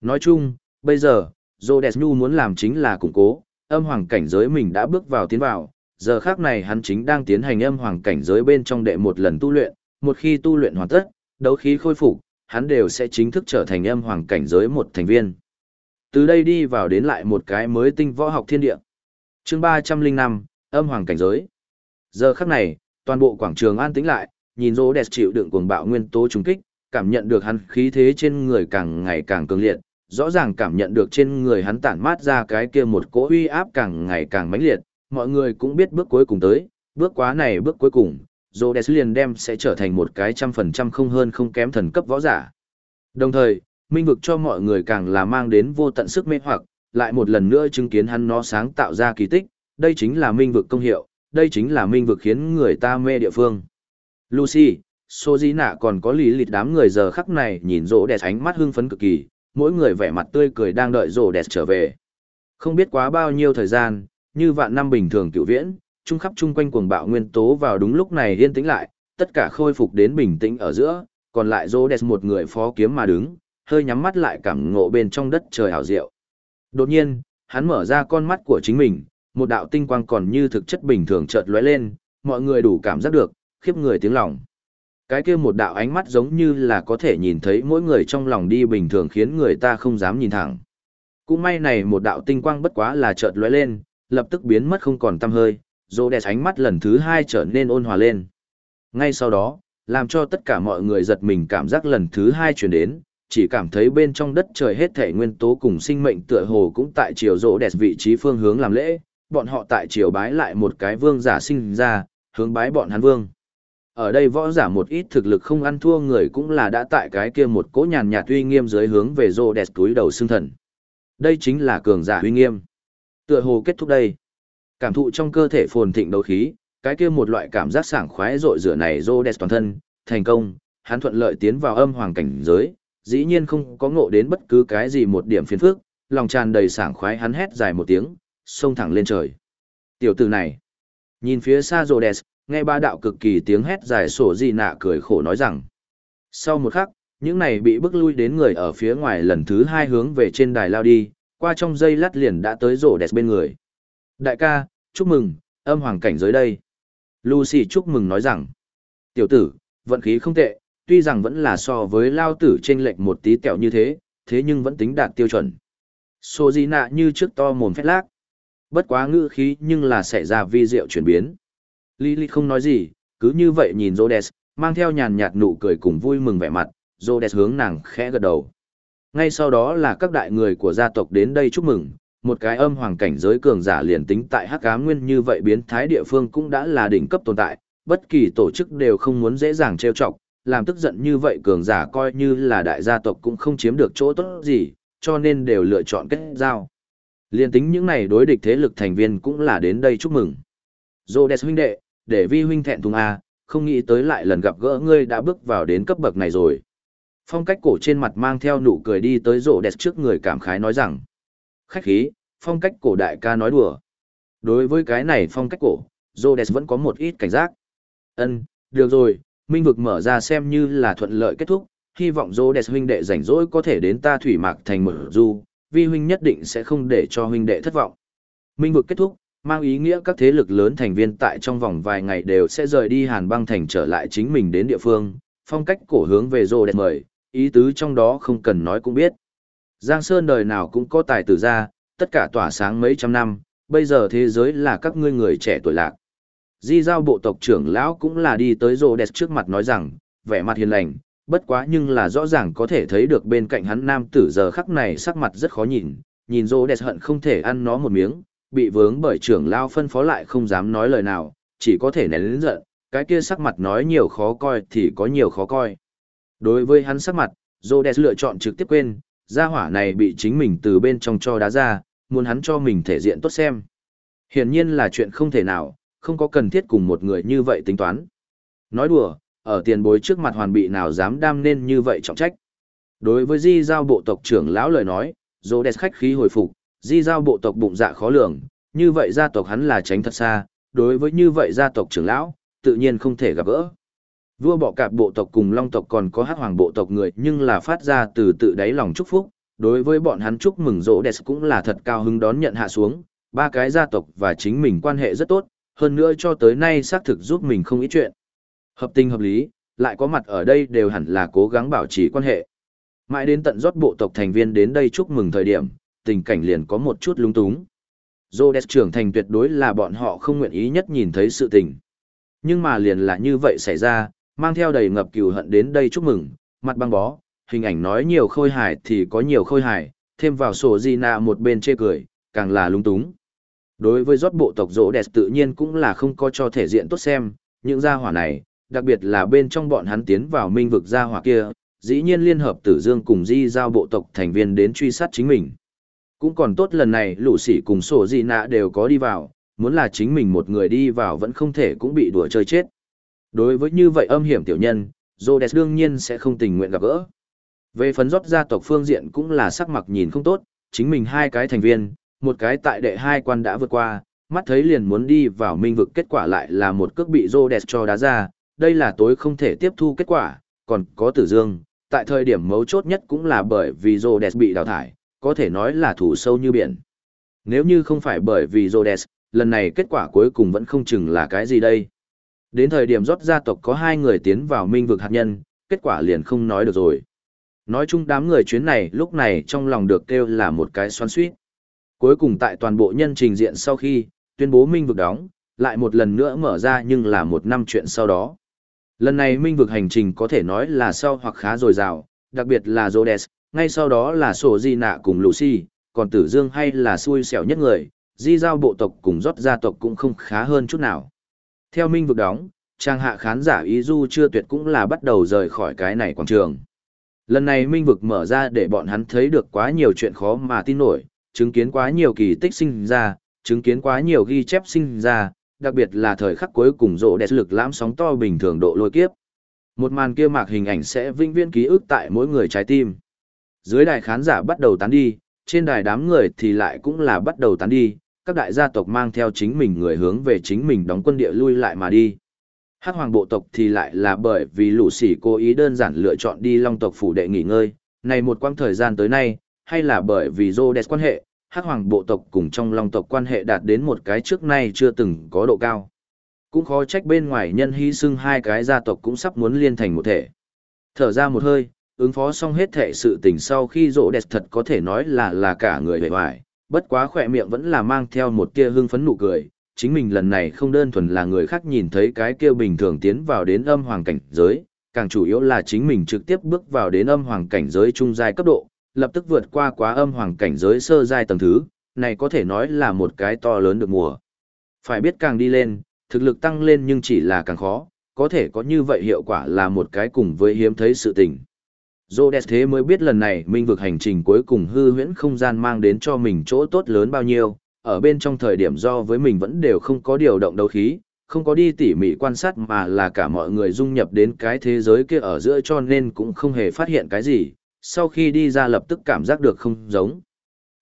Nói chung, bây giờ, Rhodes muốn làm chính là củng cố, âm hoàng cảnh giới mình đã bước vào tiến vào, giờ khác này hắn chính đang tiến hành âm hoàng cảnh giới bên trong đệ một lần tu luyện, một khi tu luyện hoàn tất, đấu khí khôi phục, hắn đều sẽ chính thức trở thành âm hoàng cảnh giới một thành viên. Từ đây đi vào đến lại một cái mới tinh võ học thiên địa. Chương 305, âm hoàng cảnh giới. Giờ khắc này, toàn bộ quảng trường an tĩnh lại, nhìn Rô chịu đựng cuồng bạo nguyên tố trùng kích, cảm nhận được hắn khí thế trên người càng ngày càng cường liệt, rõ ràng cảm nhận được trên người hắn tản mát ra cái kia một cỗ uy áp càng ngày càng mãnh liệt, mọi người cũng biết bước cuối cùng tới, bước quá này bước cuối cùng, Rhodes liền đem sẽ trở thành một cái trăm phần trăm không hơn không kém thần cấp võ giả. Đồng thời, minh vực cho mọi người càng là mang đến vô tận sức mê hoặc, lại một lần nữa chứng kiến hắn nó sáng tạo ra kỳ tích, đây chính là minh vực công hiệu, đây chính là minh vực khiến người ta mê địa phương. Lucy, Sojina còn có lý lịch đám người giờ khắc này nhìn rỗ đẹp ánh mắt hưng phấn cực kỳ, mỗi người vẻ mặt tươi cười đang đợi rỗ đẹp trở về. Không biết quá bao nhiêu thời gian, như vạn năm bình thường cựu viễn, trung khắp chung quanh cuồng bạo nguyên tố vào đúng lúc này yên tĩnh lại, tất cả khôi phục đến bình tĩnh ở giữa, còn lại Rhodes một người phó kiếm mà đứng, hơi nhắm mắt lại cảm ngộ bên trong đất trời hảo diệu. Đột nhiên, hắn mở ra con mắt của chính mình, một đạo tinh quang còn như thực chất bình thường chợt lóe lên, mọi người đủ cảm giác được, khiếp người tiếng lòng. Cái kia một đạo ánh mắt giống như là có thể nhìn thấy mỗi người trong lòng đi bình thường khiến người ta không dám nhìn thẳng. Cũng may này một đạo tinh quang bất quá là chợt lóe lên, lập tức biến mất không còn tăm hơi, rô đẹp ánh mắt lần thứ hai trở nên ôn hòa lên. Ngay sau đó, làm cho tất cả mọi người giật mình cảm giác lần thứ hai chuyển đến, chỉ cảm thấy bên trong đất trời hết thể nguyên tố cùng sinh mệnh tựa hồ cũng tại chiều rô đẹp vị trí phương hướng làm lễ, bọn họ tại chiều bái lại một cái vương giả sinh ra, hướng bái bọn hắn vương. Ở đây võ giả một ít thực lực không ăn thua người cũng là đã tại cái kia một cỗ nhàn nhạt uy nghiêm dưới hướng về rô đẹp túi đầu xương thần. Đây chính là cường giả uy nghiêm. Tựa hồ kết thúc đây. Cảm thụ trong cơ thể phồn thịnh đấu khí, cái kia một loại cảm giác sảng khoái rội rửa này rô đẹp toàn thân, thành công, hắn thuận lợi tiến vào âm hoàng cảnh giới, dĩ nhiên không có ngộ đến bất cứ cái gì một điểm phiền phức, lòng tràn đầy sảng khoái hắn hét dài một tiếng, xông thẳng lên trời. Tiểu tử này, nhìn phía xa rô đẹp, nghe ba đạo cực kỳ tiếng hét dài sổ gì nạ cười khổ nói rằng. Sau một khắc, những này bị bức lui đến người ở phía ngoài lần thứ hai hướng về trên đài lao đi, qua trong dây lát liền đã tới rổ đẹp bên người. Đại ca, chúc mừng, âm hoàng cảnh giới đây. Lucy chúc mừng nói rằng, Tiểu tử, vận khí không tệ, tuy rằng vẫn là so với lao tử trên lệch một tí tẹo như thế, thế nhưng vẫn tính đạt tiêu chuẩn. Sô di nạ như trước to mồm phét lác. Bất quá ngữ khí nhưng là xảy ra vi diệu chuyển biến. Lily không nói gì, cứ như vậy nhìn Rhodes, mang theo nhàn nhạt nụ cười cùng vui mừng vẻ mặt, Rhodes hướng nàng khẽ gật đầu. Ngay sau đó là các đại người của gia tộc đến đây chúc mừng, một cái âm hoàng cảnh giới cường giả liền tính tại hắc ám nguyên như vậy biến thái địa phương cũng đã là đỉnh cấp tồn tại, bất kỳ tổ chức đều không muốn dễ dàng trêu chọc, làm tức giận như vậy cường giả coi như là đại gia tộc cũng không chiếm được chỗ tốt gì, cho nên đều lựa chọn kết giao. Liên tính những này đối địch thế lực thành viên cũng là đến đây chúc mừng. Rhodes huynh đệ, để vi huynh thẹn thùng a, không nghĩ tới lại lần gặp gỡ ngươi đã bước vào đến cấp bậc này rồi. Phong cách cổ trên mặt mang theo nụ cười đi tới Rhodes trước người cảm khái nói rằng. Khách khí, phong cách cổ đại ca nói đùa. Đối với cái này phong cách cổ, Rhodes vẫn có một ít cảnh giác. Ân, được rồi, minh vực mở ra xem như là thuận lợi kết thúc, hy vọng Rhodes huynh đệ rảnh rỗi có thể đến ta thủy mạc thành mở du, vi huynh nhất định sẽ không để cho huynh đệ thất vọng. Minh vực kết thúc, mang ý nghĩa các thế lực lớn thành viên tại trong vòng vài ngày đều sẽ rời đi Hàn băng thành trở lại chính mình đến địa phương, phong cách cổ hướng về Rhodes mời, ý tứ trong đó không cần nói cũng biết. Giang Sơn đời nào cũng có tài tử ra, tất cả tỏa sáng mấy trăm năm, bây giờ thế giới là các ngươi người trẻ tuổi lạc. Di giao bộ tộc trưởng lão cũng là đi tới rô đẹp trước mặt nói rằng, vẻ mặt hiền lành, bất quá nhưng là rõ ràng có thể thấy được bên cạnh hắn nam tử giờ khắc này sắc mặt rất khó nhìn, nhìn rô đẹp hận không thể ăn nó một miếng, bị vướng bởi trưởng lao phân phó lại không dám nói lời nào, chỉ có thể nén lớn giận, cái kia sắc mặt nói nhiều khó coi thì có nhiều khó coi. Đối với hắn sắc mặt, Rhodes lựa chọn trực tiếp quên, gia hỏa này bị chính mình từ bên trong cho đá ra, muốn hắn cho mình thể diện tốt xem. Hiển nhiên là chuyện không thể nào, không có cần thiết cùng một người như vậy tính toán. Nói đùa, ở tiền bối trước mặt hoàn bị nào dám đam nên như vậy trọng trách. Đối với di giao bộ tộc trưởng lão lời nói, Rhodes khách khí hồi phục, di giao bộ tộc bụng dạ khó lường, như vậy gia tộc hắn là tránh thật xa, đối với như vậy gia tộc trưởng lão, tự nhiên không thể gặp gỡ. Vua bọ cạp bộ tộc cùng long tộc còn có hắc hoàng bộ tộc người nhưng là phát ra từ tự đáy lòng chúc phúc, đối với bọn hắn chúc mừng rỗ đẹp cũng là thật cao hứng đón nhận hạ xuống, ba cái gia tộc và chính mình quan hệ rất tốt, hơn nữa cho tới nay xác thực giúp mình không ít chuyện. Hợp tình hợp lý, lại có mặt ở đây đều hẳn là cố gắng bảo trì quan hệ. Mãi đến tận rót bộ tộc thành viên đến đây chúc mừng thời điểm, tình cảnh liền có một chút lung túng. Rhodes trưởng thành tuyệt đối là bọn họ không nguyện ý nhất nhìn thấy sự tình. Nhưng mà liền là như vậy xảy ra, mang theo đầy ngập cừu hận đến đây chúc mừng, mặt băng bó, hình ảnh nói nhiều khôi hài thì có nhiều khôi hài, thêm vào sổ di nạ một bên chê cười, càng là lung túng. Đối với rót bộ tộc rỗ đẹp tự nhiên cũng là không có cho thể diện tốt xem, những gia hỏa này, đặc biệt là bên trong bọn hắn tiến vào minh vực gia hỏa kia, dĩ nhiên liên hợp tử dương cùng di giao bộ tộc thành viên đến truy sát chính mình. Cũng còn tốt lần này lũ sỉ cùng sổ gì nạ đều có đi vào, muốn là chính mình một người đi vào vẫn không thể cũng bị đùa chơi chết. Đối với như vậy âm hiểm tiểu nhân, Rhodes đương nhiên sẽ không tình nguyện gặp gỡ. Về phấn rót gia tộc phương diện cũng là sắc mặt nhìn không tốt, chính mình hai cái thành viên, một cái tại đệ hai quan đã vượt qua, mắt thấy liền muốn đi vào minh vực kết quả lại là một cước bị Rhodes cho đá ra, đây là tối không thể tiếp thu kết quả, còn có tử dương, tại thời điểm mấu chốt nhất cũng là bởi vì Rhodes bị đào thải, có thể nói là thủ sâu như biển. Nếu như không phải bởi vì Rhodes, lần này kết quả cuối cùng vẫn không chừng là cái gì đây. Đến thời điểm rót gia tộc có hai người tiến vào minh vực hạt nhân, kết quả liền không nói được rồi. Nói chung đám người chuyến này lúc này trong lòng được kêu là một cái xoắn suýt. Cuối cùng tại toàn bộ nhân trình diện sau khi, tuyên bố minh vực đóng, lại một lần nữa mở ra nhưng là một năm chuyện sau đó. Lần này minh vực hành trình có thể nói là sau hoặc khá dồi dào, đặc biệt là Rhodes, ngay sau đó là Sổ Di Nạ cùng Lucy, còn Tử Dương hay là xui xẻo nhất người, Di giao bộ tộc cùng rót gia tộc cũng không khá hơn chút nào. Theo minh vực đóng, trang hạ khán giả ý du chưa tuyệt cũng là bắt đầu rời khỏi cái này quảng trường. Lần này minh vực mở ra để bọn hắn thấy được quá nhiều chuyện khó mà tin nổi, chứng kiến quá nhiều kỳ tích sinh ra, chứng kiến quá nhiều ghi chép sinh ra, đặc biệt là thời khắc cuối cùng rộ đẹp lực lãm sóng to bình thường độ lôi kiếp. Một màn kia mạc hình ảnh sẽ vinh viễn ký ức tại mỗi người trái tim. Dưới đài khán giả bắt đầu tán đi, trên đài đám người thì lại cũng là bắt đầu tán đi, các đại gia tộc mang theo chính mình người hướng về chính mình đóng quân địa lui lại mà đi. Hắc hoàng bộ tộc thì lại là bởi vì lũ sỉ cố ý đơn giản lựa chọn đi long tộc phủ đệ nghỉ ngơi, này một quãng thời gian tới nay, hay là bởi vì Rhodes quan hệ, Hắc hoàng bộ tộc cùng trong long tộc quan hệ đạt đến một cái trước nay chưa từng có độ cao. Cũng khó trách bên ngoài nhân hy sinh hai cái gia tộc cũng sắp muốn liên thành một thể. Thở ra một hơi, ứng phó xong hết thệ sự tình sau khi rỗ đẹp thật có thể nói là là cả người bề ngoài, bất quá khỏe miệng vẫn là mang theo một tia hưng phấn nụ cười, chính mình lần này không đơn thuần là người khác nhìn thấy cái kia bình thường tiến vào đến âm hoàng cảnh giới, càng chủ yếu là chính mình trực tiếp bước vào đến âm hoàng cảnh giới trung giai cấp độ, lập tức vượt qua quá âm hoàng cảnh giới sơ giai tầng thứ, này có thể nói là một cái to lớn được mùa. Phải biết càng đi lên, thực lực tăng lên nhưng chỉ là càng khó, có thể có như vậy hiệu quả là một cái cùng với hiếm thấy sự tình. Rhodes thế mới biết lần này minh vực hành trình cuối cùng hư huyễn không gian mang đến cho mình chỗ tốt lớn bao nhiêu, ở bên trong thời điểm do với mình vẫn đều không có điều động đấu khí, không có đi tỉ mỉ quan sát mà là cả mọi người dung nhập đến cái thế giới kia ở giữa cho nên cũng không hề phát hiện cái gì, sau khi đi ra lập tức cảm giác được không giống.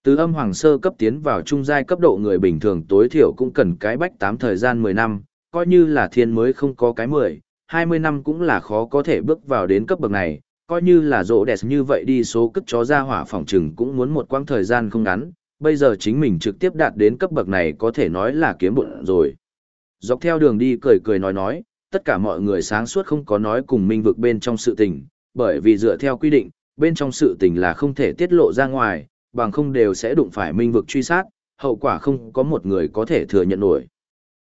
Từ âm hoàng sơ cấp tiến vào trung giai cấp độ người bình thường tối thiểu cũng cần cái bách tám thời gian 10 năm, coi như là thiên mới không có cái 10, 20 năm cũng là khó có thể bước vào đến cấp bậc này, coi như là rỗ đẹp như vậy đi số cất chó ra hỏa phòng chừng cũng muốn một quãng thời gian không ngắn, bây giờ chính mình trực tiếp đạt đến cấp bậc này có thể nói là kiếm bụng rồi. Dọc theo đường đi cười cười nói nói, tất cả mọi người sáng suốt không có nói cùng minh vực bên trong sự tình, bởi vì dựa theo quy định, bên trong sự tình là không thể tiết lộ ra ngoài, bằng không đều sẽ đụng phải minh vực truy sát, hậu quả không có một người có thể thừa nhận nổi.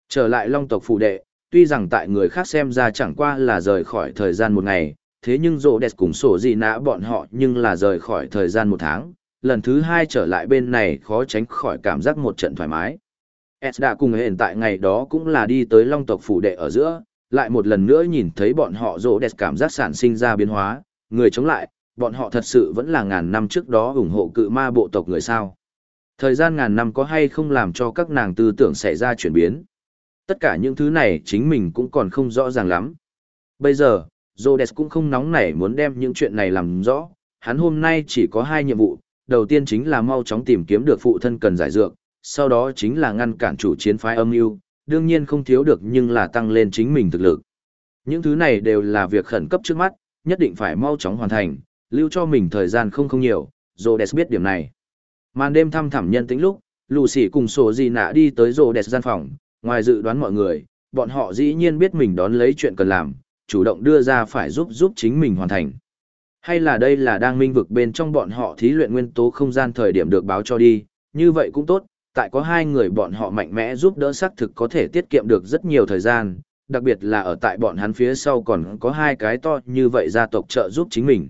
Trở lại long tộc phụ đệ, tuy rằng tại người khác xem ra chẳng qua là rời khỏi thời gian một ngày, thế nhưng rộ đẹp cùng sổ gì nã bọn họ nhưng là rời khỏi thời gian một tháng, lần thứ hai trở lại bên này khó tránh khỏi cảm giác một trận thoải mái. S đã cùng hiện tại ngày đó cũng là đi tới long tộc phủ đệ ở giữa, lại một lần nữa nhìn thấy bọn họ rộ đẹp cảm giác sản sinh ra biến hóa, người chống lại, bọn họ thật sự vẫn là ngàn năm trước đó ủng hộ cự ma bộ tộc người sao. Thời gian ngàn năm có hay không làm cho các nàng tư tưởng xảy ra chuyển biến. Tất cả những thứ này chính mình cũng còn không rõ ràng lắm. Bây giờ, Rhodes cũng không nóng nảy muốn đem những chuyện này làm rõ, hắn hôm nay chỉ có hai nhiệm vụ, đầu tiên chính là mau chóng tìm kiếm được phụ thân cần giải dược, sau đó chính là ngăn cản chủ chiến phái âm mưu, đương nhiên không thiếu được nhưng là tăng lên chính mình thực lực. Những thứ này đều là việc khẩn cấp trước mắt, nhất định phải mau chóng hoàn thành, lưu cho mình thời gian không không nhiều, Rhodes biết điểm này. Màn đêm thăm thẳm nhân tĩnh lúc, Lucy cùng sổ gì nạ đi tới Rhodes gian phòng, ngoài dự đoán mọi người, bọn họ dĩ nhiên biết mình đón lấy chuyện cần làm, chủ động đưa ra phải giúp giúp chính mình hoàn thành. Hay là đây là đang minh vực bên trong bọn họ thí luyện nguyên tố không gian thời điểm được báo cho đi, như vậy cũng tốt, tại có hai người bọn họ mạnh mẽ giúp đỡ xác thực có thể tiết kiệm được rất nhiều thời gian, đặc biệt là ở tại bọn hắn phía sau còn có hai cái to như vậy gia tộc trợ giúp chính mình.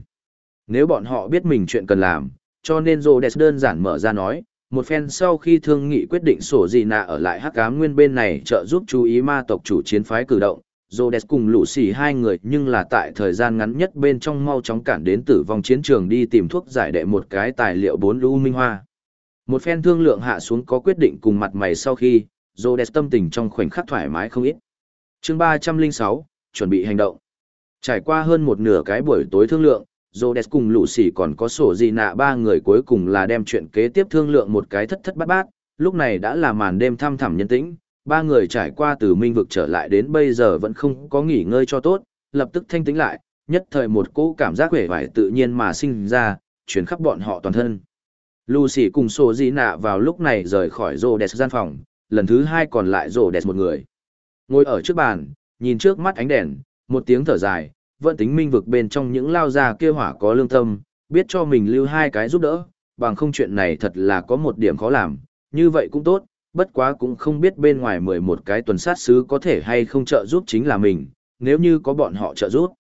Nếu bọn họ biết mình chuyện cần làm, cho nên Rhodes đơn giản mở ra nói, một phen sau khi thương nghị quyết định sổ gì nạ ở lại hắc ám nguyên bên này trợ giúp chú ý ma tộc chủ chiến phái cử động, Rhodes cùng lũ xỉ hai người nhưng là tại thời gian ngắn nhất bên trong mau chóng cản đến tử vong chiến trường đi tìm thuốc giải đệ một cái tài liệu bốn lưu minh hoa. Một phen thương lượng hạ xuống có quyết định cùng mặt mày sau khi, Rhodes tâm tình trong khoảnh khắc thoải mái không ít. chương 306, chuẩn bị hành động. Trải qua hơn một nửa cái buổi tối thương lượng, Rhodes cùng lũ xỉ còn có sổ gì nạ ba người cuối cùng là đem chuyện kế tiếp thương lượng một cái thất thất bát bát, lúc này đã là màn đêm thăm thẳm nhân tĩnh, ba người trải qua từ minh vực trở lại đến bây giờ vẫn không có nghỉ ngơi cho tốt, lập tức thanh tĩnh lại, nhất thời một cỗ cảm giác vẻ vải tự nhiên mà sinh ra, chuyển khắp bọn họ toàn thân. Lucy cùng sổ gì nạ vào lúc này rời khỏi rô đẹp gian phòng, lần thứ hai còn lại rô đẹp một người. Ngồi ở trước bàn, nhìn trước mắt ánh đèn, một tiếng thở dài, vẫn tính minh vực bên trong những lao già kia hỏa có lương tâm, biết cho mình lưu hai cái giúp đỡ, bằng không chuyện này thật là có một điểm khó làm, như vậy cũng tốt, bất quá cũng không biết bên ngoài mười một cái tuần sát sứ có thể hay không trợ giúp chính là mình, nếu như có bọn họ trợ giúp.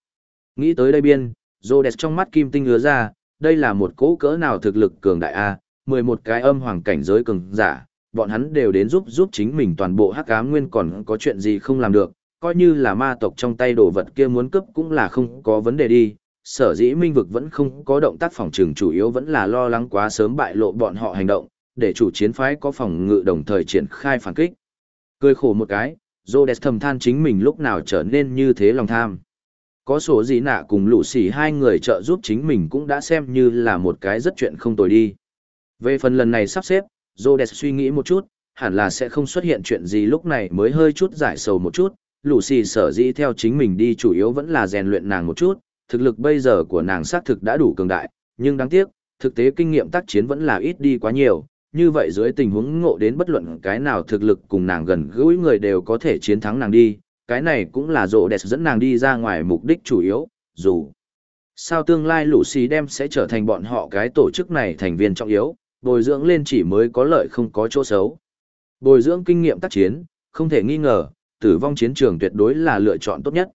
Nghĩ tới đây biên, Rhodes trong mắt kim tinh ứa ra, đây là một cỗ cỡ nào thực lực cường đại A, mười một cái âm hoàng cảnh giới cường giả, bọn hắn đều đến giúp giúp chính mình toàn bộ hắc ám nguyên còn có chuyện gì không làm được, coi như là ma tộc trong tay đồ vật kia muốn cướp cũng là không có vấn đề đi. Sở dĩ minh vực vẫn không có động tác phòng trường chủ yếu vẫn là lo lắng quá sớm bại lộ bọn họ hành động, để chủ chiến phái có phòng ngự đồng thời triển khai phản kích. Cười khổ một cái, Rhodes thầm than chính mình lúc nào trở nên như thế lòng tham. Có số gì nạ cùng lũ xỉ hai người trợ giúp chính mình cũng đã xem như là một cái rất chuyện không tồi đi. Về phần lần này sắp xếp, Rhodes suy nghĩ một chút, hẳn là sẽ không xuất hiện chuyện gì lúc này mới hơi chút giải sầu một chút. Lũ xỉ sở dĩ theo chính mình đi chủ yếu vẫn là rèn luyện nàng một chút, thực lực bây giờ của nàng xác thực đã đủ cường đại, nhưng đáng tiếc, thực tế kinh nghiệm tác chiến vẫn là ít đi quá nhiều, như vậy dưới tình huống ngộ đến bất luận cái nào thực lực cùng nàng gần gũi người đều có thể chiến thắng nàng đi, cái này cũng là rộ đẹp dẫn nàng đi ra ngoài mục đích chủ yếu, dù sao tương lai lũ xì đem sẽ trở thành bọn họ cái tổ chức này thành viên trọng yếu, bồi dưỡng lên chỉ mới có lợi không có chỗ xấu. Bồi dưỡng kinh nghiệm tác chiến, không thể nghi ngờ, tử vong chiến trường tuyệt đối là lựa chọn tốt nhất.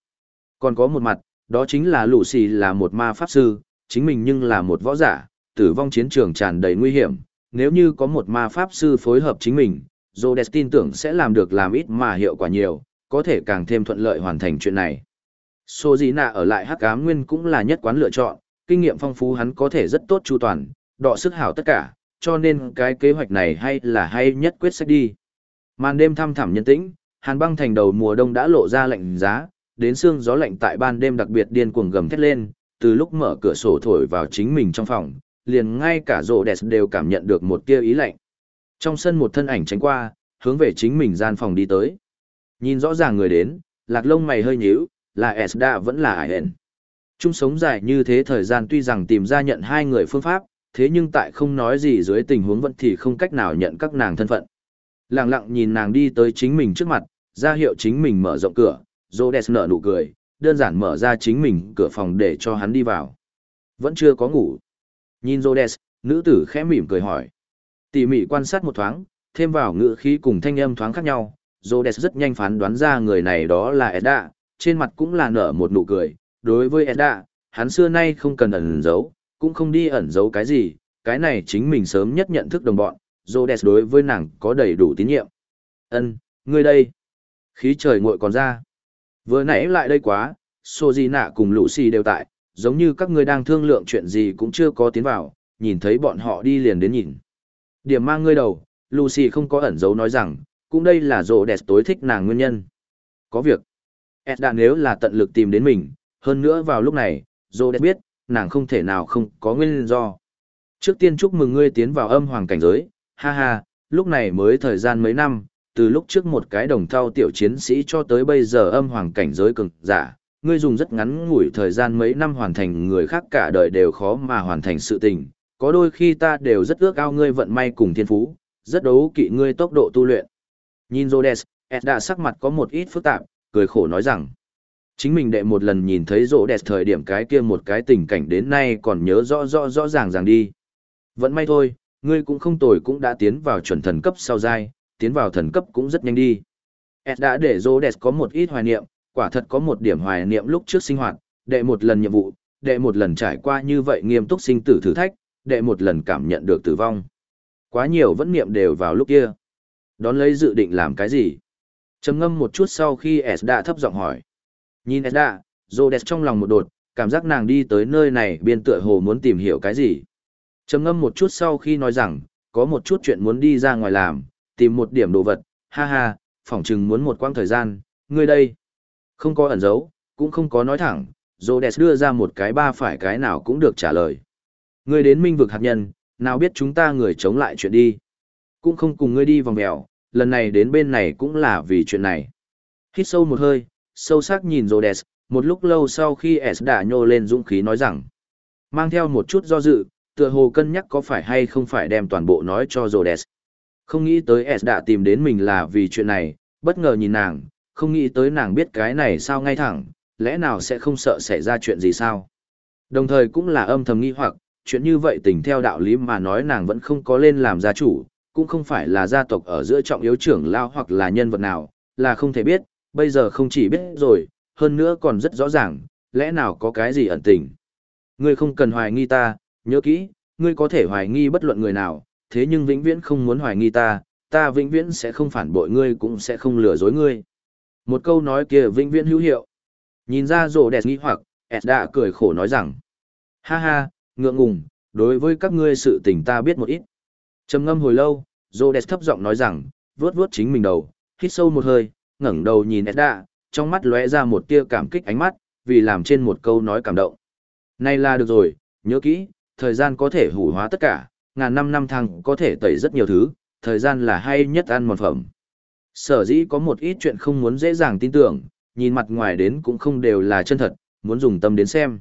Còn có một mặt, đó chính là lũ xì là một ma pháp sư, chính mình nhưng là một võ giả, tử vong chiến trường tràn đầy nguy hiểm, nếu như có một ma pháp sư phối hợp chính mình, Rhodes tin tưởng sẽ làm được làm ít mà hiệu quả nhiều, có thể càng thêm thuận lợi hoàn thành chuyện này. Sô Dĩ Nạ ở lại Hắc Ám Nguyên cũng là nhất quán lựa chọn, kinh nghiệm phong phú hắn có thể rất tốt chu toàn, đọ sức hảo tất cả, cho nên cái kế hoạch này hay là hay nhất quyết sách đi. Màn đêm thăm thẳm nhân tĩnh, Hàn Băng thành đầu mùa đông đã lộ ra lạnh giá, đến xương gió lạnh tại ban đêm đặc biệt điên cuồng gầm thét lên, từ lúc mở cửa sổ thổi vào chính mình trong phòng, liền ngay cả rộ đẹp đều cảm nhận được một tia ý lạnh. Trong sân một thân ảnh tránh qua, hướng về chính mình gian phòng đi tới. Nhìn rõ ràng người đến, lạc lông mày hơi nhíu, là Esda vẫn là ải hẹn. Chung sống dài như thế thời gian tuy rằng tìm ra nhận hai người phương pháp, thế nhưng tại không nói gì dưới tình huống vẫn thì không cách nào nhận các nàng thân phận. Lặng lặng nhìn nàng đi tới chính mình trước mặt, ra hiệu chính mình mở rộng cửa, Rhodes nở nụ cười, đơn giản mở ra chính mình cửa phòng để cho hắn đi vào. Vẫn chưa có ngủ. Nhìn Rhodes, nữ tử khẽ mỉm cười hỏi. Tỉ mỉ quan sát một thoáng, thêm vào ngữ khí cùng thanh âm thoáng khác nhau, Rhodes rất nhanh phán đoán ra người này đó là Edda, trên mặt cũng là nở một nụ cười. Đối với Edda, hắn xưa nay không cần ẩn giấu, cũng không đi ẩn giấu cái gì, cái này chính mình sớm nhất nhận thức đồng bọn, Rhodes đối với nàng có đầy đủ tín nhiệm. Ân, ngươi đây. Khí trời nguội còn ra. Vừa nãy lại đây quá, Sojina cùng Lucy đều tại, giống như các ngươi đang thương lượng chuyện gì cũng chưa có tiến vào, nhìn thấy bọn họ đi liền đến nhìn. Điểm mang ngươi đầu, Lucy không có ẩn giấu nói rằng, cũng đây là rồ đẹp tối thích nàng nguyên nhân. Có việc. Ed đã nếu là tận lực tìm đến mình, hơn nữa vào lúc này, rồ đẹp biết, nàng không thể nào không có nguyên do. Trước tiên chúc mừng ngươi tiến vào âm hoàng cảnh giới, ha ha, lúc này mới thời gian mấy năm, từ lúc trước một cái đồng thau tiểu chiến sĩ cho tới bây giờ âm hoàng cảnh giới cường giả, ngươi dùng rất ngắn ngủi thời gian mấy năm hoàn thành người khác cả đời đều khó mà hoàn thành sự tình, có đôi khi ta đều rất ước ao ngươi vận may cùng thiên phú, rất đấu kỵ ngươi tốc độ tu luyện. Nhìn Rhodes, Ed đã sắc mặt có một ít phức tạp, cười khổ nói rằng, chính mình đệ một lần nhìn thấy Rhodes thời điểm cái kia một cái tình cảnh đến nay còn nhớ rõ rõ rõ ràng ràng đi. Vẫn may thôi, ngươi cũng không tồi cũng đã tiến vào chuẩn thần cấp sau giai, tiến vào thần cấp cũng rất nhanh đi. Ed đã để Rhodes có một ít hoài niệm, quả thật có một điểm hoài niệm lúc trước sinh hoạt, đệ một lần nhiệm vụ, đệ một lần trải qua như vậy nghiêm túc sinh tử thử thách, đệ một lần cảm nhận được tử vong. Quá nhiều vẫn niệm đều vào lúc kia. Đón lấy dự định làm cái gì? trầm ngâm một chút sau khi Esda thấp giọng hỏi. Nhìn Esda, Rhodes trong lòng một đột, cảm giác nàng đi tới nơi này biên tựa hồ muốn tìm hiểu cái gì. trầm ngâm một chút sau khi nói rằng, có một chút chuyện muốn đi ra ngoài làm, tìm một điểm đồ vật, ha ha, phỏng chừng muốn một quãng thời gian, ngươi đây. Không có ẩn giấu, cũng không có nói thẳng, Rhodes đưa ra một cái ba phải cái nào cũng được trả lời. Ngươi đến minh vực hạt nhân, nào biết chúng ta người chống lại chuyện đi. Cũng không cùng ngươi đi vòng mèo, lần này đến bên này cũng là vì chuyện này. Hít sâu một hơi, sâu sắc nhìn Rhodes, một lúc lâu sau khi S đã nhô lên dũng khí nói rằng, mang theo một chút do dự, tựa hồ cân nhắc có phải hay không phải đem toàn bộ nói cho Rhodes. Không nghĩ tới S đã tìm đến mình là vì chuyện này, bất ngờ nhìn nàng, không nghĩ tới nàng biết cái này sao ngay thẳng, lẽ nào sẽ không sợ xảy ra chuyện gì sao. Đồng thời cũng là âm thầm nghi hoặc, chuyện như vậy tình theo đạo lý mà nói nàng vẫn không có lên làm gia chủ, cũng không phải là gia tộc ở giữa trọng yếu trưởng lao hoặc là nhân vật nào, là không thể biết, bây giờ không chỉ biết rồi, hơn nữa còn rất rõ ràng, lẽ nào có cái gì ẩn tình. Ngươi không cần hoài nghi ta, nhớ kỹ, ngươi có thể hoài nghi bất luận người nào, thế nhưng vĩnh viễn không muốn hoài nghi ta, ta vĩnh viễn sẽ không phản bội ngươi cũng sẽ không lừa dối ngươi. Một câu nói kia vĩnh viễn hữu hiệu. Nhìn ra rồ đẹp nghĩ hoặc, Ed đã cười khổ nói rằng, ha ha, ngượng ngùng, đối với các ngươi sự tình ta biết một ít. trầm ngâm hồi lâu, rồ đẹp thấp giọng nói rằng, vuốt vuốt chính mình đầu, hít sâu một hơi, ngẩng đầu nhìn Ed đã, trong mắt lóe ra một tia cảm kích ánh mắt, vì làm trên một câu nói cảm động. Này là được rồi, nhớ kỹ, thời gian có thể hủ hóa tất cả, ngàn năm năm thăng có thể tẩy rất nhiều thứ, thời gian là hay nhất ăn một phẩm. Sở dĩ có một ít chuyện không muốn dễ dàng tin tưởng, nhìn mặt ngoài đến cũng không đều là chân thật, muốn dùng tâm đến xem.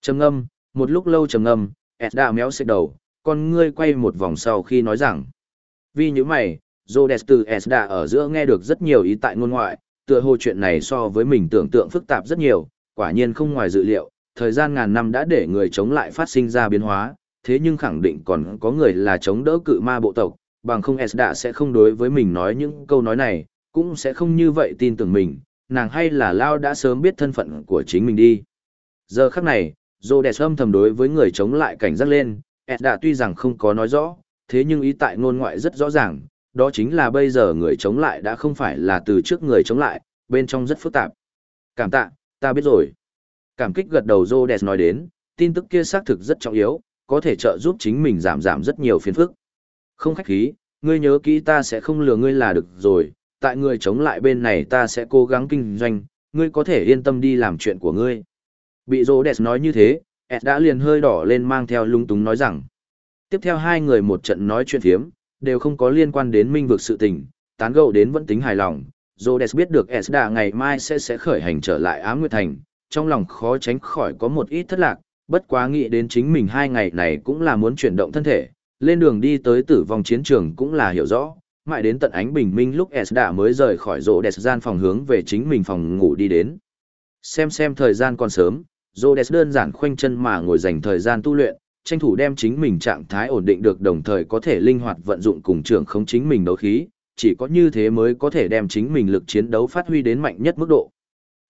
Trầm ngâm, một lúc lâu trầm ngâm, Edda méo xếp đầu, con ngươi quay một vòng sau khi nói rằng. Vì như mày, Zodes từ Esda ở giữa nghe được rất nhiều ý tại ngôn ngoại, tựa hồ chuyện này so với mình tưởng tượng phức tạp rất nhiều, quả nhiên không ngoài dự liệu, thời gian ngàn năm đã để người chống lại phát sinh ra biến hóa, thế nhưng khẳng định còn có người là chống đỡ cự ma bộ tộc, bằng không S đã sẽ không đối với mình nói những câu nói này, cũng sẽ không như vậy tin tưởng mình, nàng hay là Lao đã sớm biết thân phận của chính mình đi. Giờ khắc này, Rhodes âm thầm đối với người chống lại cảnh giác lên, S đã tuy rằng không có nói rõ, thế nhưng ý tại ngôn ngoại rất rõ ràng, đó chính là bây giờ người chống lại đã không phải là từ trước người chống lại, bên trong rất phức tạp. Cảm tạ, ta biết rồi. Cảm kích gật đầu Rhodes nói đến, tin tức kia xác thực rất trọng yếu, có thể trợ giúp chính mình giảm giảm rất nhiều phiền phức. Không khách khí, ngươi nhớ kỹ ta sẽ không lừa ngươi là được rồi, tại người chống lại bên này ta sẽ cố gắng kinh doanh, ngươi có thể yên tâm đi làm chuyện của ngươi. Bị Rhodes nói như thế, Ed đã liền hơi đỏ lên mang theo lung túng nói rằng. Tiếp theo hai người một trận nói chuyện thiếm, đều không có liên quan đến minh vực sự tình, tán gẫu đến vẫn tính hài lòng. Rhodes biết được Esda ngày mai sẽ sẽ khởi hành trở lại Á Nguyệt Thành, trong lòng khó tránh khỏi có một ít thất lạc, bất quá nghĩ đến chính mình hai ngày này cũng là muốn chuyển động thân thể, lên đường đi tới tử vong chiến trường cũng là hiểu rõ, mãi đến tận ánh bình minh lúc Esda mới rời khỏi rộ đẹp gian phòng hướng về chính mình phòng ngủ đi đến. Xem xem thời gian còn sớm, Rhodes đơn giản khoanh chân mà ngồi dành thời gian tu luyện, tranh thủ đem chính mình trạng thái ổn định được đồng thời có thể linh hoạt vận dụng cùng trưởng không chính mình đấu khí, chỉ có như thế mới có thể đem chính mình lực chiến đấu phát huy đến mạnh nhất mức độ.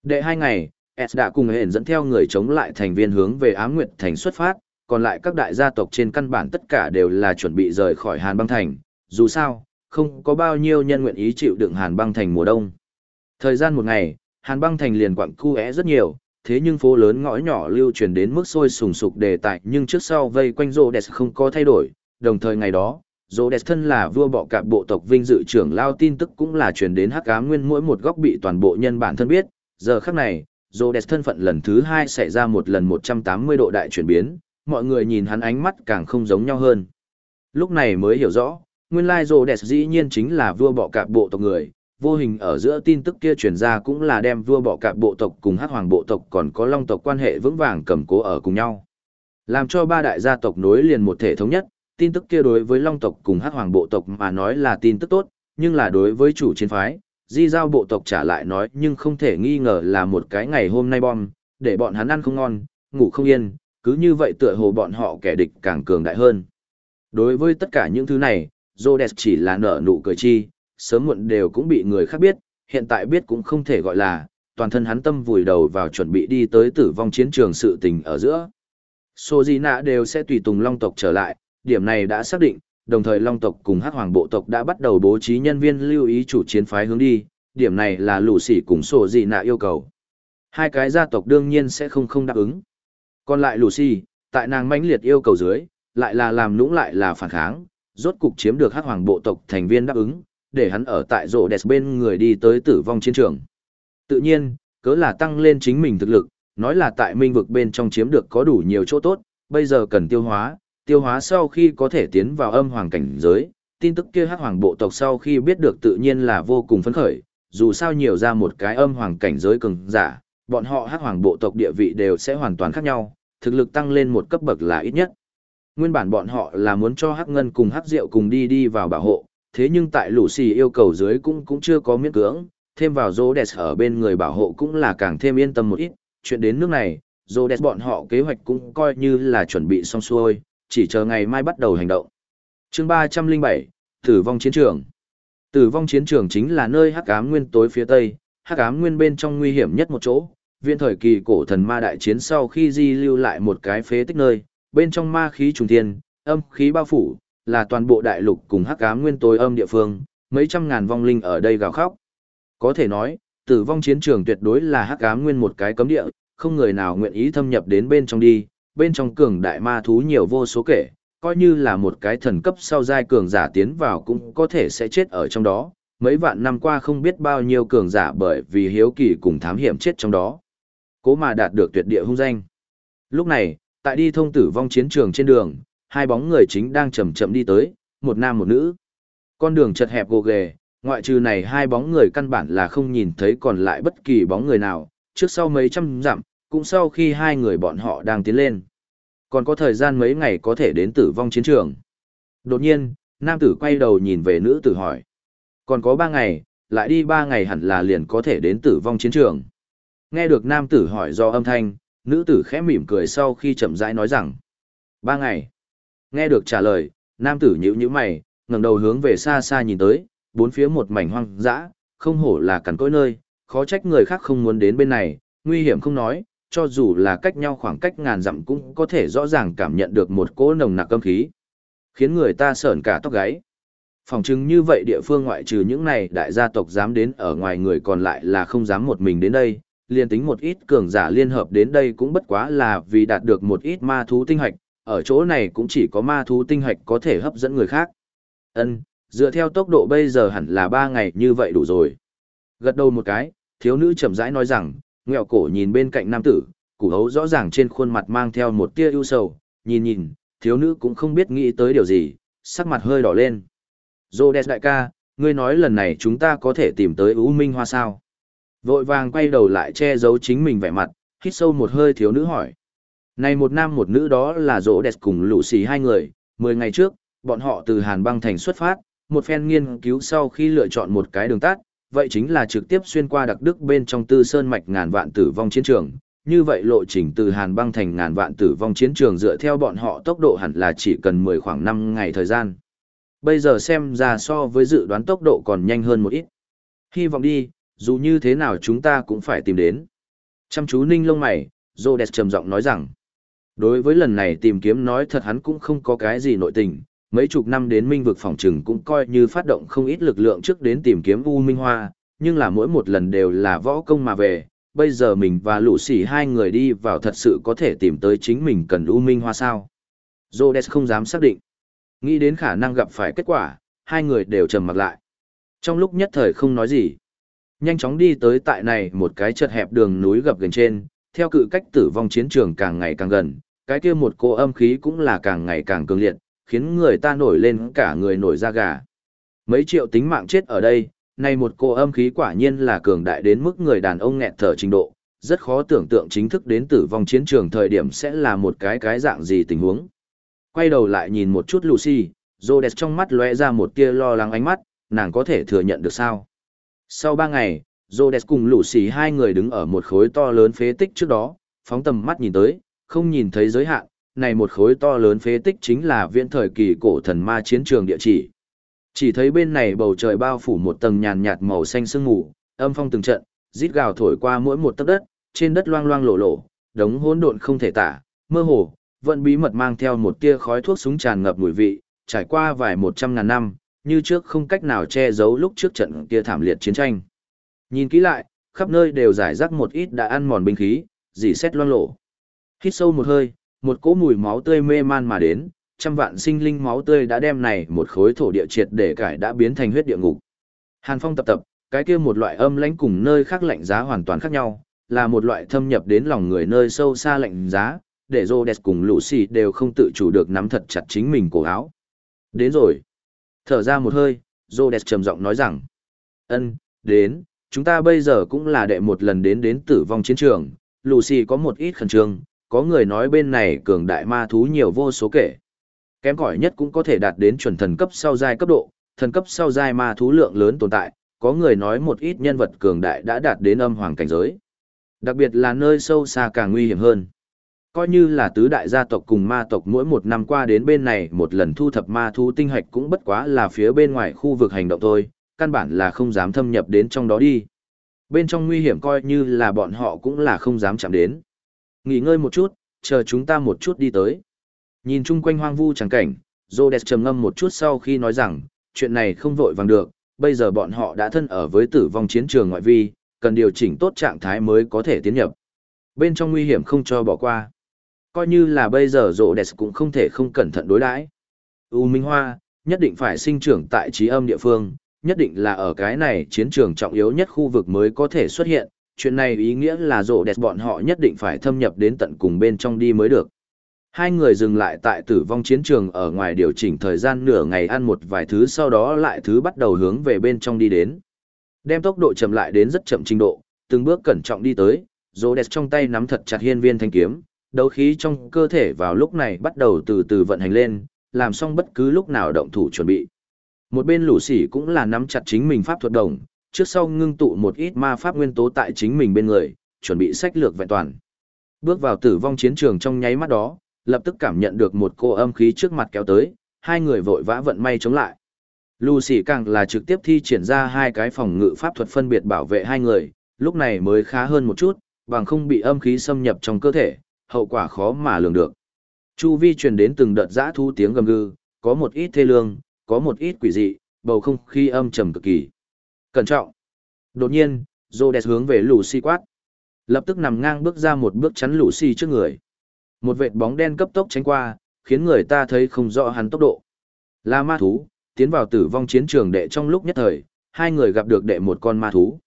Đệ hai ngày, S đã cùng hẹn dẫn theo người chống lại thành viên hướng về Ám Nguyệt Thành xuất phát, còn lại các đại gia tộc trên căn bản tất cả đều là chuẩn bị rời khỏi Hàn băng thành, dù sao, không có bao nhiêu nhân nguyện ý chịu đựng Hàn băng thành mùa đông. Thời gian một ngày, Hàn băng thành liền quặng cu é rất nhiều, thế nhưng phố lớn ngõ nhỏ lưu truyền đến mức sôi sùng sục đề tài nhưng trước sau vây quanh rô đẹp không có thay đổi, đồng thời ngày đó, rô đẹp thân là vua bọ cạp bộ tộc vinh dự trưởng lao tin tức cũng là truyền đến hắc ám nguyên mỗi một góc bị toàn bộ nhân bản thân biết, giờ khắc này, rô đẹp thân phận lần thứ hai xảy ra một lần 180 độ đại chuyển biến, mọi người nhìn hắn ánh mắt càng không giống nhau hơn. Lúc này mới hiểu rõ, nguyên lai rồ đẹp dĩ nhiên chính là vua bọ cạp bộ tộc người vô hình ở giữa tin tức kia truyền ra cũng là đem vua bọ cạp bộ tộc cùng hắc hoàng bộ tộc còn có long tộc quan hệ vững vàng cầm cố ở cùng nhau. Làm cho ba đại gia tộc nối liền một thể thống nhất, tin tức kia đối với long tộc cùng hắc hoàng bộ tộc mà nói là tin tức tốt, nhưng là đối với chủ chiến phái, di giao bộ tộc trả lại nói nhưng không thể nghi ngờ là một cái ngày hôm nay bom, để bọn hắn ăn không ngon, ngủ không yên, cứ như vậy tựa hồ bọn họ kẻ địch càng cường đại hơn. Đối với tất cả những thứ này, Rhodes chỉ là nở nụ cười chi, sớm muộn đều cũng bị người khác biết, hiện tại biết cũng không thể gọi là, toàn thân hắn tâm vùi đầu vào chuẩn bị đi tới tử vong chiến trường sự tình ở giữa. sojina đều sẽ tùy tùng Long tộc trở lại, điểm này đã xác định, đồng thời Long tộc cùng Hắc Hoàng bộ tộc đã bắt đầu bố trí nhân viên lưu ý chủ chiến phái hướng đi, điểm này là lũ sỉ cùng sojina yêu cầu. Hai cái gia tộc đương nhiên sẽ không không đáp ứng. Còn lại Lucy, tại nàng mãnh liệt yêu cầu dưới, lại là làm nũng lại là phản kháng, rốt cục chiếm được Hắc Hoàng bộ tộc thành viên đáp ứng, để hắn ở tại rổ đẹp bên người đi tới tử vong chiến trường. Tự nhiên, cớ là tăng lên chính mình thực lực, nói là tại minh vực bên trong chiếm được có đủ nhiều chỗ tốt, bây giờ cần tiêu hóa, tiêu hóa sau khi có thể tiến vào âm hoàng cảnh giới, tin tức kia hắc hoàng bộ tộc sau khi biết được tự nhiên là vô cùng phấn khởi, dù sao nhiều ra một cái âm hoàng cảnh giới cường giả, bọn họ hắc hoàng bộ tộc địa vị đều sẽ hoàn toàn khác nhau, thực lực tăng lên một cấp bậc là ít nhất. Nguyên bản bọn họ là muốn cho hắc ngân cùng hắc diệu cùng đi đi vào bảo hộ, thế nhưng tại lũ xì yêu cầu dưới cũng cũng chưa có miễn cưỡng, thêm vào rô đẹp ở bên người bảo hộ cũng là càng thêm yên tâm một ít, chuyện đến nước này, rô đẹp bọn họ kế hoạch cũng coi như là chuẩn bị xong xuôi, chỉ chờ ngày mai bắt đầu hành động. chương ba trăm linh bảy Tử vong chiến trường Tử vong chiến trường chính là nơi hắc ám nguyên tối phía tây, hắc ám nguyên bên trong nguy hiểm nhất một chỗ, viên thời kỳ cổ thần ma đại chiến sau khi di lưu lại một cái phế tích nơi, bên trong ma khí trùng thiên, âm khí bao phủ, là toàn bộ đại lục cùng hắc ám nguyên tối âm địa phương, mấy trăm ngàn vong linh ở đây gào khóc. Có thể nói, tử vong chiến trường tuyệt đối là hắc ám nguyên một cái cấm địa, không người nào nguyện ý thâm nhập đến bên trong đi, bên trong cường đại ma thú nhiều vô số kể, coi như là một cái thần cấp sau giai cường giả tiến vào cũng có thể sẽ chết ở trong đó. Mấy vạn năm qua không biết bao nhiêu cường giả bởi vì hiếu kỳ cùng thám hiểm chết trong đó. Cố mà đạt được tuyệt địa hung danh. Lúc này, tại đi thông tử vong chiến trường trên đường, hai bóng người chính đang chậm chậm đi tới, một nam một nữ. Con đường chật hẹp gồ ghề, ngoại trừ này hai bóng người căn bản là không nhìn thấy còn lại bất kỳ bóng người nào, trước sau mấy trăm dặm, cũng sau khi hai người bọn họ đang tiến lên. Còn có thời gian mấy ngày có thể đến tử vong chiến trường. Đột nhiên, nam tử quay đầu nhìn về nữ tử hỏi. Còn có ba ngày, lại đi ba ngày hẳn là liền có thể đến tử vong chiến trường. Nghe được nam tử hỏi do âm thanh, nữ tử khẽ mỉm cười sau khi chậm rãi nói rằng, ba ngày. Nghe được trả lời, nam tử nhíu nhíu mày, ngẩng đầu hướng về xa xa nhìn tới, bốn phía một mảnh hoang dã, không hổ là cằn cỗi nơi, khó trách người khác không muốn đến bên này, nguy hiểm không nói, cho dù là cách nhau khoảng cách ngàn dặm cũng có thể rõ ràng cảm nhận được một cỗ nồng nặc âm khí, khiến người ta sởn cả tóc gáy. Phòng chứng như vậy địa phương ngoại trừ những này đại gia tộc dám đến ở ngoài người còn lại là không dám một mình đến đây, liền tính một ít cường giả liên hợp đến đây cũng bất quá là vì đạt được một ít ma thú tinh hạch, ở chỗ này cũng chỉ có ma thú tinh hạch có thể hấp dẫn người khác. Ân, dựa theo tốc độ bây giờ hẳn là ba ngày như vậy đủ rồi. Gật đầu một cái, thiếu nữ chậm rãi nói rằng, ngẹo cổ nhìn bên cạnh nam tử, củ hấu rõ ràng trên khuôn mặt mang theo một tia ưu sầu, nhìn nhìn, thiếu nữ cũng không biết nghĩ tới điều gì, sắc mặt hơi đỏ lên. Rhodes đại ca, ngươi nói lần này chúng ta có thể tìm tới U Minh Hoa sao? Vội vàng quay đầu lại che giấu chính mình vẻ mặt, hít sâu một hơi thiếu nữ hỏi. Này một nam một nữ đó là rỗ đẹp cùng lũ xì hai người, mười ngày trước, bọn họ từ Hàn băng thành xuất phát, một phen nghiên cứu sau khi lựa chọn một cái đường tắt, vậy chính là trực tiếp xuyên qua đặc đức bên trong tư sơn mạch ngàn vạn tử vong chiến trường. Như vậy lộ trình từ Hàn băng thành ngàn vạn tử vong chiến trường dựa theo bọn họ tốc độ hẳn là chỉ cần 10 khoảng 5 ngày thời gian. Bây giờ xem ra so với dự đoán tốc độ còn nhanh hơn một ít. Hy vọng đi, dù như thế nào chúng ta cũng phải tìm đến. Chăm chú ninh lông mày, Rhodes trầm giọng nói rằng, đối với lần này tìm kiếm nói thật hắn cũng không có cái gì nội tình, mấy chục năm đến minh vực phòng trừng cũng coi như phát động không ít lực lượng trước đến tìm kiếm U Minh Hoa, nhưng là mỗi một lần đều là võ công mà về, bây giờ mình và lũ sỉ hai người đi vào thật sự có thể tìm tới chính mình cần U Minh Hoa sao. Rhodes không dám xác định. Nghĩ đến khả năng gặp phải kết quả, hai người đều trầm mặt lại. Trong lúc nhất thời không nói gì. Nhanh chóng đi tới tại này một cái chật hẹp đường núi gập gần trên, theo cự cách tử vong chiến trường càng ngày càng gần, cái kia một cô âm khí cũng là càng ngày càng cường liệt, khiến người ta nổi lên cả người nổi da gà. Mấy triệu tính mạng chết ở đây, này một cô âm khí quả nhiên là cường đại đến mức người đàn ông nghẹt thở trình độ, rất khó tưởng tượng chính thức đến tử vong chiến trường thời điểm sẽ là một cái cái dạng gì tình huống. Quay đầu lại nhìn một chút Lucy, Rhodes trong mắt lóe ra một tia lo lắng ánh mắt, nàng có thể thừa nhận được sao? Sau ba ngày, Rhodes cùng lũ xì hai người đứng ở một khối to lớn phế tích trước đó, phóng tầm mắt nhìn tới, không nhìn thấy giới hạn, này một khối to lớn phế tích chính là viễn thời kỳ cổ thần ma chiến trường địa chỉ. Chỉ thấy bên này bầu trời bao phủ một tầng nhàn nhạt màu xanh sương mù, âm phong từng trận, rít gào thổi qua mỗi một tấc đất, trên đất loang loang lổ lổ, đống hỗn độn không thể tả, mơ hồ, vẫn bí mật mang theo một tia khói thuốc súng tràn ngập mùi vị, trải qua vài một trăm ngàn năm, như trước không cách nào che giấu lúc trước trận kia thảm liệt chiến tranh. Nhìn kỹ lại, khắp nơi đều giải rác một ít đã ăn mòn binh khí, dì xét loang lổ. Hít sâu một hơi, một cỗ mùi máu tươi mê man mà đến, trăm vạn sinh linh máu tươi đã đem này một khối thổ địa triệt để cải đã biến thành huyết địa ngục. Hàn Phong tập tập, cái kia một loại âm lãnh cùng nơi khác lạnh giá hoàn toàn khác nhau, là một loại thâm nhập đến lòng người nơi sâu xa lạnh giá, để Rhodes cùng Lucy đều không tự chủ được nắm thật chặt chính mình cổ áo. Đến rồi. Thở ra một hơi, Rhodes trầm giọng nói rằng, ân, đến, chúng ta bây giờ cũng là đệ một lần đến đến tử vong chiến trường, Lucy có một ít khẩn trương, có người nói bên này cường đại ma thú nhiều vô số kể. Kém cỏi nhất cũng có thể đạt đến chuẩn thần cấp sau giai cấp độ, thần cấp sau giai ma thú lượng lớn tồn tại, có người nói một ít nhân vật cường đại đã đạt đến âm hoàng cảnh giới. Đặc biệt là nơi sâu xa càng nguy hiểm hơn. Coi như là tứ đại gia tộc cùng ma tộc mỗi một năm qua đến bên này một lần thu thập ma thú tinh hạch cũng bất quá là phía bên ngoài khu vực hành động thôi, căn bản là không dám thâm nhập đến trong đó đi. Bên trong nguy hiểm coi như là bọn họ cũng là không dám chạm đến. Nghỉ ngơi một chút, chờ chúng ta một chút đi tới. Nhìn chung quanh hoang vu chẳng cảnh, Rhodes trầm ngâm một chút sau khi nói rằng, chuyện này không vội vàng được, bây giờ bọn họ đã thân ở với tử vong chiến trường ngoại vi, cần điều chỉnh tốt trạng thái mới có thể tiến nhập. Bên trong nguy hiểm không cho bỏ qua. Coi như là bây giờ rộ đẹp cũng không thể không cẩn thận đối đãi. U Minh Hoa, nhất định phải sinh trưởng tại trí âm địa phương, nhất định là ở cái này chiến trường trọng yếu nhất khu vực mới có thể xuất hiện, chuyện này ý nghĩa là rộ đẹp bọn họ nhất định phải thâm nhập đến tận cùng bên trong đi mới được. Hai người dừng lại tại tử vong chiến trường ở ngoài điều chỉnh thời gian nửa ngày ăn một vài thứ sau đó lại thứ bắt đầu hướng về bên trong đi đến. Đem tốc độ chậm lại đến rất chậm trình độ, từng bước cẩn trọng đi tới, rộ đẹp trong tay nắm thật chặt hiên viên thanh kiếm, đấu khí trong cơ thể vào lúc này bắt đầu từ từ vận hành lên, làm xong bất cứ lúc nào động thủ chuẩn bị. Một bên lũ sỉ cũng là nắm chặt chính mình pháp thuật đồng, trước sau ngưng tụ một ít ma pháp nguyên tố tại chính mình bên người, chuẩn bị sách lược vẹn toàn. Bước vào tử vong chiến trường trong nháy mắt đó, lập tức cảm nhận được một cô âm khí trước mặt kéo tới, hai người vội vã vận may chống lại. Lucy càng là trực tiếp thi triển ra hai cái phòng ngự pháp thuật phân biệt bảo vệ hai người, lúc này mới khá hơn một chút, bằng không bị âm khí xâm nhập trong cơ thể, hậu quả khó mà lường được. Chu vi truyền đến từng đợt giã thu tiếng gầm gừ, có một ít thê lương, có một ít quỷ dị, bầu không khí âm trầm cực kỳ. Cẩn trọng. Đột nhiên, Rhodes hướng về Lucy quát. Lập tức nằm ngang bước ra một bước chắn Lucy trước người. Một vệt bóng đen cấp tốc tránh qua, khiến người ta thấy không rõ hắn tốc độ. Là ma thú, tiến vào tử vong chiến trường đệ trong lúc nhất thời, hai người gặp được đệ một con ma thú.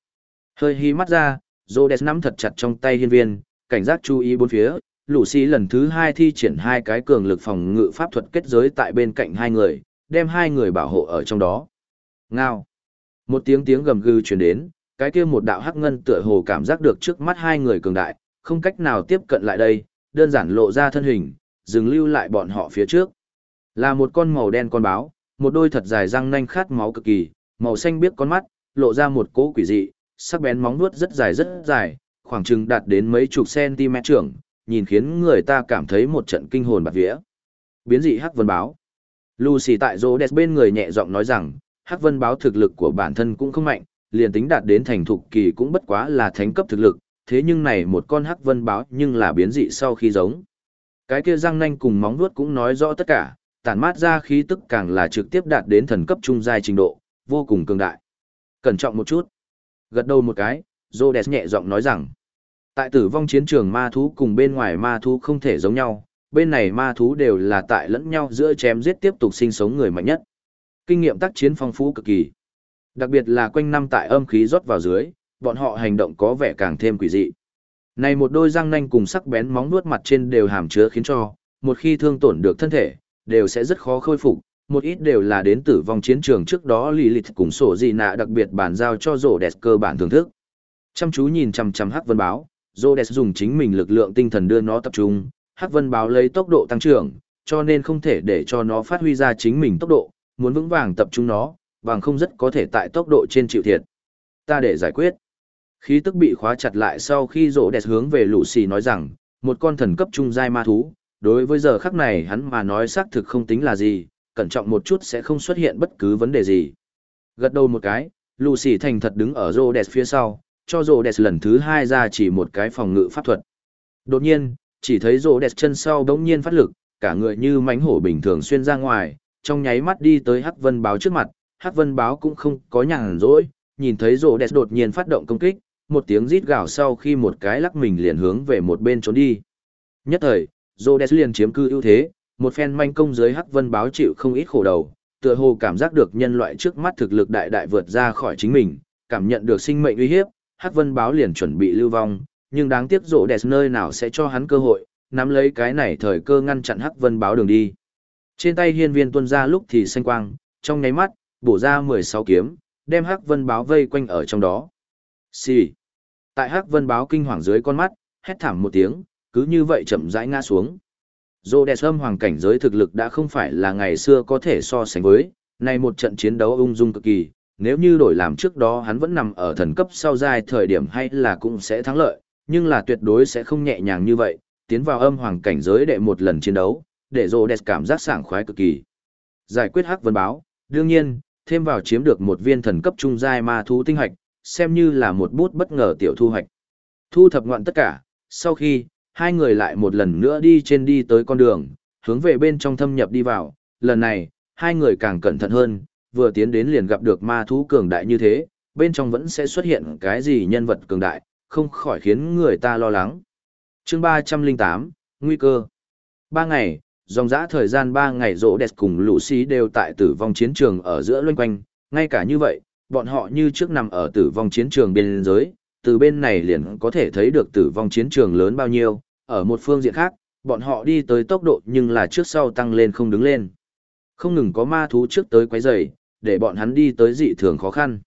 Hơi hí mắt ra, Rhodes nắm thật chặt trong tay hiên viên, cảnh giác chú ý bốn phía, Lucy lần thứ hai thi triển hai cái cường lực phòng ngự pháp thuật kết giới tại bên cạnh hai người, đem hai người bảo hộ ở trong đó. Ngao. Một tiếng tiếng gầm gừ truyền đến, cái kia một đạo hắc ngân tựa hồ cảm giác được trước mắt hai người cường đại, không cách nào tiếp cận lại đây, đơn giản lộ ra thân hình, dừng lưu lại bọn họ phía trước. Là một con màu đen con báo, một đôi thật dài răng nanh khát máu cực kỳ, màu xanh biếc con mắt, lộ ra một cỗ quỷ dị, sắc bén móng vuốt rất dài rất dài, khoảng chừng đạt đến mấy chục cm trưởng, nhìn khiến người ta cảm thấy một trận kinh hồn bạt vía. Biến dị Hắc Vân Báo Lucy tại Rhodes bên người nhẹ giọng nói rằng, Hắc Vân Báo thực lực của bản thân cũng không mạnh, liền tính đạt đến thành thục kỳ cũng bất quá là thánh cấp thực lực, thế nhưng này một con Hắc Vân Báo nhưng là biến dị sau khi giống. Cái kia răng nanh cùng móng vuốt cũng nói rõ tất cả, tản mát ra khí tức càng là trực tiếp đạt đến thần cấp trung giai trình độ, vô cùng cường đại. Cẩn trọng một chút. Gật đầu một cái, Rhodes nhẹ giọng nói rằng, tại tử vong chiến trường ma thú cùng bên ngoài ma thú không thể giống nhau, bên này ma thú đều là tại lẫn nhau giữa chém giết tiếp tục sinh sống người mạnh nhất. Kinh nghiệm tác chiến phong phú cực kỳ. Đặc biệt là quanh năm tại âm khí rót vào dưới, bọn họ hành động có vẻ càng thêm quỷ dị. Này một đôi răng nanh cùng sắc bén móng nuốt mặt trên đều hàm chứa khiến cho, một khi thương tổn được thân thể, đều sẽ rất khó khôi phục, một ít đều là đến tử vong chiến trường trước đó lì lịt cùng sổ gì nạ đặc biệt bàn giao cho rổ đẹp cơ bản thưởng thức. Chăm chú nhìn chằm chằm hắc vân báo, rổ dùng chính mình lực lượng tinh thần đưa nó tập trung, hắc vân báo lấy tốc độ tăng trưởng, cho nên không thể để cho nó phát huy ra chính mình tốc độ, muốn vững vàng tập trung nó, bằng không rất có thể tại tốc độ trên chịu thiệt. Ta để giải quyết. Khí tức bị khóa chặt lại sau khi rỗ đẹp hướng về lũ xì nói rằng, một con thần cấp trung giai ma thú, đối với giờ khắc này hắn mà nói xác thực không tính là gì, cẩn trọng một chút sẽ không xuất hiện bất cứ vấn đề gì. Gật đầu một cái, lũ xì thành thật đứng ở rỗ đẹp phía sau, cho rỗ đẹp lần thứ hai ra chỉ một cái phòng ngự pháp thuật. Đột nhiên, chỉ thấy rỗ đẹp chân sau đống nhiên phát lực, cả người như mánh hổ bình thường xuyên ra ngoài, trong nháy mắt đi tới Hắc Vân Báo trước mặt, Hắc Vân Báo cũng không có nhàn rỗi, nhìn thấy rỗ đẹp đột nhiên phát động công kích, một tiếng rít gào sau khi một cái lắc mình liền hướng về một bên trốn đi. Nhất thời, Rhodes liền chiếm cư ưu thế, một phen manh công dưới Hắc Vân báo chịu không ít khổ đầu, tựa hồ cảm giác được nhân loại trước mắt thực lực đại đại vượt ra khỏi chính mình, cảm nhận được sinh mệnh uy hiếp, Hắc Vân báo liền chuẩn bị lưu vong, nhưng đáng tiếc Rhodes nơi nào sẽ cho hắn cơ hội, nắm lấy cái này thời cơ ngăn chặn Hắc Vân báo đường đi. Trên tay hiên viên tuân ra lúc thì xanh quang, trong nháy mắt, bổ ra 16 kiếm, đem Hắc Vân báo vây quanh ở trong đó. Xì. Tại Hắc Vân báo kinh hoàng dưới con mắt, hét thảm một tiếng, cứ như vậy chậm rãi ngã xuống. Dô đẹp âm hoàng cảnh giới thực lực đã không phải là ngày xưa có thể so sánh với, nay một trận chiến đấu ung dung cực kỳ, nếu như đổi làm trước đó hắn vẫn nằm ở thần cấp sau giai thời điểm hay là cũng sẽ thắng lợi, nhưng là tuyệt đối sẽ không nhẹ nhàng như vậy, tiến vào âm hoàng cảnh giới để một lần chiến đấu, để rồ đẹp cảm giác sảng khoái cực kỳ. Giải quyết Hắc vấn báo, đương nhiên, thêm vào chiếm được một viên thần cấp trung giai ma thú tinh hạch, xem như là một bút bất ngờ tiểu thu hoạch. Thu thập ngoạn tất cả, sau khi, hai người lại một lần nữa đi trên đi tới con đường, hướng về bên trong thâm nhập đi vào, lần này, hai người càng cẩn thận hơn, vừa tiến đến liền gặp được ma thú cường đại như thế, bên trong vẫn sẽ xuất hiện cái gì nhân vật cường đại, không khỏi khiến người ta lo lắng. chương 308, Nguy cơ. Ba ngày, dòng dã thời gian ba ngày rỗ đẹp cùng lũ xí đều tại tử vong chiến trường ở giữa loanh quanh, ngay cả như vậy, bọn họ như trước nằm ở tử vong chiến trường biên giới, từ bên này liền có thể thấy được tử vong chiến trường lớn bao nhiêu, ở một phương diện khác, bọn họ đi tới tốc độ nhưng là trước sau tăng lên không đứng lên. Không ngừng có ma thú trước tới quấy rầy, để bọn hắn đi tới dị thường khó khăn.